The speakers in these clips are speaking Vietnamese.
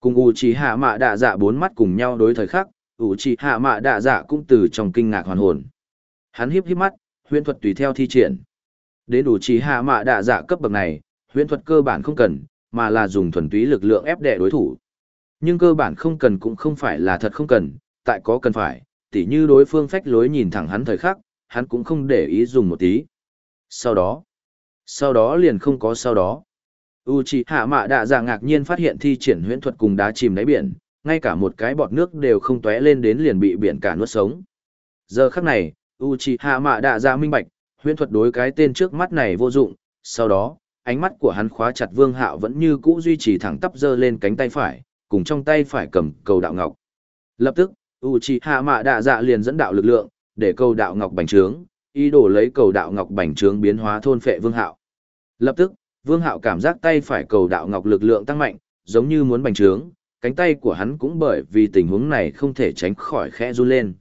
Cùng u trì hạ mạ đạ dạ bốn mắt cùng nhau đối thời khắc, u trì hạ mạ đạ dạ cũng từ trong kinh ngạc hoàn hồn. Hắn híp híp mắt, huyễn thuật tùy theo thi triển. Đến ủ trì hạ mạ đạ dạ cấp bậc này, huyễn thuật cơ bản không cần, mà là dùng thuần túy lực lượng ép đè đối thủ. Nhưng cơ bản không cần cũng không phải là thật không cần, tại có cần phải, tỉ như đối phương phách lối nhìn thẳng hắn thời khắc, hắn cũng không để ý dùng một tí. Sau đó, sau đó liền không có sau đó. Uchiha Mạ Đạ Dạ ngạc nhiên phát hiện thi triển huyễn thuật cùng đá chìm đáy biển, ngay cả một cái bọt nước đều không tóe lên đến liền bị biển cả nuốt sống. Giờ khắc này, Uchiha Mạ Đạ Dạ minh bạch, huyễn thuật đối cái tên trước mắt này vô dụng, sau đó, ánh mắt của hắn khóa chặt Vương Hạo vẫn như cũ duy trì thẳng tắp giơ lên cánh tay phải, cùng trong tay phải cầm cầu đạo ngọc. Lập tức, Uchiha Mạ Đạ Dạ liền dẫn đạo lực lượng, để cầu đạo ngọc bành trướng, ý đồ lấy cầu đạo ngọc bành trướng biến hóa thôn phệ Vương Hạo. Lập tức, Vương Hạo cảm giác tay phải cầu đạo ngọc lực lượng tăng mạnh, giống như muốn bành trướng, cánh tay của hắn cũng bởi vì tình huống này không thể tránh khỏi khẽ run lên.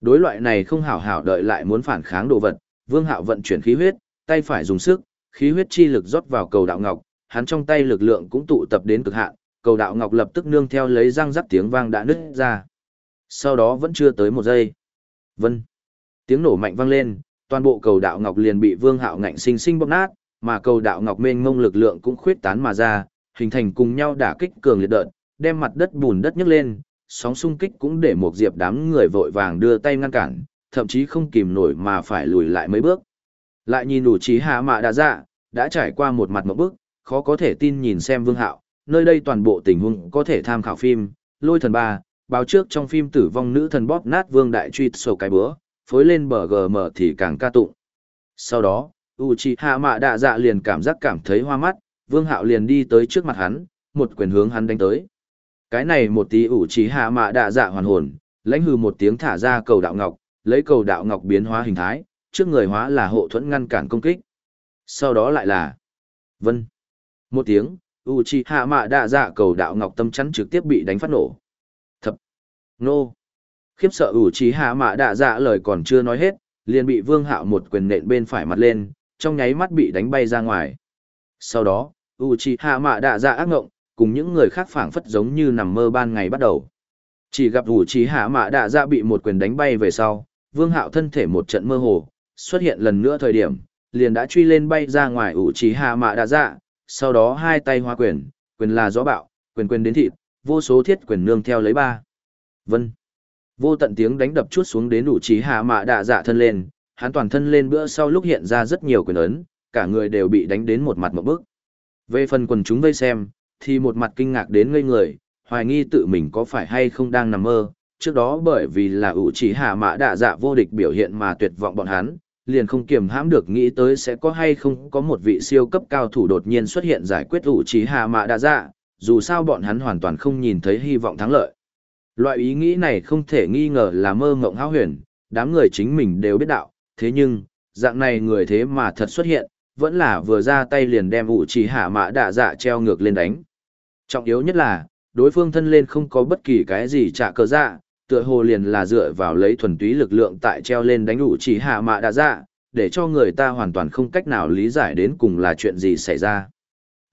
Đối loại này không hảo hảo đợi lại muốn phản kháng đồ vật, Vương Hạo vận chuyển khí huyết, tay phải dùng sức, khí huyết chi lực rót vào cầu đạo ngọc, hắn trong tay lực lượng cũng tụ tập đến cực hạn, cầu đạo ngọc lập tức nương theo lấy răng rắc tiếng vang đã nứt ra. Sau đó vẫn chưa tới một giây. Vân. Tiếng nổ mạnh vang lên, toàn bộ cầu đạo ngọc liền bị Vương Hạo ngạnh sinh sinh bóp nát, mà cầu đạo ngọc mênh mông lực lượng cũng khuyết tán mà ra, hình thành cùng nhau đả kích cường liệt đợt, đem mặt đất bùn đất nhấc lên, sóng xung kích cũng để một diệp đám người vội vàng đưa tay ngăn cản, thậm chí không kìm nổi mà phải lùi lại mấy bước. Lại nhìn đủ trí hạ mạ đã dạ, đã trải qua một mặt một bước, khó có thể tin nhìn xem vương hạo, nơi đây toàn bộ tình huống có thể tham khảo phim, lôi thần ba, báo trước trong phim tử vong nữ thần bóp nát vương đại truy sổ cái bữa, phối lên bờ gm thì càng ca tụng. Sau đó, Uchiha Mạ Đạ Dạ liền cảm giác cảm thấy hoa mắt, Vương Hạo liền đi tới trước mặt hắn, một quyền hướng hắn đánh tới. Cái này một tí Uchiha Mạ Đạ Dạ hoàn hồn, lãnh hư một tiếng thả ra cầu đạo ngọc, lấy cầu đạo ngọc biến hóa hình thái, trước người hóa là hộ thuẫn ngăn cản công kích. Sau đó lại là Vân. Một tiếng, Uchiha Mạ Đạ Dạ cầu đạo ngọc tâm chắn trực tiếp bị đánh phát nổ. Thập. Nô. Khiếp sợ Uchiha Mạ Đạ Dạ lời còn chưa nói hết, liền bị Vương Hạo một quyền nện bên phải mặt lên, trong nháy mắt bị đánh bay ra ngoài. Sau đó, Uchiha Mạ Đạ Dạ ác ngộng, cùng những người khác phảng phất giống như nằm mơ ban ngày bắt đầu. Chỉ gặp Uchiha Mạ Đạ Dạ bị một quyền đánh bay về sau, Vương Hạo thân thể một trận mơ hồ, xuất hiện lần nữa thời điểm, liền đã truy lên bay ra ngoài Uchiha Mạ Đạ Dạ, sau đó hai tay hoa quyền, quyền là gió bạo, quyền quyền đến thịt, vô số thiết quyền nương theo lấy ba. Vân. Vô tận tiếng đánh đập chút xuống đến Uchiha Mạ Đạ Dạ thân lên, hắn toàn thân lên bữa sau lúc hiện ra rất nhiều quyền ấn, cả người đều bị đánh đến một mặt một bước. Về phần quần chúng vây xem, thì một mặt kinh ngạc đến ngây người, hoài nghi tự mình có phải hay không đang nằm mơ, trước đó bởi vì là ủ chỉ hạ mã đạ dạ vô địch biểu hiện mà tuyệt vọng bọn hắn, liền không kiềm hãm được nghĩ tới sẽ có hay không có một vị siêu cấp cao thủ đột nhiên xuất hiện giải quyết ủ chỉ hạ mã đạ dạ, dù sao bọn hắn hoàn toàn không nhìn thấy hy vọng thắng lợi. Loại ý nghĩ này không thể nghi ngờ là mơ mộng hão huyền, đám người chính mình đều biết đạo, thế nhưng, dạng này người thế mà thật xuất hiện, vẫn là vừa ra tay liền đem ủ chỉ hạ mã đạ dạ treo ngược lên đánh. Trọng yếu nhất là, đối phương thân lên không có bất kỳ cái gì trả cờ dạ, tựa hồ liền là dựa vào lấy thuần túy lực lượng tại treo lên đánh ủ chỉ hạ mã đạ dạ, để cho người ta hoàn toàn không cách nào lý giải đến cùng là chuyện gì xảy ra.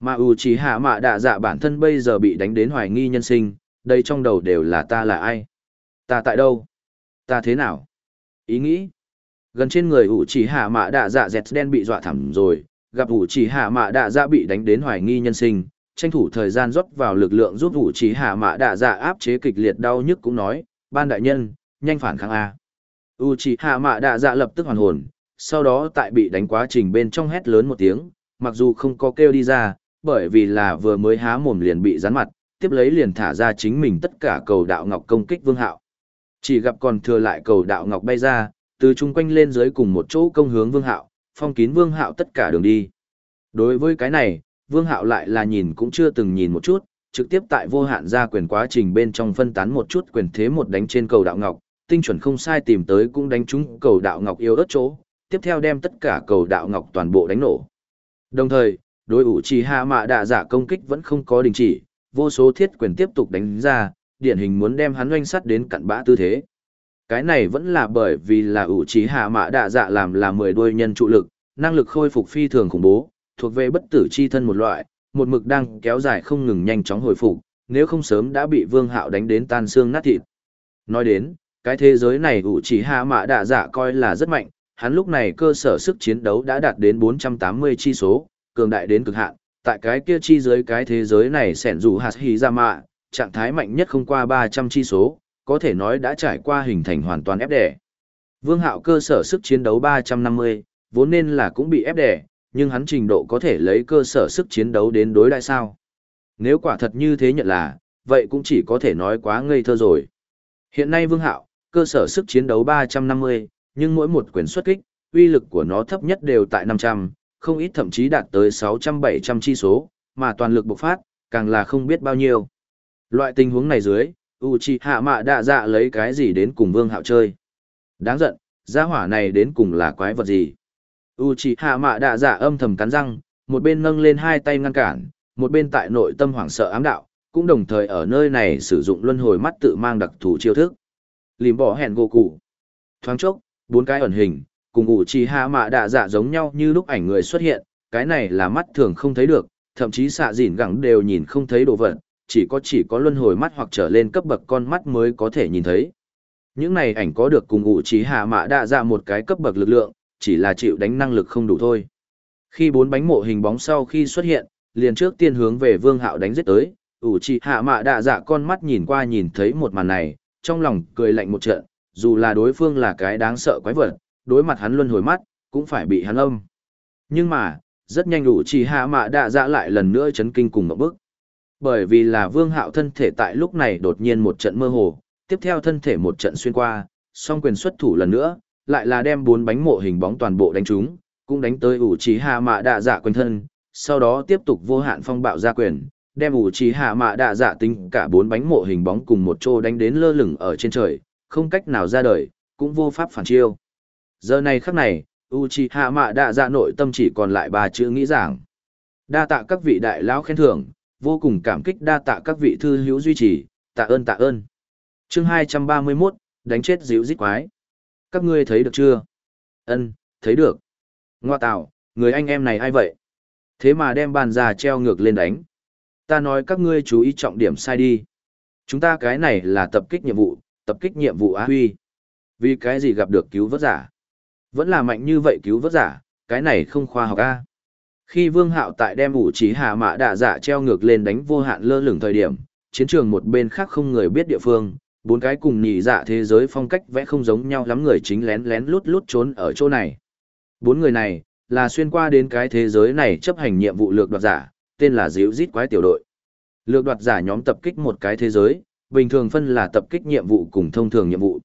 Mà ủ chỉ hạ mã đạ dạ bản thân bây giờ bị đánh đến hoài nghi nhân sinh, đây trong đầu đều là ta là ai? Ta tại đâu? Ta thế nào? Ý nghĩ gần trên người ủ chỉ hạ mạ đạ dạ dẹt đen bị dọa thẳm rồi, gặp ủ chỉ hạ mạ đạ dạ bị đánh đến hoài nghi nhân sinh, tranh thủ thời gian rót vào lực lượng giúp ủ chỉ hạ mạ đạ dạ áp chế kịch liệt đau nhức cũng nói, ban đại nhân, nhanh phản kháng a. U chỉ hạ mạ đạ dạ lập tức hoàn hồn, sau đó tại bị đánh quá trình bên trong hét lớn một tiếng, mặc dù không có kêu đi ra, bởi vì là vừa mới há mồm liền bị rán mặt, tiếp lấy liền thả ra chính mình tất cả cầu đạo ngọc công kích vương hạo. Chỉ gặp còn thừa lại cầu đạo ngọc bay ra từ chung quanh lên dưới cùng một chỗ công hướng vương hạo, phong kín vương hạo tất cả đường đi. Đối với cái này, vương hạo lại là nhìn cũng chưa từng nhìn một chút, trực tiếp tại vô hạn ra quyền quá trình bên trong phân tán một chút quyền thế một đánh trên cầu đạo ngọc, tinh chuẩn không sai tìm tới cũng đánh trúng cầu đạo ngọc yếu ớt chỗ, tiếp theo đem tất cả cầu đạo ngọc toàn bộ đánh nổ. Đồng thời, đối ủ trì hạ mạ đạ giả công kích vẫn không có đình chỉ, vô số thiết quyền tiếp tục đánh ra, điển hình muốn đem hắn oanh sắt đến cặn bã tư thế cái này vẫn là bởi vì là ủ trí hạ mạ đạ dạ làm là mười đuôi nhân trụ lực, năng lực khôi phục phi thường khủng bố, thuộc về bất tử chi thân một loại, một mực đang kéo dài không ngừng nhanh chóng hồi phục, nếu không sớm đã bị vương hạo đánh đến tan xương nát thịt. Nói đến, cái thế giới này ủ chỉ hạ mạ đạ dạ coi là rất mạnh, hắn lúc này cơ sở sức chiến đấu đã đạt đến 480 chi số, cường đại đến cực hạn, tại cái kia chi dưới cái thế giới này sẻn rủ hạt hì ra mạ, trạng thái mạnh nhất không qua 300 chi số, có thể nói đã trải qua hình thành hoàn toàn ép đẻ. Vương hạo cơ sở sức chiến đấu 350, vốn nên là cũng bị ép đẻ, nhưng hắn trình độ có thể lấy cơ sở sức chiến đấu đến đối đại sao. Nếu quả thật như thế nhận là, vậy cũng chỉ có thể nói quá ngây thơ rồi. Hiện nay Vương Hạo, cơ sở sức chiến đấu 350, nhưng mỗi một quyền xuất kích, uy lực của nó thấp nhất đều tại 500, không ít thậm chí đạt tới 600-700 chi số, mà toàn lực bộc phát, càng là không biết bao nhiêu. Loại tình huống này dưới, U chị hạ Mạ Đạ Dạ lấy cái gì đến cùng Vương Hạo chơi? Đáng giận, gia hỏa này đến cùng là quái vật gì? U chị hạ Mạ Đạ Dạ âm thầm cắn răng, một bên nâng lên hai tay ngăn cản, một bên tại nội tâm hoảng sợ ám đạo, cũng đồng thời ở nơi này sử dụng luân hồi mắt tự mang đặc thù chiêu thức. Lìm bỏ hẹn gỗ cụ. Thoáng chốc, bốn cái ẩn hình, cùng ủ trì hạ mạ đạ dạ giống nhau như lúc ảnh người xuất hiện, cái này là mắt thường không thấy được, thậm chí xạ dìn gẳng đều nhìn không thấy đồ vật, chỉ có chỉ có luân hồi mắt hoặc trở lên cấp bậc con mắt mới có thể nhìn thấy. Những này ảnh có được cùng ủ trì hạ mạ đạ ra một cái cấp bậc lực lượng, chỉ là chịu đánh năng lực không đủ thôi. Khi bốn bánh mộ hình bóng sau khi xuất hiện, liền trước tiên hướng về vương hạo đánh giết tới, ủ trì hạ mạ đạ dạ con mắt nhìn qua nhìn thấy một màn này, trong lòng cười lạnh một trận, dù là đối phương là cái đáng sợ quái vật, đối mặt hắn luân hồi mắt, cũng phải bị hắn âm. Nhưng mà, rất nhanh ủ trì hạ mạ đạ dạ lại lần nữa chấn kinh cùng một bước. Bởi vì là vương hạo thân thể tại lúc này đột nhiên một trận mơ hồ, tiếp theo thân thể một trận xuyên qua, song quyền xuất thủ lần nữa, lại là đem bốn bánh mộ hình bóng toàn bộ đánh trúng, cũng đánh tới ủ trí hạ mạ đạ dạ quanh thân, sau đó tiếp tục vô hạn phong bạo ra quyền, đem ủ trí hạ mạ đạ dạ tính cả bốn bánh mộ hình bóng cùng một chỗ đánh đến lơ lửng ở trên trời, không cách nào ra đời, cũng vô pháp phản chiêu. Giờ này khắc này, Uchiha Mạ Đạ Dạ nội tâm chỉ còn lại ba chữ nghĩ giảng. Đa tạ các vị đại lão khen thưởng, vô cùng cảm kích đa tạ các vị thư hữu duy trì, tạ ơn tạ ơn. Chương 231, đánh chết dịu dít quái. Các ngươi thấy được chưa? Ân, thấy được. Ngoa tạo, người anh em này ai vậy? Thế mà đem bàn già treo ngược lên đánh. Ta nói các ngươi chú ý trọng điểm sai đi. Chúng ta cái này là tập kích nhiệm vụ, tập kích nhiệm vụ á huy. Vì cái gì gặp được cứu vớt giả? Vẫn là mạnh như vậy cứu vớt giả, cái này không khoa học a. Khi Vương Hạo tại đem ủ trí hạ mã đạ giả treo ngược lên đánh vô hạn lơ lửng thời điểm, chiến trường một bên khác không người biết địa phương, bốn cái cùng nhị dạ thế giới phong cách vẽ không giống nhau lắm người chính lén lén lút lút trốn ở chỗ này. Bốn người này, là xuyên qua đến cái thế giới này chấp hành nhiệm vụ lược đoạt giả, tên là Diễu Dít Quái Tiểu đội. Lược đoạt giả nhóm tập kích một cái thế giới, bình thường phân là tập kích nhiệm vụ cùng thông thường nhiệm vụ.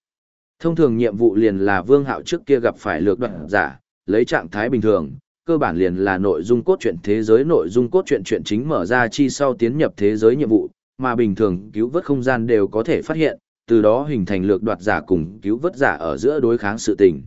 Thông thường nhiệm vụ liền là Vương Hạo trước kia gặp phải lược đoạt giả, lấy trạng thái bình thường, cơ bản liền là nội dung cốt truyện thế giới nội dung cốt truyện chuyện chính mở ra chi sau tiến nhập thế giới nhiệm vụ, mà bình thường cứu vớt không gian đều có thể phát hiện, từ đó hình thành lược đoạt giả cùng cứu vớt giả ở giữa đối kháng sự tình.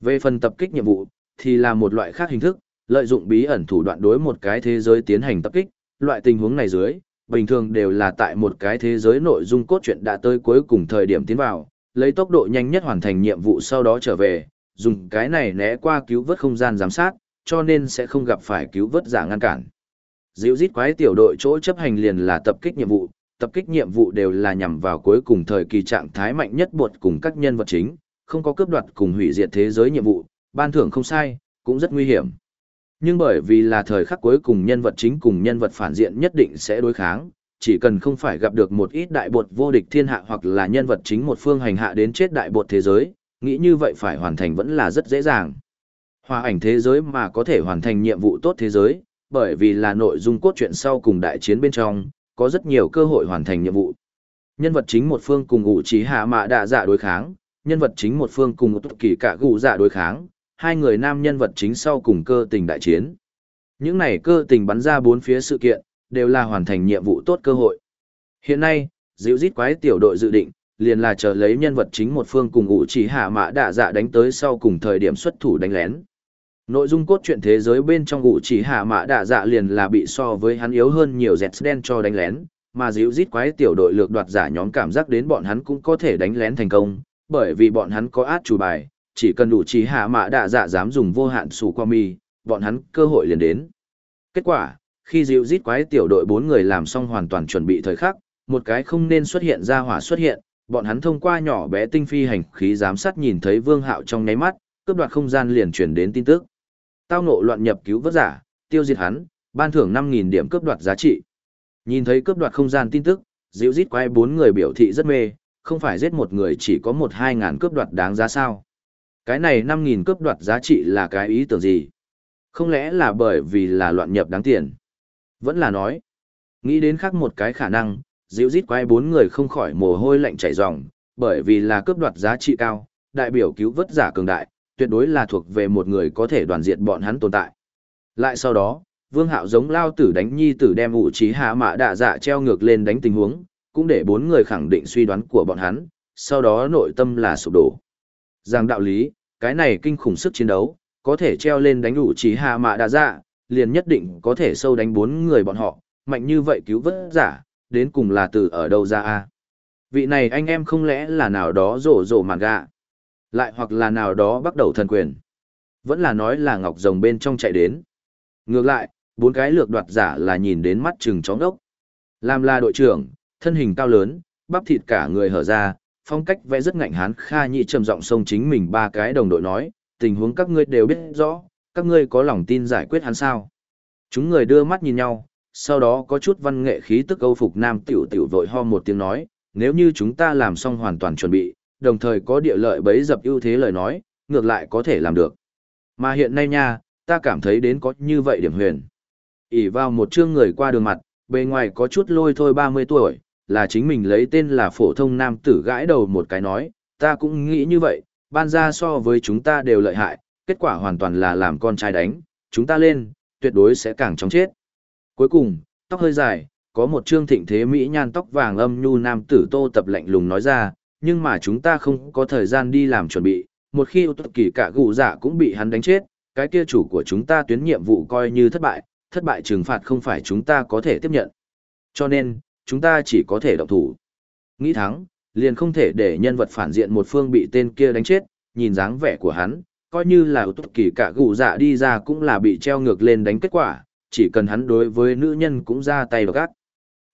Về phần tập kích nhiệm vụ, thì là một loại khác hình thức, lợi dụng bí ẩn thủ đoạn đối một cái thế giới tiến hành tập kích, loại tình huống này dưới, bình thường đều là tại một cái thế giới nội dung cốt truyện đã tới cuối cùng thời điểm tiến vào, lấy tốc độ nhanh nhất hoàn thành nhiệm vụ sau đó trở về, dùng cái này né qua cứu vớt không gian giám sát, cho nên sẽ không gặp phải cứu vớt giả ngăn cản. Dịu dít quái tiểu đội chỗ chấp hành liền là tập kích nhiệm vụ, tập kích nhiệm vụ đều là nhằm vào cuối cùng thời kỳ trạng thái mạnh nhất buộc cùng các nhân vật chính, không có cướp đoạt cùng hủy diệt thế giới nhiệm vụ, ban thưởng không sai, cũng rất nguy hiểm. Nhưng bởi vì là thời khắc cuối cùng nhân vật chính cùng nhân vật phản diện nhất định sẽ đối kháng, chỉ cần không phải gặp được một ít đại bột vô địch thiên hạ hoặc là nhân vật chính một phương hành hạ đến chết đại bột thế giới, nghĩ như vậy phải hoàn thành vẫn là rất dễ dàng. Hòa ảnh thế giới mà có thể hoàn thành nhiệm vụ tốt thế giới, bởi vì là nội dung cốt truyện sau cùng đại chiến bên trong, có rất nhiều cơ hội hoàn thành nhiệm vụ. Nhân vật chính một phương cùng ngụ trí hạ mạ đạ dạ đối kháng, nhân vật chính một phương cùng một kỳ cả gụ dạ đối kháng, hai người nam nhân vật chính sau cùng cơ tình đại chiến. Những này cơ tình bắn ra bốn phía sự kiện, đều là hoàn thành nhiệm vụ tốt cơ hội. Hiện nay, dịu dít quái tiểu đội dự định, liền là chờ lấy nhân vật chính một phương cùng ủ chỉ hạ mã đạ dạ đánh tới sau cùng thời điểm xuất thủ đánh lén. Nội dung cốt truyện thế giới bên trong ngụ chỉ hạ mã đạ dạ liền là bị so với hắn yếu hơn nhiều dẹt đen cho đánh lén, mà dịu dít quái tiểu đội lược đoạt giả nhóm cảm giác đến bọn hắn cũng có thể đánh lén thành công, bởi vì bọn hắn có át chủ bài, chỉ cần đủ chỉ hạ mã đạ dạ dám dùng vô hạn sủ qua mi, bọn hắn cơ hội liền đến. Kết quả, Khi dịu dít quái tiểu đội bốn người làm xong hoàn toàn chuẩn bị thời khắc, một cái không nên xuất hiện ra hỏa xuất hiện, bọn hắn thông qua nhỏ bé tinh phi hành khí giám sát nhìn thấy Vương Hạo trong nháy mắt, cướp đoạt không gian liền truyền đến tin tức. Tao ngộ loạn nhập cứu vớt giả, tiêu diệt hắn, ban thưởng 5000 điểm cướp đoạt giá trị. Nhìn thấy cướp đoạt không gian tin tức, dịu rít quay bốn người biểu thị rất mê, không phải giết một người chỉ có một hai ngàn cướp đoạt đáng giá sao. Cái này 5.000 cướp đoạt giá trị là cái ý tưởng gì? Không lẽ là bởi vì là loạn nhập đáng tiền? Vẫn là nói. Nghĩ đến khác một cái khả năng, dịu rít quay bốn người không khỏi mồ hôi lạnh chảy ròng, bởi vì là cướp đoạt giá trị cao, đại biểu cứu vớt giả cường đại, tuyệt đối là thuộc về một người có thể đoàn diệt bọn hắn tồn tại. Lại sau đó, Vương Hạo giống lao tử đánh nhi tử đem ủ trí hạ mạ đạ dạ treo ngược lên đánh tình huống, cũng để bốn người khẳng định suy đoán của bọn hắn, sau đó nội tâm là sụp đổ. Rằng đạo lý, cái này kinh khủng sức chiến đấu, có thể treo lên đánh ủ trí hạ mạ đạ dạ, liền nhất định có thể sâu đánh bốn người bọn họ, mạnh như vậy cứu vớt giả, đến cùng là từ ở đâu ra a Vị này anh em không lẽ là nào đó rổ rổ màn gạ, lại hoặc là nào đó bắt đầu thần quyền. Vẫn là nói là ngọc rồng bên trong chạy đến. Ngược lại, bốn cái lược đoạt giả là nhìn đến mắt chừng chóng ngốc. Làm là đội trưởng, thân hình cao lớn, bắp thịt cả người hở ra, phong cách vẽ rất ngạnh hán kha nhị trầm giọng sông chính mình ba cái đồng đội nói, tình huống các ngươi đều biết rõ, các ngươi có lòng tin giải quyết hắn sao. Chúng người đưa mắt nhìn nhau, sau đó có chút văn nghệ khí tức âu phục nam tiểu tiểu vội ho một tiếng nói, nếu như chúng ta làm xong hoàn toàn chuẩn bị, đồng thời có địa lợi bấy dập ưu thế lời nói, ngược lại có thể làm được. Mà hiện nay nha, ta cảm thấy đến có như vậy điểm huyền. ỉ vào một chương người qua đường mặt, bề ngoài có chút lôi thôi 30 tuổi, là chính mình lấy tên là phổ thông nam tử gãi đầu một cái nói, ta cũng nghĩ như vậy, ban ra so với chúng ta đều lợi hại, kết quả hoàn toàn là làm con trai đánh, chúng ta lên, tuyệt đối sẽ càng chóng chết. Cuối cùng, tóc hơi dài, có một trương thịnh thế mỹ nhan tóc vàng âm nhu nam tử tô tập lạnh lùng nói ra, nhưng mà chúng ta không có thời gian đi làm chuẩn bị, một khi tốt kỳ cả gù dạ cũng bị hắn đánh chết, cái kia chủ của chúng ta tuyến nhiệm vụ coi như thất bại, thất bại trừng phạt không phải chúng ta có thể tiếp nhận. Cho nên, chúng ta chỉ có thể động thủ. Nghĩ thắng, liền không thể để nhân vật phản diện một phương bị tên kia đánh chết, nhìn dáng vẻ của hắn, coi như là tốt kỳ cả gù dạ đi ra cũng là bị treo ngược lên đánh kết quả, chỉ cần hắn đối với nữ nhân cũng ra tay độc ác.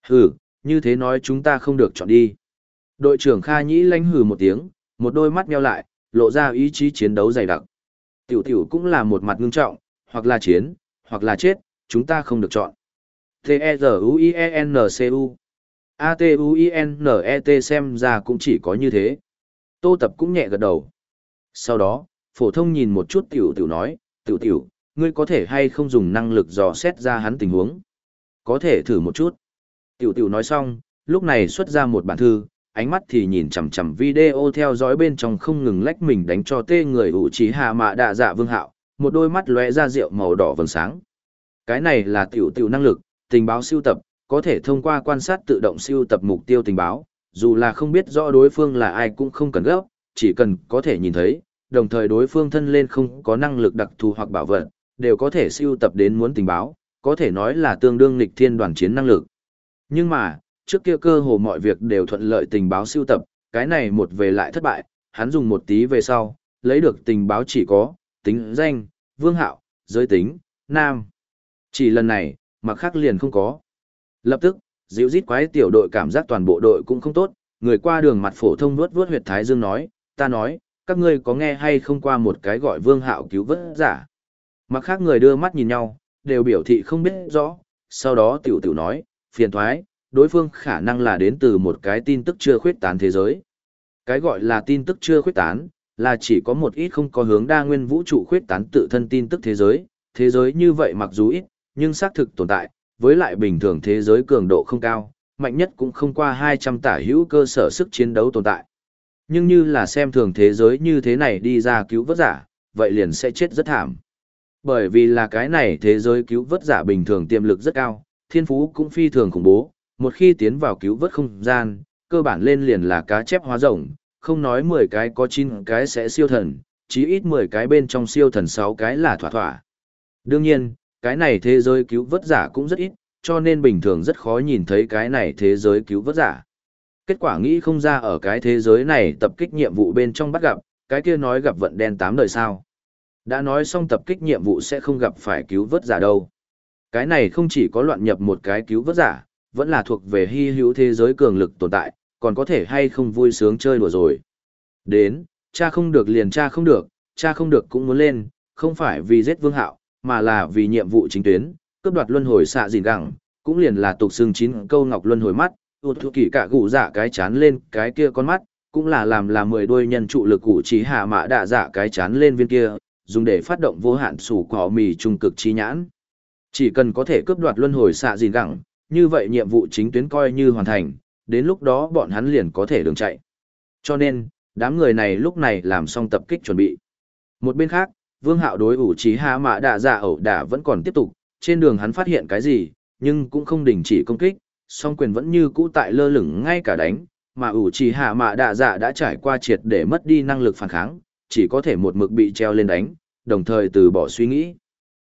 Hừ, như thế nói chúng ta không được chọn đi. Đội trưởng Kha Nhĩ lanh hừ một tiếng, một đôi mắt nheo lại, lộ ra ý chí chiến đấu dày đặc. Tiểu tiểu cũng là một mặt ngưng trọng, hoặc là chiến, hoặc là chết, chúng ta không được chọn. T-E-Z-U-I-E-N-C-U A-T-U-I-N-E-T xem ra cũng chỉ có như thế. Tô tập cũng nhẹ gật đầu. Sau đó, phổ thông nhìn một chút tiểu tiểu nói, tiểu tiểu, ngươi có thể hay không dùng năng lực dò xét ra hắn tình huống. Có thể thử một chút. Tiểu tiểu nói xong, lúc này xuất ra một bản thư, ánh mắt thì nhìn chằm chằm video theo dõi bên trong không ngừng lách mình đánh cho tê người ủ trí hạ mạ đạ dạ vương hạo, một đôi mắt lóe ra rượu màu đỏ vầng sáng. Cái này là tiểu tiểu năng lực, tình báo siêu tập, có thể thông qua quan sát tự động siêu tập mục tiêu tình báo, dù là không biết rõ đối phương là ai cũng không cần gấp, chỉ cần có thể nhìn thấy, đồng thời đối phương thân lên không có năng lực đặc thù hoặc bảo vật, đều có thể siêu tập đến muốn tình báo, có thể nói là tương đương nghịch thiên đoàn chiến năng lực. Nhưng mà, trước kia cơ hồ mọi việc đều thuận lợi tình báo siêu tập, cái này một về lại thất bại, hắn dùng một tí về sau, lấy được tình báo chỉ có, tính danh, vương hạo, giới tính, nam. Chỉ lần này, mà khác liền không có. Lập tức, dịu rít quái tiểu đội cảm giác toàn bộ đội cũng không tốt, người qua đường mặt phổ thông vuốt vuốt huyệt thái dương nói, ta nói, các ngươi có nghe hay không qua một cái gọi vương hạo cứu vớt giả. Mặc khác người đưa mắt nhìn nhau, đều biểu thị không biết rõ, sau đó tiểu tiểu nói, phiền thoái, đối phương khả năng là đến từ một cái tin tức chưa khuyết tán thế giới. Cái gọi là tin tức chưa khuyết tán, là chỉ có một ít không có hướng đa nguyên vũ trụ khuyết tán tự thân tin tức thế giới, thế giới như vậy mặc dù ít, nhưng xác thực tồn tại, với lại bình thường thế giới cường độ không cao, mạnh nhất cũng không qua 200 tả hữu cơ sở sức chiến đấu tồn tại. Nhưng như là xem thường thế giới như thế này đi ra cứu vớt giả, vậy liền sẽ chết rất thảm. Bởi vì là cái này thế giới cứu vớt giả bình thường tiềm lực rất cao, thiên phú cũng phi thường khủng bố, một khi tiến vào cứu vớt không gian, cơ bản lên liền là cá chép hóa rồng, không nói 10 cái có 9 cái sẽ siêu thần, chí ít 10 cái bên trong siêu thần 6 cái là thỏa thỏa. Đương nhiên, cái này thế giới cứu vớt giả cũng rất ít, cho nên bình thường rất khó nhìn thấy cái này thế giới cứu vớt giả. Kết quả nghĩ không ra ở cái thế giới này tập kích nhiệm vụ bên trong bắt gặp, cái kia nói gặp vận đen tám đời sao. Đã nói xong tập kích nhiệm vụ sẽ không gặp phải cứu vớt giả đâu. Cái này không chỉ có loạn nhập một cái cứu vớt giả, vẫn là thuộc về hy hữu thế giới cường lực tồn tại, còn có thể hay không vui sướng chơi đùa rồi. Đến, cha không được liền cha không được, cha không được cũng muốn lên, không phải vì giết vương hạo, mà là vì nhiệm vụ chính tuyến, cướp đoạt luân hồi xạ gìn gẳng, cũng liền là tục xương chín câu ngọc luân hồi mắt, tụt thu kỳ cả gụ dạ cái chán lên cái kia con mắt, cũng là làm là mười đôi nhân trụ lực cụ trí hạ mã đạ dạ cái chán lên viên kia, dùng để phát động vô hạn sủ cỏ mì trung cực chi nhãn. Chỉ cần có thể cướp đoạt luân hồi xạ gìn gẳng, như vậy nhiệm vụ chính tuyến coi như hoàn thành, đến lúc đó bọn hắn liền có thể đường chạy. Cho nên, đám người này lúc này làm xong tập kích chuẩn bị. Một bên khác, Vương Hạo đối ủ trí hạ mã đạ dạ ẩu đả vẫn còn tiếp tục, trên đường hắn phát hiện cái gì, nhưng cũng không đình chỉ công kích, song quyền vẫn như cũ tại lơ lửng ngay cả đánh, mà ủ trì hạ mã đạ dạ đã trải qua triệt để mất đi năng lực phản kháng, chỉ có thể một mực bị treo lên đánh, đồng thời từ bỏ suy nghĩ.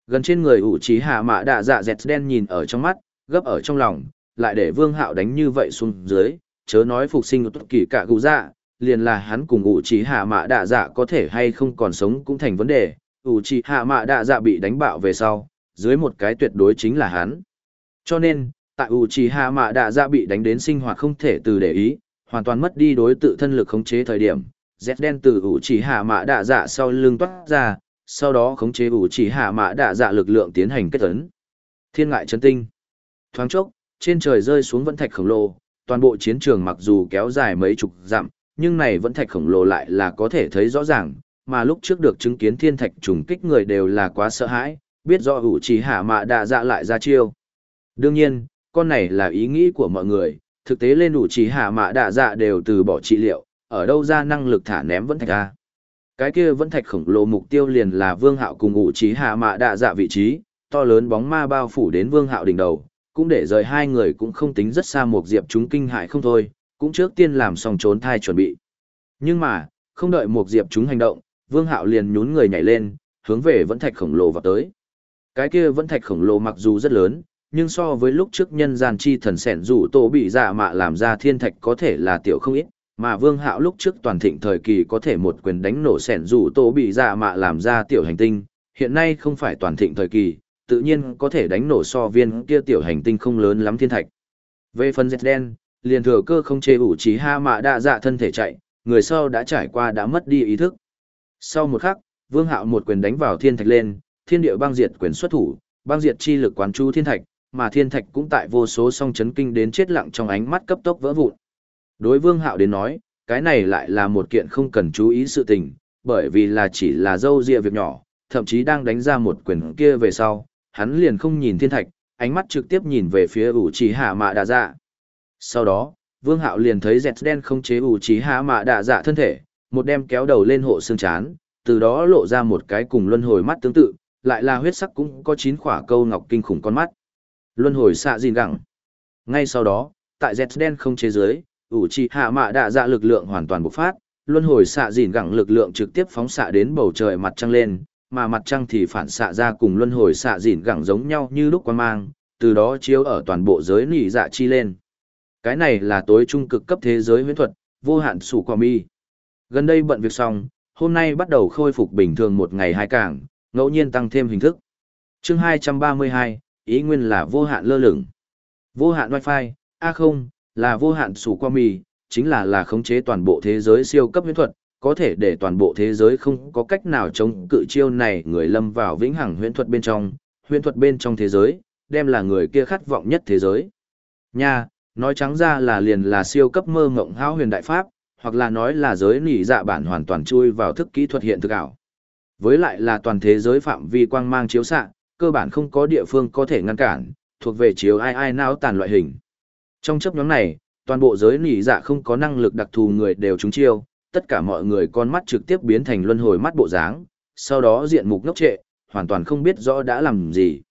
Gần trên người ủ trì hạ mã đạ dạ dẹt đen nhìn ở trong mắt, gấp ở trong lòng, lại để vương hạo đánh như vậy xuống dưới, chớ nói phục sinh tốt kỳ cả gù dạ, liền là hắn cùng ủ trí hạ mạ đạ dạ có thể hay không còn sống cũng thành vấn đề, ủ trí hạ mạ đạ dạ bị đánh bạo về sau, dưới một cái tuyệt đối chính là hắn. Cho nên, tại ủ trí hạ mạ đạ dạ bị đánh đến sinh hoạt không thể từ để ý, hoàn toàn mất đi đối tự thân lực khống chế thời điểm, dẹt đen từ ủ trí hạ mạ đạ dạ sau lưng toát ra, sau đó khống chế ủ trí hạ mạ đạ dạ lực lượng tiến hành kết ấn. Thiên ngại chân tinh. Thoáng chốc, trên trời rơi xuống vẫn thạch khổng lồ, toàn bộ chiến trường mặc dù kéo dài mấy chục dặm, nhưng này vẫn thạch khổng lồ lại là có thể thấy rõ ràng, mà lúc trước được chứng kiến thiên thạch trùng kích người đều là quá sợ hãi, biết rõ ủ trì hạ mạ đạ dạ lại ra chiêu. Đương nhiên, con này là ý nghĩ của mọi người, thực tế lên ủ trì hạ mạ đạ dạ đều từ bỏ trị liệu, ở đâu ra năng lực thả ném vẫn thạch ra. Cái kia vẫn thạch khổng lồ mục tiêu liền là vương hạo cùng ủ trì hạ mạ đạ dạ vị trí, to lớn bóng ma bao phủ đến vương hạo đỉnh đầu, cũng để rời hai người cũng không tính rất xa một diệp chúng kinh hại không thôi, cũng trước tiên làm xong trốn thai chuẩn bị. Nhưng mà, không đợi một diệp chúng hành động, vương hạo liền nhún người nhảy lên, hướng về vẫn thạch khổng lồ vào tới. Cái kia vẫn thạch khổng lồ mặc dù rất lớn, nhưng so với lúc trước nhân gian chi thần sẻn rủ tổ bị dạ mạ làm ra thiên thạch có thể là tiểu không ít, mà vương hạo lúc trước toàn thịnh thời kỳ có thể một quyền đánh nổ sẻn rủ tổ bị dạ mạ làm ra tiểu hành tinh, hiện nay không phải toàn thịnh thời kỳ, tự nhiên có thể đánh nổ so viên kia tiểu hành tinh không lớn lắm thiên thạch. Về phần dẹt đen, liền thừa cơ không chê ủ trí ha mạ đa dạ thân thể chạy, người sau đã trải qua đã mất đi ý thức. Sau một khắc, vương hạo một quyền đánh vào thiên thạch lên, thiên địa băng diệt quyền xuất thủ, băng diệt chi lực quán chú thiên thạch, mà thiên thạch cũng tại vô số song chấn kinh đến chết lặng trong ánh mắt cấp tốc vỡ vụn. Đối vương hạo đến nói, cái này lại là một kiện không cần chú ý sự tình, bởi vì là chỉ là dâu dịa việc nhỏ, thậm chí đang đánh ra một quyền kia về sau, hắn liền không nhìn thiên thạch, ánh mắt trực tiếp nhìn về phía ủ trì hạ mạ đạ dạ. Sau đó, vương hạo liền thấy dẹt đen không chế ủ trì hạ mạ đạ dạ thân thể, một đem kéo đầu lên hộ xương chán, từ đó lộ ra một cái cùng luân hồi mắt tương tự, lại là huyết sắc cũng có chín khỏa câu ngọc kinh khủng con mắt. Luân hồi xạ gìn gẳng. Ngay sau đó, tại dẹt đen không chế giới, ủ trì hạ mạ đạ dạ lực lượng hoàn toàn bộc phát, luân hồi xạ dìn gẳng lực lượng trực tiếp phóng xạ đến bầu trời mặt trăng lên, mà mặt trăng thì phản xạ ra cùng luân hồi xạ dịn gẳng giống nhau như lúc quan mang, từ đó chiếu ở toàn bộ giới nỉ dạ chi lên. Cái này là tối trung cực cấp thế giới huyễn thuật, vô hạn sủ quả mi. Gần đây bận việc xong, hôm nay bắt đầu khôi phục bình thường một ngày hai càng, ngẫu nhiên tăng thêm hình thức. Chương 232, ý nguyên là vô hạn lơ lửng. Vô hạn wifi, a không, là vô hạn sủ qua mì, chính là là khống chế toàn bộ thế giới siêu cấp huyễn thuật, có thể để toàn bộ thế giới không có cách nào chống cự chiêu này người lâm vào vĩnh hằng huyễn thuật bên trong, huyễn thuật bên trong thế giới, đem là người kia khát vọng nhất thế giới. Nha, nói trắng ra là liền là siêu cấp mơ ngộng hao huyền đại pháp, hoặc là nói là giới nỉ dạ bản hoàn toàn chui vào thức kỹ thuật hiện thực ảo. Với lại là toàn thế giới phạm vi quang mang chiếu xạ, cơ bản không có địa phương có thể ngăn cản, thuộc về chiếu ai ai não tàn loại hình. Trong chấp nhóm này, toàn bộ giới nỉ dạ không có năng lực đặc thù người đều trúng chiêu, tất cả mọi người con mắt trực tiếp biến thành luân hồi mắt bộ dáng, sau đó diện mục ngốc trệ, hoàn toàn không biết rõ đã làm gì.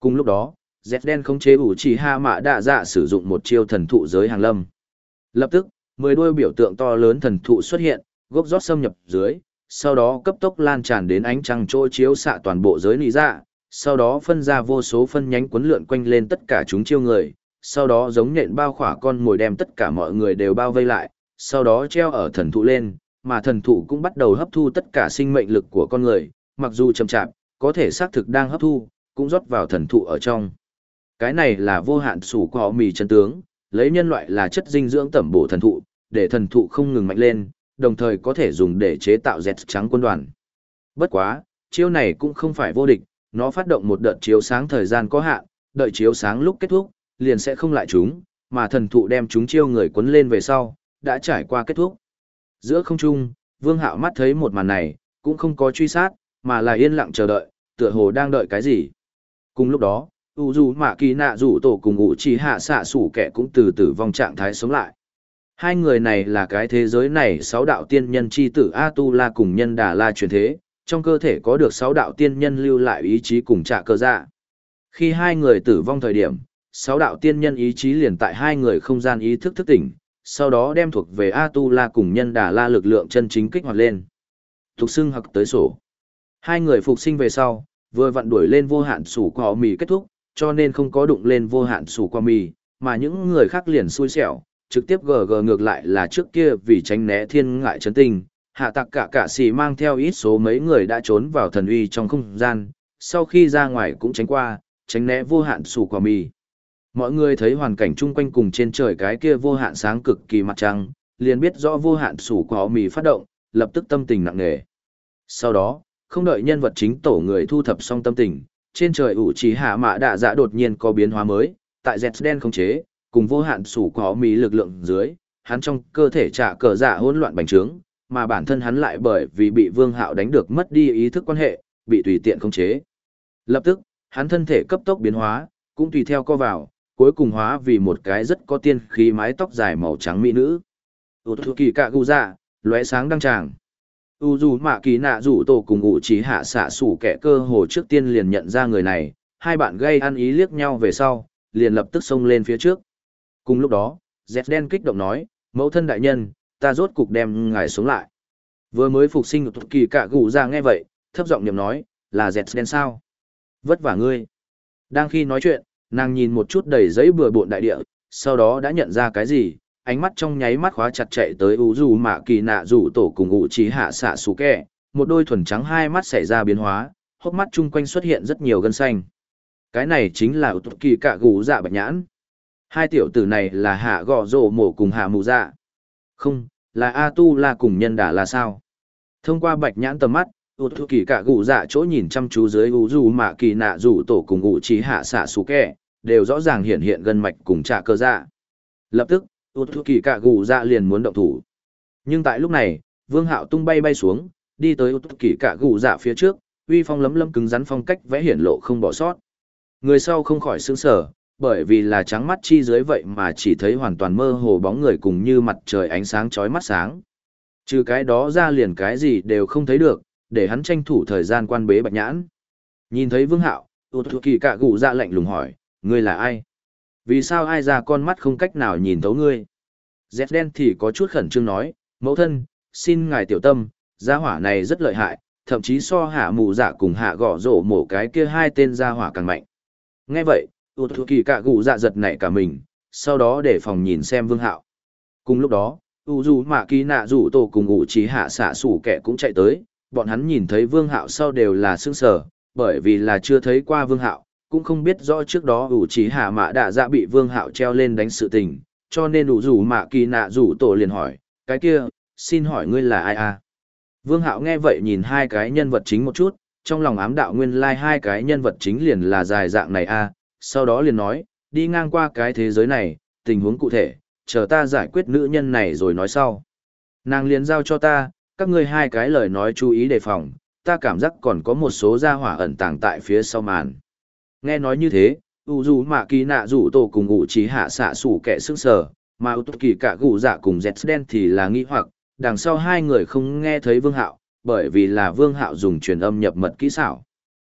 Cùng lúc đó, Z đen không chế ủ chỉ ha mạ đạ dạ sử dụng một chiêu thần thụ giới hàng lâm. Lập tức, mười đuôi biểu tượng to lớn thần thụ xuất hiện, gốc rót xâm nhập dưới, sau đó cấp tốc lan tràn đến ánh trăng trôi chiếu xạ toàn bộ giới nỉ dạ, sau đó phân ra vô số phân nhánh quấn lượn quanh lên tất cả chúng chiêu người, sau đó giống nhện bao khỏa con mồi đem tất cả mọi người đều bao vây lại, sau đó treo ở thần thụ lên, mà thần thụ cũng bắt đầu hấp thu tất cả sinh mệnh lực của con người, mặc dù chậm chạp, có thể xác thực đang hấp thu, cũng rót vào thần thụ ở trong. Cái này là vô hạn sủ của họ mì chân tướng, lấy nhân loại là chất dinh dưỡng tẩm bổ thần thụ, để thần thụ không ngừng mạnh lên, đồng thời có thể dùng để chế tạo dẹt trắng quân đoàn. Bất quá, chiêu này cũng không phải vô địch, nó phát động một đợt chiếu sáng thời gian có hạn, đợi chiếu sáng lúc kết thúc, liền sẽ không lại chúng, mà thần thụ đem chúng chiêu người quấn lên về sau, đã trải qua kết thúc. Giữa không trung, Vương Hạo mắt thấy một màn này, cũng không có truy sát, mà là yên lặng chờ đợi, tựa hồ đang đợi cái gì. Cùng lúc đó, u dù mạ kỳ nạ rủ tổ cùng ủ chỉ hạ xạ sủ kẻ cũng từ tử vong trạng thái sống lại. Hai người này là cái thế giới này sáu đạo tiên nhân chi tử A-tu-la cùng nhân đà la truyền thế, trong cơ thể có được sáu đạo tiên nhân lưu lại ý chí cùng trạ cơ dạ. Khi hai người tử vong thời điểm, sáu đạo tiên nhân ý chí liền tại hai người không gian ý thức thức tỉnh, sau đó đem thuộc về A-tu-la cùng nhân đà la lực lượng chân chính kích hoạt lên. Thục xưng hặc tới sổ. Hai người phục sinh về sau, vừa vặn đuổi lên vô hạn sủ quả mì kết thúc, cho nên không có đụng lên vô hạn sủ quả mì, mà những người khác liền xui xẻo, trực tiếp gờ gờ ngược lại là trước kia vì tránh né thiên ngại chấn tình, hạ tặc cả cả xì mang theo ít số mấy người đã trốn vào thần uy trong không gian, sau khi ra ngoài cũng tránh qua, tránh né vô hạn sủ quả mì. Mọi người thấy hoàn cảnh chung quanh cùng trên trời cái kia vô hạn sáng cực kỳ mặt trăng, liền biết rõ vô hạn sủ quả mì phát động, lập tức tâm tình nặng nề. Sau đó, không đợi nhân vật chính tổ người thu thập xong tâm tình, trên trời ủ chỉ hạ mạ đạ dạ đột nhiên có biến hóa mới, tại dẹt đen không chế, cùng vô hạn sủ có mì lực lượng dưới, hắn trong cơ thể trả cờ dạ hỗn loạn bành trướng, mà bản thân hắn lại bởi vì bị vương hạo đánh được mất đi ý thức quan hệ, bị tùy tiện không chế. Lập tức, hắn thân thể cấp tốc biến hóa, cũng tùy theo co vào, cuối cùng hóa vì một cái rất có tiên khí mái tóc dài màu trắng mỹ nữ. Út kỳ cạ gù dạ, lóe sáng đăng tràng. U dù mạ kỳ nạ rủ tổ cùng ngụ trí hạ xạ sủ kẻ cơ hồ trước tiên liền nhận ra người này hai bạn gây ăn ý liếc nhau về sau liền lập tức xông lên phía trước. Cùng lúc đó z đen kích động nói mẫu thân đại nhân ta rốt cục đem ngài xuống lại. Vừa mới phục sinh thuộc kỳ cạ gù ra nghe vậy thấp giọng niệm nói là z đen sao? Vất vả ngươi. Đang khi nói chuyện nàng nhìn một chút đầy giấy bừa bộn đại địa, sau đó đã nhận ra cái gì, ánh mắt trong nháy mắt khóa chặt chạy tới u dù mạ kỳ nạ rủ tổ cùng ủ trí hạ xạ xù kẹ. Một đôi thuần trắng hai mắt xảy ra biến hóa, hốc mắt chung quanh xuất hiện rất nhiều gân xanh. Cái này chính là ủ kỳ cạ gù dạ bạch nhãn. Hai tiểu tử này là hạ gò rổ mổ cùng hạ mù dạ. Không, là a tu la cùng nhân đà là sao? Thông qua bạch nhãn tầm mắt ủ kỳ cả gù dạ chỗ nhìn chăm chú dưới u dù mạ kỳ nạ rủ tổ cùng ngụ trí hạ xạ xù kẹ đều rõ ràng hiện hiện gân mạch cùng trạ cơ dạ. Lập tức ụt thu kỳ cả gù dạ liền muốn động thủ. Nhưng tại lúc này, vương hạo tung bay bay xuống, đi tới ụt thu kỳ cả gù dạ phía trước, uy phong lấm lấm cứng rắn phong cách vẽ hiển lộ không bỏ sót. Người sau không khỏi sững sờ, bởi vì là trắng mắt chi dưới vậy mà chỉ thấy hoàn toàn mơ hồ bóng người cùng như mặt trời ánh sáng chói mắt sáng. Trừ cái đó ra liền cái gì đều không thấy được để hắn tranh thủ thời gian quan bế bạch nhãn nhìn thấy vương hạo ụt thu kỳ cạ gù ra lạnh lùng hỏi ngươi là ai vì sao ai ra con mắt không cách nào nhìn thấu ngươi? Dẹt đen thì có chút khẩn trương nói, mẫu thân, xin ngài tiểu tâm, gia hỏa này rất lợi hại, thậm chí so hạ mù dạ cùng hạ gõ rổ mổ cái kia hai tên gia hỏa càng mạnh. Nghe vậy, ụt thuộc kỳ cạ gù dạ giật nảy cả mình, sau đó để phòng nhìn xem vương hạo. Cùng lúc đó, u dù mạ kỳ nạ rủ tổ cùng ủ trí hạ xạ sủ kẻ cũng chạy tới, bọn hắn nhìn thấy vương hạo sau đều là sương sở, bởi vì là chưa thấy qua vương hạo, cũng không biết rõ trước đó ủ trí hạ mạ đạ dạ bị vương hạo treo lên đánh sự tình cho nên ủ rủ mạ kỳ nạ rủ tổ liền hỏi cái kia xin hỏi ngươi là ai à? Vương hạo nghe vậy nhìn hai cái nhân vật chính một chút trong lòng ám đạo nguyên lai hai cái nhân vật chính liền là dài dạng này à sau đó liền nói đi ngang qua cái thế giới này tình huống cụ thể chờ ta giải quyết nữ nhân này rồi nói sau. Nàng liền giao cho ta các ngươi hai cái lời nói chú ý đề phòng ta cảm giác còn có một số gia hỏa ẩn tàng tại phía sau màn Nghe nói như thế, u dù mạ kỳ nạ rủ tổ cùng ngụ trí hạ xạ sủ kẻ sức sở, mà u kỳ cả gụ dạ cùng dẹt đen thì là nghi hoặc, đằng sau hai người không nghe thấy vương hạo, bởi vì là vương hạo dùng truyền âm nhập mật kỹ xảo.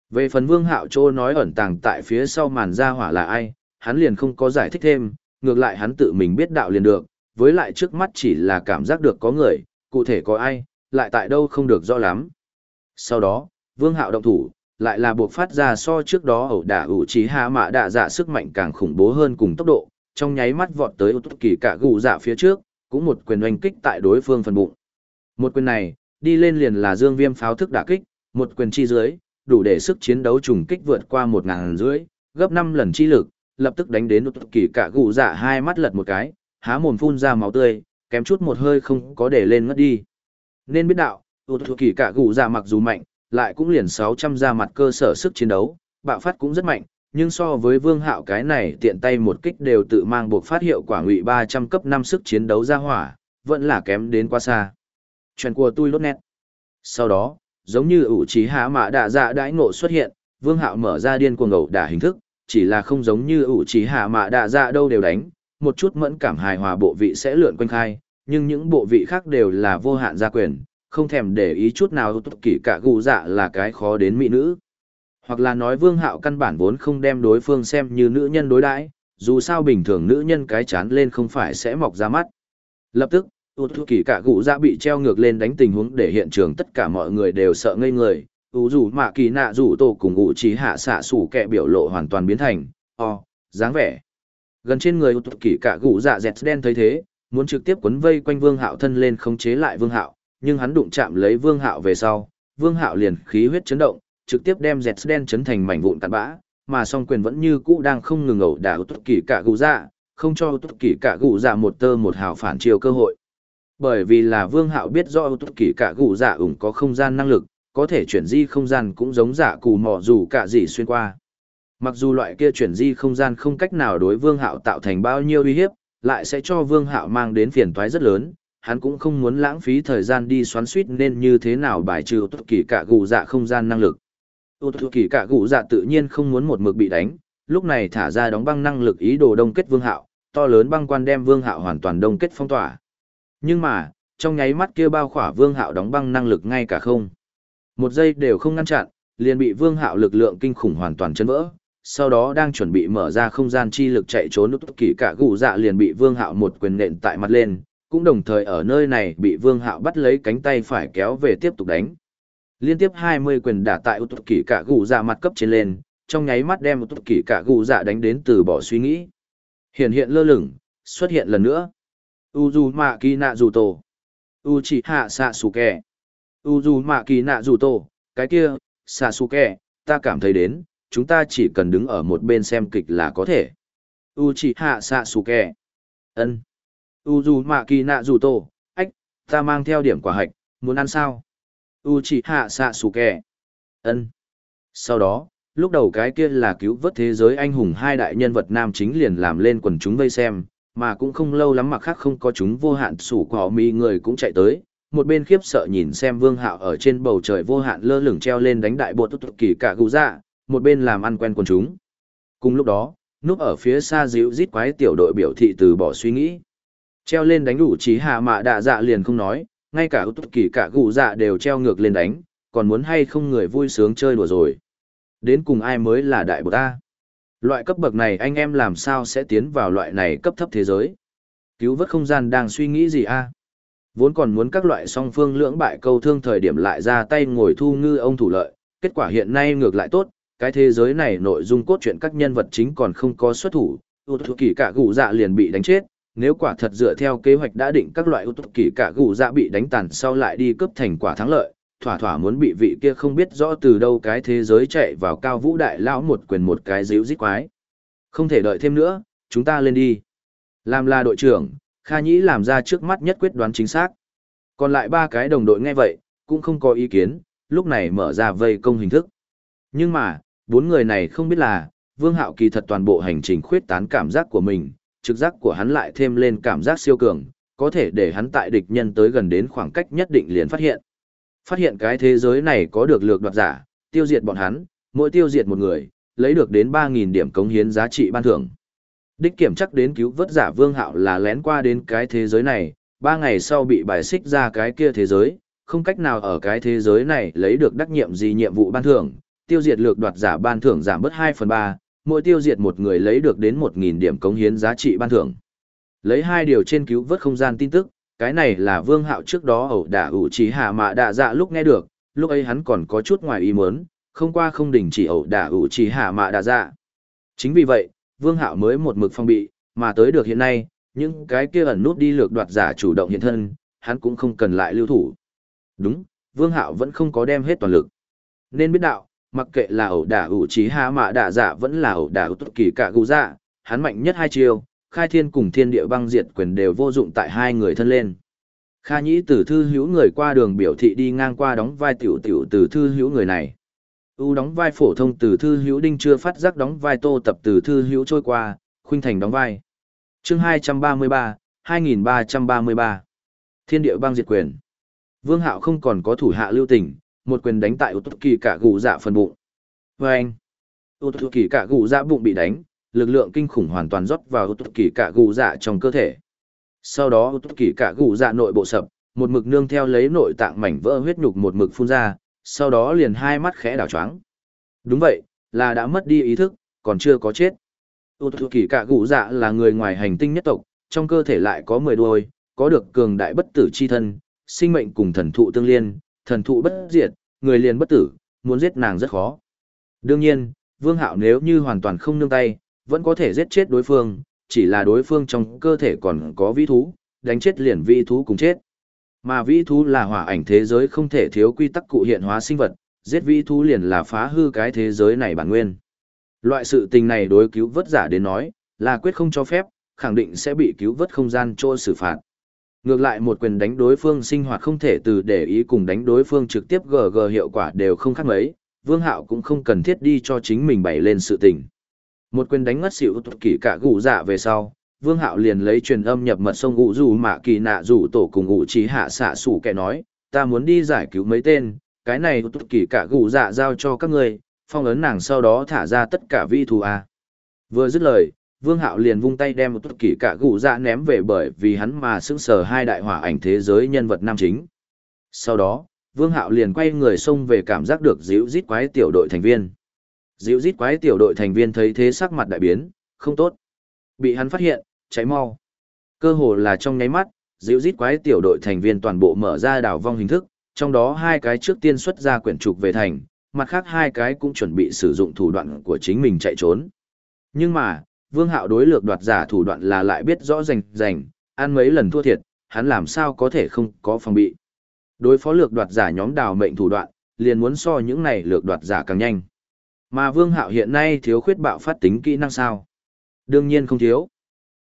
Về phần vương hạo trô nói ẩn tàng tại phía sau màn gia hỏa là ai, hắn liền không có giải thích thêm, ngược lại hắn tự mình biết đạo liền được, với lại trước mắt chỉ là cảm giác được có người, cụ thể có ai, lại tại đâu không được rõ lắm. Sau đó, vương hạo động thủ, lại là buộc phát ra so trước đó ẩu đả ủ trí hạ mạ đạ dạ sức mạnh càng khủng bố hơn cùng tốc độ trong nháy mắt vọt tới ưu kỳ cả gù dạ phía trước cũng một quyền oanh kích tại đối phương phần bụng một quyền này đi lên liền là dương viêm pháo thức đả kích một quyền chi dưới đủ để sức chiến đấu trùng kích vượt qua một ngàn rưỡi, gấp 5 lần chi lực, lập tức đánh đến Út Kỳ cả gù dạ hai mắt lật một cái, há mồm phun ra máu tươi, kém chút một hơi không có để lên ngất đi. Nên biết đạo, Út Kỳ cả gù ra mặc dù mạnh, lại cũng liền 600 ra mặt cơ sở sức chiến đấu, bạo phát cũng rất mạnh, nhưng so với Vương Hạo cái này tiện tay một kích đều tự mang buộc phát hiệu quả ngụy 300 cấp 5 sức chiến đấu ra hỏa, vẫn là kém đến quá xa. Chuyện của tôi lốt nét. Sau đó, giống như ủ trí hạ mạ đạ dạ đãi ngộ xuất hiện, Vương Hạo mở ra điên cuồng ngầu đả hình thức, chỉ là không giống như ủ trí hạ mạ đạ dạ đâu đều đánh, một chút mẫn cảm hài hòa bộ vị sẽ lượn quanh khai, nhưng những bộ vị khác đều là vô hạn gia quyền, không thèm để ý chút nào tốt kỷ cả gù dạ là cái khó đến mỹ nữ. Hoặc là nói vương hạo căn bản vốn không đem đối phương xem như nữ nhân đối đãi dù sao bình thường nữ nhân cái chán lên không phải sẽ mọc ra mắt. Lập tức, u thu kỳ cả gù dạ bị treo ngược lên đánh tình huống để hiện trường tất cả mọi người đều sợ ngây người. u dù mạ kỳ nạ dù tổ cùng ủ trí hạ xạ sủ kẹ biểu lộ hoàn toàn biến thành, o, dáng vẻ. Gần trên người ụt kỷ cả gù dạ dẹt đen thấy thế, muốn trực tiếp quấn vây quanh vương hạo thân lên không chế lại vương hạo, nhưng hắn đụng chạm lấy vương hạo về sau, vương hạo liền khí huyết chấn động, trực tiếp đem dẹt đen chấn thành mảnh vụn tàn bã, mà song quyền vẫn như cũ đang không ngừng ẩu đả tốt kỷ cả gù dạ, không cho tốt kỷ cả gù dạ một tơ một hào phản chiều cơ hội. Bởi vì là vương hạo biết do tốt kỷ cả gù dạ ủng có không gian năng lực, có thể chuyển di không gian cũng giống giả cù mò dù cả gì xuyên qua. Mặc dù loại kia chuyển di không gian không cách nào đối vương hạo tạo thành bao nhiêu uy hiếp, lại sẽ cho vương hạo mang đến phiền toái rất lớn, hắn cũng không muốn lãng phí thời gian đi xoắn suýt nên như thế nào bài trừ tốt kỳ cả gù dạ không gian năng lực. Tốt kỳ cả gù dạ tự nhiên không muốn một mực bị đánh, lúc này thả ra đóng băng năng lực ý đồ đông kết vương hạo, to lớn băng quan đem vương hạo hoàn toàn đông kết phong tỏa. Nhưng mà, trong nháy mắt kia bao khỏa vương hạo đóng băng năng lực ngay cả không. Một giây đều không ngăn chặn, liền bị vương hạo lực lượng kinh khủng hoàn toàn chân vỡ. Sau đó đang chuẩn bị mở ra không gian chi lực chạy trốn lúc kỳ cả gù dạ liền bị vương hạo một quyền nện tại mặt lên, cũng đồng thời ở nơi này bị Vương Hạo bắt lấy cánh tay phải kéo về tiếp tục đánh. Liên tiếp 20 quyền đả tại Utuk Kỳ cả gù dạ mặt cấp trên lên, trong nháy mắt đem Utuk Kỳ cả gù dạ đánh đến từ bỏ suy nghĩ. Hiện hiện lơ lửng, xuất hiện lần nữa. Uzumaki Naruto. Uchiha nạ dù tổ cái kia, Sasuke, ta cảm thấy đến, chúng ta chỉ cần đứng ở một bên xem kịch là có thể. Uchiha Sasuke. Ân. u dù mạ kỳ nạ dù tô ách, ta mang theo điểm quả hạch, muốn ăn sao u chị hạ xạ xù kè ân sau đó, lúc đầu cái kia là cứu vớt thế giới anh hùng hai đại nhân vật nam chính liền làm lên quần chúng vây xem, mà cũng không lâu lắm mặc khác không có chúng vô hạn sủ cỏ mi người cũng chạy tới, một bên khiếp sợ nhìn xem vương hạo ở trên bầu trời vô hạn lơ lửng treo lên đánh đại bộ tốt kỳ cả gù dạ một bên làm ăn quen quần chúng cùng lúc đó núp ở phía xa dịu rít quái tiểu đội biểu thị từ bỏ suy nghĩ Treo lên đánh đủ trí hạ mạ đạ dạ liền không nói, ngay cả ưu kỳ cả gù dạ đều treo ngược lên đánh, còn muốn hay không người vui sướng chơi đùa rồi. Đến cùng ai mới là đại bột ta? Loại cấp bậc này anh em làm sao sẽ tiến vào loại này cấp thấp thế giới? Cứu vớt không gian đang suy nghĩ gì a? Vốn còn muốn các loại song phương lưỡng bại câu thương thời điểm lại ra tay ngồi thu ngư ông thủ lợi, kết quả hiện nay ngược lại tốt, cái thế giới này nội dung cốt truyện các nhân vật chính còn không có xuất thủ, ưu thủ kỳ cả gù dạ liền bị đánh chết, nếu quả thật dựa theo kế hoạch đã định các loại ưu tục kỳ cả gù dạ bị đánh tàn sau lại đi cướp thành quả thắng lợi, thỏa thỏa muốn bị vị kia không biết rõ từ đâu cái thế giới chạy vào cao vũ đại lão một quyền một cái díu dít quái. Không thể đợi thêm nữa, chúng ta lên đi. Làm là đội trưởng, Kha Nhĩ làm ra trước mắt nhất quyết đoán chính xác. Còn lại ba cái đồng đội nghe vậy, cũng không có ý kiến, lúc này mở ra vây công hình thức. Nhưng mà, bốn người này không biết là, Vương Hạo kỳ thật toàn bộ hành trình khuyết tán cảm giác của mình, trực giác của hắn lại thêm lên cảm giác siêu cường, có thể để hắn tại địch nhân tới gần đến khoảng cách nhất định liền phát hiện. Phát hiện cái thế giới này có được lược đoạt giả, tiêu diệt bọn hắn, mỗi tiêu diệt một người, lấy được đến 3.000 điểm cống hiến giá trị ban thưởng. Đích kiểm chắc đến cứu vớt giả vương hạo là lén qua đến cái thế giới này, ba ngày sau bị bài xích ra cái kia thế giới, không cách nào ở cái thế giới này lấy được đắc nhiệm gì nhiệm vụ ban thưởng, tiêu diệt lược đoạt giả ban thưởng giảm bớt 2 phần 3, mỗi tiêu diệt một người lấy được đến 1.000 điểm cống hiến giá trị ban thưởng. Lấy hai điều trên cứu vớt không gian tin tức, cái này là vương hạo trước đó ẩu đả ủ trí hạ mạ đạ dạ lúc nghe được, lúc ấy hắn còn có chút ngoài ý muốn, không qua không đình chỉ ẩu đả ủ trí hạ mạ đạ dạ. Chính vì vậy, vương hạo mới một mực phong bị, mà tới được hiện nay, những cái kia ẩn nút đi lược đoạt giả chủ động hiện thân, hắn cũng không cần lại lưu thủ. Đúng, vương hạo vẫn không có đem hết toàn lực. Nên biết đạo, mặc kệ là ẩu đả ủ trí hạ mạ đạ dạ vẫn là ẩu đả ủ tốt kỳ cả gù dạ, hắn mạnh nhất hai chiêu, khai thiên cùng thiên địa băng diệt quyền đều vô dụng tại hai người thân lên. Kha nhĩ tử thư hữu người qua đường biểu thị đi ngang qua đóng vai tiểu tiểu tử thư hữu người này. U đóng vai phổ thông từ thư hữu đinh chưa phát giác đóng vai tô tập từ thư hữu trôi qua, khuynh thành đóng vai. chương 233, 2333. Thiên địa băng diệt quyền. Vương Hạo không còn có thủ hạ lưu tình, một quyền đánh tại Út Kỳ cả gù dạ phần bụng. Và anh, Kỳ cả gù dạ bụng bị đánh, lực lượng kinh khủng hoàn toàn rót vào Út Kỳ cả gù dạ trong cơ thể. Sau đó Út Kỳ cả gù dạ nội bộ sập, một mực nương theo lấy nội tạng mảnh vỡ huyết nhục một mực phun ra, sau đó liền hai mắt khẽ đảo choáng. Đúng vậy, là đã mất đi ý thức, còn chưa có chết. Út Kỳ cả gù dạ là người ngoài hành tinh nhất tộc, trong cơ thể lại có 10 đuôi, có được cường đại bất tử chi thân, sinh mệnh cùng thần thụ tương liên, thần thụ bất diệt, người liền bất tử, muốn giết nàng rất khó. Đương nhiên, Vương Hạo nếu như hoàn toàn không nương tay, vẫn có thể giết chết đối phương, chỉ là đối phương trong cơ thể còn có vĩ thú, đánh chết liền vĩ thú cùng chết. Mà vĩ thú là hỏa ảnh thế giới không thể thiếu quy tắc cụ hiện hóa sinh vật, giết vĩ thú liền là phá hư cái thế giới này bản nguyên. Loại sự tình này đối cứu vớt giả đến nói, là quyết không cho phép, khẳng định sẽ bị cứu vớt không gian trôi xử phạt. Ngược lại một quyền đánh đối phương sinh hoạt không thể từ để ý cùng đánh đối phương trực tiếp GG hiệu quả đều không khác mấy, Vương Hạo cũng không cần thiết đi cho chính mình bày lên sự tình. Một quyền đánh ngất xỉu thuật kỷ cả gù dạ về sau, Vương Hạo liền lấy truyền âm nhập mật sông ngụ dù mạ kỳ nạ rủ tổ cùng ngụ trí hạ xạ sủ kẻ nói, ta muốn đi giải cứu mấy tên, cái này thuật kỷ cả gù dạ giao cho các người, phong ấn nàng sau đó thả ra tất cả vi thù a. Vừa dứt lời, Vương Hạo liền vung tay đem một tuất kỷ cả gụ dạ ném về bởi vì hắn mà sững sờ hai đại hỏa ảnh thế giới nhân vật nam chính. Sau đó, Vương Hạo liền quay người xông về cảm giác được dịu rít quái tiểu đội thành viên. Dịu rít quái tiểu đội thành viên thấy thế sắc mặt đại biến, không tốt. Bị hắn phát hiện, cháy mau. Cơ hồ là trong nháy mắt, dịu rít quái tiểu đội thành viên toàn bộ mở ra đảo vong hình thức, trong đó hai cái trước tiên xuất ra quyển trục về thành, mặt khác hai cái cũng chuẩn bị sử dụng thủ đoạn của chính mình chạy trốn. Nhưng mà, Vương Hạo đối lược đoạt giả thủ đoạn là lại biết rõ rành rành, ăn mấy lần thua thiệt, hắn làm sao có thể không có phòng bị. Đối phó lược đoạt giả nhóm đào mệnh thủ đoạn, liền muốn so những này lược đoạt giả càng nhanh. Mà Vương Hạo hiện nay thiếu khuyết bạo phát tính kỹ năng sao? Đương nhiên không thiếu.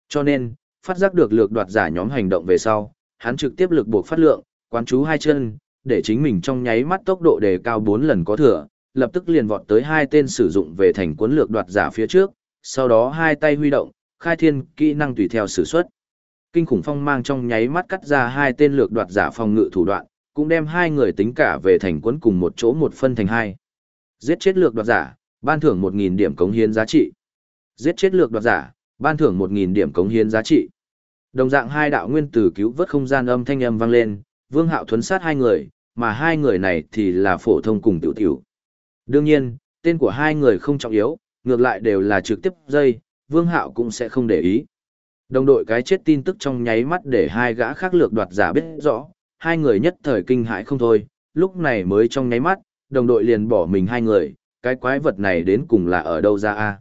Cho nên, phát giác được lược đoạt giả nhóm hành động về sau, hắn trực tiếp lực buộc phát lượng, quán chú hai chân, để chính mình trong nháy mắt tốc độ đề cao 4 lần có thừa, lập tức liền vọt tới hai tên sử dụng về thành cuốn lược đoạt giả phía trước, sau đó hai tay huy động, khai thiên kỹ năng tùy theo sử xuất. Kinh khủng phong mang trong nháy mắt cắt ra hai tên lược đoạt giả phòng ngự thủ đoạn, cũng đem hai người tính cả về thành quấn cùng một chỗ một phân thành hai. Giết chết lược đoạt giả, ban thưởng 1000 điểm cống hiến giá trị. Giết chết lược đoạt giả, ban thưởng 1000 điểm cống hiến giá trị. Đồng dạng hai đạo nguyên tử cứu vớt không gian âm thanh âm vang lên, Vương Hạo thuấn sát hai người, mà hai người này thì là phổ thông cùng tiểu tiểu. Đương nhiên, tên của hai người không trọng yếu, ngược lại đều là trực tiếp dây, Vương Hạo cũng sẽ không để ý. Đồng đội cái chết tin tức trong nháy mắt để hai gã khác lược đoạt giả biết rõ, hai người nhất thời kinh hãi không thôi, lúc này mới trong nháy mắt, đồng đội liền bỏ mình hai người, cái quái vật này đến cùng là ở đâu ra a?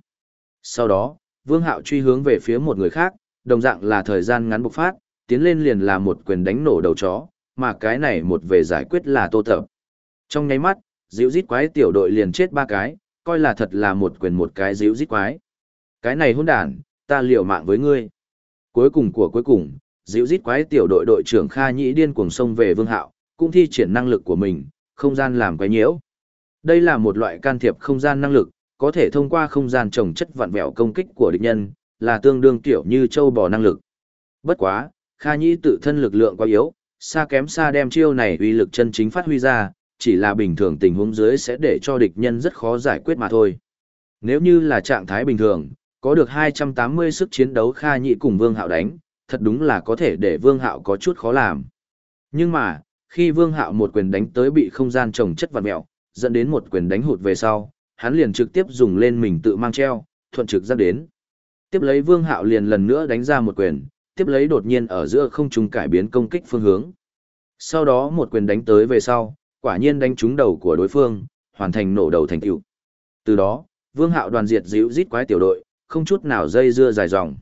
Sau đó, Vương Hạo truy hướng về phía một người khác, đồng dạng là thời gian ngắn bộc phát, tiến lên liền là một quyền đánh nổ đầu chó, mà cái này một về giải quyết là tô Thập. Trong nháy mắt, dịu rít quái tiểu đội liền chết ba cái, coi là thật là một quyền một cái díu dít quái. Cái này hôn đàn, ta liều mạng với ngươi. Cuối cùng của cuối cùng, díu dít quái tiểu đội đội trưởng Kha Nhĩ điên cuồng sông về Vương Hạo, cũng thi triển năng lực của mình, không gian làm quái nhiễu. Đây là một loại can thiệp không gian năng lực, có thể thông qua không gian trồng chất vặn vẹo công kích của địch nhân, là tương đương tiểu như châu bò năng lực. Bất quá, Kha Nhĩ tự thân lực lượng quá yếu, xa kém xa đem chiêu này uy lực chân chính phát huy ra, chỉ là bình thường tình huống dưới sẽ để cho địch nhân rất khó giải quyết mà thôi. Nếu như là trạng thái bình thường, có được 280 sức chiến đấu Kha Nhị cùng Vương Hạo đánh, thật đúng là có thể để Vương Hạo có chút khó làm. Nhưng mà, khi Vương Hạo một quyền đánh tới bị không gian trồng chất vặn mẹo, dẫn đến một quyền đánh hụt về sau, hắn liền trực tiếp dùng lên mình tự mang treo, thuận trực ra đến. Tiếp lấy Vương Hạo liền lần nữa đánh ra một quyền, tiếp lấy đột nhiên ở giữa không trung cải biến công kích phương hướng. Sau đó một quyền đánh tới về sau, quả nhiên đánh trúng đầu của đối phương, hoàn thành nổ đầu thành tựu. Từ đó, Vương Hạo đoàn diệt dịu rít quái tiểu đội, không chút nào dây dưa dài dòng.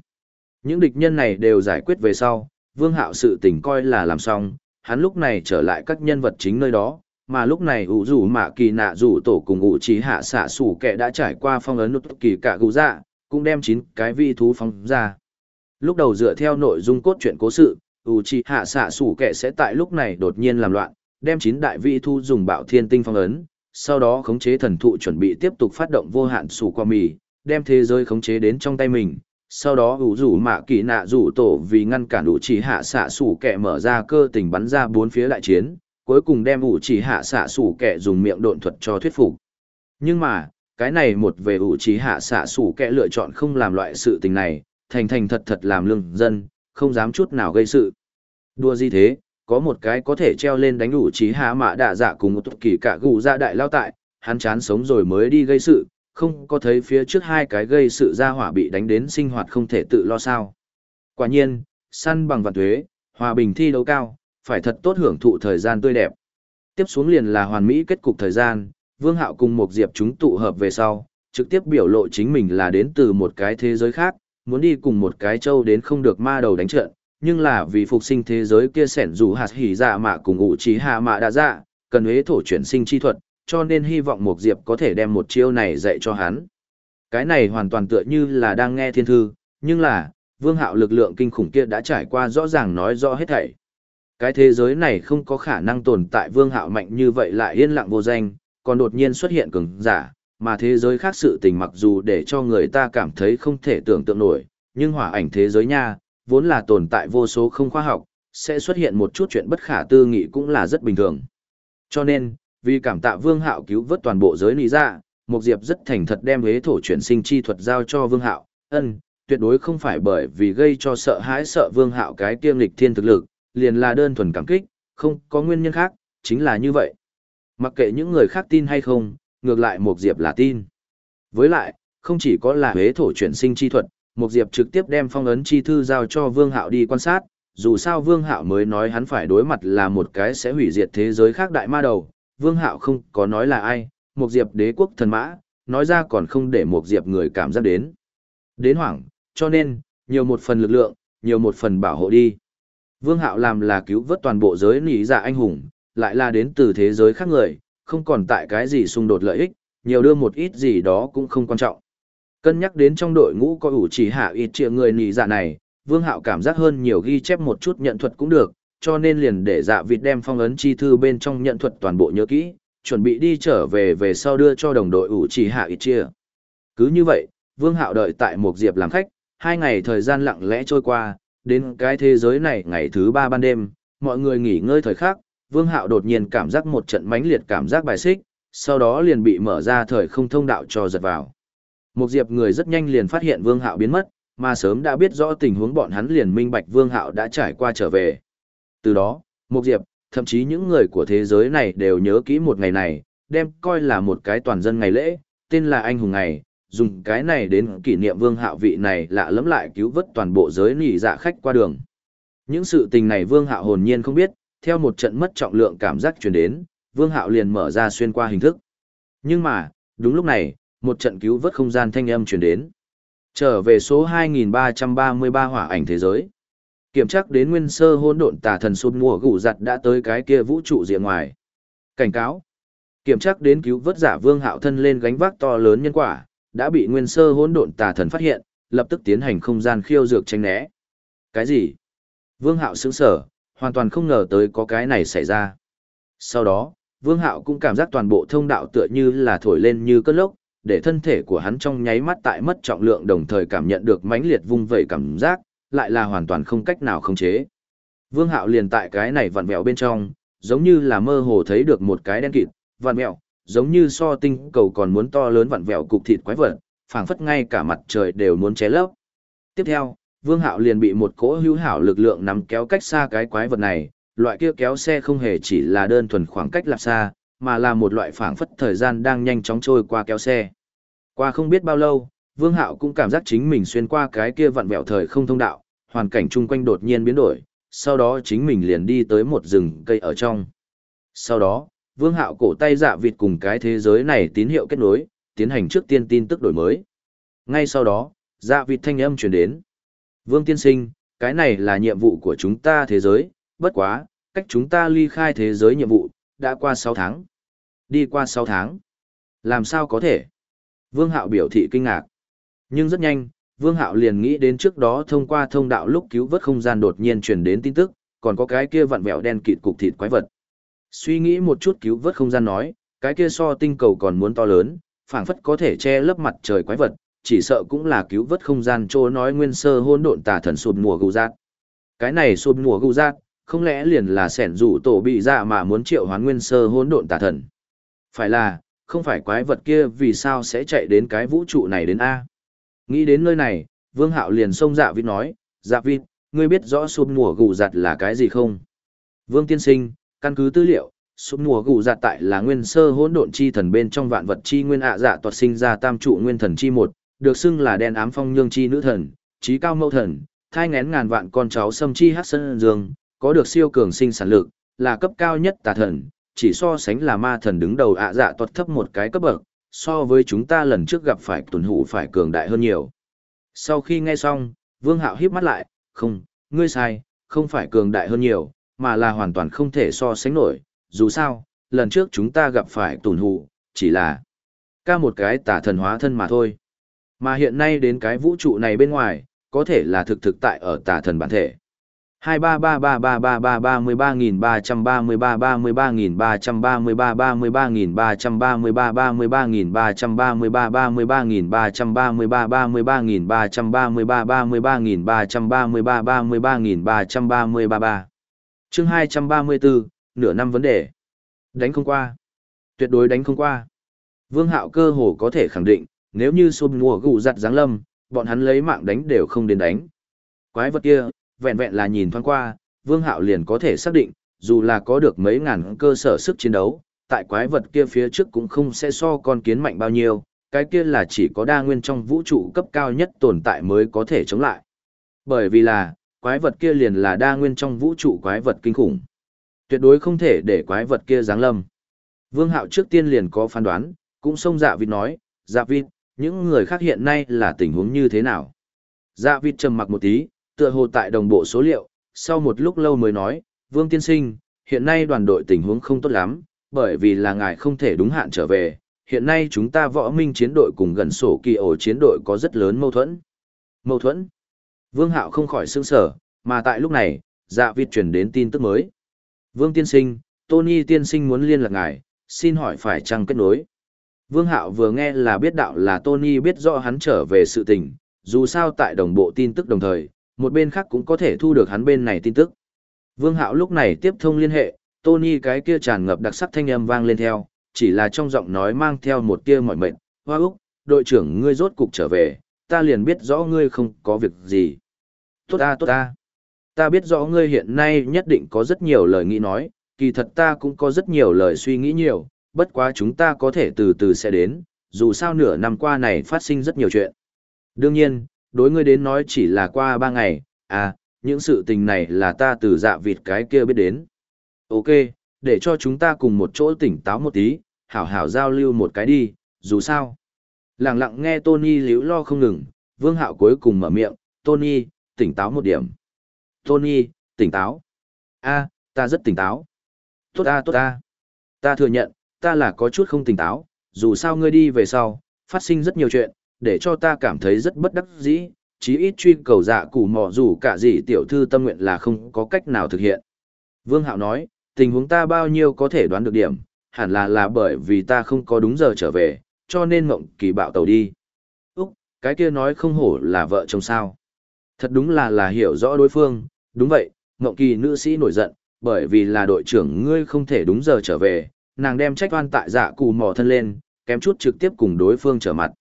Những địch nhân này đều giải quyết về sau, Vương Hạo sự tình coi là làm xong, hắn lúc này trở lại các nhân vật chính nơi đó, mà lúc này ủ rủ mạ kỳ nạ rủ tổ cùng ủ trí hạ xạ sủ kẻ đã trải qua phong ấn nút kỳ cả gù dạ, cũng đem chín cái vi thú phóng ra. Lúc đầu dựa theo nội dung cốt truyện cố sự, ủ trí hạ xạ sủ kẻ sẽ tại lúc này đột nhiên làm loạn, đem chín đại vị thu dùng bạo thiên tinh phong ấn, sau đó khống chế thần thụ chuẩn bị tiếp tục phát động vô hạn sủ qua mì, đem thế giới khống chế đến trong tay mình. Sau đó ủ rủ mạ kỳ nạ rủ tổ vì ngăn cản ủ chỉ hạ xạ sủ kẻ mở ra cơ tình bắn ra bốn phía đại chiến, cuối cùng đem ủ chỉ hạ xạ sủ kẻ dùng miệng độn thuật cho thuyết phục. Nhưng mà, cái này một về ủ chỉ hạ xạ sủ kẻ lựa chọn không làm loại sự tình này, thành thành thật thật làm lương dân, không dám chút nào gây sự. Đua gì thế, có một cái có thể treo lên đánh đủ trí hạ mạ đạ dạ cùng một tục kỳ cả gù ra đại lao tại, hắn chán sống rồi mới đi gây sự, không có thấy phía trước hai cái gây sự ra hỏa bị đánh đến sinh hoạt không thể tự lo sao. Quả nhiên, săn bằng vạn thuế, hòa bình thi đấu cao, phải thật tốt hưởng thụ thời gian tươi đẹp. Tiếp xuống liền là hoàn mỹ kết cục thời gian, Vương Hạo cùng một diệp chúng tụ hợp về sau, trực tiếp biểu lộ chính mình là đến từ một cái thế giới khác, muốn đi cùng một cái châu đến không được ma đầu đánh trận, nhưng là vì phục sinh thế giới kia sẻn dù hạt hỉ dạ mạ cùng ngụ trí hạ mạ đã dạ, cần huế thổ chuyển sinh chi thuật, cho nên hy vọng một diệp có thể đem một chiêu này dạy cho hắn. Cái này hoàn toàn tựa như là đang nghe thiên thư, nhưng là, vương hạo lực lượng kinh khủng kia đã trải qua rõ ràng nói rõ hết thảy. Cái thế giới này không có khả năng tồn tại vương hạo mạnh như vậy lại yên lặng vô danh, còn đột nhiên xuất hiện cường giả, mà thế giới khác sự tình mặc dù để cho người ta cảm thấy không thể tưởng tượng nổi, nhưng hỏa ảnh thế giới nha, vốn là tồn tại vô số không khoa học, sẽ xuất hiện một chút chuyện bất khả tư nghị cũng là rất bình thường. Cho nên, vì cảm tạ vương hạo cứu vớt toàn bộ giới lý dạ, ra, Mục Diệp rất thành thật đem hế thổ chuyển sinh chi thuật giao cho vương hạo, ân, tuyệt đối không phải bởi vì gây cho sợ hãi sợ vương hạo cái tiêm lịch thiên thực lực, liền là đơn thuần cảm kích, không có nguyên nhân khác, chính là như vậy. Mặc kệ những người khác tin hay không, ngược lại Mục Diệp là tin. Với lại, không chỉ có là huế thổ chuyển sinh chi thuật, Mục Diệp trực tiếp đem phong ấn chi thư giao cho Vương Hạo đi quan sát, dù sao Vương Hạo mới nói hắn phải đối mặt là một cái sẽ hủy diệt thế giới khác đại ma đầu, Vương Hạo không có nói là ai, Mục Diệp đế quốc thần mã, nói ra còn không để Mục Diệp người cảm giác đến. Đến hoảng, cho nên, nhiều một phần lực lượng, nhiều một phần bảo hộ đi. Vương Hạo làm là cứu vớt toàn bộ giới nỉ dạ anh hùng, lại là đến từ thế giới khác người, không còn tại cái gì xung đột lợi ích, nhiều đưa một ít gì đó cũng không quan trọng. Cân nhắc đến trong đội ngũ có ủ chỉ hạ ít triệu người nỉ dạ này, Vương Hạo cảm giác hơn nhiều ghi chép một chút nhận thuật cũng được, cho nên liền để dạ vịt đem phong ấn chi thư bên trong nhận thuật toàn bộ nhớ kỹ, chuẩn bị đi trở về về sau đưa cho đồng đội ủ chỉ hạ ít chia. Cứ như vậy, Vương Hạo đợi tại một diệp làm khách, hai ngày thời gian lặng lẽ trôi qua, đến cái thế giới này ngày thứ ba ban đêm, mọi người nghỉ ngơi thời khắc, Vương Hạo đột nhiên cảm giác một trận mãnh liệt cảm giác bài xích, sau đó liền bị mở ra thời không thông đạo cho giật vào. Một diệp người rất nhanh liền phát hiện Vương Hạo biến mất, mà sớm đã biết rõ tình huống bọn hắn liền minh bạch Vương Hạo đã trải qua trở về. Từ đó, một diệp, thậm chí những người của thế giới này đều nhớ kỹ một ngày này, đem coi là một cái toàn dân ngày lễ, tên là anh hùng ngày, dùng cái này đến kỷ niệm vương hạo vị này lạ lẫm lại cứu vớt toàn bộ giới nỉ dạ khách qua đường. Những sự tình này vương hạo hồn nhiên không biết, theo một trận mất trọng lượng cảm giác truyền đến, vương hạo liền mở ra xuyên qua hình thức. Nhưng mà, đúng lúc này, một trận cứu vớt không gian thanh âm truyền đến. Trở về số 2333 hỏa ảnh thế giới. Kiểm tra đến nguyên sơ hỗn độn tà thần sụt mùa gủ giặt đã tới cái kia vũ trụ diện ngoài. Cảnh cáo. Kiểm tra đến cứu vớt giả vương hạo thân lên gánh vác to lớn nhân quả, đã bị nguyên sơ hỗn độn tà thần phát hiện, lập tức tiến hành không gian khiêu dược tranh né. Cái gì? Vương Hạo sững sở, hoàn toàn không ngờ tới có cái này xảy ra. Sau đó, Vương Hạo cũng cảm giác toàn bộ thông đạo tựa như là thổi lên như cơn lốc, để thân thể của hắn trong nháy mắt tại mất trọng lượng đồng thời cảm nhận được mãnh liệt vung vẩy cảm giác, lại là hoàn toàn không cách nào khống chế. Vương Hạo liền tại cái này vặn vẹo bên trong, giống như là mơ hồ thấy được một cái đen kịt, vặn vẹo, giống như so tinh cầu còn muốn to lớn vặn vẹo cục thịt quái vật, phảng phất ngay cả mặt trời đều muốn ché lấp. Tiếp theo, Vương Hạo liền bị một cỗ hữu hảo lực lượng nắm kéo cách xa cái quái vật này, loại kia kéo xe không hề chỉ là đơn thuần khoảng cách lạp xa, mà là một loại phảng phất thời gian đang nhanh chóng trôi qua kéo xe. Qua không biết bao lâu, Vương Hạo cũng cảm giác chính mình xuyên qua cái kia vặn vẹo thời không thông đạo, hoàn cảnh chung quanh đột nhiên biến đổi, sau đó chính mình liền đi tới một rừng cây ở trong. Sau đó, vương hạo cổ tay dạ vịt cùng cái thế giới này tín hiệu kết nối, tiến hành trước tiên tin tức đổi mới. Ngay sau đó, dạ vịt thanh âm truyền đến. Vương tiên sinh, cái này là nhiệm vụ của chúng ta thế giới, bất quá, cách chúng ta ly khai thế giới nhiệm vụ, đã qua 6 tháng. Đi qua 6 tháng. Làm sao có thể? Vương Hạo biểu thị kinh ngạc. Nhưng rất nhanh, Vương Hạo liền nghĩ đến trước đó thông qua thông đạo lúc cứu vớt không gian đột nhiên truyền đến tin tức, còn có cái kia vặn vẹo đen kịt cục thịt quái vật. Suy nghĩ một chút cứu vớt không gian nói, cái kia so tinh cầu còn muốn to lớn, phảng phất có thể che lấp mặt trời quái vật, chỉ sợ cũng là cứu vớt không gian chỗ nói nguyên sơ hôn độn tà thần sụp mùa gù giác. Cái này sụp mùa gù giác, không lẽ liền là sẻn rủ tổ bị dạ mà muốn triệu hoán nguyên sơ hôn độn tà thần? Phải là, không phải quái vật kia vì sao sẽ chạy đến cái vũ trụ này đến A? Nghĩ đến nơi này, Vương Hạo liền xông dạ vịt nói, dạ vịt, ngươi biết rõ sụp mùa gù giặt là cái gì không? Vương tiên sinh, căn cứ tư liệu, sụp mùa gù giặt tại là nguyên sơ hỗn độn chi thần bên trong vạn vật chi nguyên ạ dạ toạt sinh ra tam trụ nguyên thần chi một, được xưng là đen ám phong nhương chi nữ thần, trí cao mẫu thần, thai ngén ngàn vạn con cháu xâm chi hát sân dương, có được siêu cường sinh sản lực, là cấp cao nhất tà thần, chỉ so sánh là ma thần đứng đầu ạ dạ tuật thấp một cái cấp bậc, so với chúng ta lần trước gặp phải tuần hủ phải cường đại hơn nhiều. Sau khi nghe xong, Vương Hạo híp mắt lại, không, ngươi sai, không phải cường đại hơn nhiều, mà là hoàn toàn không thể so sánh nổi, dù sao, lần trước chúng ta gặp phải tuần hủ, chỉ là ca một cái tà thần hóa thân mà thôi. Mà hiện nay đến cái vũ trụ này bên ngoài, có thể là thực thực tại ở tà thần bản thể chương hai trăm ba mươi bốn, nửa năm vấn đề. Đánh không qua tuyệt đối đánh không qua. Vương hạo cơ hồ có thể khẳng định, nếu như xôm mùa gù giặt giáng lâm, bọn hắn lấy mạng đánh đều không đến đánh. Quái vật kia vẹn vẹn là nhìn thoáng qua, Vương Hạo liền có thể xác định, dù là có được mấy ngàn cơ sở sức chiến đấu, tại quái vật kia phía trước cũng không sẽ so con kiến mạnh bao nhiêu, cái kia là chỉ có đa nguyên trong vũ trụ cấp cao nhất tồn tại mới có thể chống lại. Bởi vì là, quái vật kia liền là đa nguyên trong vũ trụ quái vật kinh khủng. Tuyệt đối không thể để quái vật kia giáng lâm. Vương Hạo trước tiên liền có phán đoán, cũng xông dạ vịt nói, dạ vịt, những người khác hiện nay là tình huống như thế nào? Dạ vịt trầm mặc một tí, tựa hồ tại đồng bộ số liệu, sau một lúc lâu mới nói, Vương Tiên Sinh, hiện nay đoàn đội tình huống không tốt lắm, bởi vì là ngài không thể đúng hạn trở về, hiện nay chúng ta võ minh chiến đội cùng gần sổ kỳ ổ chiến đội có rất lớn mâu thuẫn. Mâu thuẫn? Vương Hạo không khỏi sương sở, mà tại lúc này, dạ viết truyền đến tin tức mới. Vương Tiên Sinh, Tony Tiên Sinh muốn liên lạc ngài, xin hỏi phải chăng kết nối. Vương Hạo vừa nghe là biết đạo là Tony biết rõ hắn trở về sự tình, dù sao tại đồng bộ tin tức đồng thời, một bên khác cũng có thể thu được hắn bên này tin tức. Vương Hạo lúc này tiếp thông liên hệ, Tony cái kia tràn ngập đặc sắc thanh âm vang lên theo, chỉ là trong giọng nói mang theo một tia mỏi mệt, hoa úc, đội trưởng ngươi rốt cục trở về, ta liền biết rõ ngươi không có việc gì. Tốt ta tốt ta. Ta biết rõ ngươi hiện nay nhất định có rất nhiều lời nghĩ nói, kỳ thật ta cũng có rất nhiều lời suy nghĩ nhiều, bất quá chúng ta có thể từ từ sẽ đến, dù sao nửa năm qua này phát sinh rất nhiều chuyện. Đương nhiên, đối ngươi đến nói chỉ là qua ba ngày, à, những sự tình này là ta từ dạ vịt cái kia biết đến. Ok, để cho chúng ta cùng một chỗ tỉnh táo một tí, hảo hảo giao lưu một cái đi, dù sao. Lặng lặng nghe Tony liễu lo không ngừng, vương hạo cuối cùng mở miệng, Tony, tỉnh táo một điểm. Tony, tỉnh táo. a ta rất tỉnh táo. Tốt ta tốt ta. Ta thừa nhận, ta là có chút không tỉnh táo, dù sao ngươi đi về sau, phát sinh rất nhiều chuyện, để cho ta cảm thấy rất bất đắc dĩ, chí ít truy cầu dạ củ mò dù cả gì tiểu thư tâm nguyện là không có cách nào thực hiện. Vương Hạo nói, tình huống ta bao nhiêu có thể đoán được điểm, hẳn là là bởi vì ta không có đúng giờ trở về, cho nên mộng kỳ bạo tàu đi. Úc, cái kia nói không hổ là vợ chồng sao. Thật đúng là là hiểu rõ đối phương, đúng vậy, mộng kỳ nữ sĩ nổi giận, bởi vì là đội trưởng ngươi không thể đúng giờ trở về, nàng đem trách oan tại dạ cù mò thân lên, kém chút trực tiếp cùng đối phương trở mặt.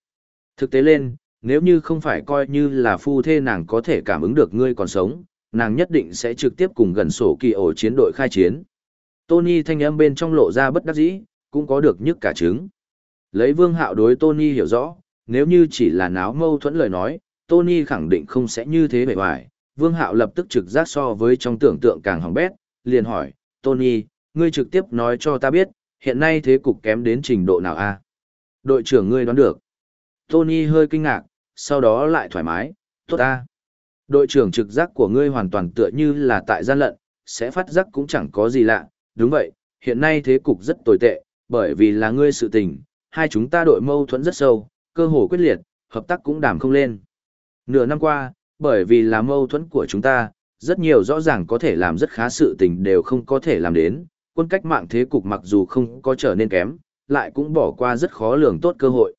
Thực tế lên, nếu như không phải coi như là phu thê nàng có thể cảm ứng được ngươi còn sống, nàng nhất định sẽ trực tiếp cùng gần sổ kỳ ổ chiến đội khai chiến. Tony thanh âm bên trong lộ ra bất đắc dĩ, cũng có được nhức cả trứng. Lấy vương hạo đối Tony hiểu rõ, nếu như chỉ là náo mâu thuẫn lời nói, Tony khẳng định không sẽ như thế bề hoài. Vương hạo lập tức trực giác so với trong tưởng tượng càng hỏng bét, liền hỏi, Tony, ngươi trực tiếp nói cho ta biết, hiện nay thế cục kém đến trình độ nào a? Đội trưởng ngươi đoán được. Tony hơi kinh ngạc, sau đó lại thoải mái, tốt ta. Đội trưởng trực giác của ngươi hoàn toàn tựa như là tại gian lận, sẽ phát giác cũng chẳng có gì lạ, đúng vậy, hiện nay thế cục rất tồi tệ, bởi vì là ngươi sự tình, hai chúng ta đội mâu thuẫn rất sâu, cơ hồ quyết liệt, hợp tác cũng đảm không lên. Nửa năm qua, bởi vì là mâu thuẫn của chúng ta, rất nhiều rõ ràng có thể làm rất khá sự tình đều không có thể làm đến, quân cách mạng thế cục mặc dù không có trở nên kém, lại cũng bỏ qua rất khó lường tốt cơ hội.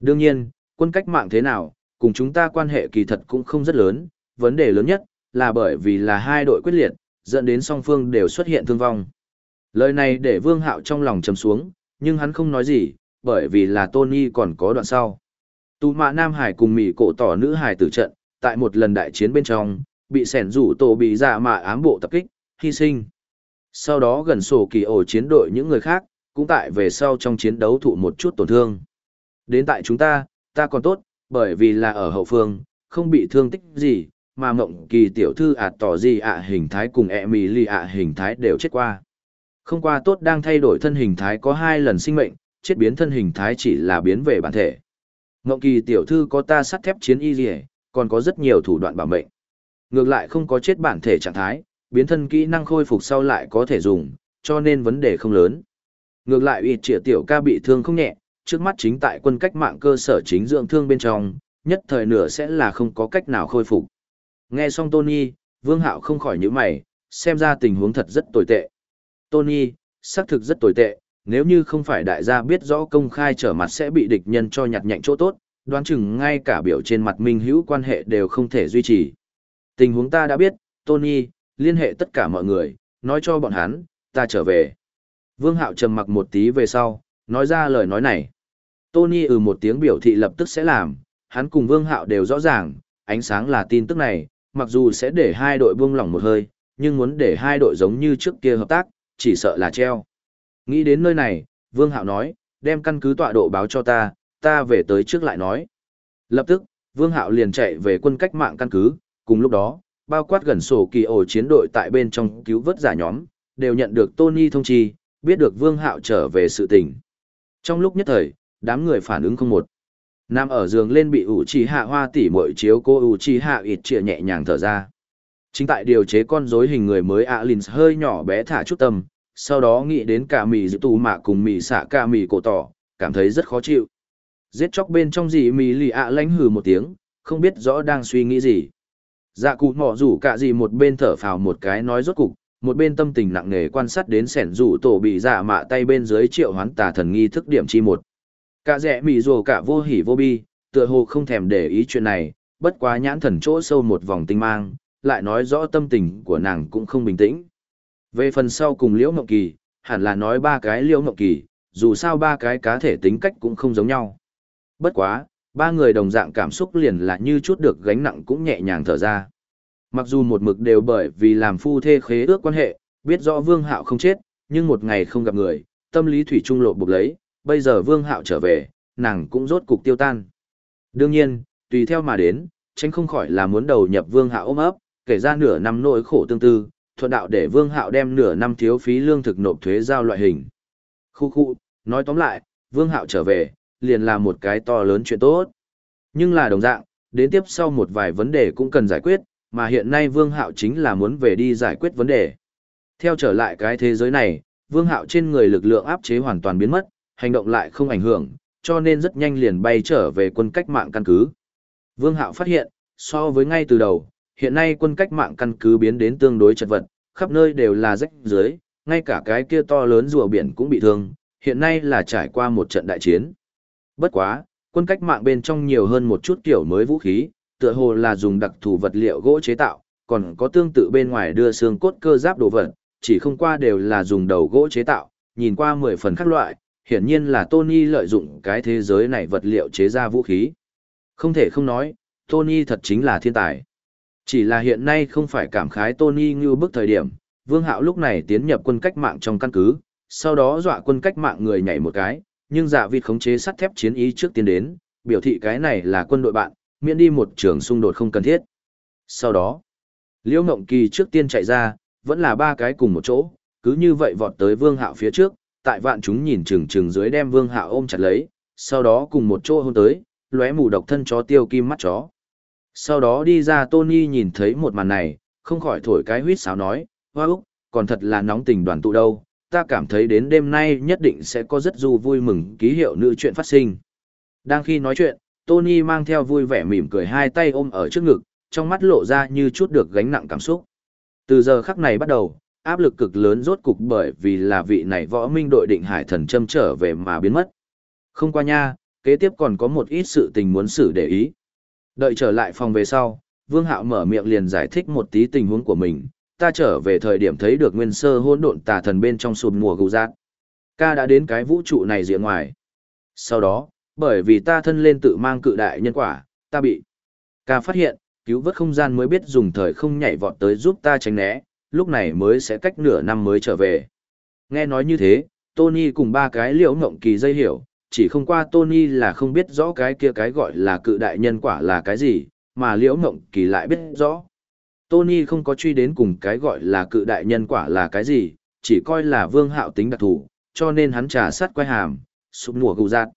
Đương nhiên, quân cách mạng thế nào, cùng chúng ta quan hệ kỳ thật cũng không rất lớn, vấn đề lớn nhất là bởi vì là hai đội quyết liệt, dẫn đến song phương đều xuất hiện thương vong. Lời này để Vương Hạo trong lòng trầm xuống, nhưng hắn không nói gì, bởi vì là Tony còn có đoạn sau. Tù mạ Nam Hải cùng Mỹ cổ tỏ nữ hải tử trận, tại một lần đại chiến bên trong, bị sẻn rủ tổ bị dạ mạ ám bộ tập kích, hy sinh. Sau đó gần sổ kỳ ổ chiến đội những người khác, cũng tại về sau trong chiến đấu thụ một chút tổn thương. Đến tại chúng ta, ta còn tốt, bởi vì là ở hậu phương, không bị thương tích gì, mà mộng kỳ tiểu thư ạt tỏ gì ạ hình thái cùng ẹ mì lì ạ hình thái đều chết qua. Không qua tốt đang thay đổi thân hình thái có hai lần sinh mệnh, chết biến thân hình thái chỉ là biến về bản thể. Mộng kỳ tiểu thư có ta sắt thép chiến y gì, còn có rất nhiều thủ đoạn bảo mệnh. Ngược lại không có chết bản thể trạng thái, biến thân kỹ năng khôi phục sau lại có thể dùng, cho nên vấn đề không lớn. Ngược lại ủy trịa tiểu ca bị thương không nhẹ, trước mắt chính tại quân cách mạng cơ sở chính dưỡng thương bên trong, nhất thời nửa sẽ là không có cách nào khôi phục. Nghe xong Tony, Vương Hạo không khỏi nhíu mày, xem ra tình huống thật rất tồi tệ. Tony, xác thực rất tồi tệ, nếu như không phải đại gia biết rõ công khai trở mặt sẽ bị địch nhân cho nhặt nhạnh chỗ tốt, đoán chừng ngay cả biểu trên mặt minh hữu quan hệ đều không thể duy trì. Tình huống ta đã biết, Tony, liên hệ tất cả mọi người, nói cho bọn hắn, ta trở về. Vương Hạo trầm mặc một tí về sau, nói ra lời nói này. Tony ừ một tiếng biểu thị lập tức sẽ làm, hắn cùng Vương Hạo đều rõ ràng, ánh sáng là tin tức này, mặc dù sẽ để hai đội buông lỏng một hơi, nhưng muốn để hai đội giống như trước kia hợp tác, chỉ sợ là treo. Nghĩ đến nơi này, Vương Hạo nói, đem căn cứ tọa độ báo cho ta, ta về tới trước lại nói. Lập tức, Vương Hạo liền chạy về quân cách mạng căn cứ, cùng lúc đó, bao quát gần sổ kỳ ổ chiến đội tại bên trong cứu vớt giả nhóm, đều nhận được Tony thông chi, biết được Vương Hạo trở về sự tình. Trong lúc nhất thời, đám người phản ứng không một. Nam ở giường lên bị ủ trì hạ hoa tỉ mội chiếu cô ủ trì hạ ịt trịa nhẹ nhàng thở ra. Chính tại điều chế con rối hình người mới Alins hơi nhỏ bé thả chút tâm, sau đó nghĩ đến cả mì giữ tù mạ cùng mì xạ cả mì cổ tỏ, cảm thấy rất khó chịu. Giết chóc bên trong gì mì lì ạ lánh hừ một tiếng, không biết rõ đang suy nghĩ gì. Dạ cụ mỏ rủ cả gì một bên thở phào một cái nói rốt cục, một bên tâm tình nặng nề quan sát đến sẻn rủ tổ bị dạ mạ tay bên dưới triệu hoán tà thần nghi thức điểm chi một. Cả rẻ mì rồ cả vô hỉ vô bi, tựa hồ không thèm để ý chuyện này, bất quá nhãn thần chỗ sâu một vòng tinh mang, lại nói rõ tâm tình của nàng cũng không bình tĩnh. Về phần sau cùng Liễu Ngọc Kỳ, hẳn là nói ba cái Liễu Ngọc Kỳ, dù sao ba cái cá thể tính cách cũng không giống nhau. Bất quá, ba người đồng dạng cảm xúc liền là như chút được gánh nặng cũng nhẹ nhàng thở ra. Mặc dù một mực đều bởi vì làm phu thê khế ước quan hệ, biết rõ Vương Hạo không chết, nhưng một ngày không gặp người, tâm lý thủy trung lộ bục lấy, bây giờ Vương Hạo trở về, nàng cũng rốt cục tiêu tan. Đương nhiên, tùy theo mà đến, tránh không khỏi là muốn đầu nhập Vương Hạo ôm ấp, kể ra nửa năm nỗi khổ tương tư, thuận đạo để Vương Hạo đem nửa năm thiếu phí lương thực nộp thuế giao loại hình. Khu khu, nói tóm lại, Vương Hạo trở về, liền là một cái to lớn chuyện tốt. Nhưng là đồng dạng, đến tiếp sau một vài vấn đề cũng cần giải quyết, mà hiện nay Vương Hạo chính là muốn về đi giải quyết vấn đề. Theo trở lại cái thế giới này, Vương Hạo trên người lực lượng áp chế hoàn toàn biến mất, hành động lại không ảnh hưởng, cho nên rất nhanh liền bay trở về quân cách mạng căn cứ. Vương Hạo phát hiện, so với ngay từ đầu, hiện nay quân cách mạng căn cứ biến đến tương đối chật vật, khắp nơi đều là rách dưới, ngay cả cái kia to lớn rùa biển cũng bị thương, hiện nay là trải qua một trận đại chiến. Bất quá, quân cách mạng bên trong nhiều hơn một chút kiểu mới vũ khí, tựa hồ là dùng đặc thù vật liệu gỗ chế tạo, còn có tương tự bên ngoài đưa xương cốt cơ giáp đồ vật, chỉ không qua đều là dùng đầu gỗ chế tạo, nhìn qua mười phần khác loại, hiển nhiên là Tony lợi dụng cái thế giới này vật liệu chế ra vũ khí. Không thể không nói, Tony thật chính là thiên tài. Chỉ là hiện nay không phải cảm khái Tony như bức thời điểm, Vương Hạo lúc này tiến nhập quân cách mạng trong căn cứ, sau đó dọa quân cách mạng người nhảy một cái, nhưng dạ vịt khống chế sắt thép chiến ý trước tiến đến, biểu thị cái này là quân đội bạn, miễn đi một trường xung đột không cần thiết. Sau đó, Liễu Ngộng Kỳ trước tiên chạy ra, vẫn là ba cái cùng một chỗ, cứ như vậy vọt tới Vương Hạo phía trước, tại vạn chúng nhìn chừng chừng dưới đem Vương Hạo ôm chặt lấy, sau đó cùng một chỗ hôn tới, lóe mù độc thân chó tiêu kim mắt chó. Sau đó đi ra Tony nhìn thấy một màn này, không khỏi thổi cái huýt sáo nói, hoa úc, còn thật là nóng tình đoàn tụ đâu, ta cảm thấy đến đêm nay nhất định sẽ có rất du vui mừng ký hiệu nữ chuyện phát sinh. Đang khi nói chuyện, Tony mang theo vui vẻ mỉm cười hai tay ôm ở trước ngực, trong mắt lộ ra như chút được gánh nặng cảm xúc. Từ giờ khắc này bắt đầu, áp lực cực lớn rốt cục bởi vì là vị này võ minh đội định hải thần châm trở về mà biến mất. Không qua nha, kế tiếp còn có một ít sự tình muốn xử để ý. Đợi trở lại phòng về sau, Vương Hạo mở miệng liền giải thích một tí tình huống của mình, ta trở về thời điểm thấy được nguyên sơ hỗn độn tà thần bên trong sụp mùa gù giác. Ca đã đến cái vũ trụ này diện ngoài. Sau đó, bởi vì ta thân lên tự mang cự đại nhân quả, ta bị. Ca phát hiện, cứu vớt không gian mới biết dùng thời không nhảy vọt tới giúp ta tránh né, lúc này mới sẽ cách nửa năm mới trở về. Nghe nói như thế, Tony cùng ba cái liễu ngộng kỳ dây hiểu, chỉ không qua Tony là không biết rõ cái kia cái gọi là cự đại nhân quả là cái gì, mà liễu ngộng kỳ lại biết rõ. Tony không có truy đến cùng cái gọi là cự đại nhân quả là cái gì, chỉ coi là vương hạo tính đặc thù, cho nên hắn trà sát quay hàm, sụp mùa gù giạt.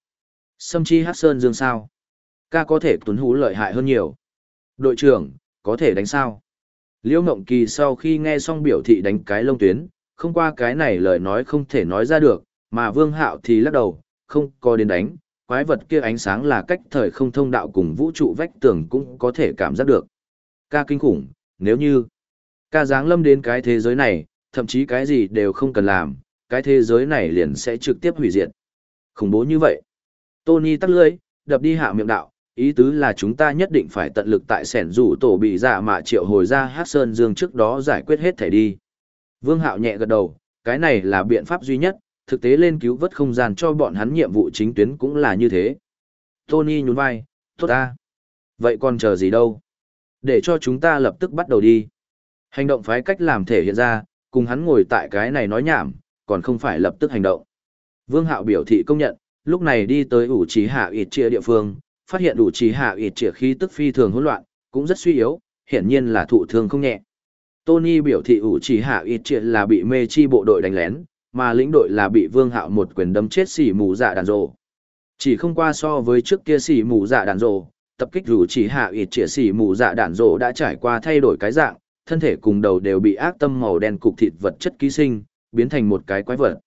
Sâm chi hát sơn dương sao. Ca có thể tuấn hú lợi hại hơn nhiều. Đội trưởng, có thể đánh sao? Liễu Ngộng Kỳ sau khi nghe xong biểu thị đánh cái lông tuyến, không qua cái này lời nói không thể nói ra được, mà Vương Hạo thì lắc đầu, không có đến đánh, quái vật kia ánh sáng là cách thời không thông đạo cùng vũ trụ vách tường cũng có thể cảm giác được. Ca kinh khủng, nếu như ca giáng lâm đến cái thế giới này, thậm chí cái gì đều không cần làm, cái thế giới này liền sẽ trực tiếp hủy diệt. Khủng bố như vậy. Tony tắt lưỡi, đập đi hạ miệng đạo, ý tứ là chúng ta nhất định phải tận lực tại sẻn rủ tổ bị dạ mạ triệu hồi ra hát sơn dương trước đó giải quyết hết thể đi. Vương Hạo nhẹ gật đầu, cái này là biện pháp duy nhất, thực tế lên cứu vớt không gian cho bọn hắn nhiệm vụ chính tuyến cũng là như thế. Tony nhún vai, tốt ta. Vậy còn chờ gì đâu? Để cho chúng ta lập tức bắt đầu đi. Hành động phái cách làm thể hiện ra, cùng hắn ngồi tại cái này nói nhảm, còn không phải lập tức hành động. Vương Hạo biểu thị công nhận, lúc này đi tới ủ trí hạ ịt chia địa phương, phát hiện đủ trì hạ ịt trịa khí tức phi thường hỗn loạn, cũng rất suy yếu, hiển nhiên là thụ thương không nhẹ. Tony biểu thị ủ trì hạ ịt trịa là bị mê chi bộ đội đánh lén, mà lĩnh đội là bị Vương Hạo một quyền đâm chết xỉ mù dạ đàn rồ. Chỉ không qua so với trước kia xỉ mù dạ đàn rồ, tập kích rủ chỉ hạ ịt trịa xỉ mù dạ đàn rồ đã trải qua thay đổi cái dạng, thân thể cùng đầu đều bị ác tâm màu đen cục thịt vật chất ký sinh, biến thành một cái quái vật.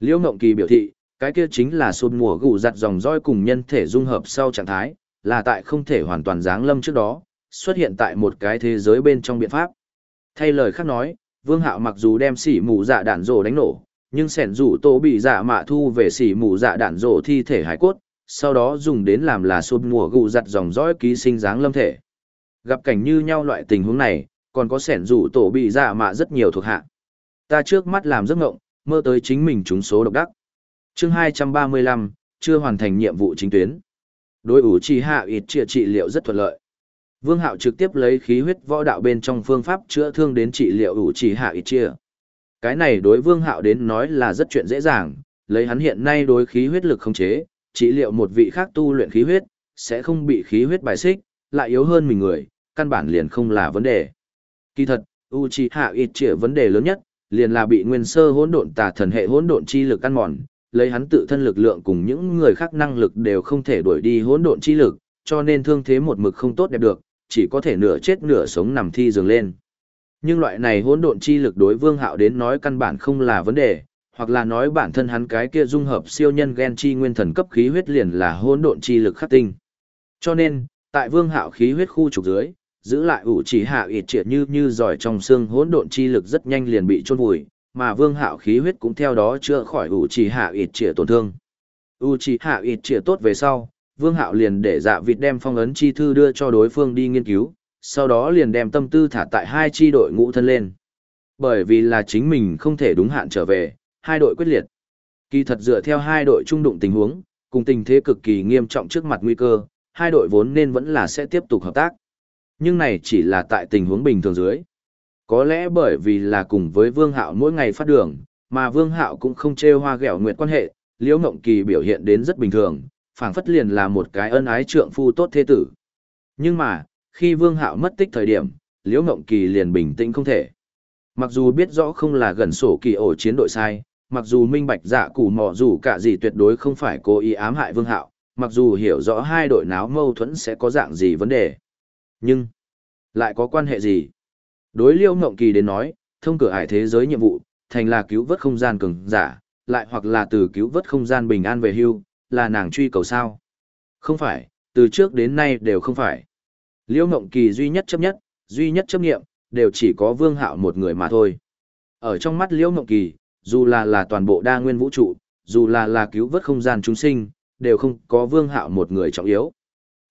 Liễu Ngộng Kỳ biểu thị, cái kia chính là xôn mùa gù giặt dòng roi cùng nhân thể dung hợp sau trạng thái, là tại không thể hoàn toàn giáng lâm trước đó, xuất hiện tại một cái thế giới bên trong biện pháp. Thay lời khác nói, Vương Hạo mặc dù đem xỉ mù dạ đạn rổ đánh nổ, nhưng sẻn rủ tổ bị dạ mạ thu về xỉ mù dạ đạn rổ thi thể hải cốt, sau đó dùng đến làm là sụp mùa gù giặt dòng dõi ký sinh dáng lâm thể. Gặp cảnh như nhau loại tình huống này, còn có sẻn rủ tổ bị dạ mạ rất nhiều thuộc hạ. Ta trước mắt làm giấc ngộng, mơ tới chính mình trúng số độc đắc chương 235, chưa hoàn thành nhiệm vụ chính tuyến. Đối ủ trì hạ ịt trịa trị liệu rất thuận lợi. Vương Hạo trực tiếp lấy khí huyết võ đạo bên trong phương pháp chữa thương đến trị liệu ủ trì hạ ịt trịa. Cái này đối Vương Hạo đến nói là rất chuyện dễ dàng, lấy hắn hiện nay đối khí huyết lực không chế, trị liệu một vị khác tu luyện khí huyết, sẽ không bị khí huyết bài xích, lại yếu hơn mình người, căn bản liền không là vấn đề. Kỳ thật, Uchiha Itachi vấn đề lớn nhất, liền là bị nguyên sơ hỗn độn tà thần hệ hỗn độn chi lực ăn mòn, lấy hắn tự thân lực lượng cùng những người khác năng lực đều không thể đuổi đi hỗn độn chi lực, cho nên thương thế một mực không tốt đẹp được, chỉ có thể nửa chết nửa sống nằm thi giường lên. Nhưng loại này hỗn độn chi lực đối Vương Hạo đến nói căn bản không là vấn đề, hoặc là nói bản thân hắn cái kia dung hợp siêu nhân gen chi nguyên thần cấp khí huyết liền là hỗn độn chi lực khắc tinh. Cho nên, tại Vương Hạo khí huyết khu trục dưới, giữ lại ủ chỉ hạ ịt triệt như như giỏi trong xương hỗn độn chi lực rất nhanh liền bị chôn vùi, mà Vương Hạo khí huyết cũng theo đó chữa khỏi ủ trì hạ ịt trịa tổn thương. U trì hạ ịt trịa tốt về sau, Vương Hạo liền để dạ vịt đem phong ấn chi thư đưa cho đối phương đi nghiên cứu, sau đó liền đem tâm tư thả tại hai chi đội ngũ thân lên. Bởi vì là chính mình không thể đúng hạn trở về, hai đội quyết liệt. Kỳ thật dựa theo hai đội trung đụng tình huống, cùng tình thế cực kỳ nghiêm trọng trước mặt nguy cơ, hai đội vốn nên vẫn là sẽ tiếp tục hợp tác. Nhưng này chỉ là tại tình huống bình thường dưới. Có lẽ bởi vì là cùng với Vương Hạo mỗi ngày phát đường, mà Vương Hạo cũng không trêu hoa ghẹo nguyện quan hệ, Liễu Ngộng Kỳ biểu hiện đến rất bình thường, phảng phất liền là một cái ân ái trượng phu tốt thế tử. Nhưng mà, khi Vương Hạo mất tích thời điểm, Liễu Ngộng Kỳ liền bình tĩnh không thể. Mặc dù biết rõ không là gần sổ kỳ ổ chiến đội sai, mặc dù minh bạch dạ củ mò dù cả gì tuyệt đối không phải cố ý ám hại Vương Hạo, mặc dù hiểu rõ hai đội náo mâu thuẫn sẽ có dạng gì vấn đề. Nhưng, lại có quan hệ gì? Đối Liễu Ngộng Kỳ đến nói, thông cửa hải thế giới nhiệm vụ, thành là cứu vớt không gian cường giả, lại hoặc là từ cứu vớt không gian bình an về hưu, là nàng truy cầu sao? Không phải, từ trước đến nay đều không phải. Liễu Ngộng Kỳ duy nhất chấp nhất, duy nhất chấp nghiệm, đều chỉ có Vương Hạo một người mà thôi. Ở trong mắt Liễu Ngộng Kỳ, dù là là toàn bộ đa nguyên vũ trụ, dù là là cứu vớt không gian chúng sinh, đều không có Vương Hạo một người trọng yếu.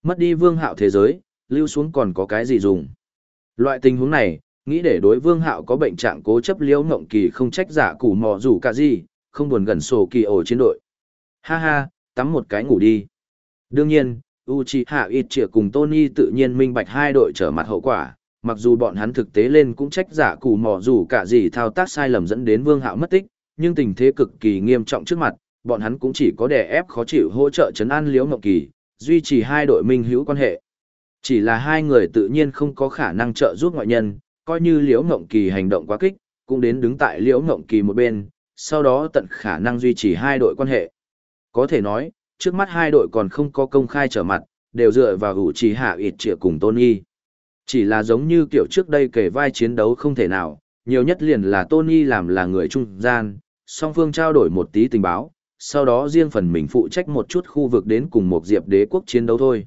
Mất đi Vương Hạo thế giới, lưu xuống còn có cái gì dùng? Loại tình huống này, nghĩ để đối Vương Hạo có bệnh trạng cố chấp Liễu Ngộng Kỳ không trách giả củ mò rủ cả gì, không buồn gần sổ kỳ ổ chiến đội. Ha ha, tắm một cái ngủ đi. Đương nhiên, u chi hạ ít chĩa cùng Tony tự nhiên minh bạch hai đội trở mặt hậu quả, mặc dù bọn hắn thực tế lên cũng trách giả cù mò dù cả gì thao tác sai lầm dẫn đến Vương Hạo mất tích, nhưng tình thế cực kỳ nghiêm trọng trước mặt, bọn hắn cũng chỉ có đè ép khó chịu hỗ trợ chấn an Liễu Ngọc Kỳ, duy trì hai đội minh hữu quan hệ. Chỉ là hai người tự nhiên không có khả năng trợ giúp ngoại nhân, coi như Liễu Ngộng Kỳ hành động quá kích, cũng đến đứng tại Liễu Ngộng Kỳ một bên, sau đó tận khả năng duy trì hai đội quan hệ. Có thể nói, trước mắt hai đội còn không có công khai trở mặt, đều dựa vào hữu trí hạ ịt trịa cùng Tony. Chỉ là giống như kiểu trước đây kể vai chiến đấu không thể nào, nhiều nhất liền là Tony làm là người trung gian, song phương trao đổi một tí tình báo, sau đó riêng phần mình phụ trách một chút khu vực đến cùng một diệp đế quốc chiến đấu thôi.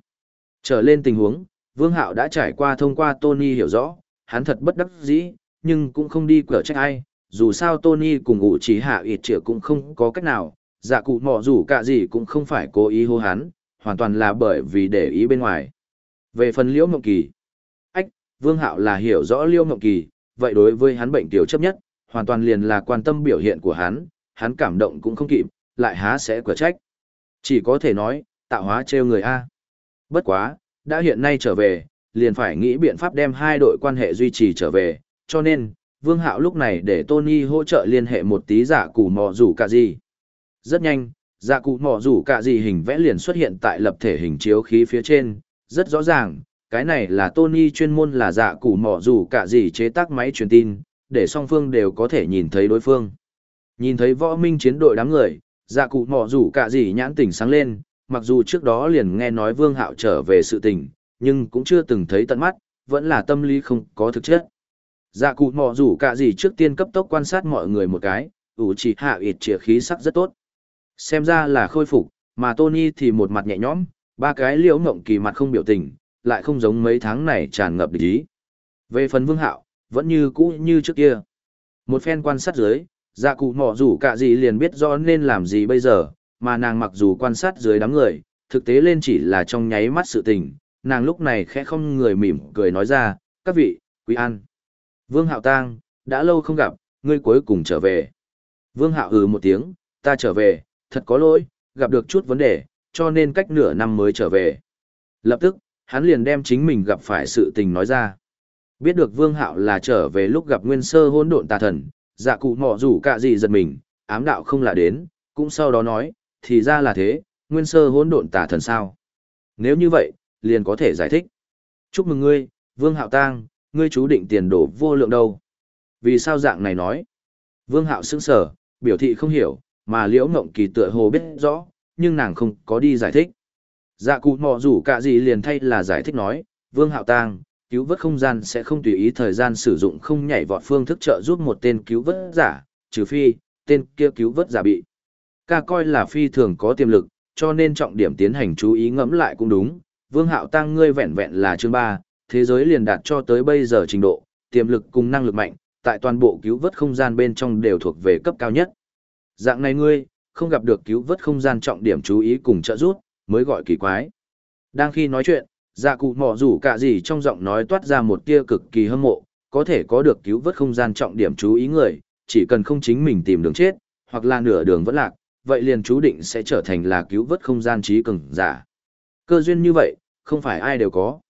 Trở lên tình huống, Vương Hạo đã trải qua thông qua Tony hiểu rõ, hắn thật bất đắc dĩ, nhưng cũng không đi cửa trách ai, dù sao Tony cùng ủ trí hạ ịt trịa cũng không có cách nào, dạ cụ mọ rủ cả gì cũng không phải cố ý hô hắn, hoàn toàn là bởi vì để ý bên ngoài. Về phần liễu mộng kỳ, ách, vương hạo là hiểu rõ liễu mộng kỳ, vậy đối với hắn bệnh tiểu chấp nhất, hoàn toàn liền là quan tâm biểu hiện của hắn, hắn cảm động cũng không kịp, lại há sẽ cửa trách. Chỉ có thể nói, tạo hóa trêu người A. Bất quá, đã hiện nay trở về, liền phải nghĩ biện pháp đem hai đội quan hệ duy trì trở về, cho nên, Vương Hạo lúc này để Tony hỗ trợ liên hệ một tí giả củ mò rủ cả gì. Rất nhanh, giả cụ mò rủ cả gì hình vẽ liền xuất hiện tại lập thể hình chiếu khí phía trên, rất rõ ràng, cái này là Tony chuyên môn là giả cụ mò rủ cả gì chế tác máy truyền tin, để song phương đều có thể nhìn thấy đối phương. Nhìn thấy võ minh chiến đội đám người, giả cụ mò rủ cả gì nhãn tỉnh sáng lên, mặc dù trước đó liền nghe nói vương hạo trở về sự tình, nhưng cũng chưa từng thấy tận mắt, vẫn là tâm lý không có thực chất. Dạ cụ mò rủ cả gì trước tiên cấp tốc quan sát mọi người một cái, ủ chỉ hạ ịt trịa khí sắc rất tốt. Xem ra là khôi phục, mà Tony thì một mặt nhẹ nhõm, ba cái liễu ngộng kỳ mặt không biểu tình, lại không giống mấy tháng này tràn ngập địch ý. Về phần vương hạo, vẫn như cũ như trước kia. Một phen quan sát dưới, dạ cụ mò rủ cả gì liền biết rõ nên làm gì bây giờ, mà nàng mặc dù quan sát dưới đám người, thực tế lên chỉ là trong nháy mắt sự tình, nàng lúc này khẽ không người mỉm cười nói ra, các vị, quý an. Vương hạo tang, đã lâu không gặp, ngươi cuối cùng trở về. Vương hạo ừ một tiếng, ta trở về, thật có lỗi, gặp được chút vấn đề, cho nên cách nửa năm mới trở về. Lập tức, hắn liền đem chính mình gặp phải sự tình nói ra. Biết được Vương Hạo là trở về lúc gặp nguyên sơ hỗn độn tà thần, dạ cụ mọ rủ cả gì giật mình, ám đạo không là đến, cũng sau đó nói, thì ra là thế, nguyên sơ hỗn độn tà thần sao. Nếu như vậy, liền có thể giải thích. Chúc mừng ngươi, Vương Hạo tang, ngươi chú định tiền đổ vô lượng đâu. Vì sao dạng này nói? Vương Hạo sững sở, biểu thị không hiểu, mà liễu ngộng kỳ tựa hồ biết rõ nhưng nàng không có đi giải thích dạ cụ mò rủ cả gì liền thay là giải thích nói vương hạo tang cứu vớt không gian sẽ không tùy ý thời gian sử dụng không nhảy vọt phương thức trợ giúp một tên cứu vớt giả trừ phi tên kia cứu vớt giả bị ca coi là phi thường có tiềm lực cho nên trọng điểm tiến hành chú ý ngẫm lại cũng đúng vương hạo tăng ngươi vẹn vẹn là chương ba thế giới liền đạt cho tới bây giờ trình độ tiềm lực cùng năng lực mạnh tại toàn bộ cứu vớt không gian bên trong đều thuộc về cấp cao nhất Dạng này ngươi, không gặp được cứu vớt không gian trọng điểm chú ý cùng trợ giúp, mới gọi kỳ quái. Đang khi nói chuyện, dạ cụ mỏ rủ cả gì trong giọng nói toát ra một tia cực kỳ hâm mộ, có thể có được cứu vớt không gian trọng điểm chú ý người, chỉ cần không chính mình tìm đường chết, hoặc là nửa đường vẫn lạc, vậy liền chú định sẽ trở thành là cứu vớt không gian trí cường giả. Cơ duyên như vậy, không phải ai đều có.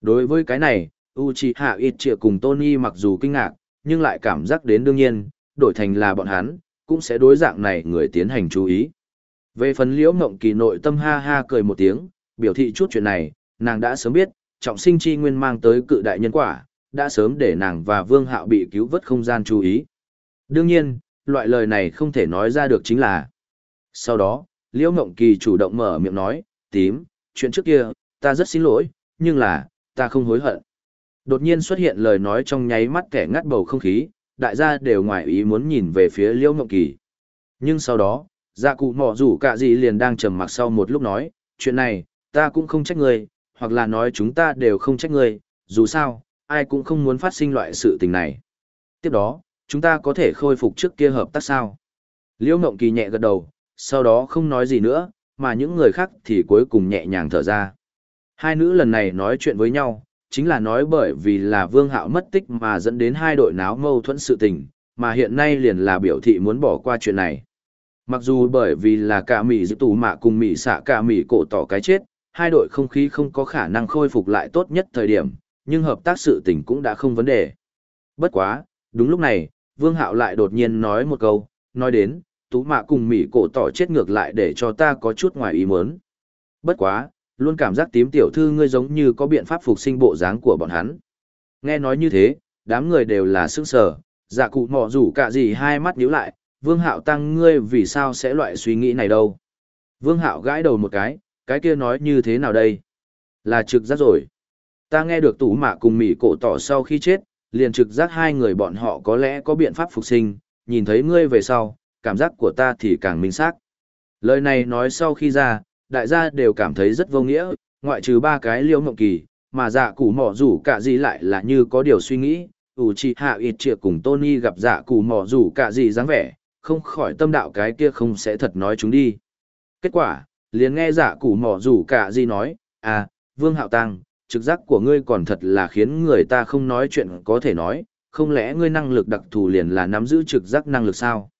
Đối với cái này, Uchiha Itchia cùng Tony mặc dù kinh ngạc, nhưng lại cảm giác đến đương nhiên, đổi thành là bọn hắn, cũng sẽ đối dạng này người tiến hành chú ý. Về phần liễu mộng kỳ nội tâm ha ha cười một tiếng, biểu thị chút chuyện này, nàng đã sớm biết, trọng sinh chi nguyên mang tới cự đại nhân quả, đã sớm để nàng và vương hạo bị cứu vớt không gian chú ý. Đương nhiên, loại lời này không thể nói ra được chính là. Sau đó, liễu mộng kỳ chủ động mở miệng nói, tím, chuyện trước kia, ta rất xin lỗi, nhưng là, ta không hối hận. Đột nhiên xuất hiện lời nói trong nháy mắt kẻ ngắt bầu không khí, đại gia đều ngoài ý muốn nhìn về phía liễu ngộng kỳ nhưng sau đó dạ cụ mỏ rủ cả gì liền đang trầm mặc sau một lúc nói chuyện này ta cũng không trách người, hoặc là nói chúng ta đều không trách người. dù sao ai cũng không muốn phát sinh loại sự tình này tiếp đó chúng ta có thể khôi phục trước kia hợp tác sao liễu ngộng kỳ nhẹ gật đầu sau đó không nói gì nữa mà những người khác thì cuối cùng nhẹ nhàng thở ra hai nữ lần này nói chuyện với nhau chính là nói bởi vì là vương hạo mất tích mà dẫn đến hai đội náo mâu thuẫn sự tình, mà hiện nay liền là biểu thị muốn bỏ qua chuyện này. Mặc dù bởi vì là cả Mỹ giữ tù mạ cùng Mỹ xạ cả Mỹ cổ tỏ cái chết, hai đội không khí không có khả năng khôi phục lại tốt nhất thời điểm, nhưng hợp tác sự tình cũng đã không vấn đề. Bất quá, đúng lúc này, Vương Hạo lại đột nhiên nói một câu, nói đến, tú mạ cùng Mỹ cổ tỏ chết ngược lại để cho ta có chút ngoài ý muốn. Bất quá, luôn cảm giác tím tiểu thư ngươi giống như có biện pháp phục sinh bộ dáng của bọn hắn. Nghe nói như thế, đám người đều là sức sở, dạ cụ mỏ rủ cả gì hai mắt nhíu lại, vương hạo tăng ngươi vì sao sẽ loại suy nghĩ này đâu. Vương hạo gãi đầu một cái, cái kia nói như thế nào đây? Là trực giác rồi. Ta nghe được tủ mạ cùng mỉ cổ tỏ sau khi chết, liền trực giác hai người bọn họ có lẽ có biện pháp phục sinh, nhìn thấy ngươi về sau, cảm giác của ta thì càng minh xác. Lời này nói sau khi ra, đại gia đều cảm thấy rất vô nghĩa, ngoại trừ ba cái liêu mộng kỳ, mà dạ cụ mỏ rủ cả gì lại là như có điều suy nghĩ, ủ trì hạ ít trịa cùng Tony gặp dạ cụ mỏ rủ cả gì dáng vẻ, không khỏi tâm đạo cái kia không sẽ thật nói chúng đi. Kết quả, liền nghe dạ cụ mỏ rủ cả gì nói, à, Vương Hạo Tăng, trực giác của ngươi còn thật là khiến người ta không nói chuyện có thể nói, không lẽ ngươi năng lực đặc thù liền là nắm giữ trực giác năng lực sao?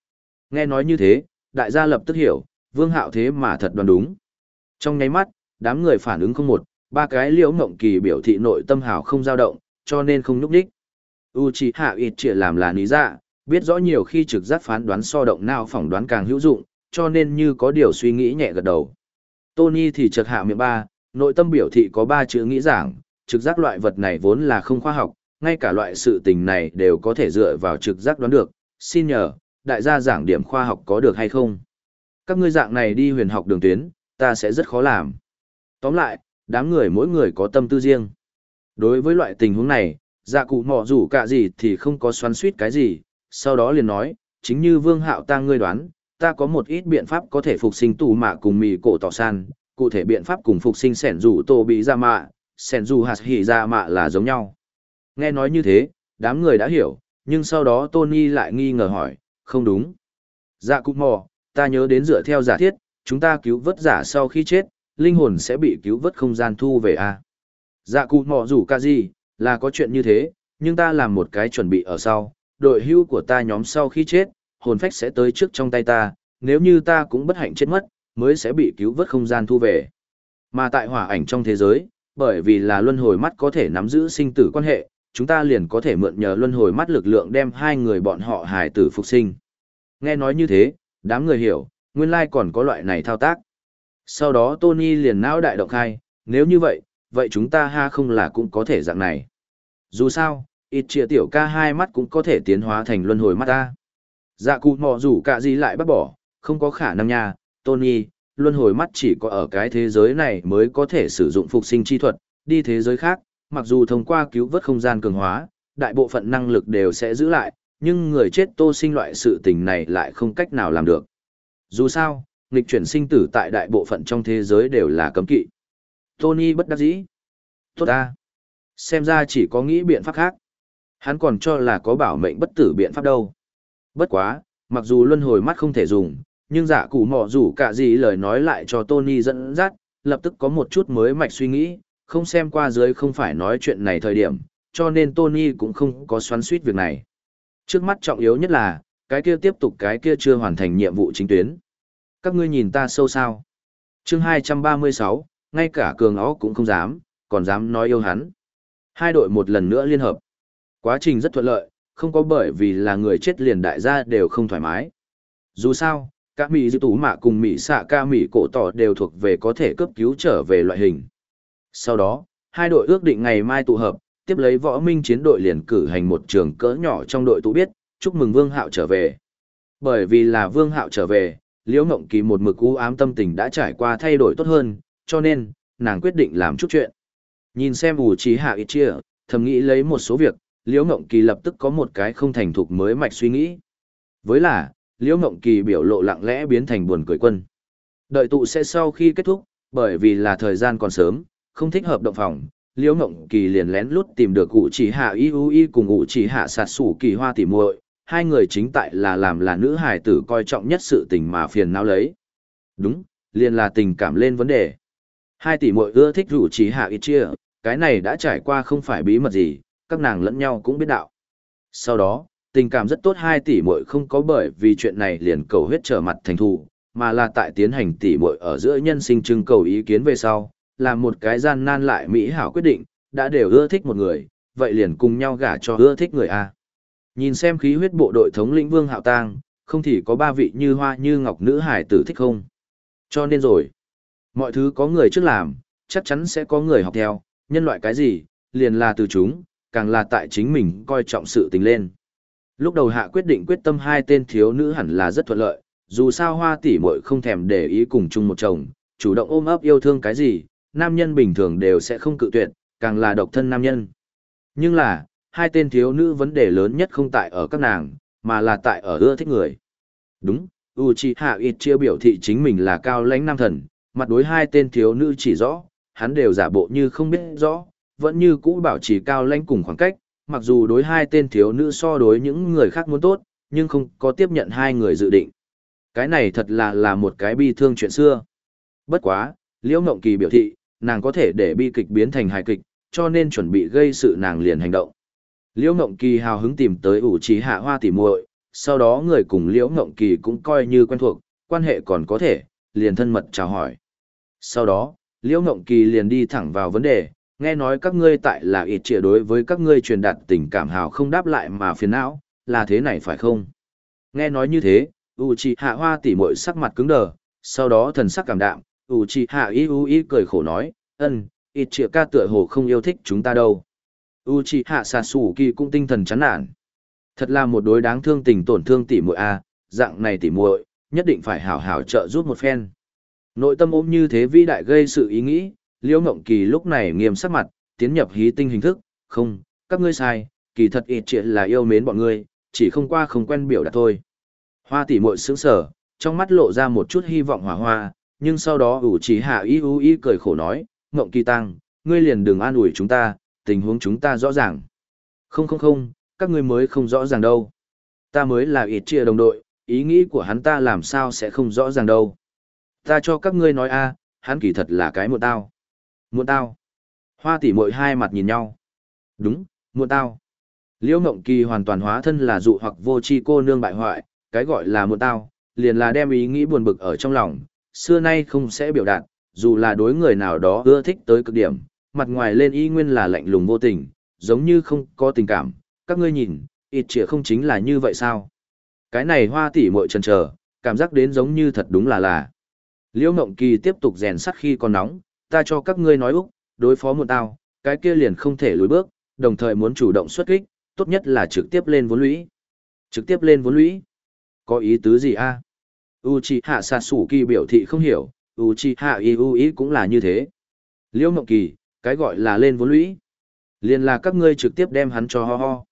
Nghe nói như thế, đại gia lập tức hiểu, Vương Hạo thế mà thật đoán đúng. Trong nháy mắt, đám người phản ứng không một, ba cái liễu ngộng kỳ biểu thị nội tâm hào không dao động, cho nên không núp đích. Uchiha Itchia làm là lý dạ, biết rõ nhiều khi trực giác phán đoán so động nào phỏng đoán càng hữu dụng, cho nên như có điều suy nghĩ nhẹ gật đầu. Tony thì chợt hạ miệng ba, nội tâm biểu thị có ba chữ nghĩ giảng, trực giác loại vật này vốn là không khoa học, ngay cả loại sự tình này đều có thể dựa vào trực giác đoán được, xin nhờ, đại gia giảng điểm khoa học có được hay không? Các ngươi dạng này đi huyền học đường tuyến, ta sẽ rất khó làm. Tóm lại, đám người mỗi người có tâm tư riêng. Đối với loại tình huống này, dạ cụ mỏ rủ cả gì thì không có xoắn suýt cái gì, sau đó liền nói, chính như vương hạo ta ngươi đoán, ta có một ít biện pháp có thể phục sinh tù mạ cùng mì cổ tỏ san, cụ thể biện pháp cùng phục sinh sẻn rủ tổ bị ra mạ, sẻn rủ hạt hỉ ra mạ là giống nhau. Nghe nói như thế, đám người đã hiểu, nhưng sau đó Tony lại nghi ngờ hỏi, không đúng. Dạ cụ mò, ta nhớ đến dựa theo giả thiết, chúng ta cứu vớt giả sau khi chết, linh hồn sẽ bị cứu vớt không gian thu về a à? Dạ cụ mọ rủ ca gì, là có chuyện như thế, nhưng ta làm một cái chuẩn bị ở sau, đội hưu của ta nhóm sau khi chết, hồn phách sẽ tới trước trong tay ta, nếu như ta cũng bất hạnh chết mất, mới sẽ bị cứu vớt không gian thu về. Mà tại hỏa ảnh trong thế giới, bởi vì là luân hồi mắt có thể nắm giữ sinh tử quan hệ, chúng ta liền có thể mượn nhờ luân hồi mắt lực lượng đem hai người bọn họ hài tử phục sinh. Nghe nói như thế, đám người hiểu, nguyên lai còn có loại này thao tác. Sau đó Tony liền não đại động khai, nếu như vậy, vậy chúng ta ha không là cũng có thể dạng này. Dù sao, ít trịa tiểu ca hai mắt cũng có thể tiến hóa thành luân hồi mắt ta. Dạ cụ mò rủ cả gì lại bắt bỏ, không có khả năng nha, Tony, luân hồi mắt chỉ có ở cái thế giới này mới có thể sử dụng phục sinh chi thuật, đi thế giới khác, mặc dù thông qua cứu vớt không gian cường hóa, đại bộ phận năng lực đều sẽ giữ lại, nhưng người chết tô sinh loại sự tình này lại không cách nào làm được. Dù sao, nghịch chuyển sinh tử tại đại bộ phận trong thế giới đều là cấm kỵ. Tony bất đắc dĩ. Tốt ta. Xem ra chỉ có nghĩ biện pháp khác. Hắn còn cho là có bảo mệnh bất tử biện pháp đâu. Bất quá, mặc dù luân hồi mắt không thể dùng, nhưng giả cụ mỏ rủ cả gì lời nói lại cho Tony dẫn dắt, lập tức có một chút mới mạch suy nghĩ, không xem qua dưới không phải nói chuyện này thời điểm, cho nên Tony cũng không có xoắn suýt việc này. Trước mắt trọng yếu nhất là, cái kia tiếp tục cái kia chưa hoàn thành nhiệm vụ chính tuyến. Các ngươi nhìn ta sâu sao. chương 236, ngay cả cường ó cũng không dám, còn dám nói yêu hắn. Hai đội một lần nữa liên hợp. Quá trình rất thuận lợi, không có bởi vì là người chết liền đại gia đều không thoải mái. Dù sao, các mỹ dư tủ mạ cùng mỹ xạ ca mỹ cổ tỏ đều thuộc về có thể cấp cứu trở về loại hình. Sau đó, hai đội ước định ngày mai tụ hợp, tiếp lấy võ minh chiến đội liền cử hành một trường cỡ nhỏ trong đội tụ biết, chúc mừng Vương Hạo trở về. Bởi vì là Vương Hạo trở về, Liễu Ngộng Kỳ một mực u ám tâm tình đã trải qua thay đổi tốt hơn, cho nên, nàng quyết định làm chút chuyện. Nhìn xem ủ trí hạ ít chia, thầm nghĩ lấy một số việc, Liễu Ngộng Kỳ lập tức có một cái không thành thục mới mạch suy nghĩ. Với là, Liễu Ngộng Kỳ biểu lộ lặng lẽ biến thành buồn cười quân. Đợi tụ sẽ sau khi kết thúc, bởi vì là thời gian còn sớm, không thích hợp động phòng, Liễu Ngộng Kỳ liền lén lút tìm được cụ chỉ hạ y u y cùng cụ chỉ hạ sạt sủ kỳ hoa tỉ muội, hai người chính tại là làm là nữ hài tử coi trọng nhất sự tình mà phiền não lấy. Đúng, liền là tình cảm lên vấn đề. Hai tỷ muội ưa thích rủ chỉ hạ ít chia, cái này đã trải qua không phải bí mật gì, các nàng lẫn nhau cũng biết đạo. Sau đó, tình cảm rất tốt hai tỷ muội không có bởi vì chuyện này liền cầu huyết trở mặt thành thù, mà là tại tiến hành tỷ muội ở giữa nhân sinh trưng cầu ý kiến về sau, là một cái gian nan lại mỹ hảo quyết định, đã đều ưa thích một người, vậy liền cùng nhau gả cho ưa thích người A. Nhìn xem khí huyết bộ đội thống lĩnh Vương Hạo Tang, không thì có ba vị như hoa như ngọc nữ hải tử thích không? Cho nên rồi, mọi thứ có người trước làm, chắc chắn sẽ có người học theo, nhân loại cái gì, liền là từ chúng, càng là tại chính mình coi trọng sự tình lên. Lúc đầu hạ quyết định quyết tâm hai tên thiếu nữ hẳn là rất thuận lợi, dù sao hoa tỷ muội không thèm để ý cùng chung một chồng, chủ động ôm ấp yêu thương cái gì, nam nhân bình thường đều sẽ không cự tuyệt, càng là độc thân nam nhân. Nhưng là, hai tên thiếu nữ vấn đề lớn nhất không tại ở các nàng, mà là tại ở ưa thích người. Đúng, Uchiha Itchia biểu thị chính mình là cao lãnh nam thần, mặt đối hai tên thiếu nữ chỉ rõ, hắn đều giả bộ như không biết rõ, vẫn như cũ bảo trì cao lãnh cùng khoảng cách, mặc dù đối hai tên thiếu nữ so đối những người khác muốn tốt, nhưng không có tiếp nhận hai người dự định. Cái này thật là là một cái bi thương chuyện xưa. Bất quá, Liễu Ngộng Kỳ biểu thị, nàng có thể để bi kịch biến thành hài kịch, cho nên chuẩn bị gây sự nàng liền hành động. Liễu Ngộng Kỳ hào hứng tìm tới ủ trí hạ hoa tỉ muội, sau đó người cùng Liễu Ngộng Kỳ cũng coi như quen thuộc, quan hệ còn có thể, liền thân mật chào hỏi. Sau đó, Liễu Ngộng Kỳ liền đi thẳng vào vấn đề, nghe nói các ngươi tại là ít trịa đối với các ngươi truyền đạt tình cảm hào không đáp lại mà phiền não, là thế này phải không? Nghe nói như thế, U Chỉ Hạ Hoa tỉ Mội sắc mặt cứng đờ, sau đó thần sắc cảm đạm, Uchiha Iui cười khổ nói, ân, ít trịa ca tựa hồ không yêu thích chúng ta đâu. Uchiha kỳ cũng tinh thần chán nản. Thật là một đối đáng thương tình tổn thương tỉ muội a, dạng này tỉ muội, nhất định phải hảo hảo trợ giúp một phen. Nội tâm ôm như thế vĩ đại gây sự ý nghĩ, Liễu Ngộng Kỳ lúc này nghiêm sắc mặt, tiến nhập hí tinh hình thức, không, các ngươi sai, kỳ thật ít chuyện là yêu mến bọn ngươi, chỉ không qua không quen biểu đạt thôi. Hoa tỉ muội sững sở, trong mắt lộ ra một chút hy vọng hỏa hoa, nhưng sau đó ủ trí hạ y u y cười khổ nói, Ngộng Kỳ Tăng, ngươi liền đừng an ủi chúng ta, tình huống chúng ta rõ ràng. Không không không, các ngươi mới không rõ ràng đâu. Ta mới là ít chia đồng đội, ý nghĩ của hắn ta làm sao sẽ không rõ ràng đâu. Ta cho các ngươi nói a, hắn kỳ thật là cái muộn tao. Muộn tao. Hoa tỷ muội hai mặt nhìn nhau. Đúng, muộn tao. Liễu Mộng Kỳ hoàn toàn hóa thân là dụ hoặc vô tri cô nương bại hoại, cái gọi là muộn tao, liền là đem ý nghĩ buồn bực ở trong lòng, xưa nay không sẽ biểu đạt, dù là đối người nào đó ưa thích tới cực điểm, mặt ngoài lên y nguyên là lạnh lùng vô tình, giống như không có tình cảm, các ngươi nhìn, ít trịa không chính là như vậy sao? Cái này hoa tỷ mội trần chờ, cảm giác đến giống như thật đúng là là. Liễu Ngộng Kỳ tiếp tục rèn sắt khi còn nóng, ta cho các ngươi nói úc, đối phó một tao, cái kia liền không thể lùi bước, đồng thời muốn chủ động xuất kích, tốt nhất là trực tiếp lên vốn lũy. Trực tiếp lên vốn lũy? Có ý tứ gì a? Uchiha Sasuke biểu thị không hiểu, Uchiha Iui cũng là như thế. Liễu Ngộng Kỳ, cái gọi là lên vốn lũy. Liền là các ngươi trực tiếp đem hắn cho ho ho.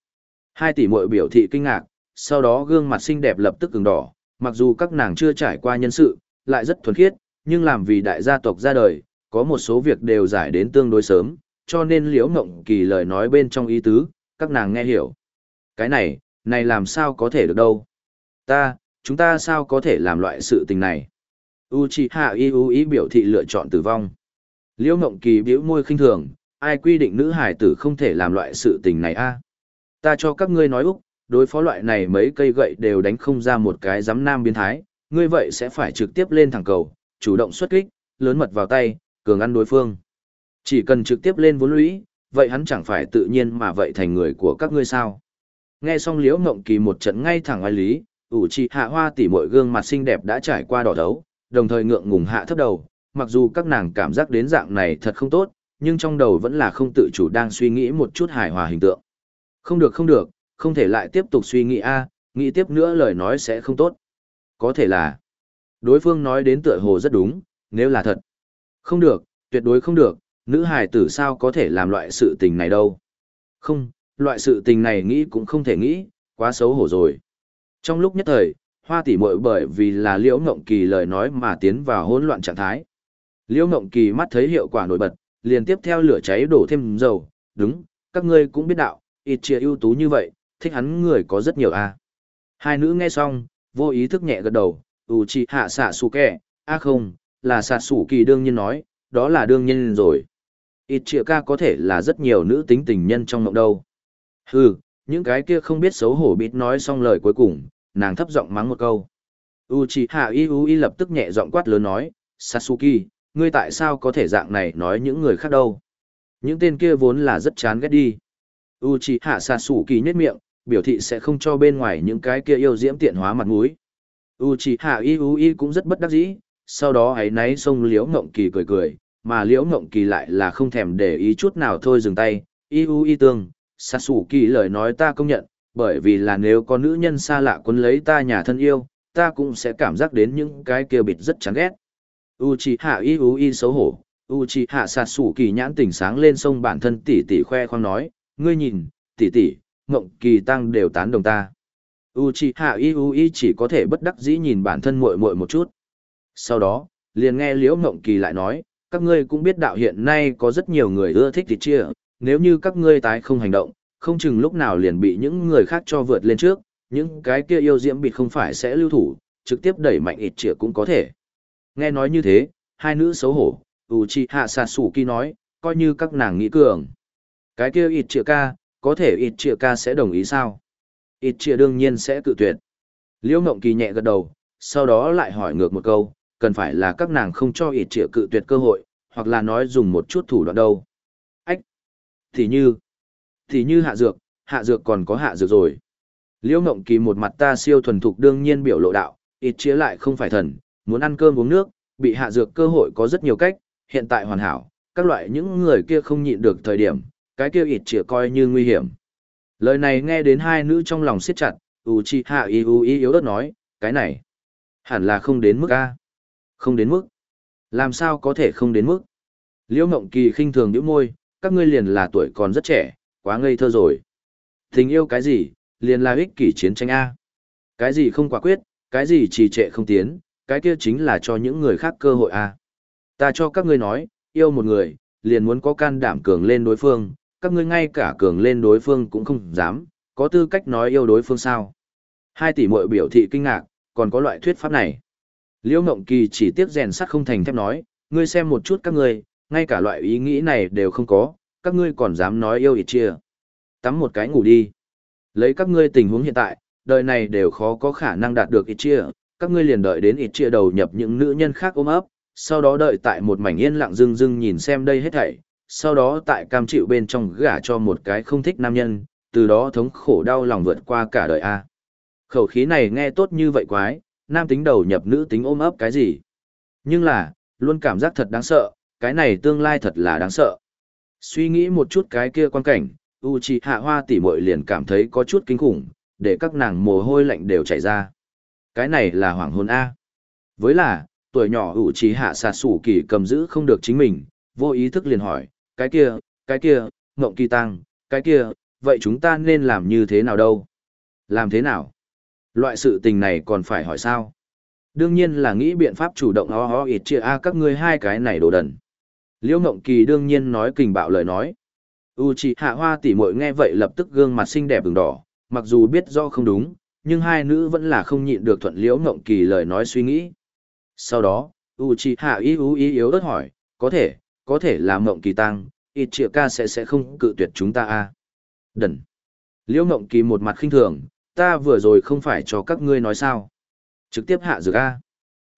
Hai tỷ muội biểu thị kinh ngạc, sau đó gương mặt xinh đẹp lập tức cứng đỏ, mặc dù các nàng chưa trải qua nhân sự, lại rất thuần khiết, nhưng làm vì đại gia tộc ra đời, có một số việc đều giải đến tương đối sớm, cho nên liễu ngộng kỳ lời nói bên trong ý tứ, các nàng nghe hiểu. Cái này, này làm sao có thể được đâu. Ta, chúng ta sao có thể làm loại sự tình này. Uchiha Iu ý biểu thị lựa chọn tử vong. Liễu ngộng kỳ bĩu môi khinh thường, ai quy định nữ hải tử không thể làm loại sự tình này a? À? Ta cho các ngươi nói úc, đối phó loại này mấy cây gậy đều đánh không ra một cái giám nam biến thái, ngươi vậy sẽ phải trực tiếp lên thẳng cầu, chủ động xuất kích, lớn mật vào tay, cường ăn đối phương. Chỉ cần trực tiếp lên vốn lũy, vậy hắn chẳng phải tự nhiên mà vậy thành người của các ngươi sao. Nghe xong liễu ngộng kỳ một trận ngay thẳng ai lý, ủ trì hạ hoa tỉ mội gương mặt xinh đẹp đã trải qua đỏ đấu, đồng thời ngượng ngùng hạ thấp đầu, mặc dù các nàng cảm giác đến dạng này thật không tốt, nhưng trong đầu vẫn là không tự chủ đang suy nghĩ một chút hài hòa hình tượng. Không được không được, không thể lại tiếp tục suy nghĩ a, nghĩ tiếp nữa lời nói sẽ không tốt. Có thể là, đối phương nói đến tựa hồ rất đúng, nếu là thật. Không được, tuyệt đối không được, nữ hài tử sao có thể làm loại sự tình này đâu. Không, loại sự tình này nghĩ cũng không thể nghĩ, quá xấu hổ rồi. Trong lúc nhất thời, hoa tỷ muội bởi vì là liễu ngộng kỳ lời nói mà tiến vào hỗn loạn trạng thái. Liễu ngộng kỳ mắt thấy hiệu quả nổi bật, liền tiếp theo lửa cháy đổ thêm dầu, đúng, các ngươi cũng biết đạo, ít chia ưu tú như vậy, thích hắn người có rất nhiều a. À. Hai nữ nghe xong, vô ý thức nhẹ gật đầu, ủ chỉ hạ xạ sủ kẻ, a không, là xạ sủ kỳ đương nhiên nói, đó là đương nhiên rồi. Ít chia ca có thể là rất nhiều nữ tính tình nhân trong mộng đâu. Hừ, những cái kia không biết xấu hổ bịt nói xong lời cuối cùng, nàng thấp giọng mắng một câu. Uchiha Iui lập tức nhẹ giọng quát lớn nói, Sasuke, ngươi tại sao có thể dạng này nói những người khác đâu? Những tên kia vốn là rất chán ghét đi. Uchiha Sasuke nhếch miệng, biểu thị sẽ không cho bên ngoài những cái kia yêu diễm tiện hóa mặt mũi. Uchiha Iui cũng rất bất đắc dĩ, sau đó ấy náy xông Liễu Ngộng Kỳ cười cười, mà Liễu Ngộng Kỳ lại là không thèm để ý chút nào thôi dừng tay. Iui tương, Sasuke lời nói ta công nhận, bởi vì là nếu có nữ nhân xa lạ quấn lấy ta nhà thân yêu, ta cũng sẽ cảm giác đến những cái kia bịt rất chán ghét. Uchiha Iui xấu hổ, Uchiha kỳ nhãn tỉnh sáng lên sông bản thân tỷ tỷ khoe khoang nói, ngươi nhìn, tỷ tỷ, ngộng kỳ tăng đều tán đồng ta. Uchiha Iui chỉ có thể bất đắc dĩ nhìn bản thân mội mội một chút. Sau đó, liền nghe Liễu Ngộng Kỳ lại nói, các ngươi cũng biết đạo hiện nay có rất nhiều người ưa thích thịt chia, nếu như các ngươi tái không hành động, không chừng lúc nào liền bị những người khác cho vượt lên trước, những cái kia yêu diễm bịt không phải sẽ lưu thủ, trực tiếp đẩy mạnh ít chĩa cũng có thể. Nghe nói như thế, hai nữ xấu hổ, Uchiha Sasuke nói, coi như các nàng nghĩ cường. Cái kia ít trịa ca, có thể ít trịa ca sẽ đồng ý sao? Ít trịa đương nhiên sẽ cự tuyệt. Liễu Ngộng Kỳ nhẹ gật đầu, sau đó lại hỏi ngược một câu, cần phải là các nàng không cho ít trịa cự tuyệt cơ hội, hoặc là nói dùng một chút thủ đoạn đâu. Ách! Thì như, thì như hạ dược, hạ dược còn có hạ dược rồi. Liễu Ngộng Kỳ một mặt ta siêu thuần thục đương nhiên biểu lộ đạo, ít trịa lại không phải thần, muốn ăn cơm uống nước, bị hạ dược cơ hội có rất nhiều cách, hiện tại hoàn hảo, các loại những người kia không nhịn được thời điểm, cái kia ít chia coi như nguy hiểm. Lời này nghe đến hai nữ trong lòng siết chặt, Uchiha Iu yếu đất nói, cái này, hẳn là không đến mức A. Không đến mức. Làm sao có thể không đến mức? Liễu Ngộng Kỳ khinh thường nhíu môi, các ngươi liền là tuổi còn rất trẻ, quá ngây thơ rồi. Tình yêu cái gì, liền là ích kỷ chiến tranh A. Cái gì không quả quyết, cái gì trì trệ không tiến, cái kia chính là cho những người khác cơ hội à? Ta cho các ngươi nói, yêu một người, liền muốn có can đảm cường lên đối phương, các ngươi ngay cả cường lên đối phương cũng không dám, có tư cách nói yêu đối phương sao. Hai tỷ muội biểu thị kinh ngạc, còn có loại thuyết pháp này. Liễu Ngộng Kỳ chỉ tiếc rèn sắt không thành thép nói, ngươi xem một chút các ngươi, ngay cả loại ý nghĩ này đều không có, các ngươi còn dám nói yêu ít chia. Tắm một cái ngủ đi. Lấy các ngươi tình huống hiện tại, đời này đều khó có khả năng đạt được ít chia, các ngươi liền đợi đến ít chia đầu nhập những nữ nhân khác ôm ấp, sau đó đợi tại một mảnh yên lặng dưng dưng nhìn xem đây hết thảy, sau đó tại cam chịu bên trong gả cho một cái không thích nam nhân, từ đó thống khổ đau lòng vượt qua cả đời a. Khẩu khí này nghe tốt như vậy quái, nam tính đầu nhập nữ tính ôm ấp cái gì? Nhưng là, luôn cảm giác thật đáng sợ, cái này tương lai thật là đáng sợ. Suy nghĩ một chút cái kia quan cảnh, Uchiha Hoa tỷ muội liền cảm thấy có chút kinh khủng, để các nàng mồ hôi lạnh đều chảy ra. Cái này là hoàng hôn A. Với là, tuổi nhỏ ủ trí hạ xà sủ kỳ cầm giữ không được chính mình, vô ý thức liền hỏi, cái kia, cái kia, ngộng kỳ tăng, cái kia, vậy chúng ta nên làm như thế nào đâu? Làm thế nào? Loại sự tình này còn phải hỏi sao? Đương nhiên là nghĩ biện pháp chủ động ho ho ít chia a các ngươi hai cái này đồ đần. Liễu Ngộng Kỳ đương nhiên nói kình bạo lời nói. Uchiha Hoa tỷ muội nghe vậy lập tức gương mặt xinh đẹp ửng đỏ, mặc dù biết do không đúng, nhưng hai nữ vẫn là không nhịn được thuận Liễu Ngộng Kỳ lời nói suy nghĩ. Sau đó, Uchiha hạ ý yếu ớt hỏi, có thể, có thể là Ngộng Kỳ tăng, Ichika sẽ sẽ không cự tuyệt chúng ta a. À? Đần. Liễu Ngộng Kỳ một mặt khinh thường, ta vừa rồi không phải cho các ngươi nói sao? Trực tiếp hạ dược a.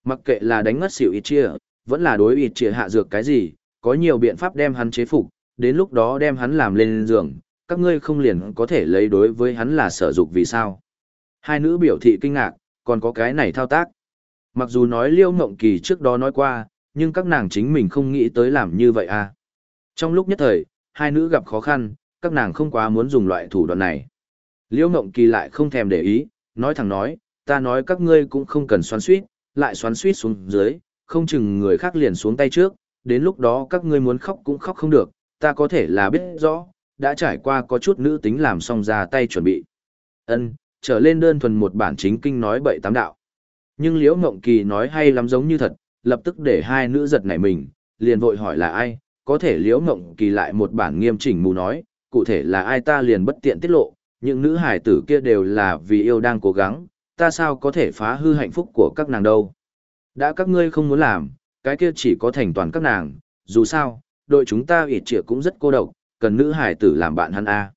Mặc kệ là đánh ngất xỉu Ichia, vẫn là đối Ichia hạ dược cái gì, có nhiều biện pháp đem hắn chế phục, đến lúc đó đem hắn làm lên giường, các ngươi không liền có thể lấy đối với hắn là sở dục vì sao. Hai nữ biểu thị kinh ngạc, còn có cái này thao tác. Mặc dù nói Liêu Ngộng Kỳ trước đó nói qua, nhưng các nàng chính mình không nghĩ tới làm như vậy à. Trong lúc nhất thời, hai nữ gặp khó khăn, các nàng không quá muốn dùng loại thủ đoạn này. Liêu Ngộng Kỳ lại không thèm để ý, nói thẳng nói, ta nói các ngươi cũng không cần xoắn suýt, lại xoắn suýt xuống dưới, không chừng người khác liền xuống tay trước, đến lúc đó các ngươi muốn khóc cũng khóc không được, ta có thể là biết rõ, đã trải qua có chút nữ tính làm xong ra tay chuẩn bị. Ân, trở lên đơn thuần một bản chính kinh nói bậy tám đạo. Nhưng Liễu Ngộng Kỳ nói hay lắm giống như thật, lập tức để hai nữ giật nảy mình, liền vội hỏi là ai, có thể Liễu Ngộng Kỳ lại một bản nghiêm chỉnh mù nói, cụ thể là ai ta liền bất tiện tiết lộ, những nữ hải tử kia đều là vì yêu đang cố gắng, ta sao có thể phá hư hạnh phúc của các nàng đâu. Đã các ngươi không muốn làm, cái kia chỉ có thành toàn các nàng, dù sao, đội chúng ta ịt trịa cũng rất cô độc, cần nữ hải tử làm bạn hắn a.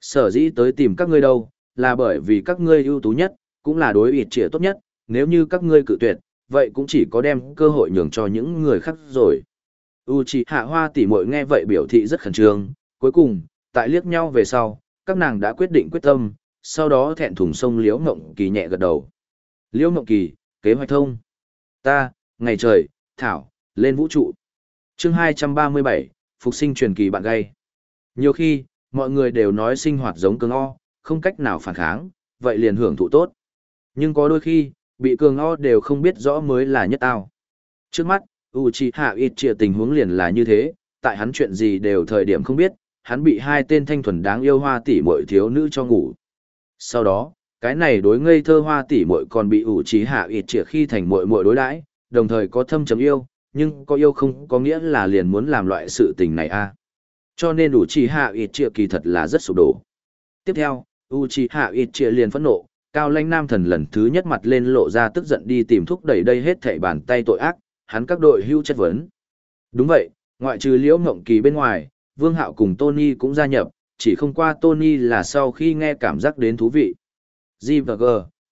Sở dĩ tới tìm các ngươi đâu, là bởi vì các ngươi ưu tú nhất, cũng là đối ịt trịa tốt nhất, nếu như các ngươi cự tuyệt, vậy cũng chỉ có đem cơ hội nhường cho những người khác rồi. Uchiha Hoa tỷ muội nghe vậy biểu thị rất khẩn trương, cuối cùng, tại liếc nhau về sau, các nàng đã quyết định quyết tâm, sau đó thẹn thùng sông Liễu Ngộng Kỳ nhẹ gật đầu. Liễu Ngộng Kỳ, kế hoạch thông. Ta, ngày trời, thảo, lên vũ trụ. Chương 237, Phục sinh truyền kỳ bạn gay. Nhiều khi, mọi người đều nói sinh hoạt giống cứng o, không cách nào phản kháng, vậy liền hưởng thụ tốt. Nhưng có đôi khi, bị cường o đều không biết rõ mới là nhất tao. Trước mắt, Uchiha Itchia tình huống liền là như thế, tại hắn chuyện gì đều thời điểm không biết, hắn bị hai tên thanh thuần đáng yêu hoa tỷ muội thiếu nữ cho ngủ. Sau đó, cái này đối ngây thơ hoa tỷ muội còn bị Uchiha Itchia khi thành muội muội đối đãi, đồng thời có thâm chấm yêu, nhưng có yêu không có nghĩa là liền muốn làm loại sự tình này a. À. Cho nên Uchiha Itchia kỳ thật là rất sụp đổ. Tiếp theo, Uchiha Itchia liền phẫn nộ, cao lãnh nam thần lần thứ nhất mặt lên lộ ra tức giận đi tìm thúc đẩy đây hết thảy bàn tay tội ác, hắn các đội hưu chất vấn. Đúng vậy, ngoại trừ liễu Ngộng kỳ bên ngoài, Vương Hạo cùng Tony cũng gia nhập, chỉ không qua Tony là sau khi nghe cảm giác đến thú vị. G và G,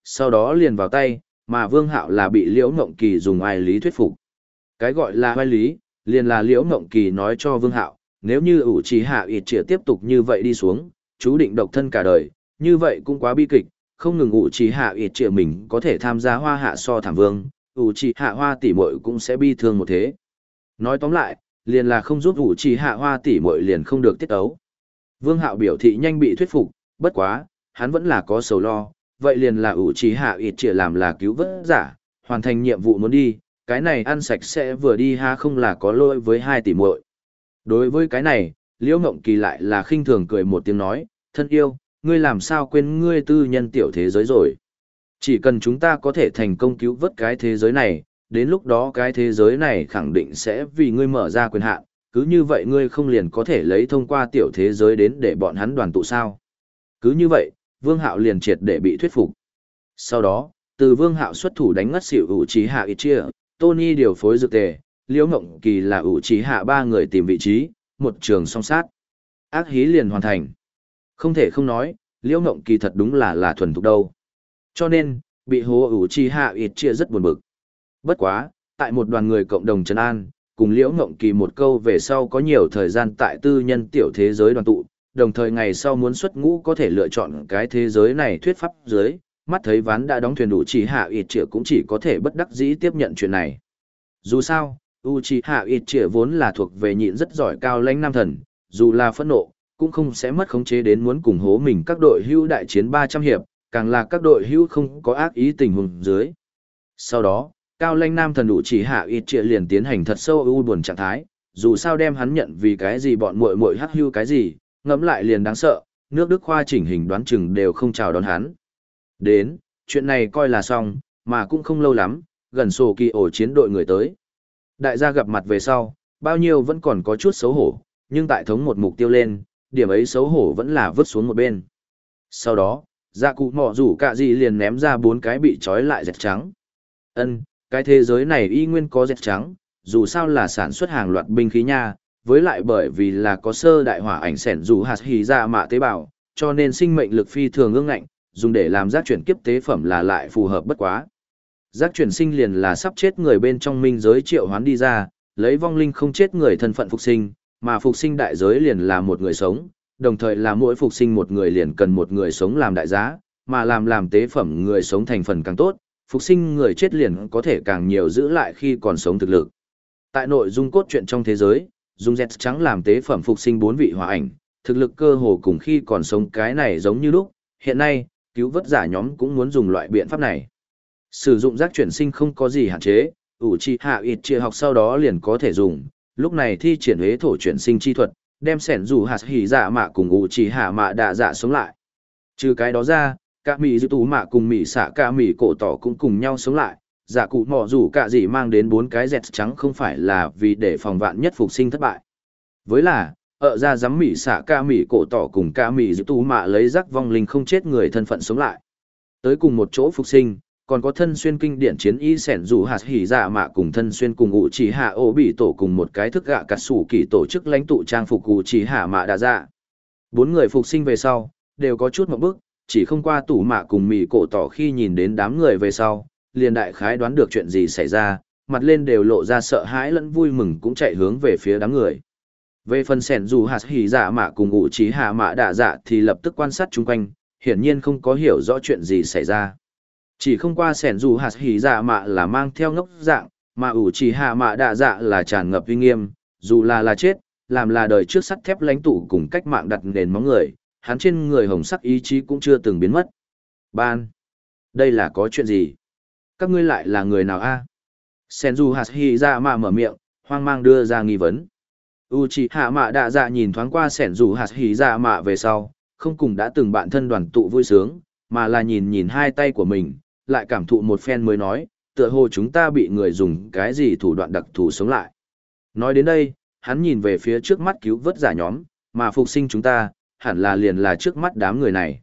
sau đó liền vào tay, mà Vương Hạo là bị liễu Ngộng kỳ dùng ai lý thuyết phục. Cái gọi là ai lý, liền là liễu Ngộng kỳ nói cho Vương Hạo, nếu như ủ trì hạ ịt trịa tiếp tục như vậy đi xuống, chú định độc thân cả đời, như vậy cũng quá bi kịch, không ngừng ủ trì hạ ít triệu mình có thể tham gia hoa hạ so thảm vương, ủ trì hạ hoa tỷ muội cũng sẽ bi thương một thế. Nói tóm lại, liền là không giúp ủ trì hạ hoa tỷ muội liền không được tiết ấu. Vương Hạo biểu thị nhanh bị thuyết phục, bất quá, hắn vẫn là có sầu lo, vậy liền là ủ trì hạ ít triệu làm là cứu vớt giả, hoàn thành nhiệm vụ muốn đi, cái này ăn sạch sẽ vừa đi ha không là có lỗi với hai tỷ muội. Đối với cái này, Liễu Ngộng Kỳ lại là khinh thường cười một tiếng nói, thân yêu, ngươi làm sao quên ngươi tư nhân tiểu thế giới rồi. Chỉ cần chúng ta có thể thành công cứu vớt cái thế giới này, đến lúc đó cái thế giới này khẳng định sẽ vì ngươi mở ra quyền hạn, cứ như vậy ngươi không liền có thể lấy thông qua tiểu thế giới đến để bọn hắn đoàn tụ sao. Cứ như vậy, Vương Hạo liền triệt để bị thuyết phục. Sau đó, từ Vương Hạo xuất thủ đánh ngất xỉu ủ trí hạ ít chia, Tony điều phối dược tề, Liễu Ngộng Kỳ là ủ trí hạ ba người tìm vị trí, một trường song sát. Ác hí liền hoàn thành. Không thể không nói, Liễu Ngộng Kỳ thật đúng là là thuần thục đâu. Cho nên, bị hố ủ chi hạ ít chia rất buồn bực. Bất quá, tại một đoàn người cộng đồng Trần an, cùng Liễu Ngộng Kỳ một câu về sau có nhiều thời gian tại tư nhân tiểu thế giới đoàn tụ, đồng thời ngày sau muốn xuất ngũ có thể lựa chọn cái thế giới này thuyết pháp dưới, mắt thấy ván đã đóng thuyền đủ chỉ hạ ít trịa cũng chỉ có thể bất đắc dĩ tiếp nhận chuyện này. Dù sao, u chi hạ Uchiha Itchia vốn là thuộc về nhịn rất giỏi cao lãnh nam thần, dù là phẫn nộ, cũng không sẽ mất khống chế đến muốn cùng hố mình các đội hưu đại chiến 300 hiệp, càng là các đội hưu không có ác ý tình huống dưới. Sau đó, cao lãnh nam thần đủ chỉ hạ ít trịa liền tiến hành thật sâu u buồn trạng thái, dù sao đem hắn nhận vì cái gì bọn muội muội hắc hưu cái gì, ngẫm lại liền đáng sợ, nước Đức khoa chỉnh hình đoán chừng đều không chào đón hắn. Đến, chuyện này coi là xong, mà cũng không lâu lắm, gần sổ kỳ ổ chiến đội người tới. Đại gia gặp mặt về sau, bao nhiêu vẫn còn có chút xấu hổ, nhưng tại thống một mục tiêu lên, điểm ấy xấu hổ vẫn là vứt xuống một bên. Sau đó, dạ cụ mỏ rủ cả gì liền ném ra bốn cái bị trói lại dẹt trắng. Ân, cái thế giới này y nguyên có dẹt trắng, dù sao là sản xuất hàng loạt binh khí nha, với lại bởi vì là có sơ đại hỏa ảnh sẻn dù hạt hì ra mạ tế bào, cho nên sinh mệnh lực phi thường ương ngạnh, dùng để làm giác chuyển kiếp tế phẩm là lại phù hợp bất quá. Giác chuyển sinh liền là sắp chết người bên trong minh giới triệu hoán đi ra, lấy vong linh không chết người thân phận phục sinh, mà phục sinh đại giới liền là một người sống, đồng thời là mỗi phục sinh một người liền cần một người sống làm đại giá, mà làm làm tế phẩm người sống thành phần càng tốt, phục sinh người chết liền có thể càng nhiều giữ lại khi còn sống thực lực. Tại nội dung cốt truyện trong thế giới, dùng dẹt trắng làm tế phẩm phục sinh bốn vị hòa ảnh, thực lực cơ hồ cùng khi còn sống cái này giống như lúc, hiện nay, cứu vớt giả nhóm cũng muốn dùng loại biện pháp này. Sử dụng giác chuyển sinh không có gì hạn chế, ủ trì hạ ịt chia học sau đó liền có thể dùng, lúc này thi triển huế thổ chuyển sinh chi thuật, đem sẻn dù hạt hỉ dạ mạ cùng ủ chỉ hạ mạ đạ dạ sống lại. Trừ cái đó ra, cả mỹ dư tú mạ cùng mỹ xạ cả mỹ cổ tỏ cũng cùng nhau sống lại. Dạ cụ mỏ rủ cả gì mang đến bốn cái dẹt trắng không phải là vì để phòng vạn nhất phục sinh thất bại. Với là, ở ra giám mỹ xạ ca mỹ cổ tỏ cùng ca mỹ dư tú mạ lấy rắc vong linh không chết người thân phận sống lại. Tới cùng một chỗ phục sinh, còn có thân xuyên kinh điển chiến y sẻn dù hạt hỉ dạ mạ cùng thân xuyên cùng ủ chỉ hạ ô bị tổ cùng một cái thức gạ cắt sủ kỳ tổ chức lãnh tụ trang phục ủ chỉ hạ mạ đà dạ. Bốn người phục sinh về sau, đều có chút một bức, chỉ không qua tủ mạ cùng mì cổ tỏ khi nhìn đến đám người về sau, liền đại khái đoán được chuyện gì xảy ra, mặt lên đều lộ ra sợ hãi lẫn vui mừng cũng chạy hướng về phía đám người. Về phần sẻn dù hạt hỉ dạ mạ cùng ủ chỉ hạ mạ đà dạ thì lập tức quan sát chung quanh, hiển nhiên không có hiểu rõ chuyện gì xảy ra chỉ không qua sẻn dù hạt hỉ dạ mạ là mang theo ngốc dạng, mà ủ chỉ hạ mạ đạ dạ là tràn ngập uy nghiêm, dù là là chết, làm là đời trước sắt thép lãnh tụ cùng cách mạng đặt nền móng người, hắn trên người hồng sắc ý chí cũng chưa từng biến mất. Ban! Đây là có chuyện gì? Các ngươi lại là người nào a? Sẻn dù hạt hỉ dạ mạ mở miệng, hoang mang đưa ra nghi vấn. U chỉ hạ mạ đạ dạ nhìn thoáng qua sẻn dù hạt hỉ dạ mạ về sau, không cùng đã từng bạn thân đoàn tụ vui sướng, mà là nhìn nhìn hai tay của mình, lại cảm thụ một phen mới nói, tựa hồ chúng ta bị người dùng cái gì thủ đoạn đặc thù sống lại. Nói đến đây, hắn nhìn về phía trước mắt cứu vớt giả nhóm, mà phục sinh chúng ta, hẳn là liền là trước mắt đám người này.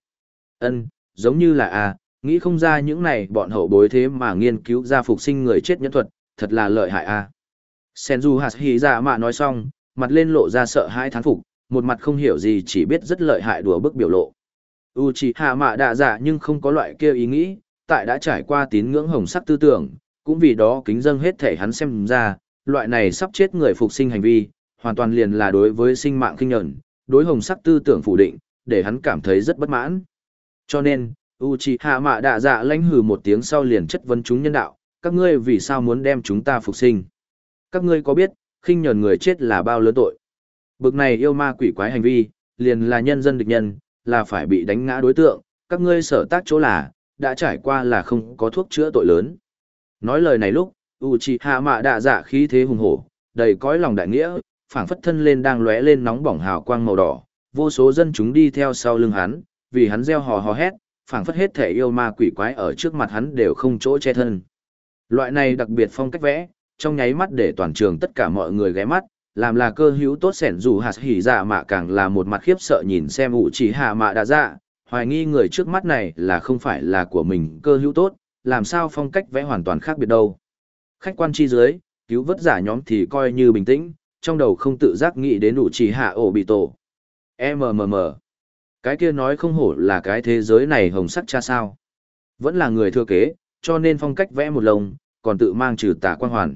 Ân, giống như là a, à, nghĩ không ra những này bọn hậu bối thế mà nghiên cứu ra phục sinh người chết nhân thuật, thật là lợi hại a. À. Senju Hashi giả mạ nói xong, mặt lên lộ ra sợ hãi thán phục, một mặt không hiểu gì chỉ biết rất lợi hại đùa bức biểu lộ. Uchiha mạ đạ giả nhưng không có loại kia ý nghĩ, tại đã trải qua tín ngưỡng hồng sắc tư tưởng, cũng vì đó kính dâng hết thể hắn xem ra, loại này sắp chết người phục sinh hành vi, hoàn toàn liền là đối với sinh mạng kinh nhận, đối hồng sắc tư tưởng phủ định, để hắn cảm thấy rất bất mãn. Cho nên, Uchiha Mạ Đạ Dạ lãnh hừ một tiếng sau liền chất vấn chúng nhân đạo, các ngươi vì sao muốn đem chúng ta phục sinh? Các ngươi có biết, khinh nhẫn người chết là bao lớn tội? Bực này yêu ma quỷ quái hành vi, liền là nhân dân địch nhân, là phải bị đánh ngã đối tượng, các ngươi sở tác chỗ là, đã trải qua là không có thuốc chữa tội lớn. Nói lời này lúc, Uchiha Mạ Đạ Dạ khí thế hùng hổ, đầy cõi lòng đại nghĩa, phảng phất thân lên đang lóe lên nóng bỏng hào quang màu đỏ, vô số dân chúng đi theo sau lưng hắn, vì hắn reo hò hò hét, phảng phất hết thể yêu ma quỷ quái ở trước mặt hắn đều không chỗ che thân. Loại này đặc biệt phong cách vẽ, trong nháy mắt để toàn trường tất cả mọi người ghé mắt, làm là cơ hữu tốt sẻn dù hạt hỉ dạ mạ càng là một mặt khiếp sợ nhìn xem ủ chỉ hạ mạ đã dạ, hoài nghi người trước mắt này là không phải là của mình cơ hữu tốt, làm sao phong cách vẽ hoàn toàn khác biệt đâu. Khách quan chi dưới, cứu vớt giả nhóm thì coi như bình tĩnh, trong đầu không tự giác nghĩ đến đủ chỉ hạ ổ bị tổ. MMM. Cái kia nói không hổ là cái thế giới này hồng sắc cha sao. Vẫn là người thừa kế, cho nên phong cách vẽ một lồng, còn tự mang trừ tà quan hoàn.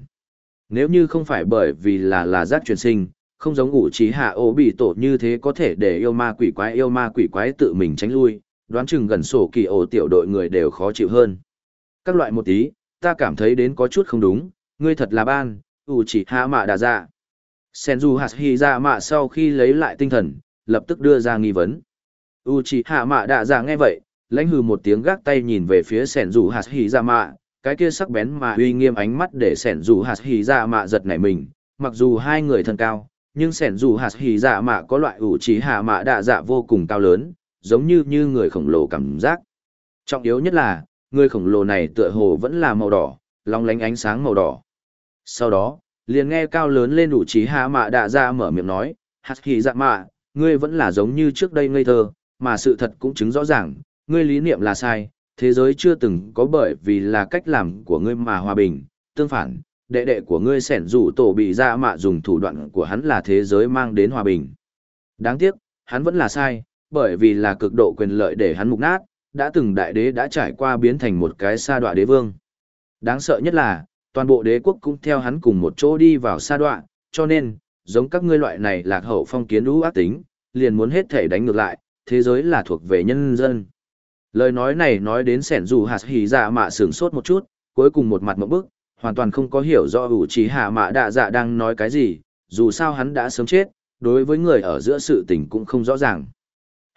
Nếu như không phải bởi vì là là giác truyền sinh, không giống ủ trí hạ ô bị tổ như thế có thể để yêu ma quỷ quái yêu ma quỷ quái tự mình tránh lui, đoán chừng gần sổ kỳ ổ tiểu đội người đều khó chịu hơn. Các loại một tí, ta cảm thấy đến có chút không đúng, ngươi thật là ban, ủ chỉ hạ mạ đà dạ. Senju hạt hy ra mạ sau khi lấy lại tinh thần, lập tức đưa ra nghi vấn. U chỉ hạ mạ đà dạ nghe vậy, lãnh hừ một tiếng gác tay nhìn về phía Senju hạt hì ra mạ, cái kia sắc bén mà uy nghiêm ánh mắt để Senju hạt hì ra mạ giật nảy mình, mặc dù hai người thân cao nhưng sẻn dù hạt hì dạ mạ có loại ủ trí hạ mạ đạ dạ vô cùng cao lớn, giống như như người khổng lồ cảm giác. Trọng yếu nhất là, người khổng lồ này tựa hồ vẫn là màu đỏ, long lánh ánh sáng màu đỏ. Sau đó, liền nghe cao lớn lên ủ trí hạ mạ đạ dạ mở miệng nói, hạt hì dạ mạ, ngươi vẫn là giống như trước đây ngây thơ, mà sự thật cũng chứng rõ ràng, ngươi lý niệm là sai, thế giới chưa từng có bởi vì là cách làm của ngươi mà hòa bình, tương phản đệ đệ của ngươi sẻn rủ tổ bị ra mạ dùng thủ đoạn của hắn là thế giới mang đến hòa bình. Đáng tiếc, hắn vẫn là sai, bởi vì là cực độ quyền lợi để hắn mục nát, đã từng đại đế đã trải qua biến thành một cái sa đoạ đế vương. Đáng sợ nhất là, toàn bộ đế quốc cũng theo hắn cùng một chỗ đi vào sa đoạ, cho nên, giống các ngươi loại này lạc hậu phong kiến ú ác tính, liền muốn hết thể đánh ngược lại, thế giới là thuộc về nhân dân. Lời nói này nói đến sẻn dù hạt hỉ dạ mạ sửng sốt một chút, cuối cùng một mặt một bức, hoàn toàn không có hiểu rõ ủ trí hạ mạ đạ dạ đang nói cái gì, dù sao hắn đã sớm chết, đối với người ở giữa sự tình cũng không rõ ràng.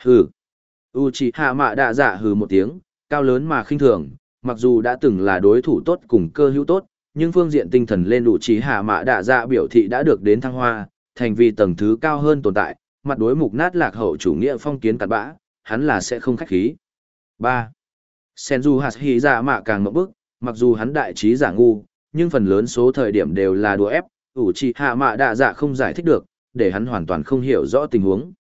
Hừ. U trí hạ mạ đạ dạ hừ một tiếng, cao lớn mà khinh thường, mặc dù đã từng là đối thủ tốt cùng cơ hữu tốt, nhưng phương diện tinh thần lên ủ trí hạ mạ đạ dạ biểu thị đã được đến thăng hoa, thành vì tầng thứ cao hơn tồn tại, mặt đối mục nát lạc hậu chủ nghĩa phong kiến cặn bã, hắn là sẽ không khách khí. 3. Senju Hashi dạ mạ càng mộng bức, mặc dù hắn đại trí giả ngu, nhưng phần lớn số thời điểm đều là đùa ép, ủ trì hạ mạ đạ dạ không giải thích được, để hắn hoàn toàn không hiểu rõ tình huống.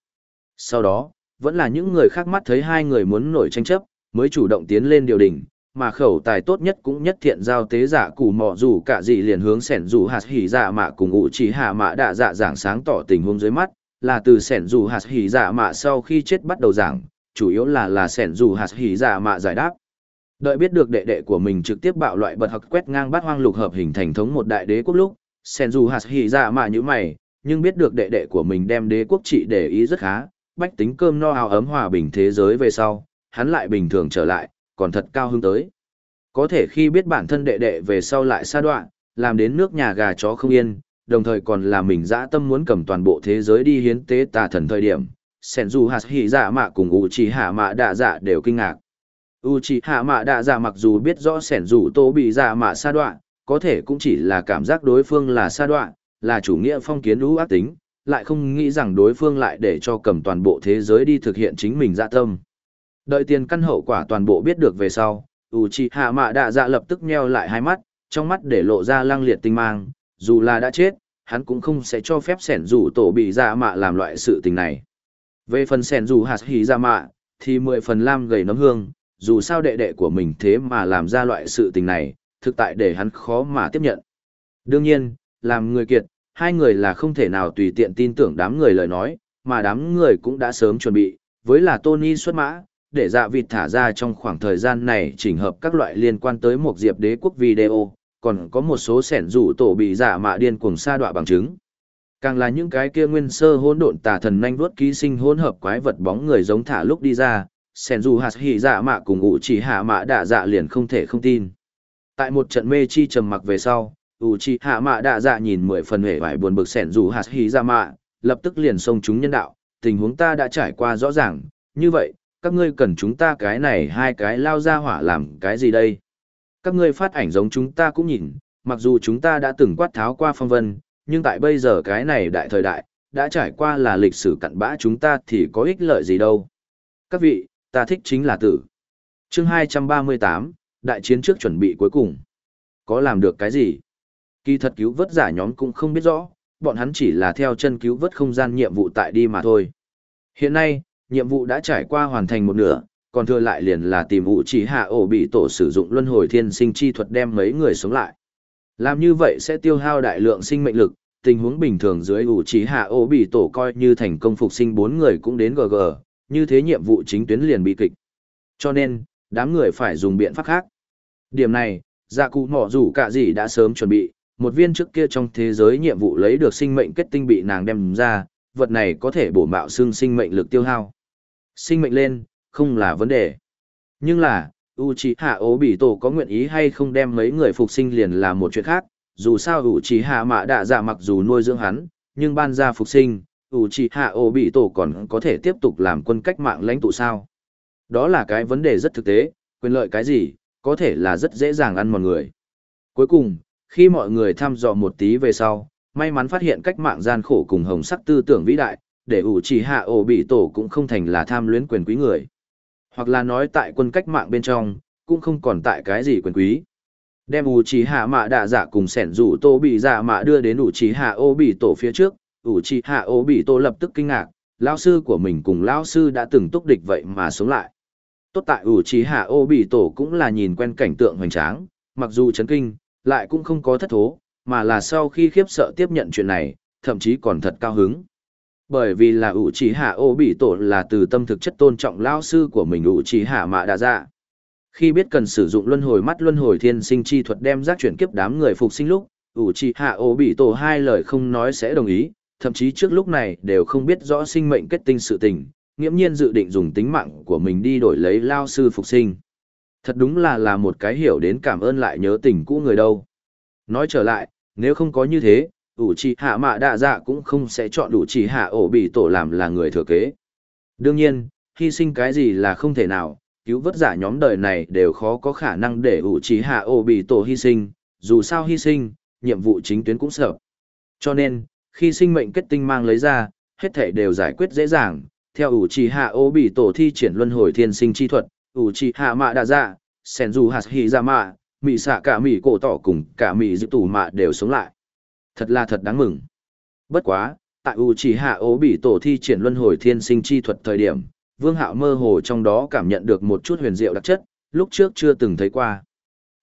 Sau đó, vẫn là những người khác mắt thấy hai người muốn nổi tranh chấp, mới chủ động tiến lên điều đình, mà khẩu tài tốt nhất cũng nhất thiện giao tế giả củ mọ dù cả gì liền hướng sẻn dù hạt hỉ dạ mạ cùng ủ trì hạ mạ đạ dạ giảng sáng tỏ tình huống dưới mắt, là từ sẻn dù hạt hỉ dạ mạ sau khi chết bắt đầu giảng, chủ yếu là là sẻn dù hạt hỉ dạ mạ giải đáp. Đợi biết được đệ đệ của mình trực tiếp bạo loại bật học quét ngang bát hoang lục hợp hình thành thống một đại đế quốc lúc, sen dù hạt hỉ ra mà như mày, nhưng biết được đệ đệ của mình đem đế quốc trị để ý rất khá, bách tính cơm no áo ấm hòa bình thế giới về sau, hắn lại bình thường trở lại, còn thật cao hứng tới. Có thể khi biết bản thân đệ đệ về sau lại xa đoạn, làm đến nước nhà gà chó không yên, đồng thời còn là mình dã tâm muốn cầm toàn bộ thế giới đi hiến tế tà thần thời điểm, sen dù hạt hỉ dạ mạ cùng uchiha chỉ hạ mạ đạ dạ đều kinh ngạc u c h hạ mạ đạ dạ mặc dù biết rõ sẻn rủ tô bị dạ mạ sa đoạn có thể cũng chỉ là cảm giác đối phương là sa đoạn là chủ nghĩa phong kiến lũ ác tính, lại không nghĩ rằng đối phương lại để cho cầm toàn bộ thế giới đi thực hiện chính mình dạ tâm. Đợi tiền căn hậu quả toàn bộ biết được về sau u c h hạ mạ đạ dạ lập tức nheo lại hai mắt, trong mắt để lộ ra lăng liệt tinh mang, dù là đã chết, hắn cũng không sẽ cho phép sẻn rủ tổ bị dạ mạ làm loại sự tình này. Về phần sẻn rủ hạt hỉ dạ mạ thì mười phần lam gầy nấm hương dù sao đệ đệ của mình thế mà làm ra loại sự tình này, thực tại để hắn khó mà tiếp nhận. Đương nhiên, làm người kiệt, hai người là không thể nào tùy tiện tin tưởng đám người lời nói, mà đám người cũng đã sớm chuẩn bị, với là Tony xuất mã, để dạ vịt thả ra trong khoảng thời gian này chỉnh hợp các loại liên quan tới một diệp đế quốc video, còn có một số sẻn rủ tổ bị giả mạ điên cuồng sa đọa bằng chứng. Càng là những cái kia nguyên sơ hỗn độn tà thần nhanh vuốt ký sinh hỗn hợp quái vật bóng người giống thả lúc đi ra, sen du hạt hỉ dạ mạ cùng ủ chỉ hạ mạ đạ dạ liền không thể không tin. Tại một trận mê chi trầm mặc về sau, ủ chỉ hạ mạ đạ dạ nhìn mười phần huệ vải buồn bực sen du hạt hỉ dạ mạ, lập tức liền xông chúng nhân đạo, tình huống ta đã trải qua rõ ràng, như vậy, các ngươi cần chúng ta cái này hai cái lao ra hỏa làm cái gì đây? Các ngươi phát ảnh giống chúng ta cũng nhìn, mặc dù chúng ta đã từng quát tháo qua phong vân, nhưng tại bây giờ cái này đại thời đại, đã trải qua là lịch sử cặn bã chúng ta thì có ích lợi gì đâu. Các vị ta thích chính là tử. chương 238, đại chiến trước chuẩn bị cuối cùng. Có làm được cái gì? Kỳ thật cứu vớt giả nhóm cũng không biết rõ, bọn hắn chỉ là theo chân cứu vớt không gian nhiệm vụ tại đi mà thôi. Hiện nay, nhiệm vụ đã trải qua hoàn thành một nửa, còn thừa lại liền là tìm vụ chỉ hạ ổ bị tổ sử dụng luân hồi thiên sinh chi thuật đem mấy người sống lại. Làm như vậy sẽ tiêu hao đại lượng sinh mệnh lực, tình huống bình thường dưới ủ trí hạ ổ bị tổ coi như thành công phục sinh bốn người cũng đến GG, như thế nhiệm vụ chính tuyến liền bị kịch. Cho nên, đám người phải dùng biện pháp khác. Điểm này, dạ cụ mỏ rủ cả gì đã sớm chuẩn bị, một viên trước kia trong thế giới nhiệm vụ lấy được sinh mệnh kết tinh bị nàng đem ra, vật này có thể bổ mạo xương sinh mệnh lực tiêu hao. Sinh mệnh lên, không là vấn đề. Nhưng là, Uchiha Obito có nguyện ý hay không đem mấy người phục sinh liền là một chuyện khác, dù sao Uchiha Mạ Đạ Dạ mặc dù nuôi dưỡng hắn, nhưng ban ra phục sinh, ủ trì hạ ổ bị tổ còn có thể tiếp tục làm quân cách mạng lãnh tụ sao? Đó là cái vấn đề rất thực tế, quyền lợi cái gì, có thể là rất dễ dàng ăn một người. Cuối cùng, khi mọi người thăm dò một tí về sau, may mắn phát hiện cách mạng gian khổ cùng hồng sắc tư tưởng vĩ đại, để ủ trì hạ ổ bị tổ cũng không thành là tham luyến quyền quý người. Hoặc là nói tại quân cách mạng bên trong, cũng không còn tại cái gì quyền quý. Đem ủ trì hạ mạ đạ dạ cùng sẻn rủ tô bị dạ mạ đưa đến ủ trì hạ ô bị tổ phía trước ủ trì hạ ố bị Tô lập tức kinh ngạc lao sư của mình cùng lao sư đã từng túc địch vậy mà sống lại. Tốt tại ủ trì hạ ô bị tổ cũng là nhìn quen cảnh tượng hoành tráng, mặc dù chấn kinh, lại cũng không có thất thố, mà là sau khi khiếp sợ tiếp nhận chuyện này, thậm chí còn thật cao hứng. Bởi vì là ủ trì hạ ô bị tổ là từ tâm thực chất tôn trọng lao sư của mình ủ trì hạ mạ đa dạ khi biết cần sử dụng luân hồi mắt luân hồi thiên sinh chi thuật đem giác chuyển kiếp đám người phục sinh lúc ủ trì hạ ô bị tổ hai lời không nói sẽ đồng ý thậm chí trước lúc này đều không biết rõ sinh mệnh kết tinh sự tình, nghiễm nhiên dự định dùng tính mạng của mình đi đổi lấy lao sư phục sinh. Thật đúng là là một cái hiểu đến cảm ơn lại nhớ tình cũ người đâu. Nói trở lại, nếu không có như thế, ủ trì hạ mạ đạ dạ cũng không sẽ chọn đủ trì hạ ổ bị tổ làm là người thừa kế. Đương nhiên, hy sinh cái gì là không thể nào, cứu vớt giả nhóm đời này đều khó có khả năng để ủ trì hạ ổ bị tổ hy sinh, dù sao hy sinh, nhiệm vụ chính tuyến cũng sợ. Cho nên, khi sinh mệnh kết tinh mang lấy ra, hết thể đều giải quyết dễ dàng, theo ủ trì hạ ô bị tổ thi triển luân hồi thiên sinh chi thuật, ủ trì hạ mạ đa dạ, sen dù hạt hì ra mạ, mị xạ cả mị cổ tỏ cùng cả mị dự tủ mạ đều sống lại. Thật là thật đáng mừng. Bất quá, tại ủ trì hạ ô bị tổ thi triển luân hồi thiên sinh chi thuật thời điểm, vương hạo mơ hồ trong đó cảm nhận được một chút huyền diệu đặc chất, lúc trước chưa từng thấy qua.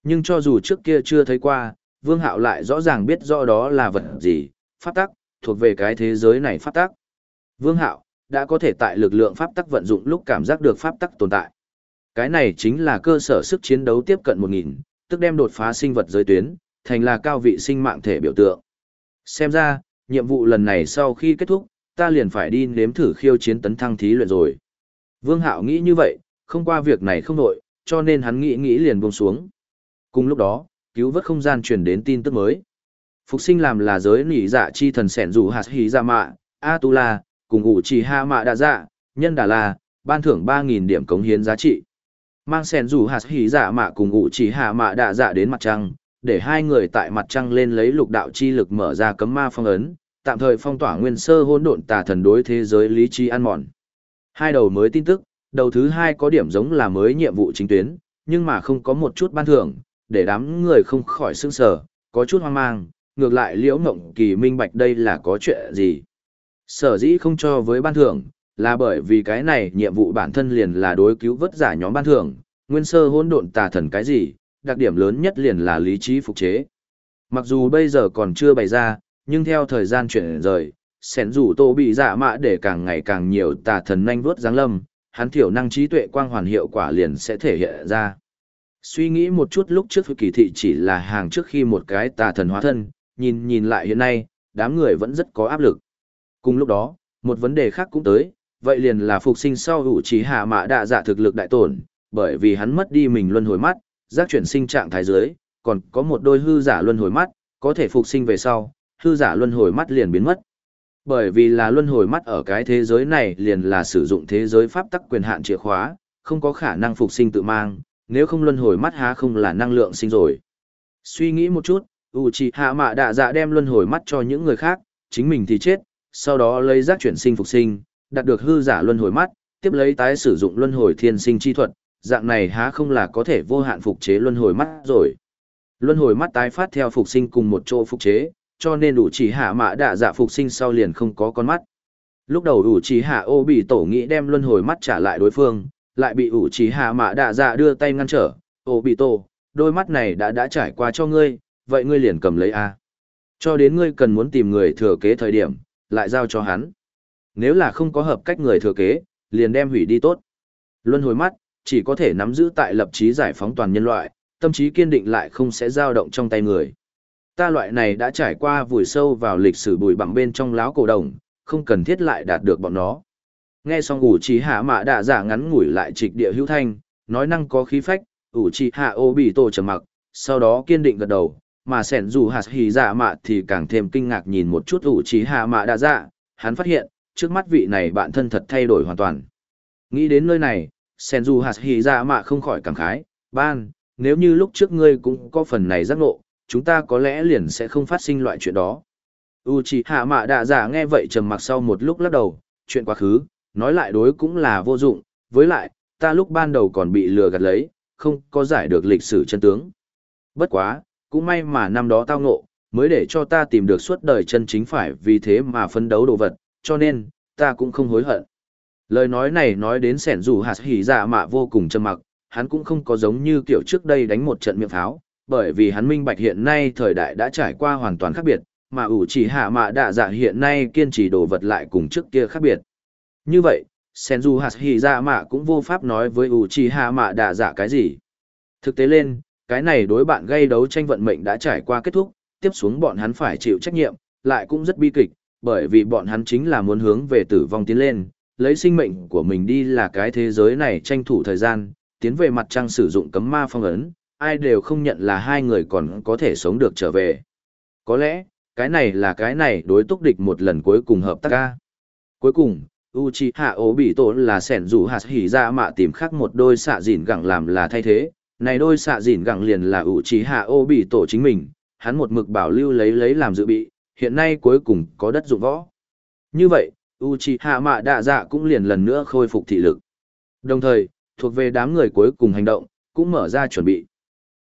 Nhưng cho dù trước kia chưa thấy qua, vương hạo lại rõ ràng biết rõ đó là vật gì, pháp tắc, thuộc về cái thế giới này pháp tắc. Vương hạo, đã có thể tại lực lượng pháp tắc vận dụng lúc cảm giác được pháp tắc tồn tại. Cái này chính là cơ sở sức chiến đấu tiếp cận 1000, tức đem đột phá sinh vật giới tuyến, thành là cao vị sinh mạng thể biểu tượng. Xem ra, nhiệm vụ lần này sau khi kết thúc, ta liền phải đi nếm thử khiêu chiến tấn thăng thí luyện rồi. Vương Hạo nghĩ như vậy, không qua việc này không nổi, cho nên hắn nghĩ nghĩ liền buông xuống. Cùng lúc đó, cứu vớt không gian truyền đến tin tức mới. Phục sinh làm là giới nỉ dạ chi thần sẻn rủ hạt hí dạ mạ, Atula, cùng ủ trì ha mạ đa dạ, nhân đà la, ban thưởng 3.000 điểm cống hiến giá trị. Mang sẻn rủ hạt hí dạ mạ cùng ủ trì ha mạ đa dạ đến mặt trăng, để hai người tại mặt trăng lên lấy lục đạo chi lực mở ra cấm ma phong ấn, tạm thời phong tỏa nguyên sơ hỗn độn tà thần đối thế giới lý trí ăn mòn. Hai đầu mới tin tức, đầu thứ hai có điểm giống là mới nhiệm vụ chính tuyến, nhưng mà không có một chút ban thưởng, để đám người không khỏi sương sở, có chút hoang mang, ngược lại liễu mộng kỳ minh bạch đây là có chuyện gì. Sở dĩ không cho với ban thưởng, là bởi vì cái này nhiệm vụ bản thân liền là đối cứu vớt giả nhóm ban thưởng, nguyên sơ hỗn độn tà thần cái gì, đặc điểm lớn nhất liền là lý trí phục chế. Mặc dù bây giờ còn chưa bày ra, nhưng theo thời gian chuyển rời, sẻn rủ tô bị giả mạ để càng ngày càng nhiều tà thần nhanh vớt giáng lâm, hắn thiểu năng trí tuệ quang hoàn hiệu quả liền sẽ thể hiện ra. Suy nghĩ một chút lúc trước kỳ thị chỉ là hàng trước khi một cái tà thần hóa thân, nhìn nhìn lại hiện nay, đám người vẫn rất có áp lực. Cùng lúc đó, một vấn đề khác cũng tới, vậy liền là phục sinh sau hữu trí hạ mạ đạ dạ thực lực đại tổn, bởi vì hắn mất đi mình luân hồi mắt, giác chuyển sinh trạng thái dưới, còn có một đôi hư giả luân hồi mắt, có thể phục sinh về sau, hư giả luân hồi mắt liền biến mất. Bởi vì là luân hồi mắt ở cái thế giới này liền là sử dụng thế giới pháp tắc quyền hạn chìa khóa, không có khả năng phục sinh tự mang, nếu không luân hồi mắt há không là năng lượng sinh rồi. Suy nghĩ một chút, Uchiha Mạ Đạ Dạ đem luân hồi mắt cho những người khác, chính mình thì chết, sau đó lấy giác chuyển sinh phục sinh, đạt được hư giả luân hồi mắt, tiếp lấy tái sử dụng luân hồi thiên sinh chi thuật, dạng này há không là có thể vô hạn phục chế luân hồi mắt rồi. Luân hồi mắt tái phát theo phục sinh cùng một chỗ phục chế, cho nên đủ chỉ hạ mạ đạ dạ phục sinh sau liền không có con mắt. Lúc đầu đủ chỉ hạ ô bị tổ nghĩ đem luân hồi mắt trả lại đối phương, lại bị ủ i hạ mạ đạ dạ đưa tay ngăn trở, ô bị tổ, đôi mắt này đã đã trải qua cho ngươi, vậy ngươi liền cầm lấy a Cho đến ngươi cần muốn tìm người thừa kế thời điểm, lại giao cho hắn. Nếu là không có hợp cách người thừa kế, liền đem hủy đi tốt. Luân hồi mắt, chỉ có thể nắm giữ tại lập chí giải phóng toàn nhân loại, tâm trí kiên định lại không sẽ dao động trong tay người. Ta loại này đã trải qua vùi sâu vào lịch sử bùi bằng bên trong láo cổ đồng, không cần thiết lại đạt được bọn nó. Nghe xong ủ trí hạ mạ đạ giả ngắn ngủi lại trịch địa hữu thanh, nói năng có khí phách, ủ trí hạ ô bị tổ trầm mặc, sau đó kiên định gật đầu, mà sẻn dù hạt hì dạ mạ thì càng thêm kinh ngạc nhìn một chút ủ trí hạ mạ đã dạ hắn phát hiện, trước mắt vị này bạn thân thật thay đổi hoàn toàn. Nghĩ đến nơi này, sẻn dù hạt hì dạ mạ không khỏi cảm khái, ban, nếu như lúc trước ngươi cũng có phần này giác ngộ, chúng ta có lẽ liền sẽ không phát sinh loại chuyện đó. Uchiha Mạ Đạ Dạ nghe vậy trầm mặc sau một lúc lắc đầu, chuyện quá khứ, nói lại đối cũng là vô dụng, với lại, ta lúc ban đầu còn bị lừa gạt lấy, không có giải được lịch sử chân tướng. Bất quá, cũng may mà năm đó tao ngộ, mới để cho ta tìm được suốt đời chân chính phải vì thế mà phấn đấu đồ vật, cho nên, ta cũng không hối hận. Lời nói này nói đến sẻn dù hạt hỉ dạ mạ vô cùng trầm mặc, hắn cũng không có giống như kiểu trước đây đánh một trận miệng pháo, bởi vì hắn minh bạch hiện nay thời đại đã trải qua hoàn toàn khác biệt, mà ủ chỉ hạ mạ đạ dạ hiện nay kiên trì đồ vật lại cùng trước kia khác biệt. Như vậy, Senju hạt hỉ dạ mạ cũng vô pháp nói với ủ chỉ hạ mạ đạ dạ cái gì. Thực tế lên, cái này đối bạn gây đấu tranh vận mệnh đã trải qua kết thúc, tiếp xuống bọn hắn phải chịu trách nhiệm, lại cũng rất bi kịch, bởi vì bọn hắn chính là muốn hướng về tử vong tiến lên, lấy sinh mệnh của mình đi là cái thế giới này tranh thủ thời gian, tiến về mặt trăng sử dụng cấm ma phong ấn, ai đều không nhận là hai người còn có thể sống được trở về. Có lẽ, cái này là cái này đối túc địch một lần cuối cùng hợp tác ca. Cuối cùng, Uchiha Obito là sẻn rủ hạt hỉ ra mạ tìm khác một đôi xạ dịn gẳng làm là thay thế. Này đôi xạ dịn gẳng liền là Uchiha Obito chính mình, hắn một mực bảo lưu lấy lấy làm dự bị, hiện nay cuối cùng có đất dụng võ. Như vậy, Uchiha Mạ Đạ Dạ cũng liền lần nữa khôi phục thị lực. Đồng thời, thuộc về đám người cuối cùng hành động, cũng mở ra chuẩn bị.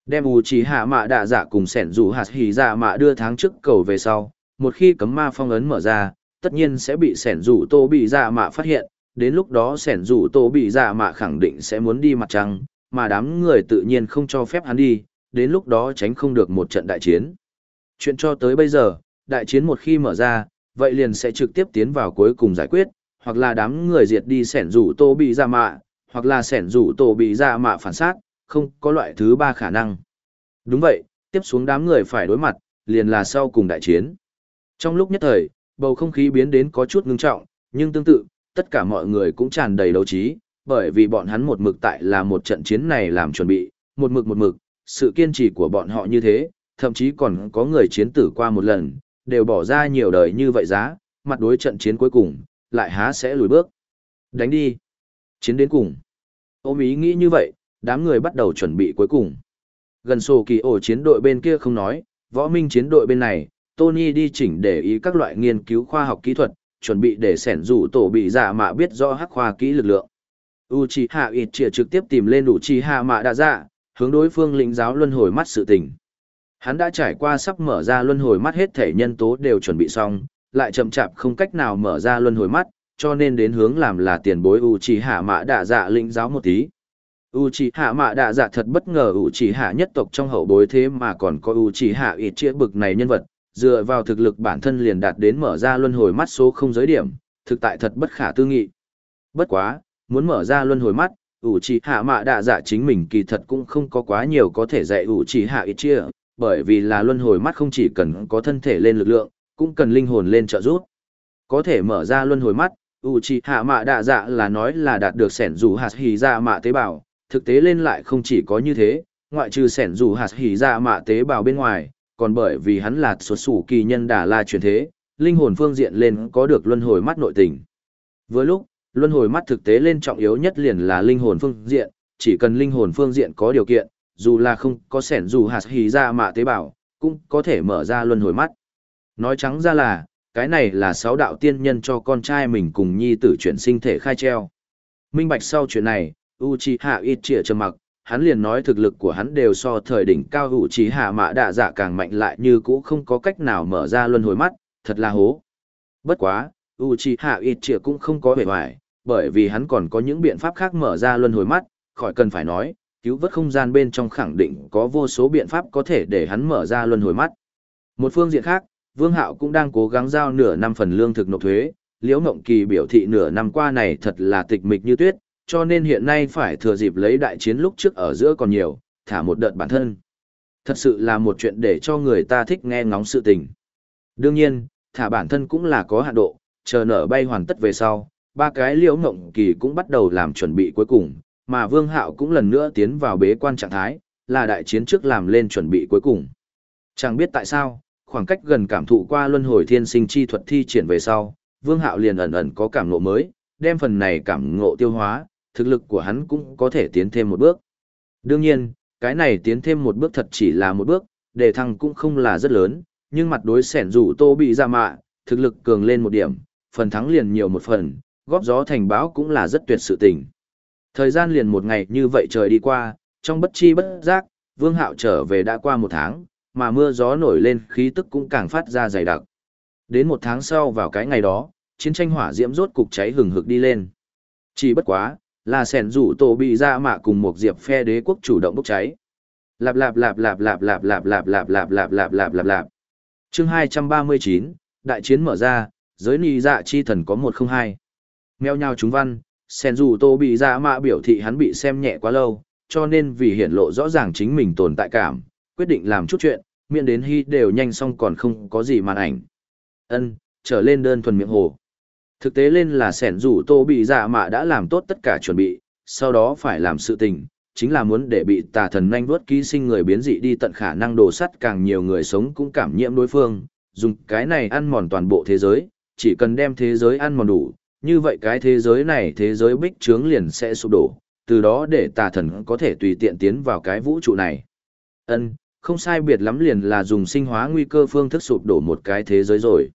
Đem Uchiha Mạ Đạ Dạ cùng sẻn rủ hạt hỉ dạ mạ đưa tháng trước cầu về sau, một khi cấm ma phong ấn mở ra, tất nhiên sẽ bị sẻn rủ tô bị dạ mạ phát hiện, đến lúc đó sẻn rủ tô bị dạ mạ khẳng định sẽ muốn đi mặt trăng, mà đám người tự nhiên không cho phép hắn đi, đến lúc đó tránh không được một trận đại chiến. Chuyện cho tới bây giờ, đại chiến một khi mở ra, vậy liền sẽ trực tiếp tiến vào cuối cùng giải quyết, hoặc là đám người diệt đi sẻn rủ tô bị ra mạ, hoặc là sẻn rủ tô bị ra mạ phản sát, không có loại thứ ba khả năng. Đúng vậy, tiếp xuống đám người phải đối mặt, liền là sau cùng đại chiến. Trong lúc nhất thời, bầu không khí biến đến có chút ngưng trọng, nhưng tương tự, tất cả mọi người cũng tràn đầy đấu trí, bởi vì bọn hắn một mực tại là một trận chiến này làm chuẩn bị, một mực một mực, sự kiên trì của bọn họ như thế, thậm chí còn có người chiến tử qua một lần, đều bỏ ra nhiều đời như vậy giá, mặt đối trận chiến cuối cùng, lại há sẽ lùi bước. Đánh đi. Chiến đến cùng. Ôm ý nghĩ như vậy, đám người bắt đầu chuẩn bị cuối cùng. Gần sổ kỳ ổ chiến đội bên kia không nói, võ minh chiến đội bên này, Tony đi chỉnh để ý các loại nghiên cứu khoa học kỹ thuật, chuẩn bị để sẻn rủ tổ bị giả mạ biết rõ hắc khoa kỹ lực lượng. Uchiha Itchia trực tiếp tìm lên Uchiha Mạ Đa Dạ, hướng đối phương lĩnh giáo luân hồi mắt sự tình. Hắn đã trải qua sắp mở ra luân hồi mắt hết thể nhân tố đều chuẩn bị xong, lại chậm chạp không cách nào mở ra luân hồi mắt, cho nên đến hướng làm là tiền bối Uchiha Mạ Đa Dạ lĩnh giáo một tí. Uchiha Mạ Đa Dạ thật bất ngờ Uchiha nhất tộc trong hậu bối thế mà còn có Uchiha Itchia bực này nhân vật, dựa vào thực lực bản thân liền đạt đến mở ra luân hồi mắt số không giới điểm, thực tại thật bất khả tư nghị. Bất quá, muốn mở ra luân hồi mắt, ủ trì hạ mạ đạ dạ chính mình kỳ thật cũng không có quá nhiều có thể dạy ủ trì hạ ít chia, bởi vì là luân hồi mắt không chỉ cần có thân thể lên lực lượng, cũng cần linh hồn lên trợ giúp. Có thể mở ra luân hồi mắt, ủ trì hạ mạ đạ dạ là nói là đạt được sẻn dù hạt hì ra mạ tế bào, thực tế lên lại không chỉ có như thế, ngoại trừ sẻn dù hạt hì ra mạ tế bào bên ngoài, còn bởi vì hắn là xuất xù kỳ nhân đà la truyền thế, linh hồn phương diện lên có được luân hồi mắt nội tình. Với lúc, luân hồi mắt thực tế lên trọng yếu nhất liền là linh hồn phương diện, chỉ cần linh hồn phương diện có điều kiện, dù là không có sẻn dù hạt hì ra mạ tế bào, cũng có thể mở ra luân hồi mắt. Nói trắng ra là, cái này là sáu đạo tiên nhân cho con trai mình cùng nhi tử chuyển sinh thể khai treo. Minh bạch sau chuyện này, Uchiha Itchia trầm mặc, hắn liền nói thực lực của hắn đều so thời đỉnh cao hữu trí hạ mạ đạ dạ càng mạnh lại như cũ không có cách nào mở ra luân hồi mắt, thật là hố. Bất quá, Uchiha Itchia cũng không có vẻ hoài, bởi vì hắn còn có những biện pháp khác mở ra luân hồi mắt, khỏi cần phải nói, cứu vớt không gian bên trong khẳng định có vô số biện pháp có thể để hắn mở ra luân hồi mắt. Một phương diện khác, Vương Hạo cũng đang cố gắng giao nửa năm phần lương thực nộp thuế, Liễu Ngộng Kỳ biểu thị nửa năm qua này thật là tịch mịch như tuyết, cho nên hiện nay phải thừa dịp lấy đại chiến lúc trước ở giữa còn nhiều, thả một đợt bản thân. Thật sự là một chuyện để cho người ta thích nghe ngóng sự tình. Đương nhiên, thả bản thân cũng là có hạn độ, chờ nở bay hoàn tất về sau, ba cái liễu ngộng kỳ cũng bắt đầu làm chuẩn bị cuối cùng, mà Vương Hạo cũng lần nữa tiến vào bế quan trạng thái, là đại chiến trước làm lên chuẩn bị cuối cùng. Chẳng biết tại sao, khoảng cách gần cảm thụ qua luân hồi thiên sinh chi thuật thi triển về sau, Vương Hạo liền ẩn ẩn có cảm ngộ mới, đem phần này cảm ngộ tiêu hóa, thực lực của hắn cũng có thể tiến thêm một bước. Đương nhiên, cái này tiến thêm một bước thật chỉ là một bước, đề thăng cũng không là rất lớn, nhưng mặt đối sẻn rủ tô bị ra mạ, thực lực cường lên một điểm, phần thắng liền nhiều một phần, góp gió thành báo cũng là rất tuyệt sự tình. Thời gian liền một ngày như vậy trời đi qua, trong bất chi bất giác, Vương Hạo trở về đã qua một tháng, mà mưa gió nổi lên khí tức cũng càng phát ra dày đặc. Đến một tháng sau vào cái ngày đó, chiến tranh hỏa diễm rốt cục cháy hừng hực đi lên. Chỉ bất quá, là sẻn rủ tổ bị ra mạ cùng một diệp phe đế quốc chủ động bốc cháy. Lạp lạp lạp lạp lạp lạp lạp lạp lạp lạp lạp lạp lạp lạp lạp. Chương 239, đại chiến mở ra, giới nì dạ chi thần có 102. Mèo nhau chúng văn, sen rủ tô bị ra mạ biểu thị hắn bị xem nhẹ quá lâu, cho nên vì hiển lộ rõ ràng chính mình tồn tại cảm, quyết định làm chút chuyện, miệng đến hy đều nhanh xong còn không có gì màn ảnh. Ân, trở lên đơn thuần miệng hồ. Thực tế lên là sẻn rủ tô bị dạ mạ đã làm tốt tất cả chuẩn bị, sau đó phải làm sự tình, chính là muốn để bị tà thần nhanh vuốt ký sinh người biến dị đi tận khả năng đổ sắt càng nhiều người sống cũng cảm nhiễm đối phương, dùng cái này ăn mòn toàn bộ thế giới, chỉ cần đem thế giới ăn mòn đủ, như vậy cái thế giới này thế giới bích trướng liền sẽ sụp đổ, từ đó để tà thần có thể tùy tiện tiến vào cái vũ trụ này. Ân, không sai biệt lắm liền là dùng sinh hóa nguy cơ phương thức sụp đổ một cái thế giới rồi.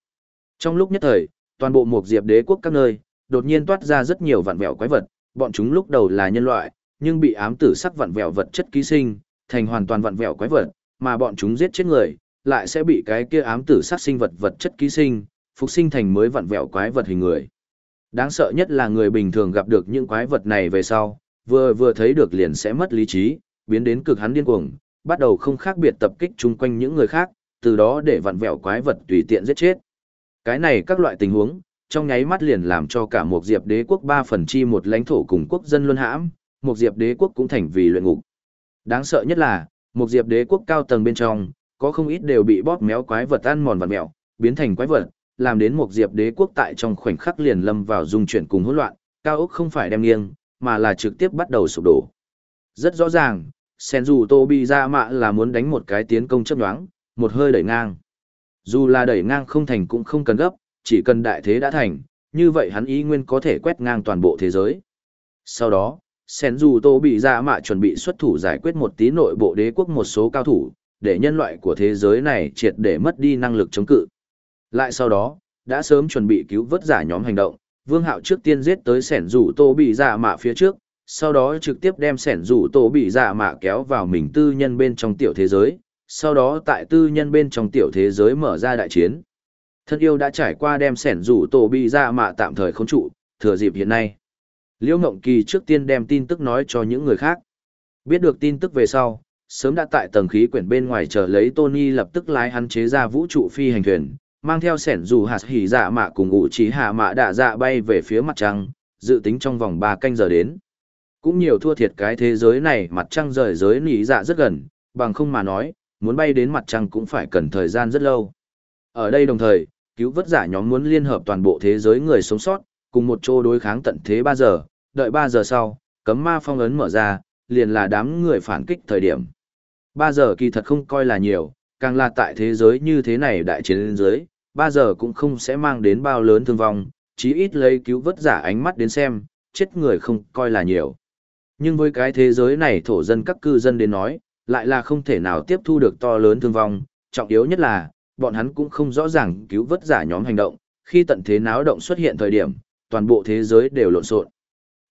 Trong lúc nhất thời, toàn bộ một diệp đế quốc các nơi, đột nhiên toát ra rất nhiều vạn vẹo quái vật, bọn chúng lúc đầu là nhân loại, nhưng bị ám tử sắc vạn vẹo vật chất ký sinh, thành hoàn toàn vạn vẹo quái vật, mà bọn chúng giết chết người, lại sẽ bị cái kia ám tử sắc sinh vật vật chất ký sinh, phục sinh thành mới vạn vẹo quái vật hình người. Đáng sợ nhất là người bình thường gặp được những quái vật này về sau, vừa vừa thấy được liền sẽ mất lý trí, biến đến cực hắn điên cuồng, bắt đầu không khác biệt tập kích chung quanh những người khác, từ đó để vặn vẹo quái vật tùy tiện giết chết. Cái này các loại tình huống, trong nháy mắt liền làm cho cả một diệp đế quốc ba phần chi một lãnh thổ cùng quốc dân luân hãm, một diệp đế quốc cũng thành vì luyện ngục. Đáng sợ nhất là, một diệp đế quốc cao tầng bên trong, có không ít đều bị bóp méo quái vật ăn mòn vặn mẹo, biến thành quái vật, làm đến một diệp đế quốc tại trong khoảnh khắc liền lâm vào dung chuyển cùng hỗn loạn, cao ốc không phải đem nghiêng, mà là trực tiếp bắt đầu sụp đổ. Rất rõ ràng, Senju Tobi ra mạ là muốn đánh một cái tiến công chấp nhoáng một hơi đẩy ngang. Dù là đẩy ngang không thành cũng không cần gấp chỉ cần đại thế đã thành như vậy hắn ý nguyên có thể quét ngang toàn bộ thế giới. Sau đó Senju Tobi ra mạ chuẩn bị xuất thủ giải quyết một tí nội bộ đế quốc một số cao thủ để nhân loại của thế giới này triệt để mất đi năng lực chống cự lại sau đó đã sớm chuẩn bị cứu vớt giả nhóm hành động vương hạo trước tiên giết tới sẻn rủ tô bị ra mạ phía trước sau đó trực tiếp đem sẻn rủ tô bị dạ mạ kéo vào mình tư nhân bên trong tiểu thế giới, sau đó tại tư nhân bên trong tiểu thế giới mở ra đại chiến. Thân yêu đã trải qua đem sẻn rủ tô bị dạ mạ tạm thời khống trụ, thừa dịp hiện nay. Liễu Ngộng Kỳ trước tiên đem tin tức nói cho những người khác. Biết được tin tức về sau, sớm đã tại tầng khí quyển bên ngoài chờ lấy Tony lập tức lái hắn chế ra vũ trụ phi hành thuyền, mang theo sẻn dù hạt hỉ dạ mạ cùng ngụ trí hạ mạ đạ dạ bay về phía mặt trăng, dự tính trong vòng ba canh giờ đến cũng nhiều thua thiệt cái thế giới này mặt trăng rời giới nỉ dạ rất gần, bằng không mà nói, muốn bay đến mặt trăng cũng phải cần thời gian rất lâu. Ở đây đồng thời, cứu vớt giả nhóm muốn liên hợp toàn bộ thế giới người sống sót, cùng một chỗ đối kháng tận thế ba giờ, đợi ba giờ sau, cấm ma phong ấn mở ra, liền là đám người phản kích thời điểm. ba giờ kỳ thật không coi là nhiều, càng là tại thế giới như thế này đại chiến lên dưới, ba giờ cũng không sẽ mang đến bao lớn thương vong, chí ít lấy cứu vớt giả ánh mắt đến xem, chết người không coi là nhiều. Nhưng với cái thế giới này thổ dân các cư dân đến nói, lại là không thể nào tiếp thu được to lớn thương vong, trọng yếu nhất là, bọn hắn cũng không rõ ràng cứu vớt giả nhóm hành động, khi tận thế náo động xuất hiện thời điểm, toàn bộ thế giới đều lộn xộn.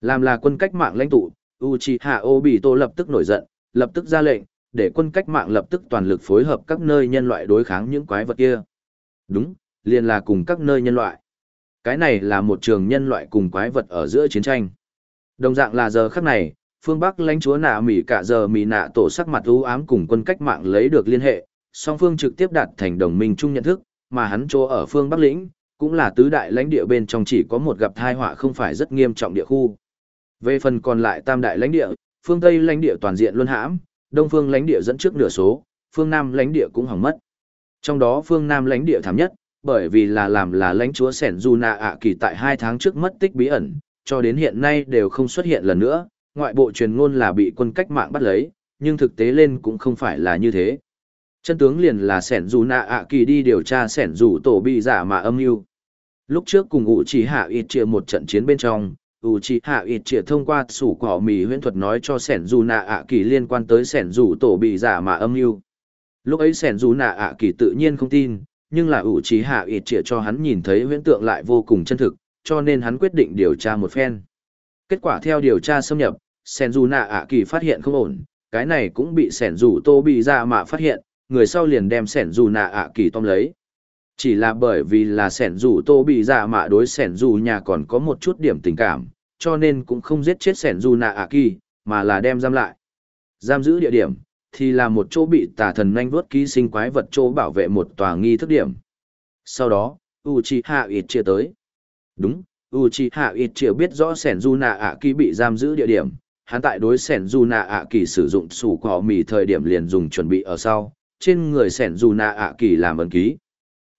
Làm là quân cách mạng lãnh tụ, Uchiha Obito lập tức nổi giận, lập tức ra lệnh, để quân cách mạng lập tức toàn lực phối hợp các nơi nhân loại đối kháng những quái vật kia. Đúng, liền là cùng các nơi nhân loại. Cái này là một trường nhân loại cùng quái vật ở giữa chiến tranh. Đồng dạng là giờ khắc này, phương Bắc lãnh chúa nạ mỉ cả giờ mỉ nạ tổ sắc mặt ưu ám cùng quân cách mạng lấy được liên hệ, song phương trực tiếp đạt thành đồng minh chung nhận thức, mà hắn chỗ ở phương Bắc lĩnh, cũng là tứ đại lãnh địa bên trong chỉ có một gặp thai họa không phải rất nghiêm trọng địa khu. Về phần còn lại tam đại lãnh địa, phương Tây lãnh địa toàn diện luân hãm, đông phương lãnh địa dẫn trước nửa số, phương Nam lãnh địa cũng hỏng mất. Trong đó phương Nam lãnh địa thảm nhất, bởi vì là làm là lãnh chúa Sẻn Du Nạ ạ kỳ tại hai tháng trước mất tích bí ẩn, cho đến hiện nay đều không xuất hiện lần nữa, ngoại bộ truyền ngôn là bị quân cách mạng bắt lấy, nhưng thực tế lên cũng không phải là như thế. Chân tướng liền là sẻn du nạ ạ kỳ đi điều tra sẻn dù tổ bị giả mà âm mưu Lúc trước cùng ủ chỉ hạ ít trịa một trận chiến bên trong, ủ chỉ hạ ít trịa thông qua sủ cỏ mì huyễn thuật nói cho sẻn du nạ ạ kỳ liên quan tới sẻn dù tổ bị giả mà âm mưu Lúc ấy sẻn dù nạ ạ kỳ tự nhiên không tin, nhưng là ủ trí hạ ít trịa cho hắn nhìn thấy huyễn tượng lại vô cùng chân thực, cho nên hắn quyết định điều tra một phen. Kết quả theo điều tra xâm nhập, sẻn dù nạ ạ kỳ phát hiện không ổn, cái này cũng bị sẻn dù tô bị ra mạ phát hiện, người sau liền đem sẻn dù nạ ạ kỳ tóm lấy. Chỉ là bởi vì là sẻn dù tô bị ra mạ đối sẻn dù nhà còn có một chút điểm tình cảm, cho nên cũng không giết chết sẻn dù nạ ạ kỳ, mà là đem giam lại. Giam giữ địa điểm, thì là một chỗ bị tà thần nhanh vớt ký sinh quái vật chỗ bảo vệ một tòa nghi thức điểm. Sau đó, Uchiha Itchia tới. Đúng, Uchiha Itchia biết rõ Senju Aki bị giam giữ địa điểm, hắn tại đối Senju Aki sử dụng sủ cỏ mì thời điểm liền dùng chuẩn bị ở sau, trên người Senju Aki làm ấn ký.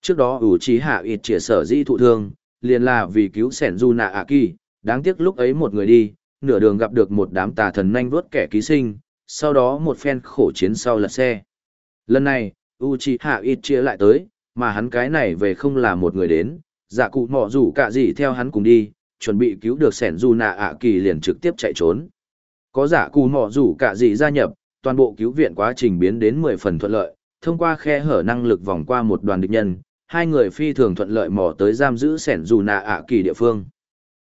Trước đó Uchiha Itchia sở di thụ thương, liền là vì cứu Senju Aki, đáng tiếc lúc ấy một người đi, nửa đường gặp được một đám tà thần nhanh vớt kẻ ký sinh, sau đó một phen khổ chiến sau lật xe. Lần này, Uchiha Itchia lại tới, mà hắn cái này về không là một người đến, dạ cụ mỏ rủ cả gì theo hắn cùng đi chuẩn bị cứu được sẻn dù nạ ạ kỳ liền trực tiếp chạy trốn có giả dạ cụ mỏ rủ cả gì gia nhập toàn bộ cứu viện quá trình biến đến 10 phần thuận lợi, thông qua khe hở năng lực vòng qua một đoàn địch nhân, hai người phi thường thuận lợi mò tới giam giữ sẻn dù nạ ạ kỳ địa phương.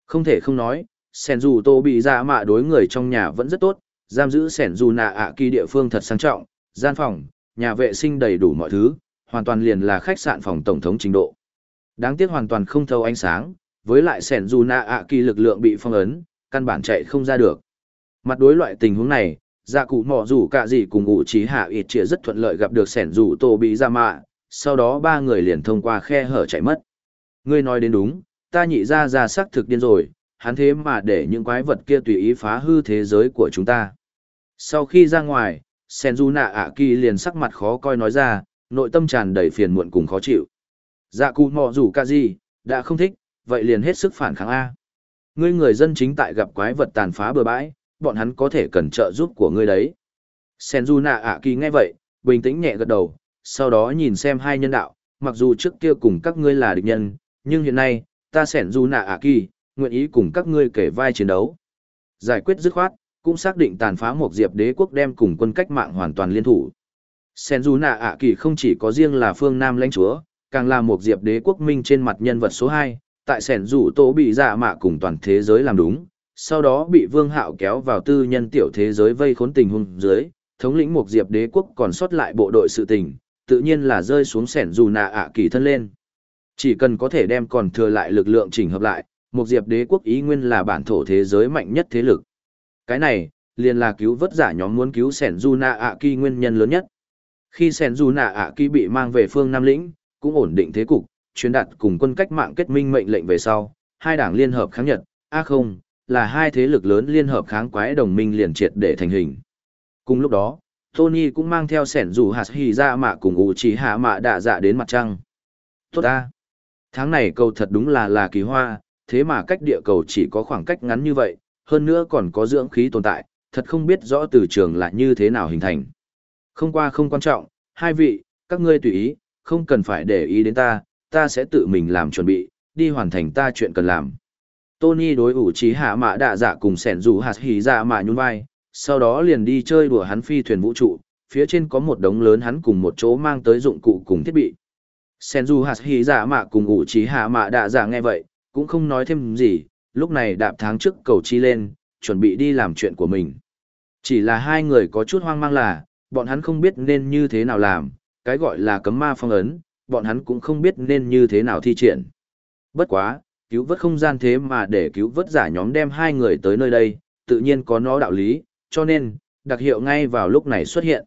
Không thể không nói, sẻn dù tô bị ra mạ đối người trong nhà vẫn rất tốt, giam giữ sẻn dù nạ ạ kỳ địa phương thật sang trọng, gian phòng, nhà vệ sinh đầy đủ mọi thứ, hoàn toàn liền là khách sạn phòng tổng thống trình độ. Đáng tiếc hoàn toàn không thâu ánh sáng, với lại sẻn dù nạ ạ kỳ lực lượng bị phong ấn, căn bản chạy không ra được. Mặt đối loại tình huống này, dạ cụ mỏ rủ cả gì cùng ngụ trí hạ ít trịa rất thuận lợi gặp được sẻn rủ tô bị ra mạ, sau đó ba người liền thông qua khe hở chạy mất. Ngươi nói đến đúng, ta nhị ra ra xác thực điên rồi, hắn thế mà để những quái vật kia tùy ý phá hư thế giới của chúng ta. Sau khi ra ngoài, Senju nạ ạ kỳ liền sắc mặt khó coi nói ra, nội tâm tràn đầy phiền muộn cùng khó chịu. Dạ cụ mò rủ ca gì, đã không thích, vậy liền hết sức phản kháng A. Ngươi người dân chính tại gặp quái vật tàn phá bừa bãi, bọn hắn có thể cần trợ giúp của ngươi đấy. Senju nạ ạ kỳ nghe vậy, bình tĩnh nhẹ gật đầu, sau đó nhìn xem hai nhân đạo, mặc dù trước kia cùng các ngươi là địch nhân, nhưng hiện nay, ta Senju nạ ạ kỳ, nguyện ý cùng các ngươi kể vai chiến đấu. Giải quyết dứt khoát, cũng xác định tàn phá một diệp đế quốc đem cùng quân cách mạng hoàn toàn liên thủ. Senju nạ ạ kỳ không chỉ có riêng là phương Nam lãnh chúa, càng là một diệp đế quốc minh trên mặt nhân vật số 2, tại sẻn rủ tổ bị dạ mạ cùng toàn thế giới làm đúng, sau đó bị vương hạo kéo vào tư nhân tiểu thế giới vây khốn tình hung dưới, thống lĩnh một diệp đế quốc còn sót lại bộ đội sự tình, tự nhiên là rơi xuống sẻn dù nạ ạ kỳ thân lên. Chỉ cần có thể đem còn thừa lại lực lượng chỉnh hợp lại, một diệp đế quốc ý nguyên là bản thổ thế giới mạnh nhất thế lực. Cái này, liền là cứu vớt giả nhóm muốn cứu sẻn Du nạ ạ kỳ nguyên nhân lớn nhất. Khi sẻn Du nạ ạ kỳ bị mang về phương Nam lĩnh, cũng ổn định thế cục, truyền đạt cùng quân cách mạng kết minh mệnh lệnh về sau, hai đảng liên hợp kháng Nhật, a không, là hai thế lực lớn liên hợp kháng quái đồng minh liền triệt để thành hình. Cùng lúc đó, Tony cũng mang theo sẻn rủ hạt hì ra mạ cùng ủ chỉ hạ mạ đạ dạ đến mặt trăng. Tốt ta! Tháng này cầu thật đúng là là kỳ hoa, thế mà cách địa cầu chỉ có khoảng cách ngắn như vậy, hơn nữa còn có dưỡng khí tồn tại, thật không biết rõ từ trường là như thế nào hình thành. Không qua không quan trọng, hai vị, các ngươi tùy ý, không cần phải để ý đến ta, ta sẽ tự mình làm chuẩn bị, đi hoàn thành ta chuyện cần làm. Tony đối ủ trí hạ mạ đạ dạ cùng sẻn rủ hạt hỉ dạ mạ nhún vai, sau đó liền đi chơi đùa hắn phi thuyền vũ trụ, phía trên có một đống lớn hắn cùng một chỗ mang tới dụng cụ cùng thiết bị. Sẻn rủ hạt hỉ dạ mạ cùng ủ trí hạ mạ đạ giả nghe vậy, cũng không nói thêm gì, lúc này đạp tháng trước cầu chi lên, chuẩn bị đi làm chuyện của mình. Chỉ là hai người có chút hoang mang là, bọn hắn không biết nên như thế nào làm, cái gọi là cấm ma phong ấn, bọn hắn cũng không biết nên như thế nào thi triển. Bất quá, cứu vớt không gian thế mà để cứu vớt giả nhóm đem hai người tới nơi đây, tự nhiên có nó đạo lý, cho nên, đặc hiệu ngay vào lúc này xuất hiện.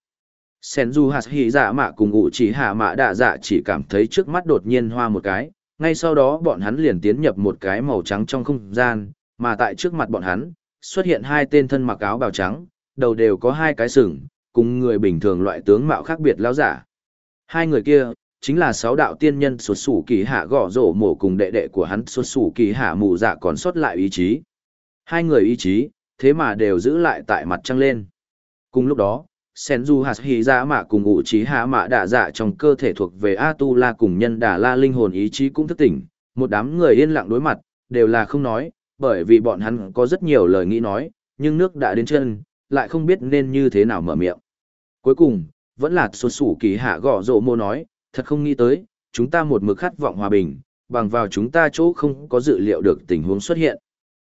Senju hạt hỉ giả mạ cùng ủ chỉ hạ mạ đạ dạ chỉ cảm thấy trước mắt đột nhiên hoa một cái, ngay sau đó bọn hắn liền tiến nhập một cái màu trắng trong không gian, mà tại trước mặt bọn hắn, xuất hiện hai tên thân mặc áo bào trắng, đầu đều có hai cái sừng, cùng người bình thường loại tướng mạo khác biệt lão giả. Hai người kia, chính là sáu đạo tiên nhân xuất sủ kỳ hạ gõ rổ mổ cùng đệ đệ của hắn xuất sủ kỳ hạ mù dạ còn sót lại ý chí. Hai người ý chí, thế mà đều giữ lại tại mặt trăng lên. Cùng lúc đó, Senju hạt hì ra mạ cùng ủ trí hạ mạ đạ dạ trong cơ thể thuộc về A-tu-la cùng nhân đà la linh hồn ý chí cũng thức tỉnh, một đám người yên lặng đối mặt, đều là không nói, bởi vì bọn hắn có rất nhiều lời nghĩ nói, nhưng nước đã đến chân, lại không biết nên như thế nào mở miệng. Cuối cùng, vẫn là số sủ kỳ hạ gõ rộ mô nói, thật không nghĩ tới, chúng ta một mực khát vọng hòa bình, bằng vào chúng ta chỗ không có dự liệu được tình huống xuất hiện.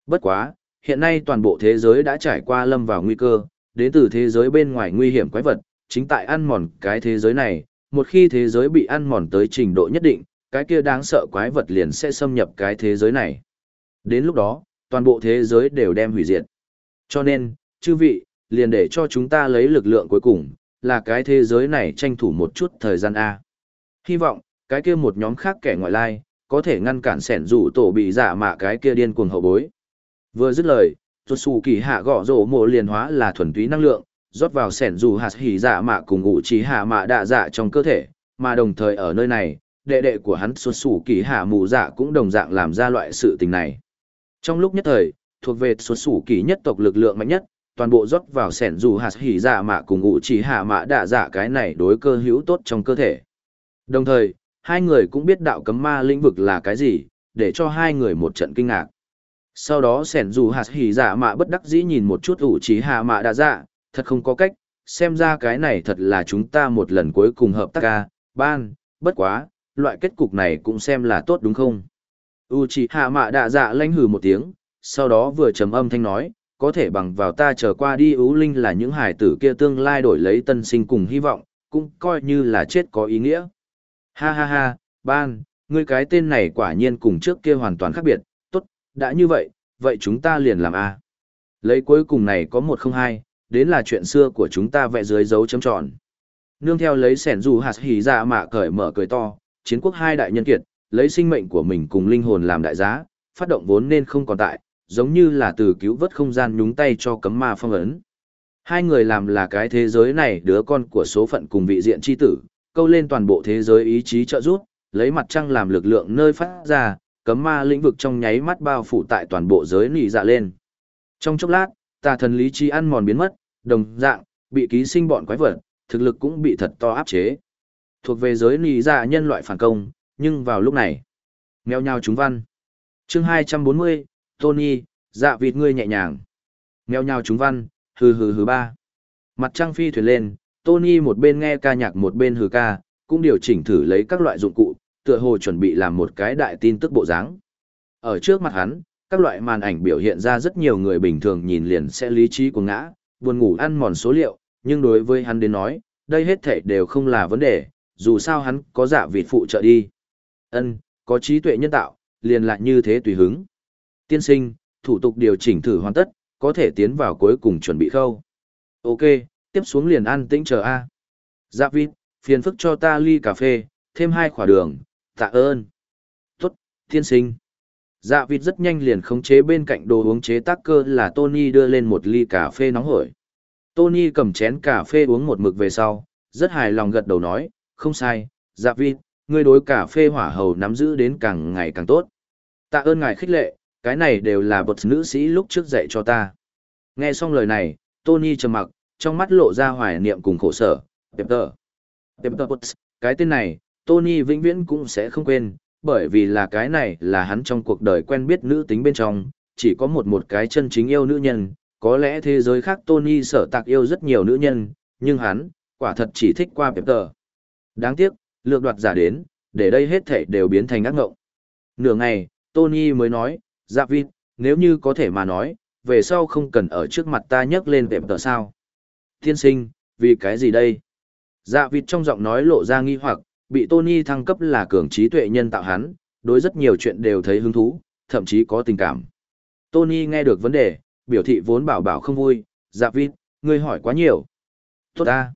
Bất quá, hiện nay toàn bộ thế giới đã trải qua lâm vào nguy cơ, đến từ thế giới bên ngoài nguy hiểm quái vật, chính tại ăn mòn cái thế giới này, một khi thế giới bị ăn mòn tới trình độ nhất định, cái kia đáng sợ quái vật liền sẽ xâm nhập cái thế giới này. Đến lúc đó, toàn bộ thế giới đều đem hủy diệt. Cho nên, chư vị, liền để cho chúng ta lấy lực lượng cuối cùng, là cái thế giới này tranh thủ một chút thời gian A. Hy vọng, cái kia một nhóm khác kẻ ngoại lai, có thể ngăn cản sẻn rủ tổ bị giả mạ cái kia điên cuồng hậu bối. Vừa dứt lời, tuột xù kỳ hạ gõ rổ mộ liền hóa là thuần túy năng lượng, rót vào sẻn dù hạt hỉ dạ mạ cùng ngụ trí hạ mạ đạ dạ trong cơ thể, mà đồng thời ở nơi này, đệ đệ của hắn xuất xù kỳ hạ mù dạ cũng đồng dạng làm ra loại sự tình này. Trong lúc nhất thời, thuộc về xuất xù kỳ nhất tộc lực lượng mạnh nhất, toàn bộ rót vào sẻn dù hạt hỉ dạ mạ cùng ngụ trí hạ mạ đạ dạ cái này đối cơ hữu tốt trong cơ thể. Đồng thời, hai người cũng biết đạo cấm ma lĩnh vực là cái gì, để cho hai người một trận kinh ngạc. Sau đó sẻn dù hạt hỉ dạ mạ bất đắc dĩ nhìn một chút ủ trí hạ mạ đã dạ, thật không có cách, xem ra cái này thật là chúng ta một lần cuối cùng hợp tác ca, ban, bất quá, loại kết cục này cũng xem là tốt đúng không? Uchiha mạ đạ dạ lanh hừ một tiếng, sau đó vừa trầm âm thanh nói, có thể bằng vào ta trở qua đi ưu linh là những hải tử kia tương lai đổi lấy tân sinh cùng hy vọng, cũng coi như là chết có ý nghĩa. Ha ha ha, ban, ngươi cái tên này quả nhiên cùng trước kia hoàn toàn khác biệt, đã như vậy, vậy chúng ta liền làm A. Lấy cuối cùng này có một không hai, đến là chuyện xưa của chúng ta vẽ dưới dấu chấm tròn. Nương theo lấy sẻn dù hạt hỉ ra mà cởi mở cười to, chiến quốc hai đại nhân kiệt, lấy sinh mệnh của mình cùng linh hồn làm đại giá, phát động vốn nên không còn tại, giống như là từ cứu vớt không gian nhúng tay cho cấm ma phong ấn. Hai người làm là cái thế giới này đứa con của số phận cùng vị diện chi tử, câu lên toàn bộ thế giới ý chí trợ giúp, lấy mặt trăng làm lực lượng nơi phát ra, cấm ma lĩnh vực trong nháy mắt bao phủ tại toàn bộ giới nỉ dạ lên. Trong chốc lát, tà thần lý trí ăn mòn biến mất, đồng dạng, bị ký sinh bọn quái vật, thực lực cũng bị thật to áp chế. Thuộc về giới nỉ dạ nhân loại phản công, nhưng vào lúc này, mèo nhau chúng văn. chương 240, Tony, dạ vịt ngươi nhẹ nhàng. Mèo nhau chúng văn, hừ hừ hừ ba. Mặt trăng phi thuyền lên, Tony một bên nghe ca nhạc một bên hừ ca, cũng điều chỉnh thử lấy các loại dụng cụ, tựa hồ chuẩn bị làm một cái đại tin tức bộ dáng. Ở trước mặt hắn, các loại màn ảnh biểu hiện ra rất nhiều người bình thường nhìn liền sẽ lý trí của ngã, buồn ngủ ăn mòn số liệu, nhưng đối với hắn đến nói, đây hết thảy đều không là vấn đề, dù sao hắn có dạ giả vị phụ trợ đi. Ân, có trí tuệ nhân tạo, liền lại như thế tùy hứng. Tiên sinh, thủ tục điều chỉnh thử hoàn tất, có thể tiến vào cuối cùng chuẩn bị khâu. Ok, tiếp xuống liền ăn tĩnh chờ A. Dạ vịt, phiền phức cho ta ly cà phê, thêm hai khỏa đường, tạ ơn. Tốt, Thiên sinh. Dạ vịt rất nhanh liền khống chế bên cạnh đồ uống chế tác cơ là Tony đưa lên một ly cà phê nóng hổi. Tony cầm chén cà phê uống một mực về sau, rất hài lòng gật đầu nói, không sai, dạ vịt, ngươi đối cà phê hỏa hầu nắm giữ đến càng ngày càng tốt. Tạ ơn ngài khích lệ, cái này đều là bậc nữ sĩ lúc trước dạy cho ta. Nghe xong lời này, Tony trầm mặc, trong mắt lộ ra hoài niệm cùng khổ sở. Pepper. Pepper Potts, cái tên này, Tony vĩnh viễn cũng sẽ không quên, bởi vì là cái này là hắn trong cuộc đời quen biết nữ tính bên trong, chỉ có một một cái chân chính yêu nữ nhân, có lẽ thế giới khác Tony sở tạc yêu rất nhiều nữ nhân, nhưng hắn, quả thật chỉ thích qua Pepper. Đáng tiếc, lược đoạt giả đến, để đây hết thể đều biến thành ác ngộng. Nửa ngày, Tony mới nói, dạ vịt, nếu như có thể mà nói, về sau không cần ở trước mặt ta nhấc lên Pepper sao. Thiên sinh, vì cái gì đây? Dạ vịt trong giọng nói lộ ra nghi hoặc, bị Tony thăng cấp là cường trí tuệ nhân tạo hắn, đối rất nhiều chuyện đều thấy hứng thú, thậm chí có tình cảm. Tony nghe được vấn đề, biểu thị vốn bảo bảo không vui, dạ vịt, ngươi hỏi quá nhiều. Tốt ta.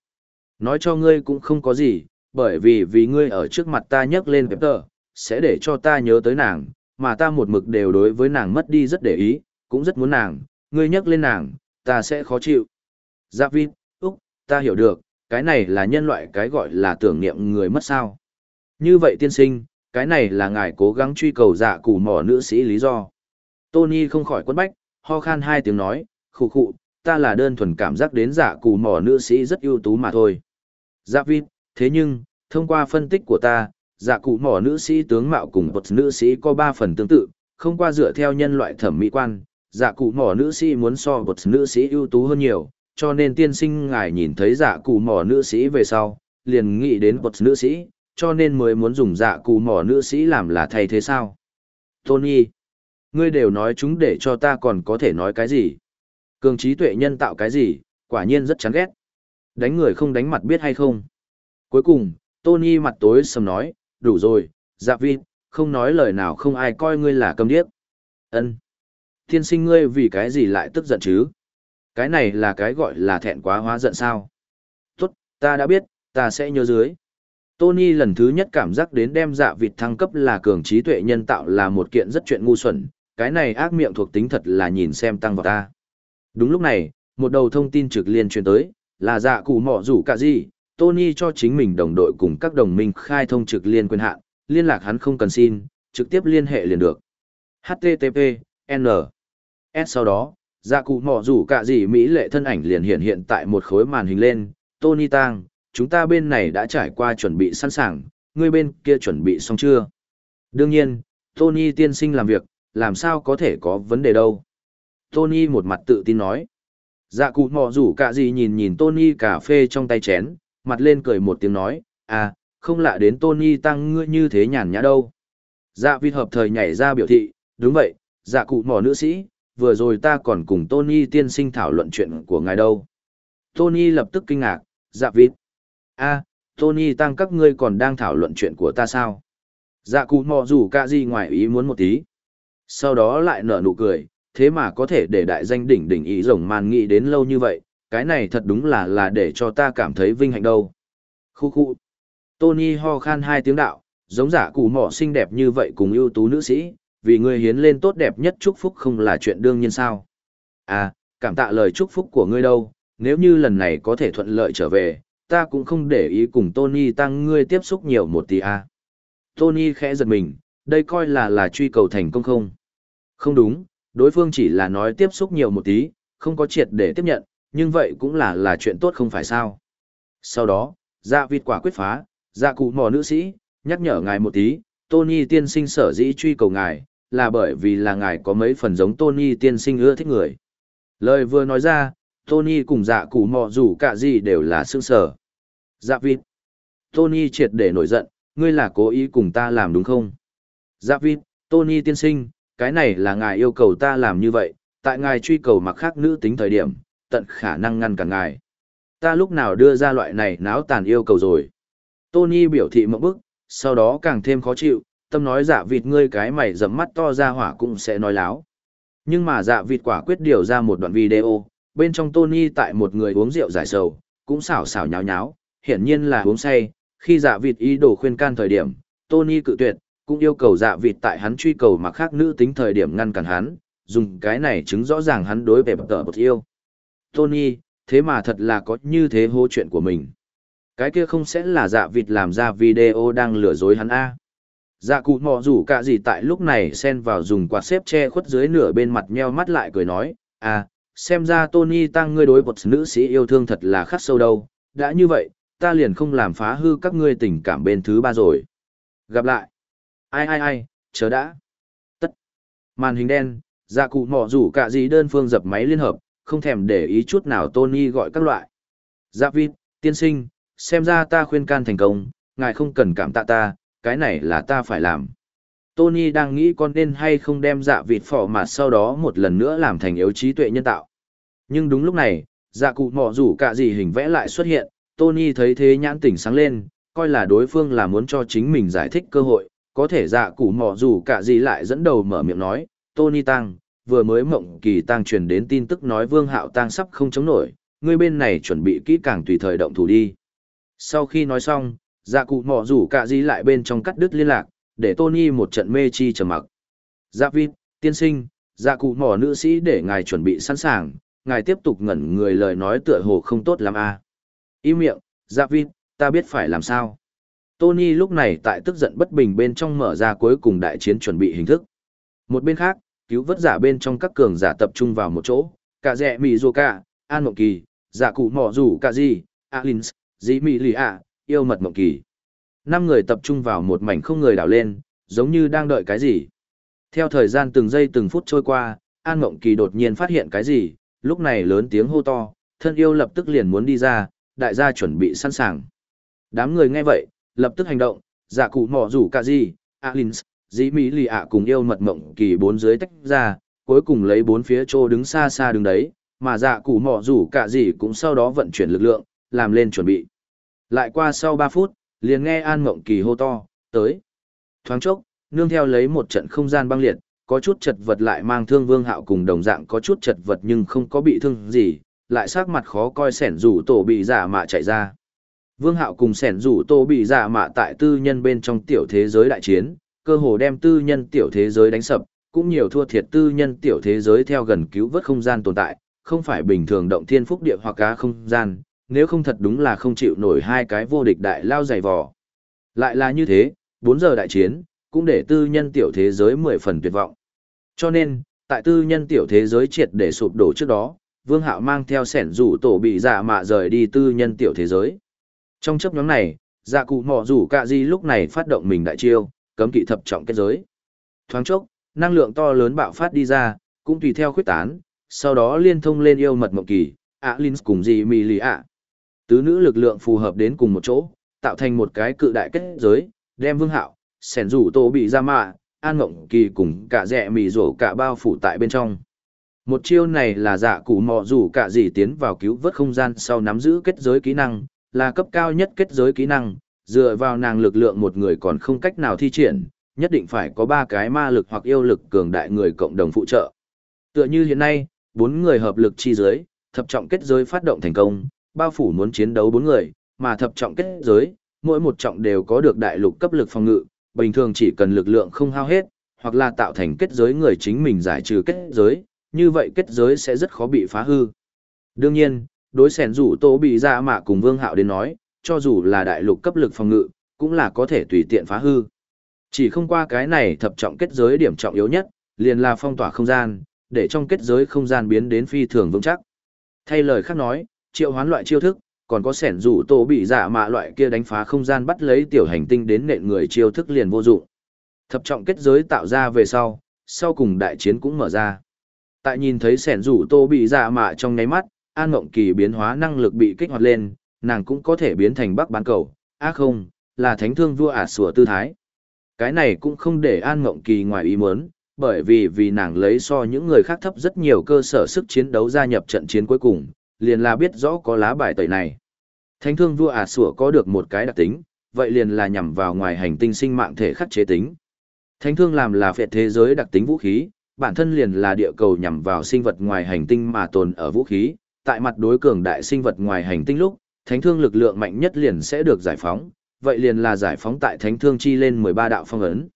Nói cho ngươi cũng không có gì, bởi vì vì ngươi ở trước mặt ta nhắc lên tờ, sẽ để cho ta nhớ tới nàng, mà ta một mực đều đối với nàng mất đi rất để ý, cũng rất muốn nàng, ngươi nhắc lên nàng, ta sẽ khó chịu. Dạ vịt, Úc, ta hiểu được, cái này là nhân loại cái gọi là tưởng niệm người mất sao. Như vậy tiên sinh, cái này là ngài cố gắng truy cầu dạ củ mỏ nữ sĩ lý do. Tony không khỏi quấn bách, ho khan hai tiếng nói, khụ khụ, ta là đơn thuần cảm giác đến dạ củ mỏ nữ sĩ rất ưu tú mà thôi. Dạ vịt, thế nhưng, thông qua phân tích của ta, dạ cụ mỏ nữ sĩ tướng mạo cùng bậc nữ sĩ có ba phần tương tự, không qua dựa theo nhân loại thẩm mỹ quan, dạ cụ mỏ nữ sĩ muốn so bậc nữ sĩ ưu tú hơn nhiều, cho nên tiên sinh ngài nhìn thấy dạ cụ mỏ nữ sĩ về sau, liền nghĩ đến bậc nữ sĩ, cho nên mới muốn dùng dạ cụ mỏ nữ sĩ làm là thay thế sao. Tony, ngươi đều nói chúng để cho ta còn có thể nói cái gì. Cường trí tuệ nhân tạo cái gì, quả nhiên rất chán ghét. Đánh người không đánh mặt biết hay không. Cuối cùng, Tony mặt tối sầm nói, đủ rồi, dạ vi, không nói lời nào không ai coi ngươi là cầm điếc. ân Tiên sinh ngươi vì cái gì lại tức giận chứ? Cái này là cái gọi là thẹn quá hóa giận sao? Tốt, ta đã biết, ta sẽ nhớ dưới. Tony lần thứ nhất cảm giác đến đem dạ vịt thăng cấp là cường trí tuệ nhân tạo là một kiện rất chuyện ngu xuẩn, cái này ác miệng thuộc tính thật là nhìn xem tăng vào ta. Đúng lúc này, một đầu thông tin trực liên truyền tới, là dạ cụ mỏ rủ cả gì, Tony cho chính mình đồng đội cùng các đồng minh khai thông trực liên quyền hạn, liên lạc hắn không cần xin, trực tiếp liên hệ liền được. HTTP, N. S sau đó, dạ cụ mỏ rủ cả gì Mỹ lệ thân ảnh liền hiện hiện tại một khối màn hình lên, Tony Tang, chúng ta bên này đã trải qua chuẩn bị sẵn sàng, ngươi bên kia chuẩn bị xong chưa? Đương nhiên, Tony tiên sinh làm việc, làm sao có thể có vấn đề đâu. Tony một mặt tự tin nói. Dạ cụ mò rủ cả gì nhìn nhìn Tony cà phê trong tay chén, mặt lên cười một tiếng nói, à, không lạ đến Tony tăng ngươi như thế nhàn nhã đâu. Dạ vịt hợp thời nhảy ra biểu thị, đúng vậy, dạ cụ mò nữ sĩ, vừa rồi ta còn cùng Tony tiên sinh thảo luận chuyện của ngài đâu. Tony lập tức kinh ngạc, dạ vịt. a Tony tăng các ngươi còn đang thảo luận chuyện của ta sao? Dạ cụ mò rủ cả gì ngoài ý muốn một tí. Sau đó lại nở nụ cười, thế mà có thể để đại danh đỉnh đỉnh ý rồng màn nghĩ đến lâu như vậy, cái này thật đúng là là để cho ta cảm thấy vinh hạnh đâu. Khu khu. Tony ho khan hai tiếng đạo, giống giả cụ mỏ xinh đẹp như vậy cùng ưu tú nữ sĩ, vì ngươi hiến lên tốt đẹp nhất chúc phúc không là chuyện đương nhiên sao. À, cảm tạ lời chúc phúc của ngươi đâu, nếu như lần này có thể thuận lợi trở về, ta cũng không để ý cùng Tony tăng ngươi tiếp xúc nhiều một tí à. Tony khẽ giật mình, đây coi là là truy cầu thành công không? Không đúng, đối phương chỉ là nói tiếp xúc nhiều một tí, không có triệt để tiếp nhận, nhưng vậy cũng là là chuyện tốt không phải sao. Sau đó, dạ vịt quả quyết phá, dạ cụ mò nữ sĩ, nhắc nhở ngài một tí, Tony tiên sinh sở dĩ truy cầu ngài, là bởi vì là ngài có mấy phần giống Tony tiên sinh ưa thích người. Lời vừa nói ra, Tony cùng dạ cụ mò dù cả gì đều là sương sở. Dạ vịt. Tony triệt để nổi giận, ngươi là cố ý cùng ta làm đúng không? Dạ vịt, Tony tiên sinh, cái này là ngài yêu cầu ta làm như vậy, tại ngài truy cầu mặc khác nữ tính thời điểm, tận khả năng ngăn cản ngài. Ta lúc nào đưa ra loại này náo tàn yêu cầu rồi. Tony biểu thị mộng bức, sau đó càng thêm khó chịu, tâm nói dạ vịt ngươi cái mày dẫm mắt to ra hỏa cũng sẽ nói láo. Nhưng mà dạ vịt quả quyết điều ra một đoạn video, bên trong Tony tại một người uống rượu giải sầu, cũng xảo xảo nháo nháo, hiển nhiên là uống say, khi dạ vịt ý đồ khuyên can thời điểm, Tony cự tuyệt, cũng yêu cầu dạ vịt tại hắn truy cầu mặc khác nữ tính thời điểm ngăn cản hắn, dùng cái này chứng rõ ràng hắn đối về bậc tờ bậc yêu. Tony, thế mà thật là có như thế hô chuyện của mình. Cái kia không sẽ là dạ vịt làm ra video đang lừa dối hắn A. Dạ cụ mò rủ cả gì tại lúc này xen vào dùng quạt xếp che khuất dưới nửa bên mặt nheo mắt lại cười nói, à, xem ra Tony tăng ngươi đối bột nữ sĩ yêu thương thật là khắc sâu đâu, đã như vậy, ta liền không làm phá hư các ngươi tình cảm bên thứ ba rồi. Gặp lại. Ai ai ai, chờ đã. Tất. Màn hình đen, dạ cụ mò rủ cả gì đơn phương dập máy liên hợp, không thèm để ý chút nào Tony gọi các loại. Dạ vịt, tiên sinh, xem ra ta khuyên can thành công, ngài không cần cảm tạ ta, cái này là ta phải làm. Tony đang nghĩ con nên hay không đem dạ vịt phỏ mà sau đó một lần nữa làm thành yếu trí tuệ nhân tạo. Nhưng đúng lúc này, dạ cụ mỏ rủ cả gì hình vẽ lại xuất hiện, Tony thấy thế nhãn tỉnh sáng lên, coi là đối phương là muốn cho chính mình giải thích cơ hội, có thể dạ cụ mỏ rủ cả gì lại dẫn đầu mở miệng nói, Tony Tăng, vừa mới mộng kỳ Tăng truyền đến tin tức nói Vương Hạo Tăng sắp không chống nổi, người bên này chuẩn bị kỹ càng tùy thời động thủ đi. Sau khi nói xong, dạ cụ mỏ rủ cả gì lại bên trong cắt đứt liên lạc, để Tony một trận mê chi trầm mặc. Dạ vịt, tiên sinh, dạ cụ mỏ nữ sĩ để ngài chuẩn bị sẵn sàng, ngài tiếp tục ngẩn người lời nói tựa hồ không tốt lắm à. Im miệng, dạ vịt, ta biết phải làm sao. Tony lúc này tại tức giận bất bình bên trong mở ra cuối cùng đại chiến chuẩn bị hình thức. Một bên khác, cứu vớt giả bên trong các cường giả tập trung vào một chỗ, cả rẻ mỹ dô cả, an mộng kỳ, giả cụ mỏ rủ cả gì, alins, dĩ mỹ lì ạ, yêu mật mộng kỳ. Năm người tập trung vào một mảnh không người đảo lên, giống như đang đợi cái gì. Theo thời gian từng giây từng phút trôi qua, An Mộng Kỳ đột nhiên phát hiện cái gì, lúc này lớn tiếng hô to, thân yêu lập tức liền muốn đi ra, đại gia chuẩn bị sẵn sàng. Đám người nghe vậy, lập tức hành động, giả cụ mỏ rủ cả gì, Alins, dĩ mỹ lì ạ cùng yêu mật mộng kỳ bốn dưới tách ra, cuối cùng lấy bốn phía trô đứng xa xa đứng đấy, mà dạ cụ mỏ rủ cả gì cũng sau đó vận chuyển lực lượng, làm lên chuẩn bị. Lại qua sau 3 phút, liền nghe An Mộng Kỳ hô to, tới. Thoáng chốc, nương theo lấy một trận không gian băng liệt, có chút chật vật lại mang thương vương hạo cùng đồng dạng có chút chật vật nhưng không có bị thương gì, lại sắc mặt khó coi sẻn rủ tổ bị giả mạ chạy ra. Vương hạo cùng sẻn rủ tổ bị giả mạ tại tư nhân bên trong tiểu thế giới đại chiến, cơ hồ đem tư nhân tiểu thế giới đánh sập, cũng nhiều thua thiệt tư nhân tiểu thế giới theo gần cứu vớt không gian tồn tại, không phải bình thường động thiên phúc địa hoặc cá không gian, nếu không thật đúng là không chịu nổi hai cái vô địch đại lao dày vò. Lại là như thế, 4 giờ đại chiến, cũng để tư nhân tiểu thế giới 10 phần tuyệt vọng. Cho nên, tại tư nhân tiểu thế giới triệt để sụp đổ trước đó, Vương Hạo mang theo sẻn rủ tổ bị giả mạ rời đi tư nhân tiểu thế giới. Trong chấp nhóm này, giả cụ mỏ rủ cả gì lúc này phát động mình đại chiêu, cấm kỵ thập trọng kết giới. Thoáng chốc, năng lượng to lớn bạo phát đi ra, cũng tùy theo khuyết tán, sau đó liên thông lên yêu mật mộng kỳ, ạ linh cùng gì mì lì ạ. Tứ nữ lực lượng phù hợp đến cùng một chỗ, tạo thành một cái cự đại kết giới, đem vương hạo, sẻn rủ tô bị ra mạ, an ngộng kỳ cùng cả rẻ mì rổ cả bao phủ tại bên trong. Một chiêu này là dạ cụ mọ rủ cả gì tiến vào cứu vớt không gian sau nắm giữ kết giới kỹ năng, là cấp cao nhất kết giới kỹ năng, dựa vào nàng lực lượng một người còn không cách nào thi triển, nhất định phải có ba cái ma lực hoặc yêu lực cường đại người cộng đồng phụ trợ. Tựa như hiện nay, bốn người hợp lực chi giới, thập trọng kết giới phát động thành công, bao phủ muốn chiến đấu bốn người, mà thập trọng kết giới, mỗi một trọng đều có được đại lục cấp lực phòng ngự, bình thường chỉ cần lực lượng không hao hết, hoặc là tạo thành kết giới người chính mình giải trừ kết giới, như vậy kết giới sẽ rất khó bị phá hư. Đương nhiên, đối sẻn rủ tổ bị ra mạ cùng vương hạo đến nói, cho dù là đại lục cấp lực phòng ngự, cũng là có thể tùy tiện phá hư. Chỉ không qua cái này thập trọng kết giới điểm trọng yếu nhất, liền là phong tỏa không gian, để trong kết giới không gian biến đến phi thường vững chắc. Thay lời khác nói, triệu hoán loại chiêu thức, còn có sẻn rủ tổ bị giả mạ loại kia đánh phá không gian bắt lấy tiểu hành tinh đến nện người chiêu thức liền vô dụng. Thập trọng kết giới tạo ra về sau, sau cùng đại chiến cũng mở ra. Tại nhìn thấy sẻn rủ tô bị dạ mạ trong nháy mắt, An Ngộng Kỳ biến hóa năng lực bị kích hoạt lên, nàng cũng có thể biến thành bắc bán cầu, á không, là thánh thương vua ả sủa tư thái. Cái này cũng không để An Ngộng Kỳ ngoài ý muốn, bởi vì vì nàng lấy so những người khác thấp rất nhiều cơ sở sức chiến đấu gia nhập trận chiến cuối cùng, liền là biết rõ có lá bài tẩy này. Thánh thương vua ả sủa có được một cái đặc tính, vậy liền là nhằm vào ngoài hành tinh sinh mạng thể khắc chế tính. Thánh thương làm là phệ thế giới đặc tính vũ khí, bản thân liền là địa cầu nhằm vào sinh vật ngoài hành tinh mà tồn ở vũ khí, tại mặt đối cường đại sinh vật ngoài hành tinh lúc, thánh thương lực lượng mạnh nhất liền sẽ được giải phóng, vậy liền là giải phóng tại thánh thương chi lên 13 đạo phong ấn.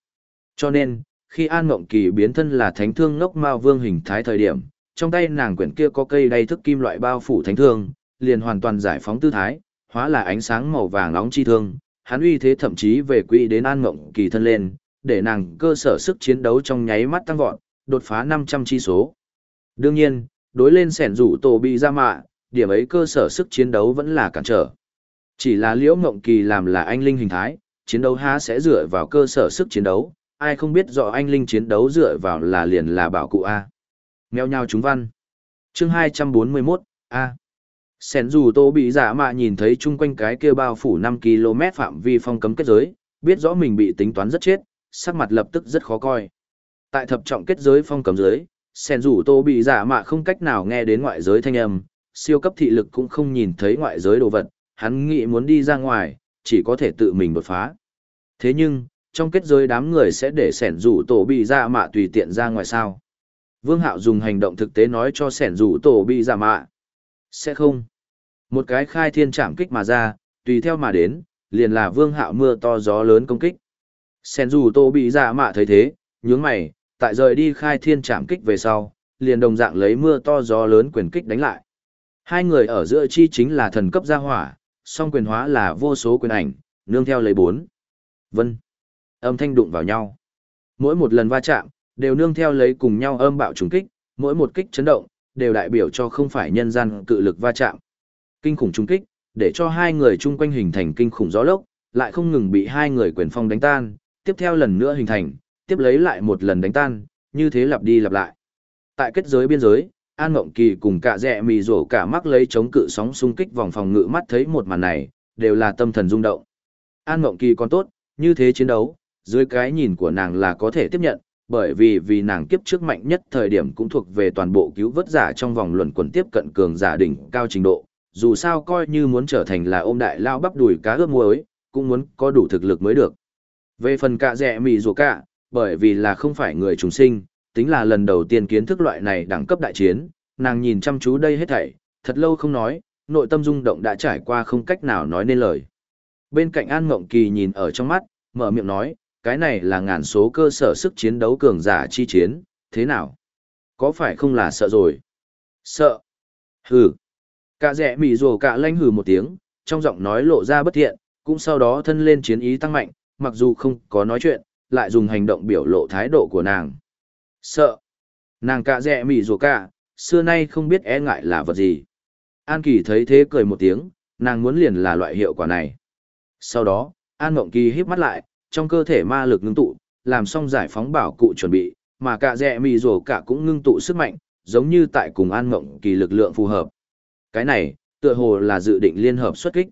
Cho nên, khi An Ngộng Kỳ biến thân là thánh thương ngốc ma vương hình thái thời điểm, trong tay nàng quyển kia có cây đay thức kim loại bao phủ thánh thương, liền hoàn toàn giải phóng tư thái, hóa là ánh sáng màu vàng nóng chi thương, hắn uy thế thậm chí về quỹ đến An ngộng Kỳ thân lên, để nàng cơ sở sức chiến đấu trong nháy mắt tăng vọt, đột phá 500 chi số. Đương nhiên, đối lên sẻn rủ tổ bị ra mạ, điểm ấy cơ sở sức chiến đấu vẫn là cản trở. Chỉ là liễu ngộng kỳ làm là anh linh hình thái, chiến đấu há sẽ dựa vào cơ sở sức chiến đấu, ai không biết rõ anh linh chiến đấu dựa vào là liền là bảo cụ A. Mèo nhau chúng văn. chương 241, A. Sẻn rủ tô bị giả mạ nhìn thấy chung quanh cái kia bao phủ 5 km phạm vi phong cấm kết giới, biết rõ mình bị tính toán rất chết, sắc mặt lập tức rất khó coi. Tại thập trọng kết giới phong cấm giới, sen rủ tô bị giả mạ không cách nào nghe đến ngoại giới thanh âm, siêu cấp thị lực cũng không nhìn thấy ngoại giới đồ vật, hắn nghĩ muốn đi ra ngoài, chỉ có thể tự mình đột phá. Thế nhưng, trong kết giới đám người sẽ để sẻn rủ tổ bị giả mạ tùy tiện ra ngoài sao. Vương Hạo dùng hành động thực tế nói cho sẻn rủ tổ bị giả mạ. Sẽ không. Một cái khai thiên chạm kích mà ra, tùy theo mà đến, liền là Vương Hạo mưa to gió lớn công kích. Sẻn rủ tổ bị giả mạ thấy thế, nhướng mày, tại rời đi khai thiên Chạm kích về sau, liền đồng dạng lấy mưa to gió lớn quyền kích đánh lại. Hai người ở giữa chi chính là thần cấp gia hỏa, song quyền hóa là vô số quyền ảnh, nương theo lấy bốn. Vân. Âm thanh đụng vào nhau. Mỗi một lần va chạm, đều nương theo lấy cùng nhau âm bạo trùng kích, mỗi một kích chấn động, đều đại biểu cho không phải nhân gian cự lực va chạm. Kinh khủng trùng kích, để cho hai người chung quanh hình thành kinh khủng gió lốc, lại không ngừng bị hai người quyền phong đánh tan, tiếp theo lần nữa hình thành, tiếp lấy lại một lần đánh tan, như thế lặp đi lặp lại. Tại kết giới biên giới, An Ngộng Kỳ cùng cả rẻ mì rổ cả mắc lấy chống cự sóng xung kích vòng phòng ngự mắt thấy một màn này, đều là tâm thần rung động. An Ngộng Kỳ còn tốt, như thế chiến đấu, dưới cái nhìn của nàng là có thể tiếp nhận, bởi vì vì nàng kiếp trước mạnh nhất thời điểm cũng thuộc về toàn bộ cứu vớt giả trong vòng luận quần tiếp cận cường giả đỉnh cao trình độ, dù sao coi như muốn trở thành là ôm đại lao bắp đùi cá ướp muối, cũng muốn có đủ thực lực mới được. Về phần cạ rẻ mì rổ cạ, bởi vì là không phải người trùng sinh, tính là lần đầu tiên kiến thức loại này đẳng cấp đại chiến, nàng nhìn chăm chú đây hết thảy, thật lâu không nói, nội tâm rung động đã trải qua không cách nào nói nên lời. Bên cạnh An Ngộng Kỳ nhìn ở trong mắt, mở miệng nói, cái này là ngàn số cơ sở sức chiến đấu cường giả chi chiến, thế nào? Có phải không là sợ rồi? Sợ? Hừ. Cả rẻ mỉ rồ cả lanh hừ một tiếng, trong giọng nói lộ ra bất thiện, cũng sau đó thân lên chiến ý tăng mạnh, mặc dù không có nói chuyện, lại dùng hành động biểu lộ thái độ của nàng. Sợ. Nàng cạ rẻ mỉ rùa cả, xưa nay không biết e ngại là vật gì. An Kỳ thấy thế cười một tiếng, nàng muốn liền là loại hiệu quả này. Sau đó, An Mộng Kỳ híp mắt lại, trong cơ thể ma lực ngưng tụ, làm xong giải phóng bảo cụ chuẩn bị, mà cả rẻ mì rùa cả cũng ngưng tụ sức mạnh, giống như tại cùng An Mộng Kỳ lực lượng phù hợp. Cái này, tựa hồ là dự định liên hợp xuất kích.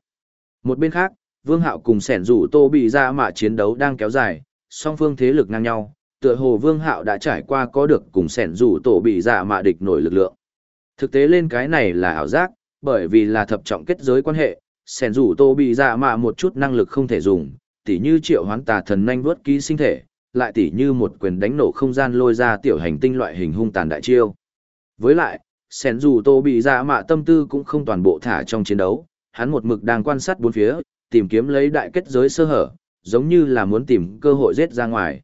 Một bên khác, Vương Hạo cùng sẻn rủ Tô bị ra mạ chiến đấu đang kéo dài, song phương thế lực ngang nhau, tựa hồ Vương Hạo đã trải qua có được cùng sẻn rủ Tô bị ra mạ địch nổi lực lượng. Thực tế lên cái này là ảo giác, bởi vì là thập trọng kết giới quan hệ, sẻn rủ Tô bị ra mạ một chút năng lực không thể dùng, tỉ như triệu hoán tà thần nhanh vuốt ký sinh thể, lại tỉ như một quyền đánh nổ không gian lôi ra tiểu hành tinh loại hình hung tàn đại chiêu. Với lại, sẻn rủ Tô bị ra mạ tâm tư cũng không toàn bộ thả trong chiến đấu, hắn một mực đang quan sát bốn phía, tìm kiếm lấy đại kết giới sơ hở, giống như là muốn tìm cơ hội giết ra ngoài.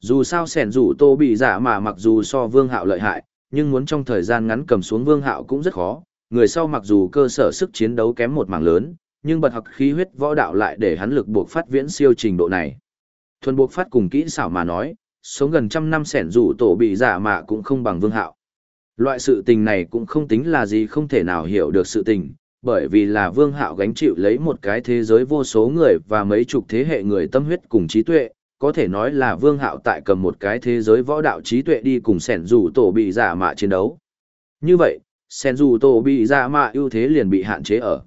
Dù sao sẻn rủ tô bị dạ giả mà mặc dù so vương hạo lợi hại, nhưng muốn trong thời gian ngắn cầm xuống vương hạo cũng rất khó, người sau mặc dù cơ sở sức chiến đấu kém một mảng lớn, nhưng bật học khí huyết võ đạo lại để hắn lực buộc phát viễn siêu trình độ này. Thuần buộc phát cùng kỹ xảo mà nói, sống gần trăm năm sẻn rủ tổ bị giả mà cũng không bằng vương hạo. Loại sự tình này cũng không tính là gì không thể nào hiểu được sự tình, bởi vì là vương hạo gánh chịu lấy một cái thế giới vô số người và mấy chục thế hệ người tâm huyết cùng trí tuệ có thể nói là vương hạo tại cầm một cái thế giới võ đạo trí tuệ đi cùng sẻn rủ tổ bị giả mạ chiến đấu như vậy sẻn rủ tổ bị giả mạ ưu thế liền bị hạn chế ở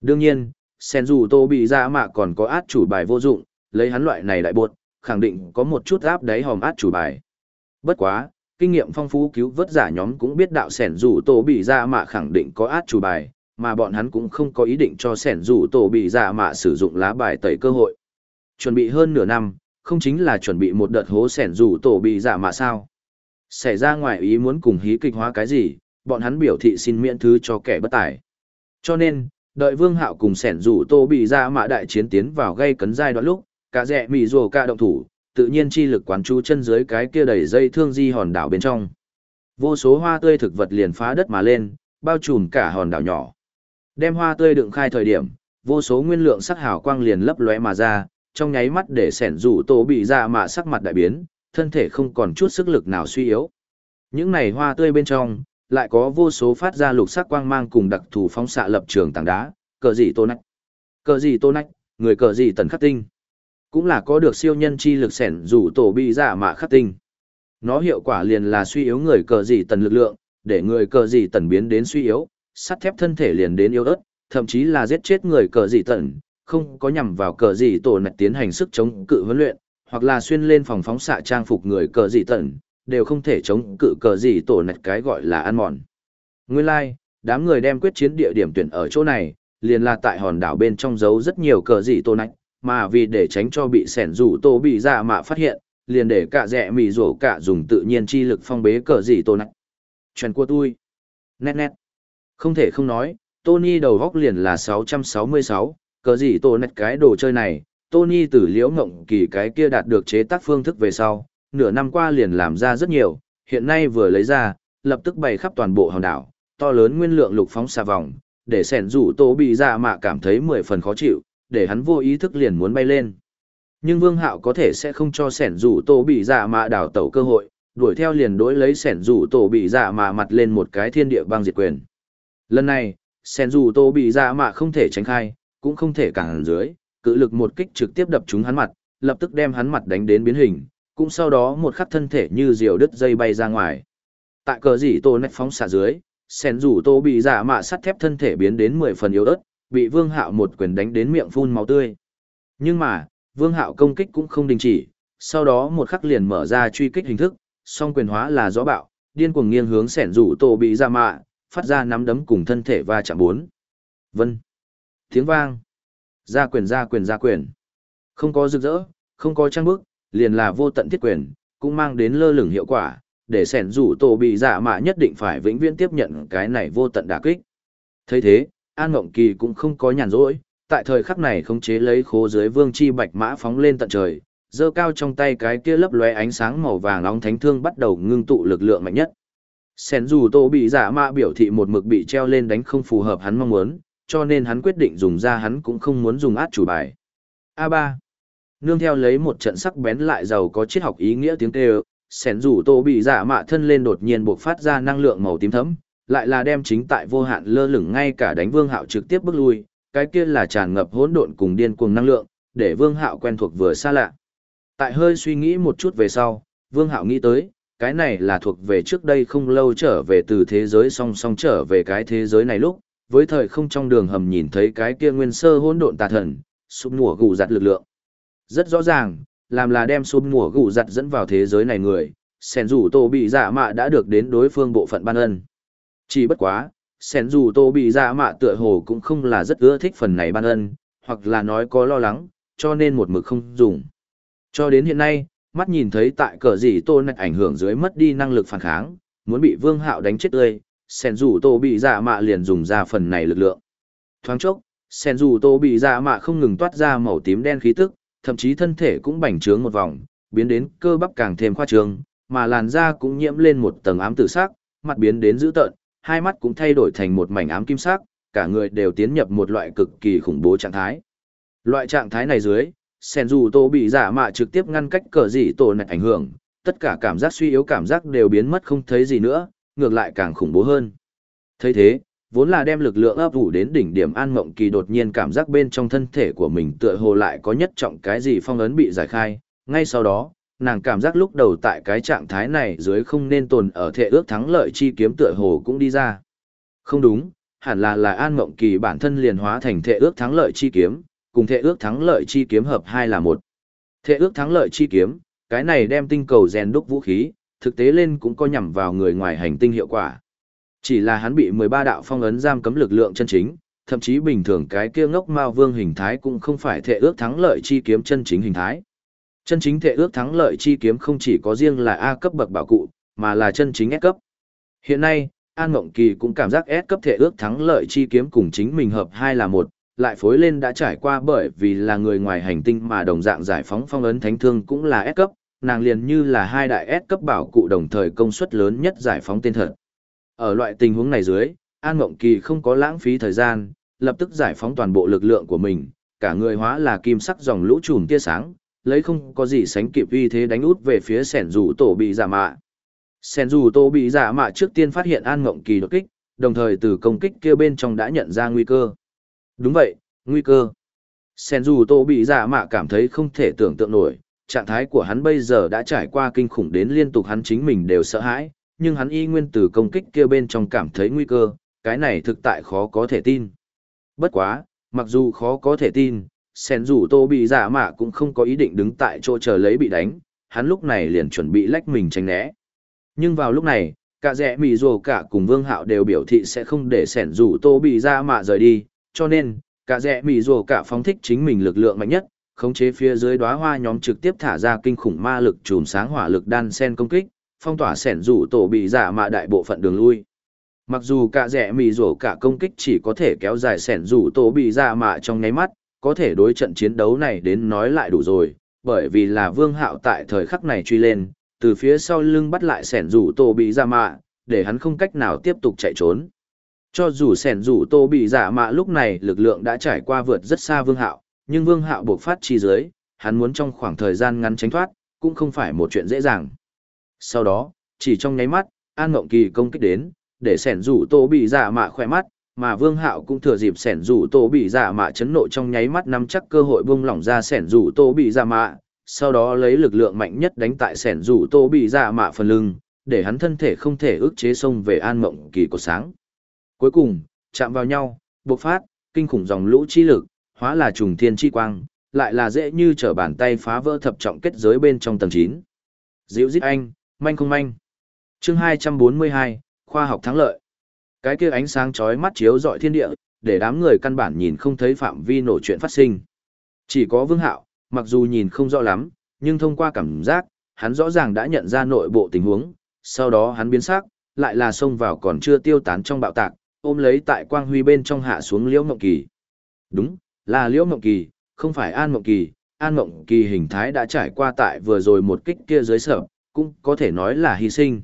đương nhiên sen dù tô bị giả mạ còn có át chủ bài vô dụng lấy hắn loại này đại bột khẳng định có một chút áp đáy hòm át chủ bài bất quá kinh nghiệm phong phú cứu vớt giả nhóm cũng biết đạo sẻn rủ tổ bị giả mạ khẳng định có át chủ bài mà bọn hắn cũng không có ý định cho sẻn rủ tổ bị giả mạ sử dụng lá bài tẩy cơ hội. Chuẩn bị hơn nửa năm, không chính là chuẩn bị một đợt hố sẻn rủ tổ bị giả mạ sao. Xảy ra ngoài ý muốn cùng hí kịch hóa cái gì, bọn hắn biểu thị xin miễn thứ cho kẻ bất tài. Cho nên, đợi vương hạo cùng sẻn rủ tô bị dạ ra mạ đại chiến tiến vào gây cấn giai đoạn lúc, cả rẽ mị rồ ca động thủ, tự nhiên chi lực quán chú chân dưới cái kia đầy dây thương di hòn đảo bên trong. Vô số hoa tươi thực vật liền phá đất mà lên, bao trùm cả hòn đảo nhỏ. Đem hoa tươi đựng khai thời điểm, vô số nguyên lượng sắc hào quang liền lấp lóe mà ra, trong nháy mắt để sẻn rủ tô bị dạ ra mà sắc mặt đại biến, thân thể không còn chút sức lực nào suy yếu. Những này hoa tươi bên trong, lại có vô số phát ra lục sắc quang mang cùng đặc thù phóng xạ lập trường tảng đá, cờ gì tô nách. Cờ gì tô nách, người cờ gì tần khắc tinh. Cũng là có được siêu nhân chi lực sẻn rủ tổ bị giả mà khắc tinh. Nó hiệu quả liền là suy yếu người cờ gì tần lực lượng, để người cờ gì tần biến đến suy yếu, sắt thép thân thể liền đến yếu ớt, thậm chí là giết chết người cờ gì tần, không có nhằm vào cờ gì tổ nạch tiến hành sức chống cự huấn luyện, hoặc là xuyên lên phòng phóng xạ trang phục người cờ dị tận, đều không thể chống cự cờ gì tổ nạch cái gọi là ăn mòn. Nguyên lai, like, đám người đem quyết chiến địa điểm tuyển ở chỗ này, liền là tại hòn đảo bên trong giấu rất nhiều cờ gì tổ nạch, mà vì để tránh cho bị sẻn rủ tổ bị ra mạ phát hiện, liền để cả rẻ mì rổ cả dùng tự nhiên chi lực phong bế cờ gì tổ nạch. Chuyện của tôi. Nét nét. Không thể không nói, Tony đầu góc liền là 666, cờ gì tổ nét cái đồ chơi này, Tony từ liễu ngộng kỳ cái kia đạt được chế tác phương thức về sau, nửa năm qua liền làm ra rất nhiều, hiện nay vừa lấy ra, lập tức bày khắp toàn bộ hòn đảo, to lớn nguyên lượng lục phóng xa vòng, để sẻn rủ tổ bị dạ mạ cảm thấy mười phần khó chịu, để hắn vô ý thức liền muốn bay lên. Nhưng Vương Hạo có thể sẽ không cho sẻn rủ tổ bị dạ mạ đảo tẩu cơ hội, đuổi theo liền đối lấy sẻn rủ tổ bị dạ mạ mặt lên một cái thiên địa băng diệt quyền. Lần này, sẻn rủ tô bị dạ mạ không thể tránh khai, cũng không thể cản dưới, cự lực một kích trực tiếp đập trúng hắn mặt, lập tức đem hắn mặt đánh đến biến hình, cũng sau đó một khắc thân thể như diều đứt dây bay ra ngoài. Tại cờ gì tô nét phóng xạ dưới, sen rủ tô bị giả mạ sắt thép thân thể biến đến mười phần yếu ớt, bị vương hạo một quyền đánh đến miệng phun máu tươi. Nhưng mà, vương hạo công kích cũng không đình chỉ, sau đó một khắc liền mở ra truy kích hình thức, song quyền hóa là gió bạo, điên cuồng nghiêng hướng sẻn rủ tô bị giả mạ, phát ra nắm đấm cùng thân thể va chạm bốn. Vân. Tiếng vang. Ra quyền ra quyền ra quyền. Không có rực rỡ, không có trang bức, liền là vô tận thiết quyền, cũng mang đến lơ lửng hiệu quả, để sẻn rủ tổ bị giả mạ nhất định phải vĩnh viễn tiếp nhận cái này vô tận đả kích. thấy thế, An Ngộng Kỳ cũng không có nhàn rỗi, tại thời khắc này không chế lấy khố dưới vương chi bạch mã phóng lên tận trời, giơ cao trong tay cái kia lấp lóe ánh sáng màu vàng nóng thánh thương bắt đầu ngưng tụ lực lượng mạnh nhất. Sen dù tô bị giả mạ biểu thị một mực bị treo lên đánh không phù hợp hắn mong muốn cho nên hắn quyết định dùng ra hắn cũng không muốn dùng át chủ bài. A ba nương theo lấy một trận sắc bén lại giàu có triết học ý nghĩa tiếng kêu sen rủ tô bị giả mạ thân lên đột nhiên buộc phát ra năng lượng màu tím thấm lại là đem chính tại vô hạn lơ lửng ngay cả đánh vương hạo trực tiếp bước lui cái kia là tràn ngập hỗn độn cùng điên cuồng năng lượng để vương hạo quen thuộc vừa xa lạ tại hơi suy nghĩ một chút về sau vương hạo nghĩ tới cái này là thuộc về trước đây không lâu trở về từ thế giới song song trở về cái thế giới này lúc, với thời không trong đường hầm nhìn thấy cái kia nguyên sơ hỗn độn tà thần, sụp mùa gù giặt lực lượng. Rất rõ ràng, làm là đem sụp mùa gù giặt dẫn vào thế giới này người, sẻn rủ tổ bị dạ mạ đã được đến đối phương bộ phận ban ân. Chỉ bất quá, sẻn rủ tổ bị dạ mạ tựa hồ cũng không là rất ưa thích phần này ban ân, hoặc là nói có lo lắng, cho nên một mực không dùng. Cho đến hiện nay, mắt nhìn thấy tại cờ gì tô nạch ảnh hưởng dưới mất đi năng lực phản kháng, muốn bị vương hạo đánh chết tươi, sen dù tô bị dạ mạ liền dùng ra phần này lực lượng. Thoáng chốc, sen dù tô bị dạ mạ không ngừng toát ra màu tím đen khí tức, thậm chí thân thể cũng bành trướng một vòng, biến đến cơ bắp càng thêm khoa trương, mà làn da cũng nhiễm lên một tầng ám tử sắc, mặt biến đến dữ tợn, hai mắt cũng thay đổi thành một mảnh ám kim sắc, cả người đều tiến nhập một loại cực kỳ khủng bố trạng thái. Loại trạng thái này dưới, sen dù tô bị giả mạ trực tiếp ngăn cách cờ gì tổ này ảnh hưởng, tất cả cảm giác suy yếu cảm giác đều biến mất không thấy gì nữa, ngược lại càng khủng bố hơn. thấy thế, vốn là đem lực lượng ấp ủ đến đỉnh điểm an mộng kỳ đột nhiên cảm giác bên trong thân thể của mình tựa hồ lại có nhất trọng cái gì phong ấn bị giải khai, ngay sau đó, nàng cảm giác lúc đầu tại cái trạng thái này dưới không nên tồn ở thể ước thắng lợi chi kiếm tựa hồ cũng đi ra. Không đúng, hẳn là là an mộng kỳ bản thân liền hóa thành thể ước thắng lợi chi kiếm, cùng thể ước thắng lợi chi kiếm hợp hai là một. Thể ước thắng lợi chi kiếm, cái này đem tinh cầu rèn đúc vũ khí, thực tế lên cũng có nhằm vào người ngoài hành tinh hiệu quả. Chỉ là hắn bị 13 đạo phong ấn giam cấm lực lượng chân chính, thậm chí bình thường cái kia ngốc mao vương hình thái cũng không phải thể ước thắng lợi chi kiếm chân chính hình thái. Chân chính thể ước thắng lợi chi kiếm không chỉ có riêng là A cấp bậc bảo cụ, mà là chân chính S cấp. Hiện nay, An Mộng Kỳ cũng cảm giác S cấp thể ước thắng lợi chi kiếm cùng chính mình hợp hai là một, lại phối lên đã trải qua bởi vì là người ngoài hành tinh mà đồng dạng giải phóng phong ấn thánh thương cũng là S cấp, nàng liền như là hai đại S cấp bảo cụ đồng thời công suất lớn nhất giải phóng tên thật. Ở loại tình huống này dưới, An Mộng Kỳ không có lãng phí thời gian, lập tức giải phóng toàn bộ lực lượng của mình, cả người hóa là kim sắc dòng lũ trùm tia sáng, lấy không có gì sánh kịp uy thế đánh út về phía sẻn dù tổ bị giả mạ. Sẻn dù tổ bị giả mạ trước tiên phát hiện An Mộng Kỳ đột kích, đồng thời từ công kích kia bên trong đã nhận ra nguy cơ. Đúng vậy, nguy cơ. Sẻn dù tô bị giả mạ cảm thấy không thể tưởng tượng nổi, trạng thái của hắn bây giờ đã trải qua kinh khủng đến liên tục hắn chính mình đều sợ hãi, nhưng hắn y nguyên từ công kích kia bên trong cảm thấy nguy cơ, cái này thực tại khó có thể tin. Bất quá, mặc dù khó có thể tin, sen dù tô bị giả mạ cũng không có ý định đứng tại chỗ chờ lấy bị đánh, hắn lúc này liền chuẩn bị lách mình tránh né. Nhưng vào lúc này, cả rẽ mì rồ cả cùng vương hạo đều biểu thị sẽ không để sẻn rủ tô bị ra mạ rời đi cho nên cả rẽ mì rồ cả phóng thích chính mình lực lượng mạnh nhất khống chế phía dưới đóa hoa nhóm trực tiếp thả ra kinh khủng ma lực chùm sáng hỏa lực đan sen công kích phong tỏa sẻn rủ tổ bị giả mạ đại bộ phận đường lui. Mặc dù cả rẻ mì rổ cả công kích chỉ có thể kéo dài sẻn rủ tổ bị giả mạ trong nháy mắt, có thể đối trận chiến đấu này đến nói lại đủ rồi, bởi vì là vương hạo tại thời khắc này truy lên, từ phía sau lưng bắt lại sẻn rủ tổ bị giả mạ, để hắn không cách nào tiếp tục chạy trốn. Cho dù sẻn rủ tô bị giả mạ lúc này lực lượng đã trải qua vượt rất xa vương hạo, nhưng vương hạo buộc phát chi dưới, hắn muốn trong khoảng thời gian ngắn tránh thoát, cũng không phải một chuyện dễ dàng sau đó chỉ trong nháy mắt an Ngộng kỳ công kích đến để sẻn rủ tô bị Dạ mạ khỏe mắt mà vương hạo cũng thừa dịp sẻn rủ tô bị Dạ mạ chấn nộ trong nháy mắt nắm chắc cơ hội bung lỏng ra sẻn rủ tô bị Dạ mạ sau đó lấy lực lượng mạnh nhất đánh tại sẻn rủ tô bị Dạ mạ phần lưng để hắn thân thể không thể ức chế xông về an Ngộng kỳ của sáng Cuối cùng, chạm vào nhau, bộc phát, kinh khủng dòng lũ chi lực, hóa là trùng thiên chi quang, lại là dễ như trở bàn tay phá vỡ thập trọng kết giới bên trong tầng 9. Diệu giết anh, manh không manh. Chương 242, khoa học thắng lợi. Cái kia ánh sáng chói mắt chiếu rọi thiên địa, để đám người căn bản nhìn không thấy phạm vi nổ chuyện phát sinh. Chỉ có Vương Hạo, mặc dù nhìn không rõ lắm, nhưng thông qua cảm giác, hắn rõ ràng đã nhận ra nội bộ tình huống, sau đó hắn biến sắc, lại là xông vào còn chưa tiêu tán trong bạo tạc, ôm lấy tại quang huy bên trong hạ xuống liễu mộng kỳ. Đúng, là liễu mộng kỳ, không phải an mộng kỳ, an mộng kỳ hình thái đã trải qua tại vừa rồi một kích kia dưới sở, cũng có thể nói là hy sinh.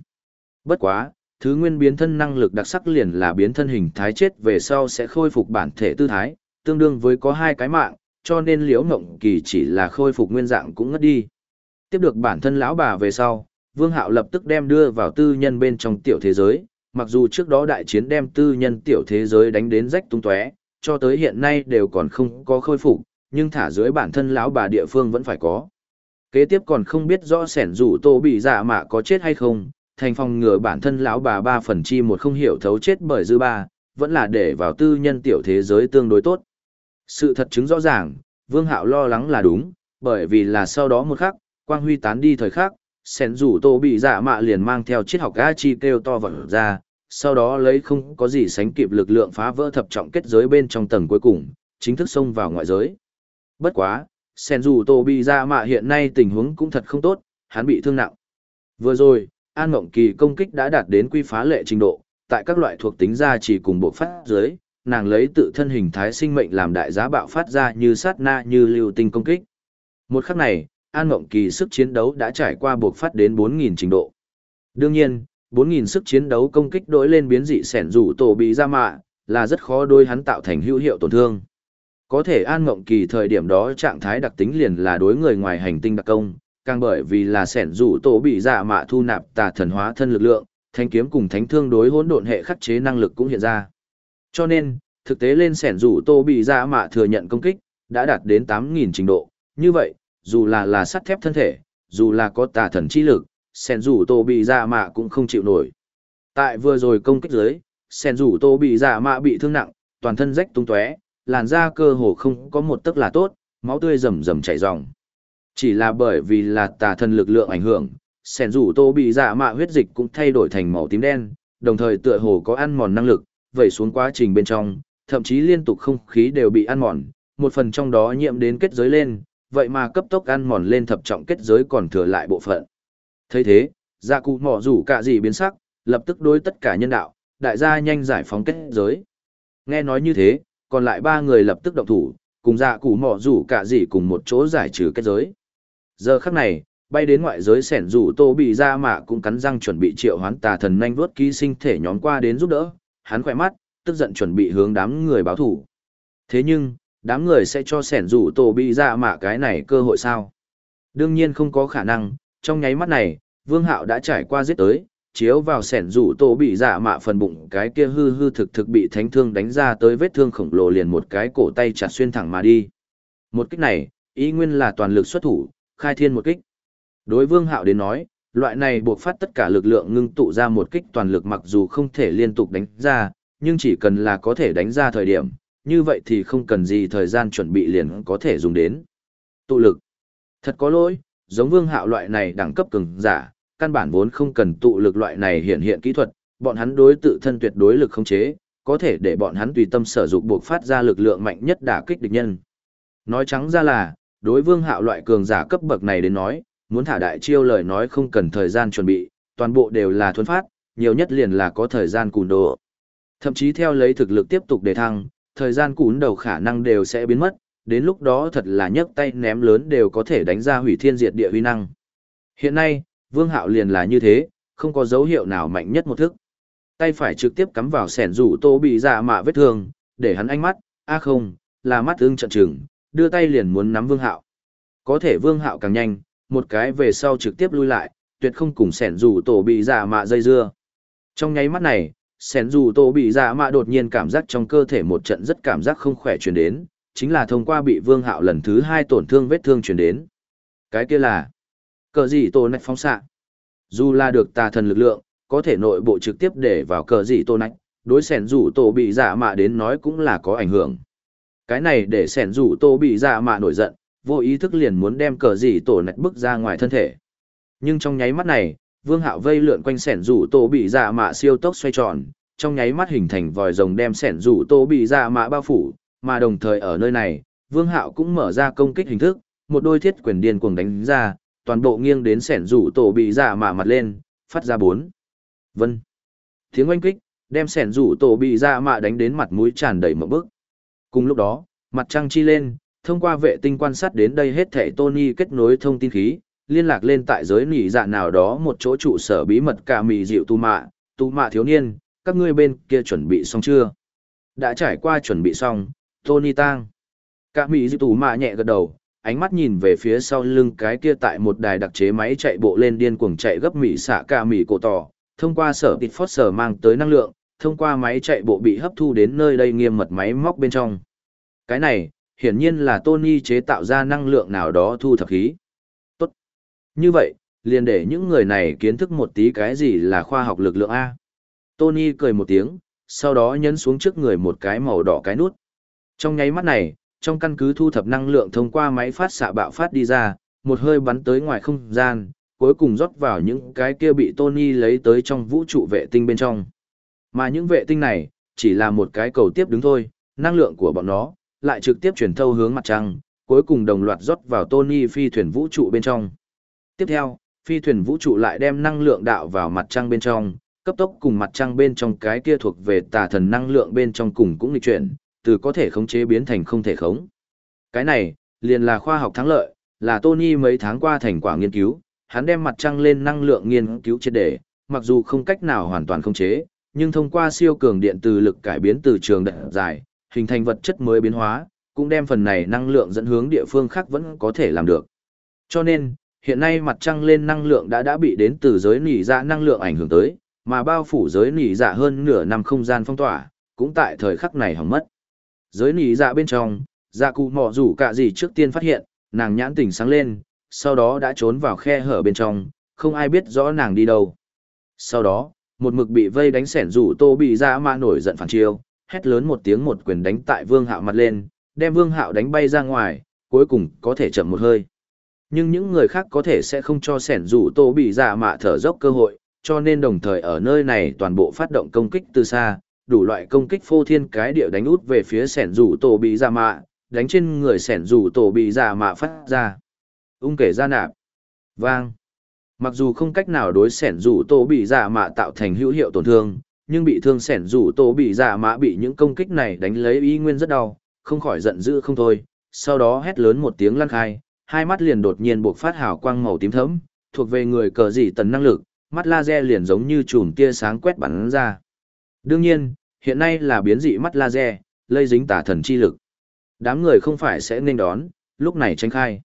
Bất quá, thứ nguyên biến thân năng lực đặc sắc liền là biến thân hình thái chết về sau sẽ khôi phục bản thể tư thái, tương đương với có hai cái mạng, cho nên liễu ngộng kỳ chỉ là khôi phục nguyên dạng cũng ngất đi. Tiếp được bản thân lão bà về sau, Vương Hạo lập tức đem đưa vào tư nhân bên trong tiểu thế giới, mặc dù trước đó đại chiến đem tư nhân tiểu thế giới đánh đến rách tung tóe, cho tới hiện nay đều còn không có khôi phục, nhưng thả dưới bản thân lão bà địa phương vẫn phải có. Kế tiếp còn không biết rõ sẻn rủ tô bị dạ mạ có chết hay không, thành phòng ngừa bản thân lão bà ba phần chi một không hiểu thấu chết bởi dư ba, vẫn là để vào tư nhân tiểu thế giới tương đối tốt. Sự thật chứng rõ ràng, Vương Hạo lo lắng là đúng, bởi vì là sau đó một khắc, quang huy tán đi thời khắc, sẻn rủ tô bị dạ mạ liền mang theo triết học a chi kêu to vật ra, sau đó lấy không có gì sánh kịp lực lượng phá vỡ thập trọng kết giới bên trong tầng cuối cùng, chính thức xông vào ngoại giới. Bất quá, sẻn rủ tô bị Ra mạ hiện nay tình huống cũng thật không tốt, hắn bị thương nặng. Vừa rồi, An Mộng Kỳ công kích đã đạt đến quy phá lệ trình độ, tại các loại thuộc tính ra chỉ cùng bộ phát dưới, nàng lấy tự thân hình thái sinh mệnh làm đại giá bạo phát ra như sát na như lưu tinh công kích. Một khắc này, An Mộng Kỳ sức chiến đấu đã trải qua buộc phát đến 4.000 trình độ. Đương nhiên, 4.000 sức chiến đấu công kích đối lên biến dị sẻn rủ tổ bị ra mạ, là rất khó đối hắn tạo thành hữu hiệu tổn thương. Có thể An Ngộng Kỳ thời điểm đó trạng thái đặc tính liền là đối người ngoài hành tinh đặc công, càng bởi vì là sẻn rủ tổ bị dạ mạ thu nạp tà thần hóa thân lực lượng, thanh kiếm cùng thánh thương đối hỗn độn hệ khắc chế năng lực cũng hiện ra. Cho nên, thực tế lên sẻn rủ tô bị dạ mạ thừa nhận công kích, đã đạt đến 8.000 trình độ. Như vậy, dù là là sắt thép thân thể, dù là có tà thần chi lực, sẻn rủ tô bị dạ mạ cũng không chịu nổi. Tại vừa rồi công kích dưới, sẻn rủ tô bị dạ mạ bị thương nặng, toàn thân rách tung tóe, làn da cơ hồ không có một tấc là tốt, máu tươi rầm rầm chảy ròng. Chỉ là bởi vì là tà thần lực lượng ảnh hưởng, sẻn rủ tô bị dạ mạ huyết dịch cũng thay đổi thành màu tím đen, đồng thời tựa hồ có ăn mòn năng lực, vẩy xuống quá trình bên trong, thậm chí liên tục không khí đều bị ăn mòn, một phần trong đó nhiễm đến kết giới lên, vậy mà cấp tốc ăn mòn lên thập trọng kết giới còn thừa lại bộ phận. thấy thế, dạ cụ mỏ rủ cả gì biến sắc, lập tức đối tất cả nhân đạo, đại gia nhanh giải phóng kết giới. Nghe nói như thế, còn lại ba người lập tức động thủ, cùng dạ cụ mỏ rủ cả gì cùng một chỗ giải trừ kết giới. Giờ khắc này, bay đến ngoại giới sẻn rủ tô bị ra mà cũng cắn răng chuẩn bị triệu hoán tà thần nhanh vuốt ký sinh thể nhóm qua đến giúp đỡ, hắn khỏe mắt, tức giận chuẩn bị hướng đám người báo thủ. Thế nhưng, đám người sẽ cho sẻn rủ tô bị ra mà cái này cơ hội sao? Đương nhiên không có khả năng, trong nháy mắt này, vương hạo đã trải qua giết tới, chiếu vào sẻn rủ tổ bị dạ mạ phần bụng cái kia hư hư thực thực bị thánh thương đánh ra tới vết thương khổng lồ liền một cái cổ tay chặt xuyên thẳng mà đi. Một kích này, ý nguyên là toàn lực xuất thủ, khai thiên một kích. Đối vương hạo đến nói, loại này buộc phát tất cả lực lượng ngưng tụ ra một kích toàn lực mặc dù không thể liên tục đánh ra, nhưng chỉ cần là có thể đánh ra thời điểm, như vậy thì không cần gì thời gian chuẩn bị liền có thể dùng đến. Tụ lực. Thật có lỗi, giống vương hạo loại này đẳng cấp cường giả, căn bản vốn không cần tụ lực loại này hiện hiện kỹ thuật, bọn hắn đối tự thân tuyệt đối lực không chế, có thể để bọn hắn tùy tâm sở dụng buộc phát ra lực lượng mạnh nhất đả kích địch nhân. Nói trắng ra là, đối vương hạo loại cường giả cấp bậc này đến nói, muốn thả đại chiêu lời nói không cần thời gian chuẩn bị, toàn bộ đều là thuần phát, nhiều nhất liền là có thời gian cùn đồ. Thậm chí theo lấy thực lực tiếp tục đề thăng, thời gian cùn đầu khả năng đều sẽ biến mất, đến lúc đó thật là nhấc tay ném lớn đều có thể đánh ra hủy thiên diệt địa huy năng. Hiện nay, vương hạo liền là như thế, không có dấu hiệu nào mạnh nhất một thức. Tay phải trực tiếp cắm vào sẻn rủ tô bị dạ mạ vết thương, để hắn ánh mắt, a à không, là mắt ưng trận trừng, đưa tay liền muốn nắm Vương Hạo. Có thể Vương Hạo càng nhanh, một cái về sau trực tiếp lui lại, tuyệt không cùng sẻn rủ tổ bị giả mạ dây dưa. Trong nháy mắt này, sẻn dù tổ bị giả mạ đột nhiên cảm giác trong cơ thể một trận rất cảm giác không khỏe truyền đến, chính là thông qua bị Vương Hạo lần thứ hai tổn thương vết thương truyền đến. Cái kia là cờ gì tổ nạch phóng xạ. Dù là được tà thần lực lượng, có thể nội bộ trực tiếp để vào cờ gì tổ nạch, đối sẻn rủ tổ bị dạ mạ đến nói cũng là có ảnh hưởng. Cái này để sẻn rủ tô bị dạ mạ nổi giận, vô ý thức liền muốn đem cờ gì tổ nạch bước ra ngoài thân thể. Nhưng trong nháy mắt này, vương hạo vây lượn quanh sẻn rủ tô bị dạ mạ siêu tốc xoay tròn, trong nháy mắt hình thành vòi rồng đem sẻn rủ tô bị dạ mạ bao phủ, mà đồng thời ở nơi này, vương hạo cũng mở ra công kích hình thức, một đôi thiết quyền điên cuồng đánh ra, toàn bộ nghiêng đến sẻn rủ tổ bị dạ mạ mặt lên, phát ra bốn. Vân. Tiếng oanh kích, đem sẻn rủ tổ bị dạ mạ đánh đến mặt mũi tràn đầy một bức. Cùng lúc đó, mặt trăng chi lên, thông qua vệ tinh quan sát đến đây hết thể Tony kết nối thông tin khí, liên lạc lên tại giới nỉ dạ nào đó một chỗ trụ sở bí mật cả mì dịu tu mạ, tu mạ thiếu niên, các ngươi bên kia chuẩn bị xong chưa? Đã trải qua chuẩn bị xong, Tony tang. Cả mì dịu tu mạ nhẹ gật đầu, ánh mắt nhìn về phía sau lưng cái kia tại một đài đặc chế máy chạy bộ lên điên cuồng chạy gấp mỹ xạ cả mỹ cổ tỏ, thông qua sở tịt phót sở mang tới năng lượng, thông qua máy chạy bộ bị hấp thu đến nơi đây nghiêm mật máy móc bên trong. Cái này, hiển nhiên là Tony chế tạo ra năng lượng nào đó thu thập khí. Tốt. Như vậy, liền để những người này kiến thức một tí cái gì là khoa học lực lượng A. Tony cười một tiếng, sau đó nhấn xuống trước người một cái màu đỏ cái nút. Trong nháy mắt này, trong căn cứ thu thập năng lượng thông qua máy phát xạ bạo phát đi ra, một hơi bắn tới ngoài không gian, cuối cùng rót vào những cái kia bị Tony lấy tới trong vũ trụ vệ tinh bên trong. Mà những vệ tinh này, chỉ là một cái cầu tiếp đứng thôi, năng lượng của bọn nó, lại trực tiếp chuyển thâu hướng mặt trăng, cuối cùng đồng loạt rót vào Tony phi thuyền vũ trụ bên trong. Tiếp theo, phi thuyền vũ trụ lại đem năng lượng đạo vào mặt trăng bên trong, cấp tốc cùng mặt trăng bên trong cái kia thuộc về tà thần năng lượng bên trong cùng cũng lịch chuyển, từ có thể khống chế biến thành không thể khống. Cái này, liền là khoa học thắng lợi, là Tony mấy tháng qua thành quả nghiên cứu, hắn đem mặt trăng lên năng lượng nghiên cứu triệt để, mặc dù không cách nào hoàn toàn khống chế, nhưng thông qua siêu cường điện từ lực cải biến từ trường đại dài, hình thành vật chất mới biến hóa, cũng đem phần này năng lượng dẫn hướng địa phương khác vẫn có thể làm được. Cho nên, hiện nay mặt trăng lên năng lượng đã đã bị đến từ giới nỉ dạ năng lượng ảnh hưởng tới, mà bao phủ giới nỉ dạ hơn nửa năm không gian phong tỏa, cũng tại thời khắc này hỏng mất. Giới nỉ dạ bên trong, dạ cụ mỏ rủ cả gì trước tiên phát hiện, nàng nhãn tỉnh sáng lên, sau đó đã trốn vào khe hở bên trong, không ai biết rõ nàng đi đâu. Sau đó, một mực bị vây đánh sẻn rủ tô bị dạ ra mà nổi giận phản chiêu, hét lớn một tiếng một quyền đánh tại vương hạo mặt lên, đem vương hạo đánh bay ra ngoài, cuối cùng có thể chậm một hơi. Nhưng những người khác có thể sẽ không cho sẻn rủ tô bị ra mạ thở dốc cơ hội, cho nên đồng thời ở nơi này toàn bộ phát động công kích từ xa, đủ loại công kích phô thiên cái địa đánh út về phía sẻn rủ tổ bị ra mạ, đánh trên người sẻn rủ tổ bị ra mạ phát ra. Ung kể ra nạp. Vang. Mặc dù không cách nào đối sẻn rủ tổ bị ra mạ tạo thành hữu hiệu tổn thương, nhưng bị thương sẻn rủ tổ bị ra mạ bị những công kích này đánh lấy ý nguyên rất đau, không khỏi giận dữ không thôi, sau đó hét lớn một tiếng lăn khai, hai mắt liền đột nhiên buộc phát hào quang màu tím thẫm, thuộc về người cờ dị tần năng lực, mắt laser liền giống như chùm tia sáng quét bắn ra. Đương nhiên, hiện nay là biến dị mắt laser, lây dính tà thần chi lực. Đám người không phải sẽ nên đón, lúc này tranh khai.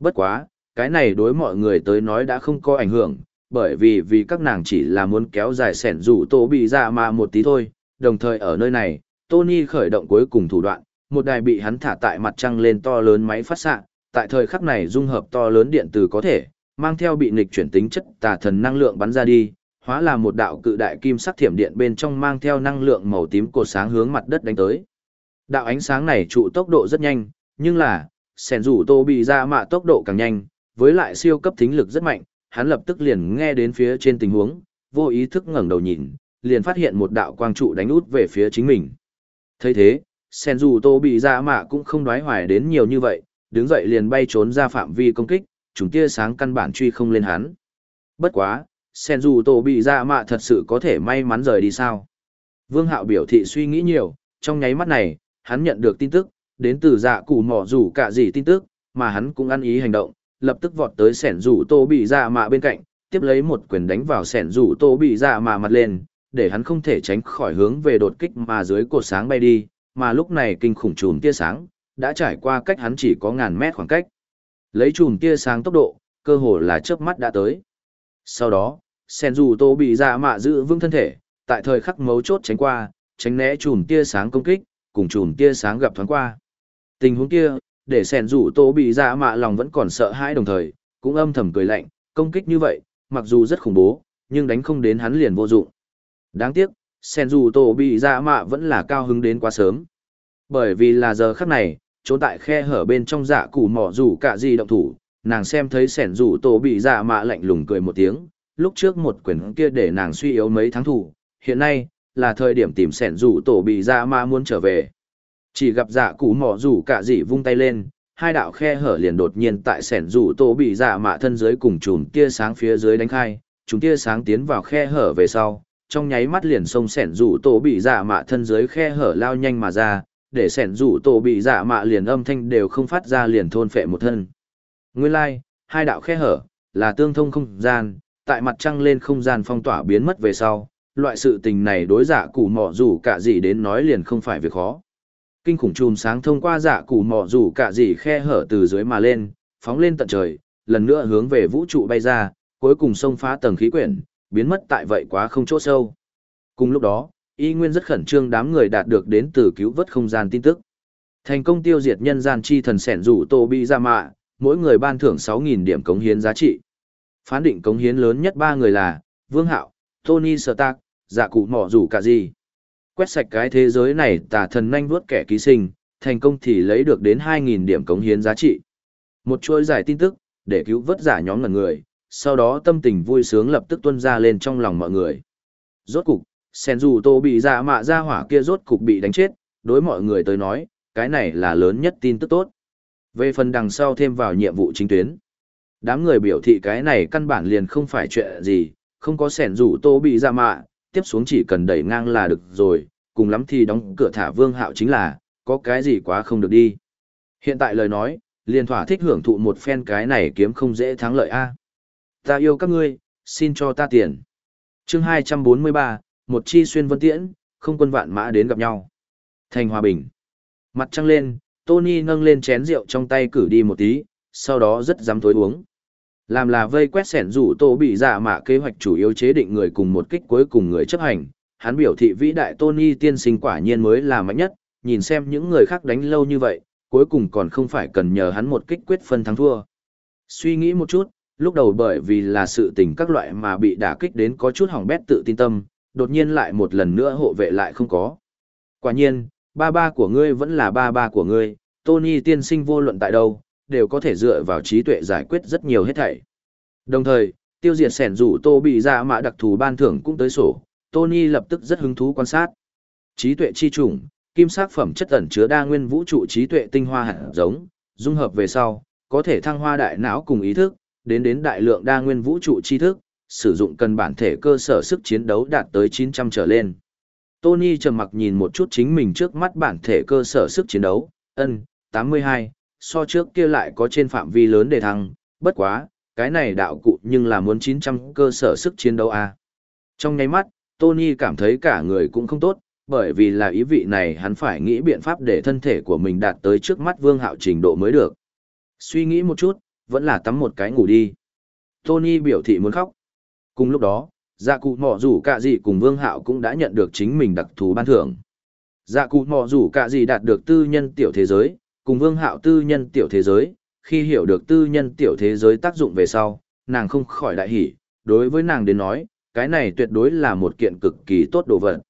Bất quá, cái này đối mọi người tới nói đã không có ảnh hưởng, bởi vì vì các nàng chỉ là muốn kéo dài sẻn rủ tổ bị ra mà một tí thôi, đồng thời ở nơi này, Tony khởi động cuối cùng thủ đoạn, một đài bị hắn thả tại mặt trăng lên to lớn máy phát xạ, tại thời khắc này dung hợp to lớn điện từ có thể, mang theo bị nghịch chuyển tính chất tà thần năng lượng bắn ra đi, hóa là một đạo cự đại kim sắc thiểm điện bên trong mang theo năng lượng màu tím cột sáng hướng mặt đất đánh tới. Đạo ánh sáng này trụ tốc độ rất nhanh, nhưng là, sẻn rủ tô bị ra mạ tốc độ càng nhanh, với lại siêu cấp thính lực rất mạnh, hắn lập tức liền nghe đến phía trên tình huống, vô ý thức ngẩng đầu nhìn, liền phát hiện một đạo quang trụ đánh út về phía chính mình. thấy thế, Sen rủ tô bị ra mạ cũng không đoái hoài đến nhiều như vậy, đứng dậy liền bay trốn ra phạm vi công kích, chúng tia sáng căn bản truy không lên hắn. Bất quá, sen dù tổ bị ra mạ thật sự có thể may mắn rời đi sao. Vương hạo biểu thị suy nghĩ nhiều, trong nháy mắt này, hắn nhận được tin tức, đến từ dạ cụ mỏ rủ cả gì tin tức, mà hắn cũng ăn ý hành động, lập tức vọt tới sẻn rủ tô bị ra mạ bên cạnh, tiếp lấy một quyền đánh vào sẻn rủ tô bị ra mạ mặt lên, để hắn không thể tránh khỏi hướng về đột kích mà dưới cột sáng bay đi, mà lúc này kinh khủng chùm tia sáng, đã trải qua cách hắn chỉ có ngàn mét khoảng cách. Lấy chùm tia sáng tốc độ, cơ hồ là chớp mắt đã tới. Sau đó, sen dù tô bị dạ mạ giữ vững thân thể, tại thời khắc mấu chốt tránh qua, tránh né chùm tia sáng công kích, cùng chùm tia sáng gặp thoáng qua. Tình huống kia, để sen dù tô bị dạ mạ lòng vẫn còn sợ hãi đồng thời, cũng âm thầm cười lạnh, công kích như vậy, mặc dù rất khủng bố, nhưng đánh không đến hắn liền vô dụng. Đáng tiếc, sen dù tô bị dạ mạ vẫn là cao hứng đến quá sớm. Bởi vì là giờ khắc này, trốn tại khe hở bên trong dạ cù mỏ dù cả gì động thủ, nàng xem thấy sẻn rủ tổ bị dạ mạ lạnh lùng cười một tiếng, lúc trước một quyển kia để nàng suy yếu mấy tháng thủ, hiện nay, là thời điểm tìm sẻn rủ tổ bị dạ mạ muốn trở về. Chỉ gặp dạ cụ mỏ rủ cả dị vung tay lên, hai đạo khe hở liền đột nhiên tại sẻn rủ tổ bị dạ mạ thân dưới cùng chùm tia sáng phía dưới đánh khai, chúng tia sáng tiến vào khe hở về sau, trong nháy mắt liền xông sẻn rủ tổ bị dạ mạ thân dưới khe hở lao nhanh mà ra, để sẻn rủ tổ bị dạ mạ liền âm thanh đều không phát ra liền thôn phệ một thân. Nguyên lai, like, hai đạo khe hở, là tương thông không gian, tại mặt trăng lên không gian phong tỏa biến mất về sau, loại sự tình này đối giả dạ củ mỏ rủ cả gì đến nói liền không phải việc khó. Kinh khủng chùm sáng thông qua giả dạ củ mỏ rủ cả gì khe hở từ dưới mà lên, phóng lên tận trời, lần nữa hướng về vũ trụ bay ra, cuối cùng xông phá tầng khí quyển, biến mất tại vậy quá không chỗ sâu. Cùng lúc đó, y nguyên rất khẩn trương đám người đạt được đến từ cứu vớt không gian tin tức. Thành công tiêu diệt nhân gian chi thần sẻn rủ Tô Bi Ra Mạ, mỗi người ban thưởng 6.000 điểm cống hiến giá trị. Phán định cống hiến lớn nhất ba người là Vương Hạo, Tony Stark, Dạ Cụ Mỏ Rủ Cả Gì. Quét sạch cái thế giới này tà thần nhanh vuốt kẻ ký sinh, thành công thì lấy được đến 2.000 điểm cống hiến giá trị. Một chuỗi giải tin tức, để cứu vớt giả nhóm ngần người, sau đó tâm tình vui sướng lập tức tuôn ra lên trong lòng mọi người. Rốt cục, sen dù tô bị dạ mạ ra hỏa kia rốt cục bị đánh chết, đối mọi người tới nói, cái này là lớn nhất tin tức tốt. Về phần đằng sau thêm vào nhiệm vụ chính tuyến. Đám người biểu thị cái này căn bản liền không phải chuyện gì, không có sẻn rủ tô bị ra mạ, tiếp xuống chỉ cần đẩy ngang là được rồi, cùng lắm thì đóng cửa thả vương hạo chính là, có cái gì quá không được đi. Hiện tại lời nói, liền thỏa thích hưởng thụ một phen cái này kiếm không dễ thắng lợi a. Ta yêu các ngươi, xin cho ta tiền. chương 243, một chi xuyên vân tiễn, không quân vạn mã đến gặp nhau. Thành Hòa Bình. Mặt trăng lên, Tony nâng lên chén rượu trong tay cử đi một tí, sau đó rất dám tối uống. Làm là vây quét sẻn rủ tổ bị dạ mạ kế hoạch chủ yếu chế định người cùng một kích cuối cùng người chấp hành. Hắn biểu thị vĩ đại Tony tiên sinh quả nhiên mới là mạnh nhất, nhìn xem những người khác đánh lâu như vậy, cuối cùng còn không phải cần nhờ hắn một kích quyết phân thắng thua. Suy nghĩ một chút, lúc đầu bởi vì là sự tình các loại mà bị đả kích đến có chút hỏng bét tự tin tâm, đột nhiên lại một lần nữa hộ vệ lại không có. Quả nhiên, ba ba của ngươi vẫn là ba ba của ngươi, Tony tiên sinh vô luận tại đâu, đều có thể dựa vào trí tuệ giải quyết rất nhiều hết thảy. Đồng thời, tiêu diệt sẻn rủ tô bị dạ ra mã đặc thù ban thưởng cũng tới sổ, Tony lập tức rất hứng thú quan sát. Trí tuệ chi trùng, kim sắc phẩm chất ẩn chứa đa nguyên vũ trụ trí tuệ tinh hoa hạt giống, dung hợp về sau, có thể thăng hoa đại não cùng ý thức, đến đến đại lượng đa nguyên vũ trụ tri thức, sử dụng cần bản thể cơ sở sức chiến đấu đạt tới 900 trở lên. Tony trầm mặc nhìn một chút chính mình trước mắt bản thể cơ sở sức chiến đấu, ân, 82, so trước kia lại có trên phạm vi lớn để thăng, bất quá, cái này đạo cụ nhưng là muốn 900 cơ sở sức chiến đấu à. Trong nháy mắt, Tony cảm thấy cả người cũng không tốt, bởi vì là ý vị này hắn phải nghĩ biện pháp để thân thể của mình đạt tới trước mắt vương hạo trình độ mới được. Suy nghĩ một chút, vẫn là tắm một cái ngủ đi. Tony biểu thị muốn khóc. Cùng lúc đó, dạ cụ mỏ rủ cả gì cùng vương hạo cũng đã nhận được chính mình đặc thù ban thưởng. Dạ cụ mỏ rủ cả gì đạt được tư nhân tiểu thế giới, cùng vương hạo tư nhân tiểu thế giới, khi hiểu được tư nhân tiểu thế giới tác dụng về sau, nàng không khỏi đại hỉ, đối với nàng đến nói, cái này tuyệt đối là một kiện cực kỳ tốt đồ vật.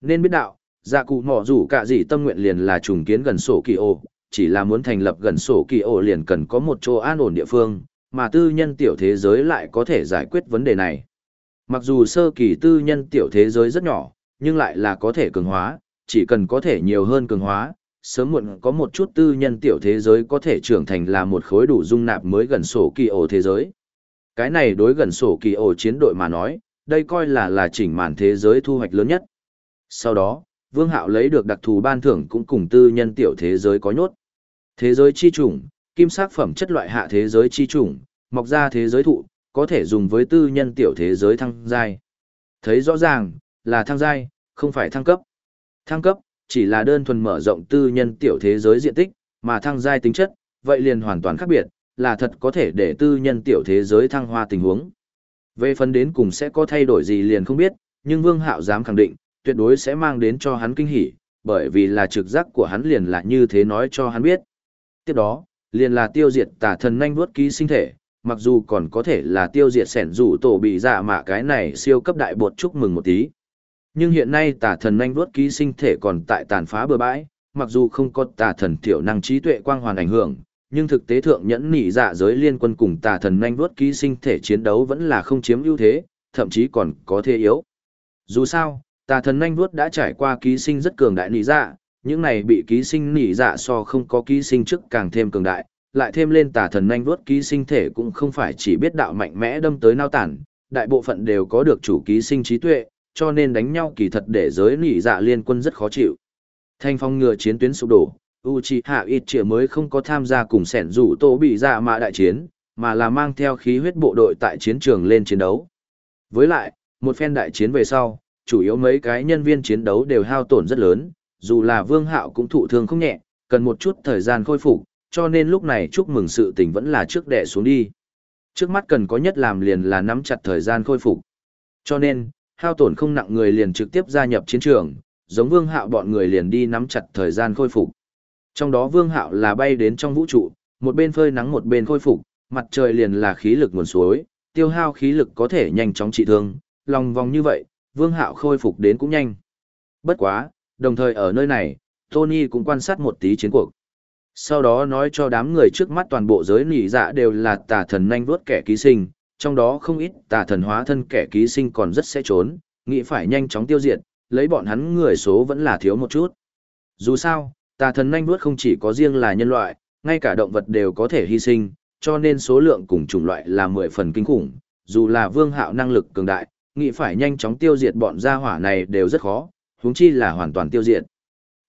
Nên biết đạo, dạ cụ mỏ rủ cả gì tâm nguyện liền là trùng kiến gần sổ kỳ ô, chỉ là muốn thành lập gần sổ kỳ ô liền cần có một chỗ an ổn địa phương, mà tư nhân tiểu thế giới lại có thể giải quyết vấn đề này. Mặc dù sơ kỳ tư nhân tiểu thế giới rất nhỏ, nhưng lại là có thể cường hóa, chỉ cần có thể nhiều hơn cường hóa, sớm muộn có một chút tư nhân tiểu thế giới có thể trưởng thành là một khối đủ dung nạp mới gần sổ kỳ ổ thế giới. Cái này đối gần sổ kỳ ổ chiến đội mà nói, đây coi là là chỉnh màn thế giới thu hoạch lớn nhất. Sau đó, Vương Hạo lấy được đặc thù ban thưởng cũng cùng tư nhân tiểu thế giới có nhốt. Thế giới chi chủng, kim sắc phẩm chất loại hạ thế giới chi chủng, mọc ra thế giới thụ, có thể dùng với tư nhân tiểu thế giới thăng giai. Thấy rõ ràng, là thăng giai, không phải thăng cấp. Thăng cấp, chỉ là đơn thuần mở rộng tư nhân tiểu thế giới diện tích, mà thăng giai tính chất, vậy liền hoàn toàn khác biệt, là thật có thể để tư nhân tiểu thế giới thăng hoa tình huống. Về phần đến cùng sẽ có thay đổi gì liền không biết, nhưng Vương Hạo dám khẳng định, tuyệt đối sẽ mang đến cho hắn kinh hỉ, bởi vì là trực giác của hắn liền là như thế nói cho hắn biết. Tiếp đó, liền là tiêu diệt tà thần nhanh vuốt ký sinh thể, mặc dù còn có thể là tiêu diệt sẻn rủ tổ bị dạ mạ cái này siêu cấp đại bột chúc mừng một tí. Nhưng hiện nay tà thần nhanh vuốt ký sinh thể còn tại tàn phá bừa bãi, mặc dù không có tà thần thiểu năng trí tuệ quang hoàn ảnh hưởng, nhưng thực tế thượng nhẫn nỉ dạ giới liên quân cùng tà thần nhanh vuốt ký sinh thể chiến đấu vẫn là không chiếm ưu thế, thậm chí còn có thế yếu. Dù sao, tà thần nhanh vuốt đã trải qua ký sinh rất cường đại nỉ dạ, những này bị ký sinh nỉ dạ so không có ký sinh trước càng thêm cường đại, lại thêm lên tà thần nhanh vuốt ký sinh thể cũng không phải chỉ biết đạo mạnh mẽ đâm tới nao tản, đại bộ phận đều có được chủ ký sinh trí tuệ, cho nên đánh nhau kỳ thật để giới nỉ dạ liên quân rất khó chịu. Thanh phong ngừa chiến tuyến sụp đổ, Uchiha Itchia mới không có tham gia cùng sẻn rủ tổ bị dạ mạ đại chiến, mà là mang theo khí huyết bộ đội tại chiến trường lên chiến đấu. Với lại, một phen đại chiến về sau, chủ yếu mấy cái nhân viên chiến đấu đều hao tổn rất lớn, dù là vương hạo cũng thụ thương không nhẹ, cần một chút thời gian khôi phục, cho nên lúc này chúc mừng sự tình vẫn là trước đẻ xuống đi. Trước mắt cần có nhất làm liền là nắm chặt thời gian khôi phục. Cho nên, hao tổn không nặng người liền trực tiếp gia nhập chiến trường, giống vương hạo bọn người liền đi nắm chặt thời gian khôi phục. Trong đó vương hạo là bay đến trong vũ trụ, một bên phơi nắng một bên khôi phục, mặt trời liền là khí lực nguồn suối, tiêu hao khí lực có thể nhanh chóng trị thương, lòng vòng như vậy, vương hạo khôi phục đến cũng nhanh. Bất quá, đồng thời ở nơi này, Tony cũng quan sát một tí chiến cuộc. Sau đó nói cho đám người trước mắt toàn bộ giới nỉ dạ đều là tà thần nhanh vuốt kẻ ký sinh, trong đó không ít tà thần hóa thân kẻ ký sinh còn rất sẽ trốn, nghĩ phải nhanh chóng tiêu diệt, lấy bọn hắn người số vẫn là thiếu một chút. Dù sao, tà thần nhanh vuốt không chỉ có riêng là nhân loại, ngay cả động vật đều có thể hy sinh, cho nên số lượng cùng chủng loại là mười phần kinh khủng, dù là vương hạo năng lực cường đại, nghĩ phải nhanh chóng tiêu diệt bọn gia hỏa này đều rất khó, huống chi là hoàn toàn tiêu diệt.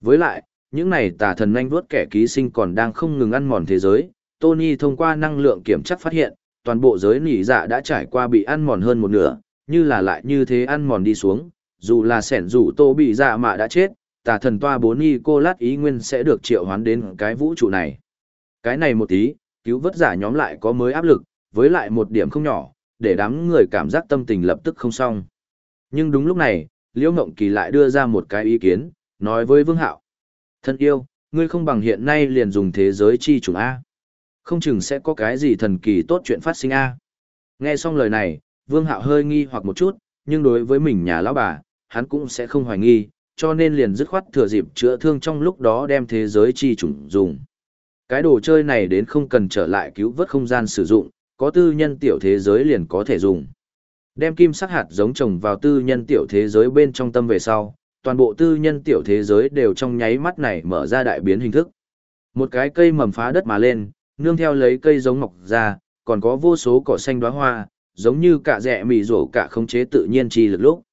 Với lại, những này tà thần nhanh vuốt kẻ ký sinh còn đang không ngừng ăn mòn thế giới, Tony thông qua năng lượng kiểm chắc phát hiện, toàn bộ giới nỉ dạ đã trải qua bị ăn mòn hơn một nửa, như là lại như thế ăn mòn đi xuống, dù là sẻn rủ tô bị dạ mà đã chết, tà thần toa bốn y cô lát ý nguyên sẽ được triệu hoán đến cái vũ trụ này. Cái này một tí, cứu vớt giả nhóm lại có mới áp lực, với lại một điểm không nhỏ, để đám người cảm giác tâm tình lập tức không xong. Nhưng đúng lúc này, Liễu Ngộng Kỳ lại đưa ra một cái ý kiến, nói với Vương Hạo. Thân yêu, ngươi không bằng hiện nay liền dùng thế giới chi chủ A. Không chừng sẽ có cái gì thần kỳ tốt chuyện phát sinh A. Nghe xong lời này, Vương Hạo hơi nghi hoặc một chút, nhưng đối với mình nhà lão bà, hắn cũng sẽ không hoài nghi, cho nên liền dứt khoát thừa dịp chữa thương trong lúc đó đem thế giới chi chủng dùng. Cái đồ chơi này đến không cần trở lại cứu vớt không gian sử dụng, có tư nhân tiểu thế giới liền có thể dùng. Đem kim sắc hạt giống trồng vào tư nhân tiểu thế giới bên trong tâm về sau, toàn bộ tư nhân tiểu thế giới đều trong nháy mắt này mở ra đại biến hình thức. Một cái cây mầm phá đất mà lên, nương theo lấy cây giống mọc ra, còn có vô số cỏ xanh đóa hoa, giống như cả rẻ mì rổ cả không chế tự nhiên chi lực lúc.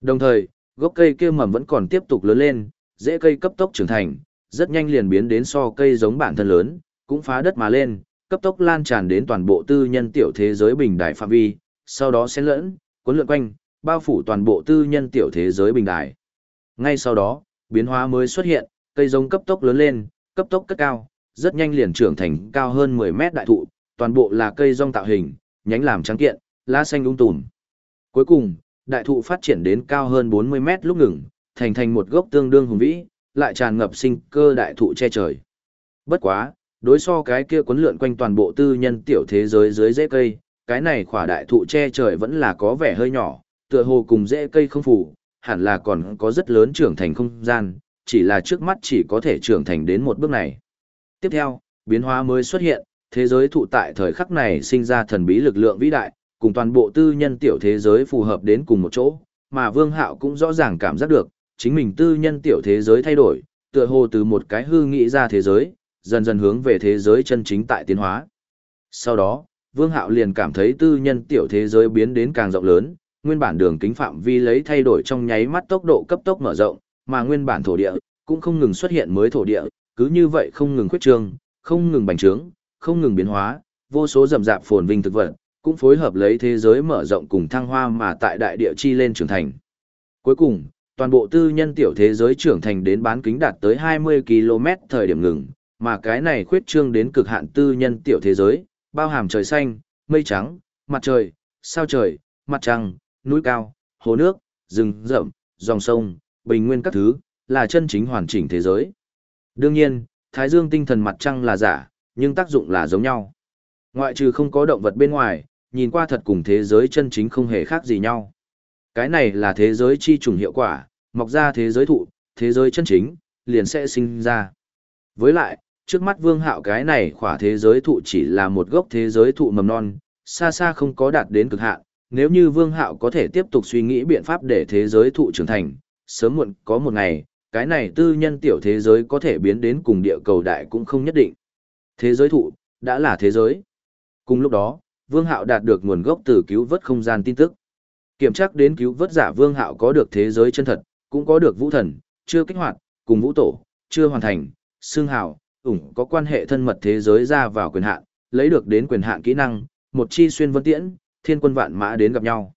Đồng thời, gốc cây kia mầm vẫn còn tiếp tục lớn lên, dễ cây cấp tốc trưởng thành, rất nhanh liền biến đến so cây giống bản thân lớn, cũng phá đất mà lên, cấp tốc lan tràn đến toàn bộ tư nhân tiểu thế giới bình đại phạm vi, sau đó xen lẫn, cuốn lượn quanh, bao phủ toàn bộ tư nhân tiểu thế giới bình đại. Ngay sau đó, biến hóa mới xuất hiện, cây giống cấp tốc lớn lên, cấp tốc cất cao, rất nhanh liền trưởng thành cao hơn 10 mét đại thụ, toàn bộ là cây rong tạo hình, nhánh làm trắng kiện, lá xanh ung tùm. Cuối cùng, đại thụ phát triển đến cao hơn 40 mét lúc ngừng, thành thành một gốc tương đương hùng vĩ, lại tràn ngập sinh cơ đại thụ che trời. Bất quá, đối so cái kia cuốn lượn quanh toàn bộ tư nhân tiểu thế giới dưới rễ cây, cái này khỏa đại thụ che trời vẫn là có vẻ hơi nhỏ, tựa hồ cùng rễ cây không phủ, hẳn là còn có rất lớn trưởng thành không gian, chỉ là trước mắt chỉ có thể trưởng thành đến một bước này. Tiếp theo, biến hóa mới xuất hiện, thế giới thụ tại thời khắc này sinh ra thần bí lực lượng vĩ đại, cùng toàn bộ tư nhân tiểu thế giới phù hợp đến cùng một chỗ, mà Vương Hạo cũng rõ ràng cảm giác được, chính mình tư nhân tiểu thế giới thay đổi, tựa hồ từ một cái hư nghĩ ra thế giới, dần dần hướng về thế giới chân chính tại tiến hóa. Sau đó, Vương Hạo liền cảm thấy tư nhân tiểu thế giới biến đến càng rộng lớn, nguyên bản đường kính phạm vi lấy thay đổi trong nháy mắt tốc độ cấp tốc mở rộng, mà nguyên bản thổ địa cũng không ngừng xuất hiện mới thổ địa, cứ như vậy không ngừng khuyết trương, không ngừng bành trướng, không ngừng biến hóa, vô số rậm rạp phồn vinh thực vật, cũng phối hợp lấy thế giới mở rộng cùng thăng hoa mà tại đại địa chi lên trưởng thành. Cuối cùng, toàn bộ tư nhân tiểu thế giới trưởng thành đến bán kính đạt tới 20 km thời điểm ngừng, mà cái này khuyết trương đến cực hạn tư nhân tiểu thế giới, bao hàm trời xanh, mây trắng, mặt trời, sao trời, mặt trăng, núi cao, hồ nước, rừng rậm, dòng sông, bình nguyên các thứ, là chân chính hoàn chỉnh thế giới. Đương nhiên, Thái Dương tinh thần mặt trăng là giả, nhưng tác dụng là giống nhau. Ngoại trừ không có động vật bên ngoài, nhìn qua thật cùng thế giới chân chính không hề khác gì nhau. Cái này là thế giới chi trùng hiệu quả, mọc ra thế giới thụ, thế giới chân chính, liền sẽ sinh ra. Với lại, trước mắt vương hạo cái này khỏa thế giới thụ chỉ là một gốc thế giới thụ mầm non, xa xa không có đạt đến cực hạn. Nếu như vương hạo có thể tiếp tục suy nghĩ biện pháp để thế giới thụ trưởng thành, sớm muộn có một ngày, cái này tư nhân tiểu thế giới có thể biến đến cùng địa cầu đại cũng không nhất định. Thế giới thụ, đã là thế giới. Cùng lúc đó, Vương Hạo đạt được nguồn gốc từ cứu vớt không gian tin tức. Kiểm tra đến cứu vớt giả Vương Hạo có được thế giới chân thật, cũng có được vũ thần, chưa kích hoạt, cùng vũ tổ, chưa hoàn thành, xương hào, ủng có quan hệ thân mật thế giới ra vào quyền hạn, lấy được đến quyền hạn kỹ năng, một chi xuyên vân tiễn, thiên quân vạn mã đến gặp nhau.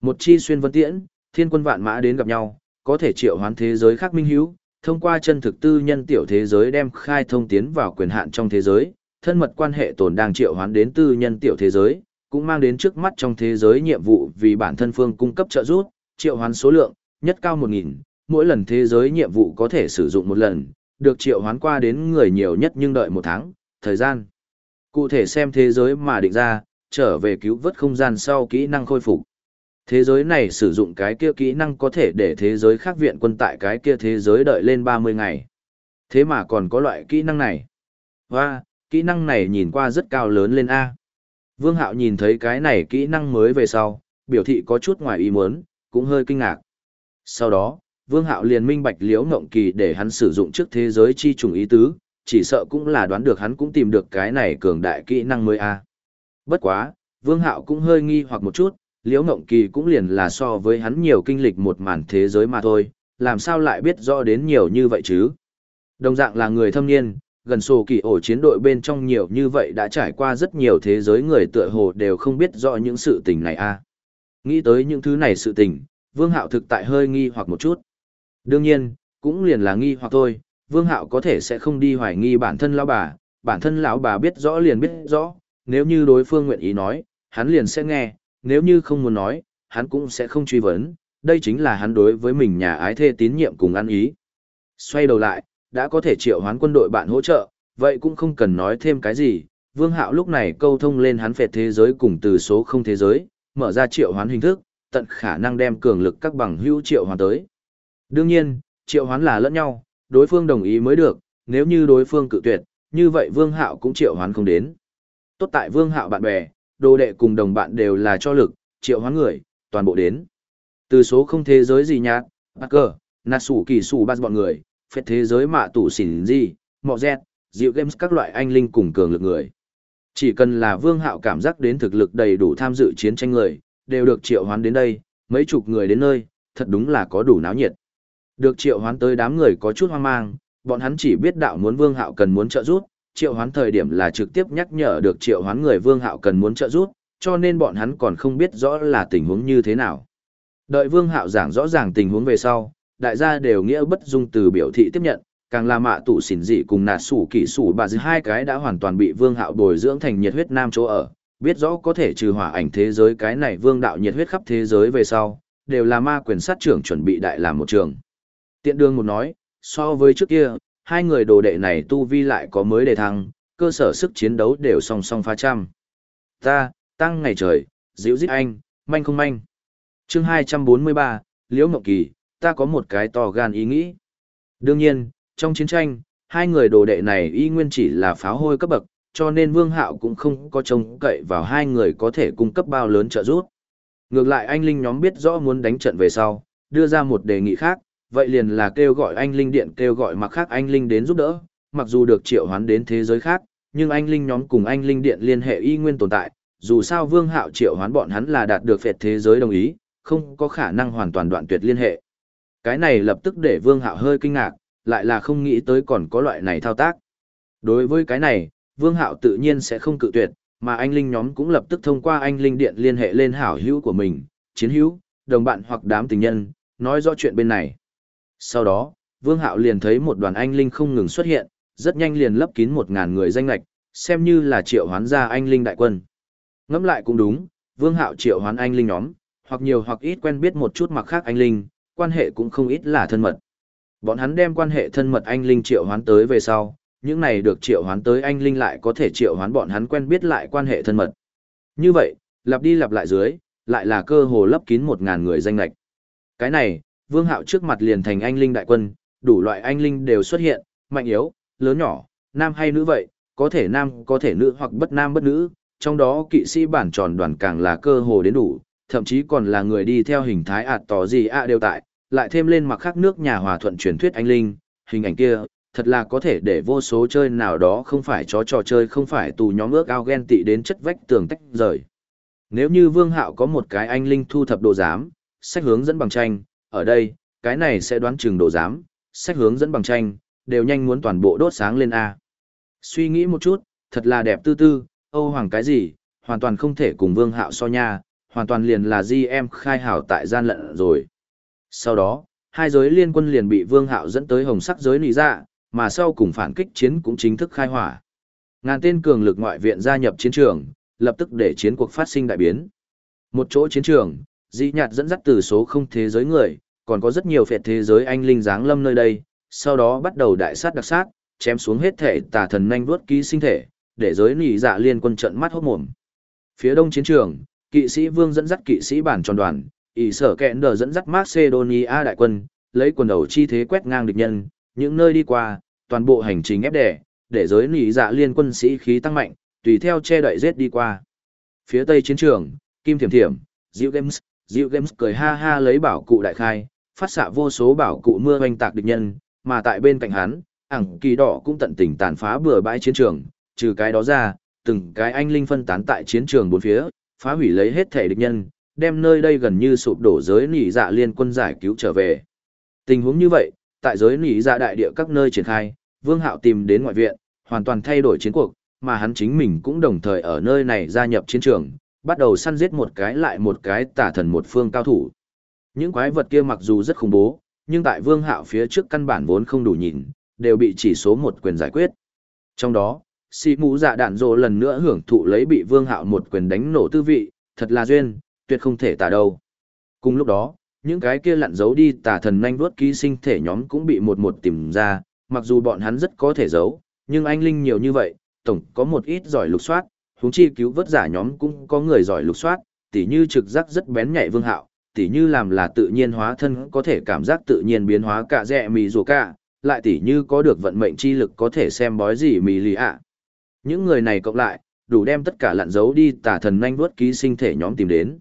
Một chi xuyên vân tiễn, thiên quân vạn mã đến gặp nhau, có thể triệu hoán thế giới khác minh hiếu, thông qua chân thực tư nhân tiểu thế giới đem khai thông tiến vào quyền hạn trong thế giới, thân mật quan hệ tồn đang triệu hoán đến tư nhân tiểu thế giới, cũng mang đến trước mắt trong thế giới nhiệm vụ vì bản thân phương cung cấp trợ giúp, triệu hoán số lượng, nhất cao 1.000, mỗi lần thế giới nhiệm vụ có thể sử dụng một lần, được triệu hoán qua đến người nhiều nhất nhưng đợi một tháng, thời gian. Cụ thể xem thế giới mà định ra, trở về cứu vớt không gian sau kỹ năng khôi phục. Thế giới này sử dụng cái kia kỹ năng có thể để thế giới khác viện quân tại cái kia thế giới đợi lên 30 ngày. Thế mà còn có loại kỹ năng này. Và, kỹ năng này nhìn qua rất cao lớn lên A. Vương Hạo nhìn thấy cái này kỹ năng mới về sau, biểu thị có chút ngoài ý muốn, cũng hơi kinh ngạc. Sau đó, Vương Hạo liền minh bạch liễu ngộng kỳ để hắn sử dụng trước thế giới chi trùng ý tứ, chỉ sợ cũng là đoán được hắn cũng tìm được cái này cường đại kỹ năng mới a. Bất quá, Vương Hạo cũng hơi nghi hoặc một chút, liễu ngộng kỳ cũng liền là so với hắn nhiều kinh lịch một màn thế giới mà thôi, làm sao lại biết rõ đến nhiều như vậy chứ? Đồng dạng là người thâm niên, gần sổ kỳ ổ chiến đội bên trong nhiều như vậy đã trải qua rất nhiều thế giới người tựa hồ đều không biết rõ những sự tình này a. À. Nghĩ tới những thứ này sự tình, Vương Hạo thực tại hơi nghi hoặc một chút. Đương nhiên, cũng liền là nghi hoặc thôi, Vương Hạo có thể sẽ không đi hoài nghi bản thân lão bà, bản thân lão bà biết rõ liền biết rõ, nếu như đối phương nguyện ý nói, hắn liền sẽ nghe, nếu như không muốn nói, hắn cũng sẽ không truy vấn, đây chính là hắn đối với mình nhà ái thê tín nhiệm cùng ăn ý. Xoay đầu lại, đã có thể triệu hoán quân đội bạn hỗ trợ, vậy cũng không cần nói thêm cái gì, Vương Hạo lúc này câu thông lên hắn phệt thế giới cùng từ số không thế giới, mở ra triệu hoán hình thức, tận khả năng đem cường lực các bằng hữu triệu hoán tới. Đương nhiên, triệu hoán là lẫn nhau, đối phương đồng ý mới được, nếu như đối phương cự tuyệt, như vậy Vương Hạo cũng triệu hoán không đến. Tốt tại Vương Hạo bạn bè, đồ đệ cùng đồng bạn đều là cho lực, triệu hoán người, toàn bộ đến. Từ số không thế giới gì nhạt, Parker, sủ kỳ sủ bắt bọn người, phết thế giới mạ tủ xỉn gì, mọ dẹt, dịu games các loại anh linh cùng cường lực người. Chỉ cần là Vương Hạo cảm giác đến thực lực đầy đủ tham dự chiến tranh người, đều được triệu hoán đến đây, mấy chục người đến nơi, thật đúng là có đủ náo nhiệt. Được triệu hoán tới đám người có chút hoang mang, bọn hắn chỉ biết đạo muốn Vương Hạo cần muốn trợ giúp, triệu hoán thời điểm là trực tiếp nhắc nhở được triệu hoán người Vương Hạo cần muốn trợ giúp, cho nên bọn hắn còn không biết rõ là tình huống như thế nào. Đợi Vương Hạo giảng rõ ràng tình huống về sau, đại gia đều nghĩa bất dung từ biểu thị tiếp nhận, càng là mạ tụ xỉn dị cùng nạt sủ kỷ sủ bà dư hai cái đã hoàn toàn bị Vương Hạo bồi dưỡng thành nhiệt huyết nam chỗ ở, biết rõ có thể trừ hỏa ảnh thế giới cái này vương đạo nhiệt huyết khắp thế giới về sau, đều là ma quyền sát trưởng chuẩn bị đại làm một trường. Tiện đương một nói, so với trước kia, hai người đồ đệ này tu vi lại có mới đề thăng, cơ sở sức chiến đấu đều song song phá trăm. Ta, tăng ngày trời, dịu dít anh, manh không manh. chương 243, Liễu Mộng Kỳ, ta có một cái to gan ý nghĩ. Đương nhiên, trong chiến tranh, hai người đồ đệ này y nguyên chỉ là pháo hôi cấp bậc, cho nên Vương Hạo cũng không có trông cậy vào hai người có thể cung cấp bao lớn trợ giúp. Ngược lại anh Linh nhóm biết rõ muốn đánh trận về sau, đưa ra một đề nghị khác, vậy liền là kêu gọi anh Linh Điện kêu gọi mặc khác anh Linh đến giúp đỡ, mặc dù được triệu hoán đến thế giới khác, nhưng anh Linh nhóm cùng anh Linh Điện liên hệ y nguyên tồn tại, dù sao Vương Hạo triệu hoán bọn hắn là đạt được phệt thế giới đồng ý, không có khả năng hoàn toàn đoạn tuyệt liên hệ. Cái này lập tức để Vương Hạo hơi kinh ngạc, lại là không nghĩ tới còn có loại này thao tác. Đối với cái này, Vương Hạo tự nhiên sẽ không cự tuyệt, mà anh Linh nhóm cũng lập tức thông qua anh Linh Điện liên hệ lên hảo hữu của mình, chiến hữu, đồng bạn hoặc đám tình nhân, nói rõ chuyện bên này. Sau đó, Vương Hạo liền thấy một đoàn anh Linh không ngừng xuất hiện, rất nhanh liền lấp kín một ngàn người danh lạch, xem như là triệu hoán ra anh Linh đại quân. Ngẫm lại cũng đúng, Vương Hạo triệu hoán anh Linh nhóm, hoặc nhiều hoặc ít quen biết một chút mặc khác anh Linh, quan hệ cũng không ít là thân mật. Bọn hắn đem quan hệ thân mật anh Linh triệu hoán tới về sau, những này được triệu hoán tới anh Linh lại có thể triệu hoán bọn hắn quen biết lại quan hệ thân mật. Như vậy, lặp đi lặp lại dưới, lại là cơ hồ lấp kín một ngàn người danh lạch. Cái này, Vương Hạo trước mặt liền thành anh Linh đại quân, đủ loại anh Linh đều xuất hiện, mạnh yếu, lớn nhỏ, nam hay nữ vậy, có thể nam có thể nữ hoặc bất nam bất nữ, trong đó kỵ sĩ bản tròn đoàn càng là cơ hồ đến đủ, thậm chí còn là người đi theo hình thái ạt tỏ gì ạ đều tại, lại thêm lên mặc khác nước nhà hòa thuận truyền thuyết anh Linh, hình ảnh kia, thật là có thể để vô số chơi nào đó không phải chó trò chơi không phải tù nhóm ước ao ghen tị đến chất vách tường tách rời. Nếu như Vương Hạo có một cái anh linh thu thập đồ giám, sách hướng dẫn bằng tranh, ở đây, cái này sẽ đoán chừng đồ giám, sách hướng dẫn bằng tranh, đều nhanh muốn toàn bộ đốt sáng lên A. Suy nghĩ một chút, thật là đẹp tư tư, Âu Hoàng cái gì, hoàn toàn không thể cùng Vương Hạo so nha, hoàn toàn liền là di em khai hảo tại gian lận rồi. Sau đó, hai giới liên quân liền bị Vương Hạo dẫn tới hồng sắc giới nỉ dạ, mà sau cùng phản kích chiến cũng chính thức khai hỏa. Ngàn tên cường lực ngoại viện gia nhập chiến trường, lập tức để chiến cuộc phát sinh đại biến. Một chỗ chiến trường, Dĩ Nhạt dẫn dắt từ số không thế giới người, còn có rất nhiều phệ thế giới anh linh dáng lâm nơi đây, sau đó bắt đầu đại sát đặc sát, chém xuống hết thể tà thần nhanh đuốt ký sinh thể, để giới nỉ dạ liên quân trận mắt hốt mồm. Phía đông chiến trường, kỵ sĩ vương dẫn dắt kỵ sĩ bản tròn đoàn, ỷ sở kẹn đờ dẫn dắt Macedonia đại quân, lấy quần đầu chi thế quét ngang địch nhân, những nơi đi qua, toàn bộ hành trình ép đẻ, để giới nỉ dạ liên quân sĩ khí tăng mạnh, tùy theo che đậy giết đi qua. Phía tây chiến trường, Kim Thiểm Thiểm, Diệu Games, Diệu Games cười ha ha lấy bảo cụ đại khai, phát xạ vô số bảo cụ mưa hoành tạc địch nhân, mà tại bên cạnh hắn, ẳng kỳ đỏ cũng tận tình tàn phá bừa bãi chiến trường, trừ cái đó ra, từng cái anh linh phân tán tại chiến trường bốn phía, phá hủy lấy hết thể địch nhân, đem nơi đây gần như sụp đổ giới nỉ dạ liên quân giải cứu trở về. Tình huống như vậy, tại giới nỉ dạ đại địa các nơi triển khai, Vương Hạo tìm đến ngoại viện, hoàn toàn thay đổi chiến cuộc, mà hắn chính mình cũng đồng thời ở nơi này gia nhập chiến trường, bắt đầu săn giết một cái lại một cái tả thần một phương cao thủ. Những quái vật kia mặc dù rất khủng bố, nhưng tại Vương Hạo phía trước căn bản vốn không đủ nhìn, đều bị chỉ số một quyền giải quyết. Trong đó, xì mũ dạ đạn rồ lần nữa hưởng thụ lấy bị Vương Hạo một quyền đánh nổ tư vị, thật là duyên, tuyệt không thể tả đâu. Cùng lúc đó, những cái kia lặn giấu đi tà thần nhanh vuốt ký sinh thể nhóm cũng bị một một tìm ra, mặc dù bọn hắn rất có thể giấu, nhưng anh linh nhiều như vậy, tổng có một ít giỏi lục soát, huống chi cứu vớt giả nhóm cũng có người giỏi lục soát, tỉ như trực giác rất bén nhạy vương hạo, tỉ như làm là tự nhiên hóa thân có thể cảm giác tự nhiên biến hóa cả rẻ mì rùa cả, lại tỉ như có được vận mệnh chi lực có thể xem bói gì mì lì ạ. Những người này cộng lại, đủ đem tất cả lặn giấu đi tà thần nhanh vuốt ký sinh thể nhóm tìm đến.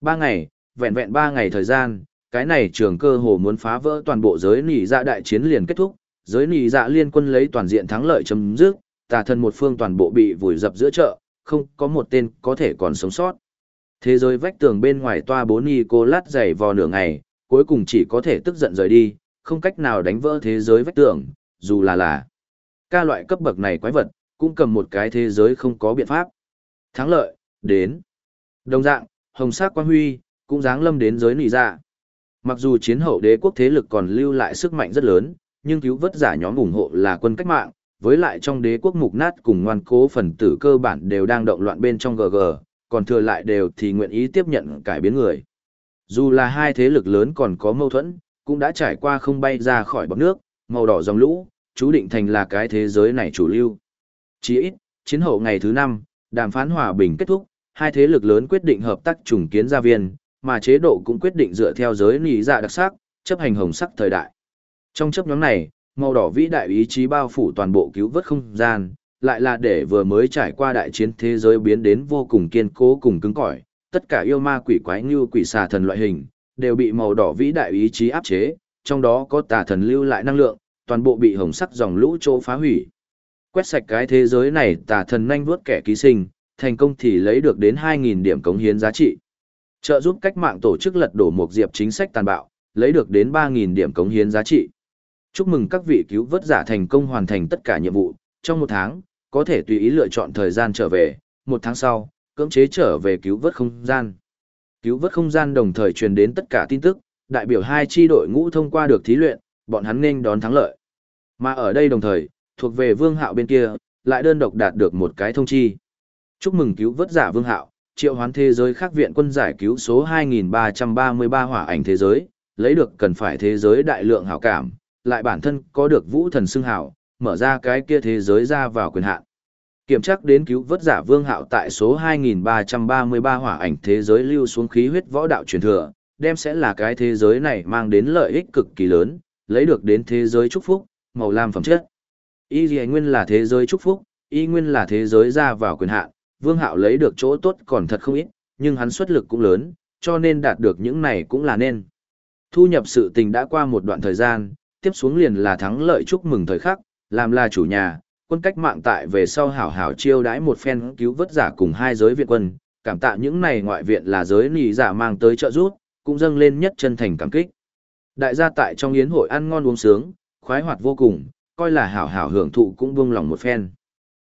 Ba ngày, vẹn vẹn ba ngày thời gian, cái này trường cơ hồ muốn phá vỡ toàn bộ giới nỉ dạ đại chiến liền kết thúc, giới nỉ dạ liên quân lấy toàn diện thắng lợi chấm dứt, tà thần một phương toàn bộ bị vùi dập giữa chợ, không có một tên có thể còn sống sót. Thế giới vách tường bên ngoài toa bốn y cô lát dày vò nửa ngày, cuối cùng chỉ có thể tức giận rời đi, không cách nào đánh vỡ thế giới vách tường, dù là là ca loại cấp bậc này quái vật, cũng cầm một cái thế giới không có biện pháp. Thắng lợi, đến. Đồng dạng, hồng sắc quan huy, cũng dáng lâm đến giới nỉ dạ. Mặc dù chiến hậu đế quốc thế lực còn lưu lại sức mạnh rất lớn, nhưng cứu vớt giả nhóm ủng hộ là quân cách mạng, với lại trong đế quốc mục nát cùng ngoan cố phần tử cơ bản đều đang động loạn bên trong GG, còn thừa lại đều thì nguyện ý tiếp nhận cải biến người. Dù là hai thế lực lớn còn có mâu thuẫn, cũng đã trải qua không bay ra khỏi bọc nước, màu đỏ dòng lũ, chú định thành là cái thế giới này chủ lưu. Chỉ ít, chiến hậu ngày thứ năm, đàm phán hòa bình kết thúc, hai thế lực lớn quyết định hợp tác trùng kiến gia viên, mà chế độ cũng quyết định dựa theo giới lý dạ đặc sắc, chấp hành hồng sắc thời đại. Trong chấp nhóm này, màu đỏ vĩ đại ý chí bao phủ toàn bộ cứu vớt không gian, lại là để vừa mới trải qua đại chiến thế giới biến đến vô cùng kiên cố cùng cứng cỏi, tất cả yêu ma quỷ quái như quỷ xà thần loại hình, đều bị màu đỏ vĩ đại ý chí áp chế, trong đó có tà thần lưu lại năng lượng, toàn bộ bị hồng sắc dòng lũ chỗ phá hủy. Quét sạch cái thế giới này tà thần nhanh vuốt kẻ ký sinh, thành công thì lấy được đến 2.000 điểm cống hiến giá trị. Trợ giúp cách mạng tổ chức lật đổ một diệp chính sách tàn bạo, lấy được đến 3.000 điểm cống hiến giá trị. Chúc mừng các vị cứu vớt giả thành công hoàn thành tất cả nhiệm vụ, trong một tháng, có thể tùy ý lựa chọn thời gian trở về, một tháng sau, cưỡng chế trở về cứu vớt không gian. Cứu vớt không gian đồng thời truyền đến tất cả tin tức, đại biểu hai tri đội ngũ thông qua được thí luyện, bọn hắn nên đón thắng lợi. Mà ở đây đồng thời, thuộc về Vương Hạo bên kia, lại đơn độc đạt được một cái thông chi. Chúc mừng cứu vớt giả Vương Hạo, triệu hoán thế giới khác viện quân giải cứu số 2333 hỏa ảnh thế giới, lấy được cần phải thế giới đại lượng hảo cảm, lại bản thân có được vũ thần xưng hảo, mở ra cái kia thế giới ra vào quyền hạn. Kiểm tra đến cứu vớt giả Vương Hạo tại số 2333 hỏa ảnh thế giới lưu xuống khí huyết võ đạo truyền thừa, đem sẽ là cái thế giới này mang đến lợi ích cực kỳ lớn, lấy được đến thế giới chúc phúc, màu lam phẩm chất. Y Dì Nguyên là thế giới chúc phúc, Y Nguyên là thế giới ra vào quyền hạn, Vương Hạo lấy được chỗ tốt còn thật không ít, nhưng hắn xuất lực cũng lớn, cho nên đạt được những này cũng là nên. Thu nhập sự tình đã qua một đoạn thời gian, tiếp xuống liền là thắng lợi chúc mừng thời khắc, làm là chủ nhà, quân cách mạng tại về sau hảo hảo chiêu đãi một phen cứu vớt giả cùng hai giới viện quân, cảm tạ những này ngoại viện là giới nì giả mang tới trợ giúp, cũng dâng lên nhất chân thành cảm kích. Đại gia tại trong yến hội ăn ngon uống sướng, khoái hoạt vô cùng, coi là hảo hảo hưởng thụ cũng buông lòng một phen.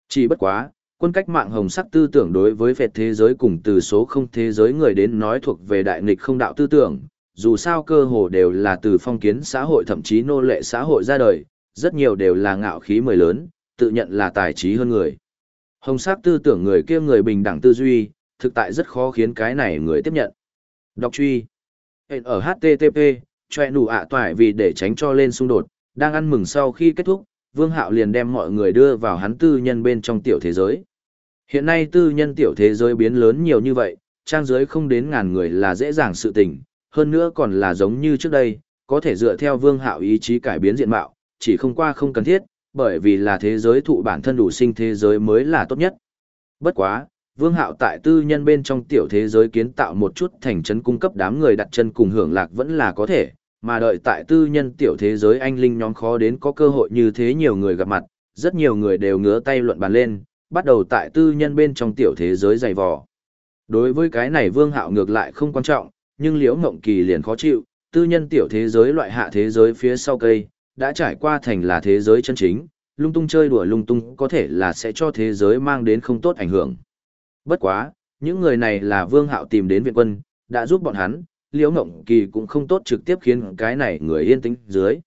Chỉ bất quá, quân cách mạng hồng sắc tư tưởng đối với vẹt thế giới cùng từ số không thế giới người đến nói thuộc về đại nghịch không đạo tư tưởng, dù sao cơ hồ đều là từ phong kiến xã hội thậm chí nô lệ xã hội ra đời, rất nhiều đều là ngạo khí mười lớn, tự nhận là tài trí hơn người. Hồng sắc tư tưởng người kia người bình đẳng tư duy, thực tại rất khó khiến cái này người tiếp nhận. Đọc truy. Ở HTTP, choe nụ ạ toại vì để tránh cho lên xung đột, đang ăn mừng sau khi kết thúc, Vương Hạo liền đem mọi người đưa vào hắn tư nhân bên trong tiểu thế giới. Hiện nay tư nhân tiểu thế giới biến lớn nhiều như vậy, trang dưới không đến ngàn người là dễ dàng sự tình, hơn nữa còn là giống như trước đây, có thể dựa theo vương hạo ý chí cải biến diện mạo, chỉ không qua không cần thiết, bởi vì là thế giới thụ bản thân đủ sinh thế giới mới là tốt nhất. Bất quá, vương hạo tại tư nhân bên trong tiểu thế giới kiến tạo một chút thành trấn cung cấp đám người đặt chân cùng hưởng lạc vẫn là có thể, mà đợi tại tư nhân tiểu thế giới anh linh nhóm khó đến có cơ hội như thế nhiều người gặp mặt, rất nhiều người đều ngứa tay luận bàn lên, bắt đầu tại tư nhân bên trong tiểu thế giới dày vò. Đối với cái này Vương Hạo ngược lại không quan trọng, nhưng Liễu Ngộng Kỳ liền khó chịu, tư nhân tiểu thế giới loại hạ thế giới phía sau cây, đã trải qua thành là thế giới chân chính, lung tung chơi đùa lung tung có thể là sẽ cho thế giới mang đến không tốt ảnh hưởng. Bất quá, những người này là Vương Hạo tìm đến viện quân, đã giúp bọn hắn, Liễu Ngộng Kỳ cũng không tốt trực tiếp khiến cái này người yên tĩnh dưới.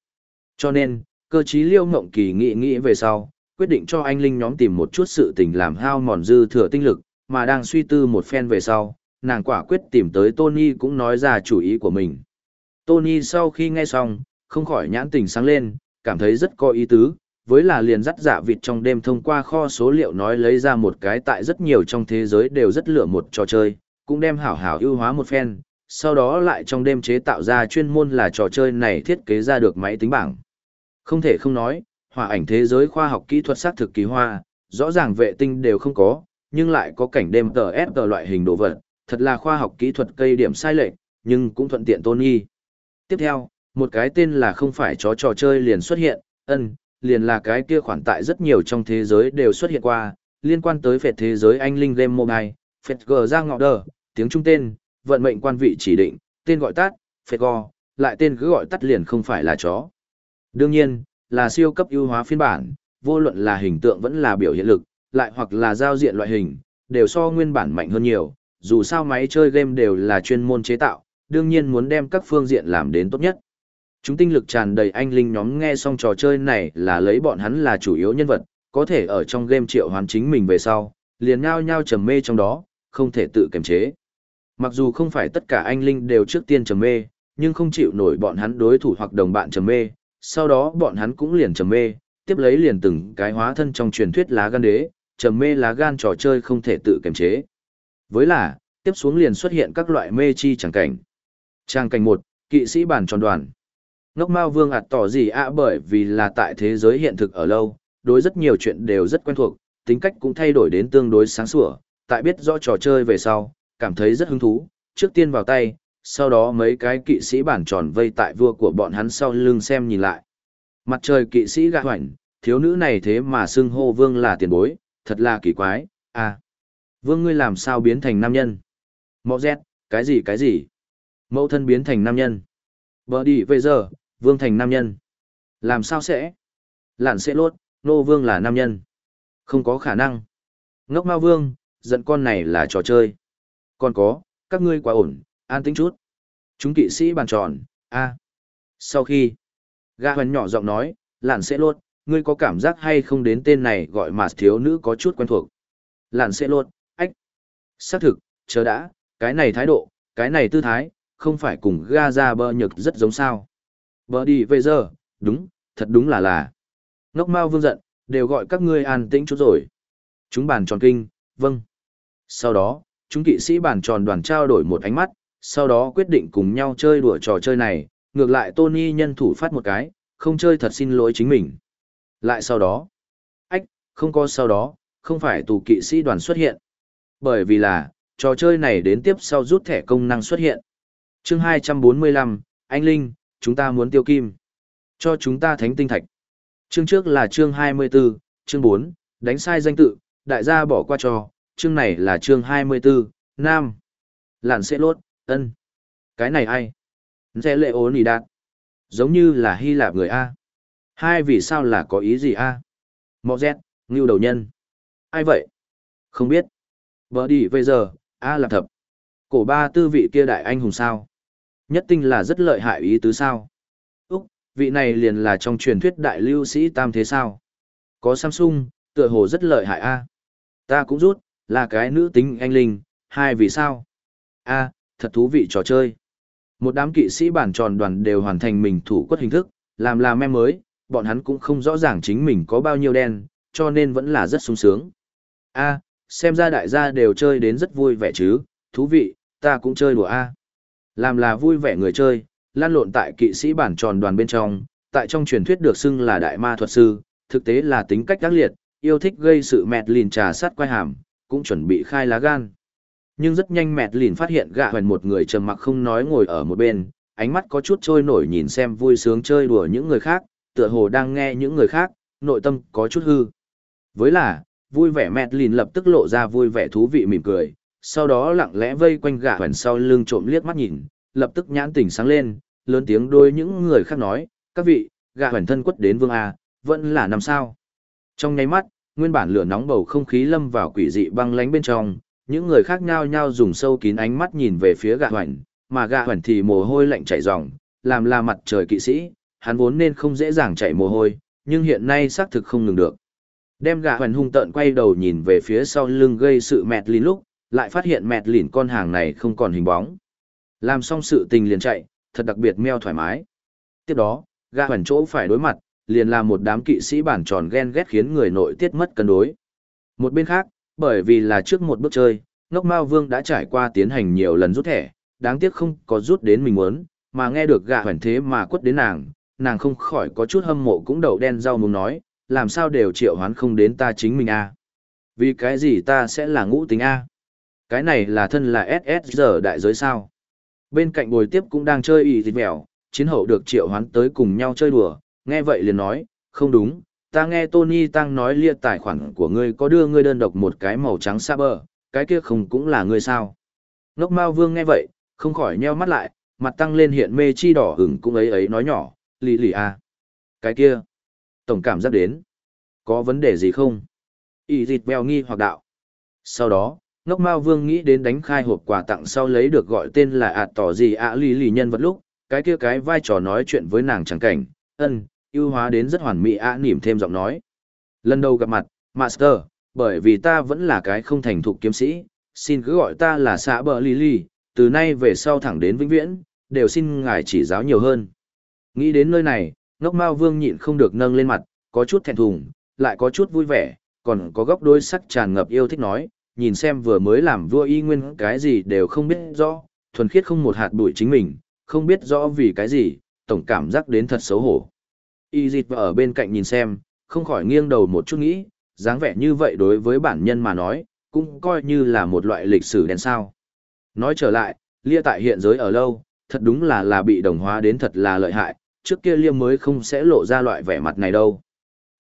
Cho nên, cơ chí Liễu Ngộng Kỳ nghĩ nghĩ về sau, quyết định cho anh Linh nhóm tìm một chút sự tình làm hao mòn dư thừa tinh lực, mà đang suy tư một phen về sau, nàng quả quyết tìm tới Tony cũng nói ra chủ ý của mình. Tony sau khi nghe xong, không khỏi nhãn tình sáng lên, cảm thấy rất có ý tứ, với là liền dắt giả vịt trong đêm thông qua kho số liệu nói lấy ra một cái tại rất nhiều trong thế giới đều rất lựa một trò chơi, cũng đem hảo hảo ưu hóa một phen, sau đó lại trong đêm chế tạo ra chuyên môn là trò chơi này thiết kế ra được máy tính bảng. Không thể không nói, hòa ảnh thế giới khoa học kỹ thuật xác thực kỳ hoa, rõ ràng vệ tinh đều không có, nhưng lại có cảnh đêm tờ ép tờ loại hình đồ vật, thật là khoa học kỹ thuật cây điểm sai lệch, nhưng cũng thuận tiện tôn nghi. Tiếp theo, một cái tên là không phải chó trò chơi liền xuất hiện, ân, liền là cái kia khoản tại rất nhiều trong thế giới đều xuất hiện qua, liên quan tới phệt thế giới anh linh game mobile, phệt gờ ra ngọ đờ, tiếng trung tên, vận mệnh quan vị chỉ định, tên gọi tắt, phệt go, lại tên cứ gọi tắt liền không phải là chó. Đương nhiên, là siêu cấp ưu hóa phiên bản, vô luận là hình tượng vẫn là biểu hiện lực, lại hoặc là giao diện loại hình, đều so nguyên bản mạnh hơn nhiều, dù sao máy chơi game đều là chuyên môn chế tạo, đương nhiên muốn đem các phương diện làm đến tốt nhất. Chúng tinh lực tràn đầy anh linh nhóm nghe xong trò chơi này là lấy bọn hắn là chủ yếu nhân vật, có thể ở trong game triệu hoàn chính mình về sau, liền nhao nhao trầm mê trong đó, không thể tự kiềm chế. Mặc dù không phải tất cả anh linh đều trước tiên trầm mê, nhưng không chịu nổi bọn hắn đối thủ hoặc đồng bạn trầm mê, sau đó bọn hắn cũng liền trầm mê, tiếp lấy liền từng cái hóa thân trong truyền thuyết lá gan đế, trầm mê lá gan trò chơi không thể tự kiềm chế. Với là, tiếp xuống liền xuất hiện các loại mê chi tràng cảnh. tràng cảnh một kỵ sĩ bản tròn đoàn. Ngốc Mao Vương ạt tỏ gì ạ bởi vì là tại thế giới hiện thực ở lâu, đối rất nhiều chuyện đều rất quen thuộc, tính cách cũng thay đổi đến tương đối sáng sủa, tại biết rõ trò chơi về sau, cảm thấy rất hứng thú, trước tiên vào tay, sau đó mấy cái kỵ sĩ bản tròn vây tại vua của bọn hắn sau lưng xem nhìn lại. Mặt trời kỵ sĩ gạ hoảnh, thiếu nữ này thế mà xưng hô vương là tiền bối, thật là kỳ quái, à. Vương ngươi làm sao biến thành nam nhân? Mọ dẹt, cái gì cái gì? Mẫu thân biến thành nam nhân. Bờ đi về giờ, vương thành nam nhân. Làm sao sẽ? Lạn sẽ lốt, nô vương là nam nhân. Không có khả năng. Ngốc ma vương, giận con này là trò chơi. Còn có, các ngươi quá ổn, an tĩnh chút. Chúng kỵ sĩ bàn tròn, a. Sau khi, Ga hoành nhỏ giọng nói, lạn sẽ lốt, ngươi có cảm giác hay không đến tên này gọi mà thiếu nữ có chút quen thuộc. Lạn sẽ lốt. Xác thực, chờ đã, cái này thái độ, cái này tư thái, không phải cùng ga ra bơ nhực rất giống sao. Bờ đi về giờ, đúng, thật đúng là là. Ngốc Mao vương giận, đều gọi các ngươi an tĩnh chút rồi. Chúng bàn tròn kinh, vâng. Sau đó, chúng kỵ sĩ bàn tròn đoàn trao đổi một ánh mắt, sau đó quyết định cùng nhau chơi đùa trò chơi này, ngược lại Tony nhân thủ phát một cái, không chơi thật xin lỗi chính mình. Lại sau đó, ách, không có sau đó, không phải tù kỵ sĩ đoàn xuất hiện. Bởi vì là, trò chơi này đến tiếp sau rút thẻ công năng xuất hiện. chương 245, anh Linh, chúng ta muốn tiêu kim. Cho chúng ta thánh tinh thạch. Chương trước là chương 24, chương 4, đánh sai danh tự, đại gia bỏ qua cho, chương này là chương 24, nam. Lạn sẽ lốt, ân. Cái này ai? Sẽ lệ ố nì đạt. Giống như là Hy Lạp người A. Hai vì sao là có ý gì A? Mọ dẹt, ngưu đầu nhân. Ai vậy? Không biết. Bờ đi bây giờ, A là thập. Cổ ba tư vị kia đại anh hùng sao? Nhất tinh là rất lợi hại ý tứ sao? Úc, vị này liền là trong truyền thuyết đại lưu sĩ tam thế sao? Có Samsung, tựa hồ rất lợi hại A. Ta cũng rút, là cái nữ tính anh linh, hai vì sao? A, thật thú vị trò chơi. Một đám kỵ sĩ bản tròn đoàn đều hoàn thành mình thủ quất hình thức, làm làm em mới, bọn hắn cũng không rõ ràng chính mình có bao nhiêu đen, cho nên vẫn là rất sung sướng. A, xem ra đại gia đều chơi đến rất vui vẻ chứ, thú vị, ta cũng chơi đùa a. Làm là vui vẻ người chơi, lan lộn tại kỵ sĩ bản tròn đoàn bên trong, tại trong truyền thuyết được xưng là đại ma thuật sư, thực tế là tính cách ác liệt, yêu thích gây sự mẹt lìn trà sát quay hàm, cũng chuẩn bị khai lá gan. Nhưng rất nhanh mẹt lìn phát hiện gạ hoành một người trầm mặc không nói ngồi ở một bên, ánh mắt có chút trôi nổi nhìn xem vui sướng chơi đùa những người khác, tựa hồ đang nghe những người khác, nội tâm có chút hư. Với là, vui vẻ mẹt lìn lập tức lộ ra vui vẻ thú vị mỉm cười, sau đó lặng lẽ vây quanh gã hoành sau lưng trộm liếc mắt nhìn, lập tức nhãn tỉnh sáng lên, lớn tiếng đôi những người khác nói, các vị, gã hoành thân quất đến vương A, vẫn là năm sao. Trong nháy mắt, nguyên bản lửa nóng bầu không khí lâm vào quỷ dị băng lánh bên trong, những người khác nhao nhao dùng sâu kín ánh mắt nhìn về phía gã hoành, mà gã hoành thì mồ hôi lạnh chảy ròng, làm là mặt trời kỵ sĩ, hắn vốn nên không dễ dàng chảy mồ hôi, nhưng hiện nay xác thực không ngừng được. Đem gà hoành hung tợn quay đầu nhìn về phía sau lưng gây sự mẹt lìn lúc, lại phát hiện mẹt lìn con hàng này không còn hình bóng. Làm xong sự tình liền chạy, thật đặc biệt meo thoải mái. Tiếp đó, gà hoành chỗ phải đối mặt, liền là một đám kỵ sĩ bản tròn ghen ghét khiến người nội tiết mất cân đối. Một bên khác, bởi vì là trước một bước chơi, ngốc mao vương đã trải qua tiến hành nhiều lần rút thẻ, đáng tiếc không có rút đến mình muốn, mà nghe được gà hoành thế mà quất đến nàng, nàng không khỏi có chút hâm mộ cũng đầu đen rau muốn nói, làm sao đều triệu hoán không đến ta chính mình a Vì cái gì ta sẽ là ngũ tính a Cái này là thân là SSG đại giới sao? Bên cạnh bồi tiếp cũng đang chơi ý thịt mèo, chiến hậu được triệu hoán tới cùng nhau chơi đùa, nghe vậy liền nói, không đúng, ta nghe Tony Tăng nói lia tài khoản của ngươi có đưa ngươi đơn độc một cái màu trắng xa bờ, cái kia không cũng là ngươi sao. Ngốc Mao Vương nghe vậy, không khỏi nheo mắt lại, mặt tăng lên hiện mê chi đỏ hửng cũng ấy ấy nói nhỏ, lì lì à. Cái kia, tổng cảm giác đến, có vấn đề gì không? Y dịt bèo nghi hoặc đạo. Sau đó, ngốc Mao Vương nghĩ đến đánh khai hộp quà tặng sau lấy được gọi tên là ạt tỏ gì ạ lì lì nhân vật lúc, cái kia cái vai trò nói chuyện với nàng chẳng cảnh, ân, ưu hóa đến rất hoàn mỹ ạ nỉm thêm giọng nói. Lần đầu gặp mặt, Master, bởi vì ta vẫn là cái không thành thục kiếm sĩ, xin cứ gọi ta là xã bờ Lily, từ nay về sau thẳng đến vĩnh viễn, đều xin ngài chỉ giáo nhiều hơn. Nghĩ đến nơi này, ngốc mao vương nhịn không được nâng lên mặt, có chút thẹn thùng, lại có chút vui vẻ, còn có góc đôi sắc tràn ngập yêu thích nói, nhìn xem vừa mới làm vua y nguyên cái gì đều không biết rõ, thuần khiết không một hạt bụi chính mình, không biết rõ vì cái gì, tổng cảm giác đến thật xấu hổ. Y dịch ở bên cạnh nhìn xem, không khỏi nghiêng đầu một chút nghĩ, dáng vẻ như vậy đối với bản nhân mà nói, cũng coi như là một loại lịch sử đen sao. Nói trở lại, lia tại hiện giới ở lâu, thật đúng là là bị đồng hóa đến thật là lợi hại, trước kia liêm mới không sẽ lộ ra loại vẻ mặt này đâu.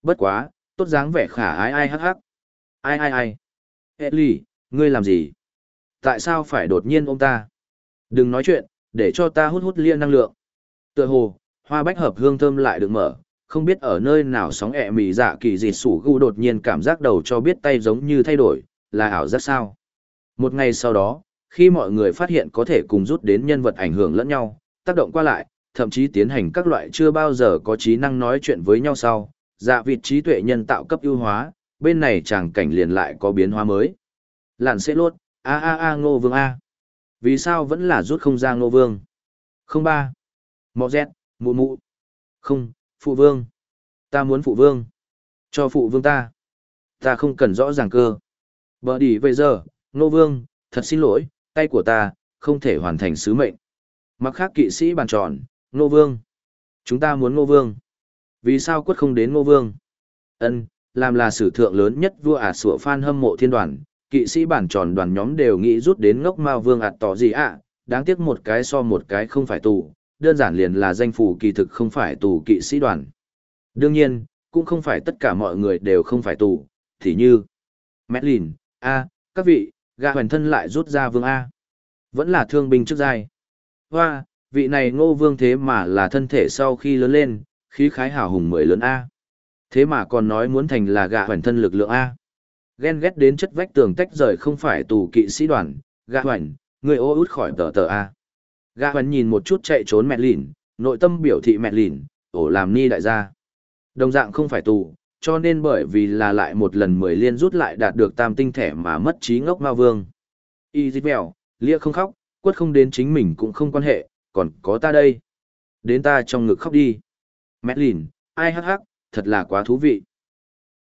Bất quá, tốt dáng vẻ khả ai ai hắc hắc. Ai ai ai. Ellie, ngươi làm gì? Tại sao phải đột nhiên ôm ta? Đừng nói chuyện, để cho ta hút hút lia năng lượng. Tựa hồ, hoa bách hợp hương thơm lại được mở, không biết ở nơi nào sóng ẹ mì dạ kỳ dịt sủ gu đột nhiên cảm giác đầu cho biết tay giống như thay đổi, là ảo giác sao. Một ngày sau đó, khi mọi người phát hiện có thể cùng rút đến nhân vật ảnh hưởng lẫn nhau, tác động qua lại, thậm chí tiến hành các loại chưa bao giờ có trí năng nói chuyện với nhau sau, dạ vịt trí tuệ nhân tạo cấp ưu hóa, bên này chàng cảnh liền lại có biến hóa mới. Lạn sẽ lốt, a a a ngô vương a. Vì sao vẫn là rút không ra ngô vương? Không ba. Mọ dẹt, mụ mụ. Không, phụ vương. Ta muốn phụ vương. Cho phụ vương ta. Ta không cần rõ ràng cơ. Bờ đi bây giờ, ngô vương, thật xin lỗi, tay của ta, không thể hoàn thành sứ mệnh. Mặc khác kỵ sĩ bàn tròn, ngô vương. Chúng ta muốn ngô vương. Vì sao quất không đến ngô vương? ân làm là sử thượng lớn nhất vua ả sủa phan hâm mộ thiên đoàn, kỵ sĩ bản tròn đoàn nhóm đều nghĩ rút đến ngốc mao vương ạt tỏ gì ạ, đáng tiếc một cái so một cái không phải tù, đơn giản liền là danh phủ kỳ thực không phải tù kỵ sĩ đoàn. Đương nhiên, cũng không phải tất cả mọi người đều không phải tù, thì như Madeline, A, các vị, gà hoàn thân lại rút ra vương A. Vẫn là thương binh trước giai. Hoa, vị này ngô vương thế mà là thân thể sau khi lớn lên, khí khái hào hùng mười lớn A. Thế mà còn nói muốn thành là gạ hoành thân lực lượng A. Ghen ghét đến chất vách tường tách rời không phải tù kỵ sĩ đoàn, gạ hoành người ô út khỏi tờ tờ A. gạ hoành nhìn một chút chạy trốn mẹ lìn, nội tâm biểu thị mẹ lìn, ổ làm ni đại gia. Đồng dạng không phải tù, cho nên bởi vì là lại một lần mười liên rút lại đạt được tam tinh thẻ mà mất trí ngốc ma vương. Y dít mèo, lia không khóc, quất không đến chính mình cũng không quan hệ, còn có ta đây. Đến ta trong ngực khóc đi. Mẹ lìn, ai hắc hắc, thật là quá thú vị.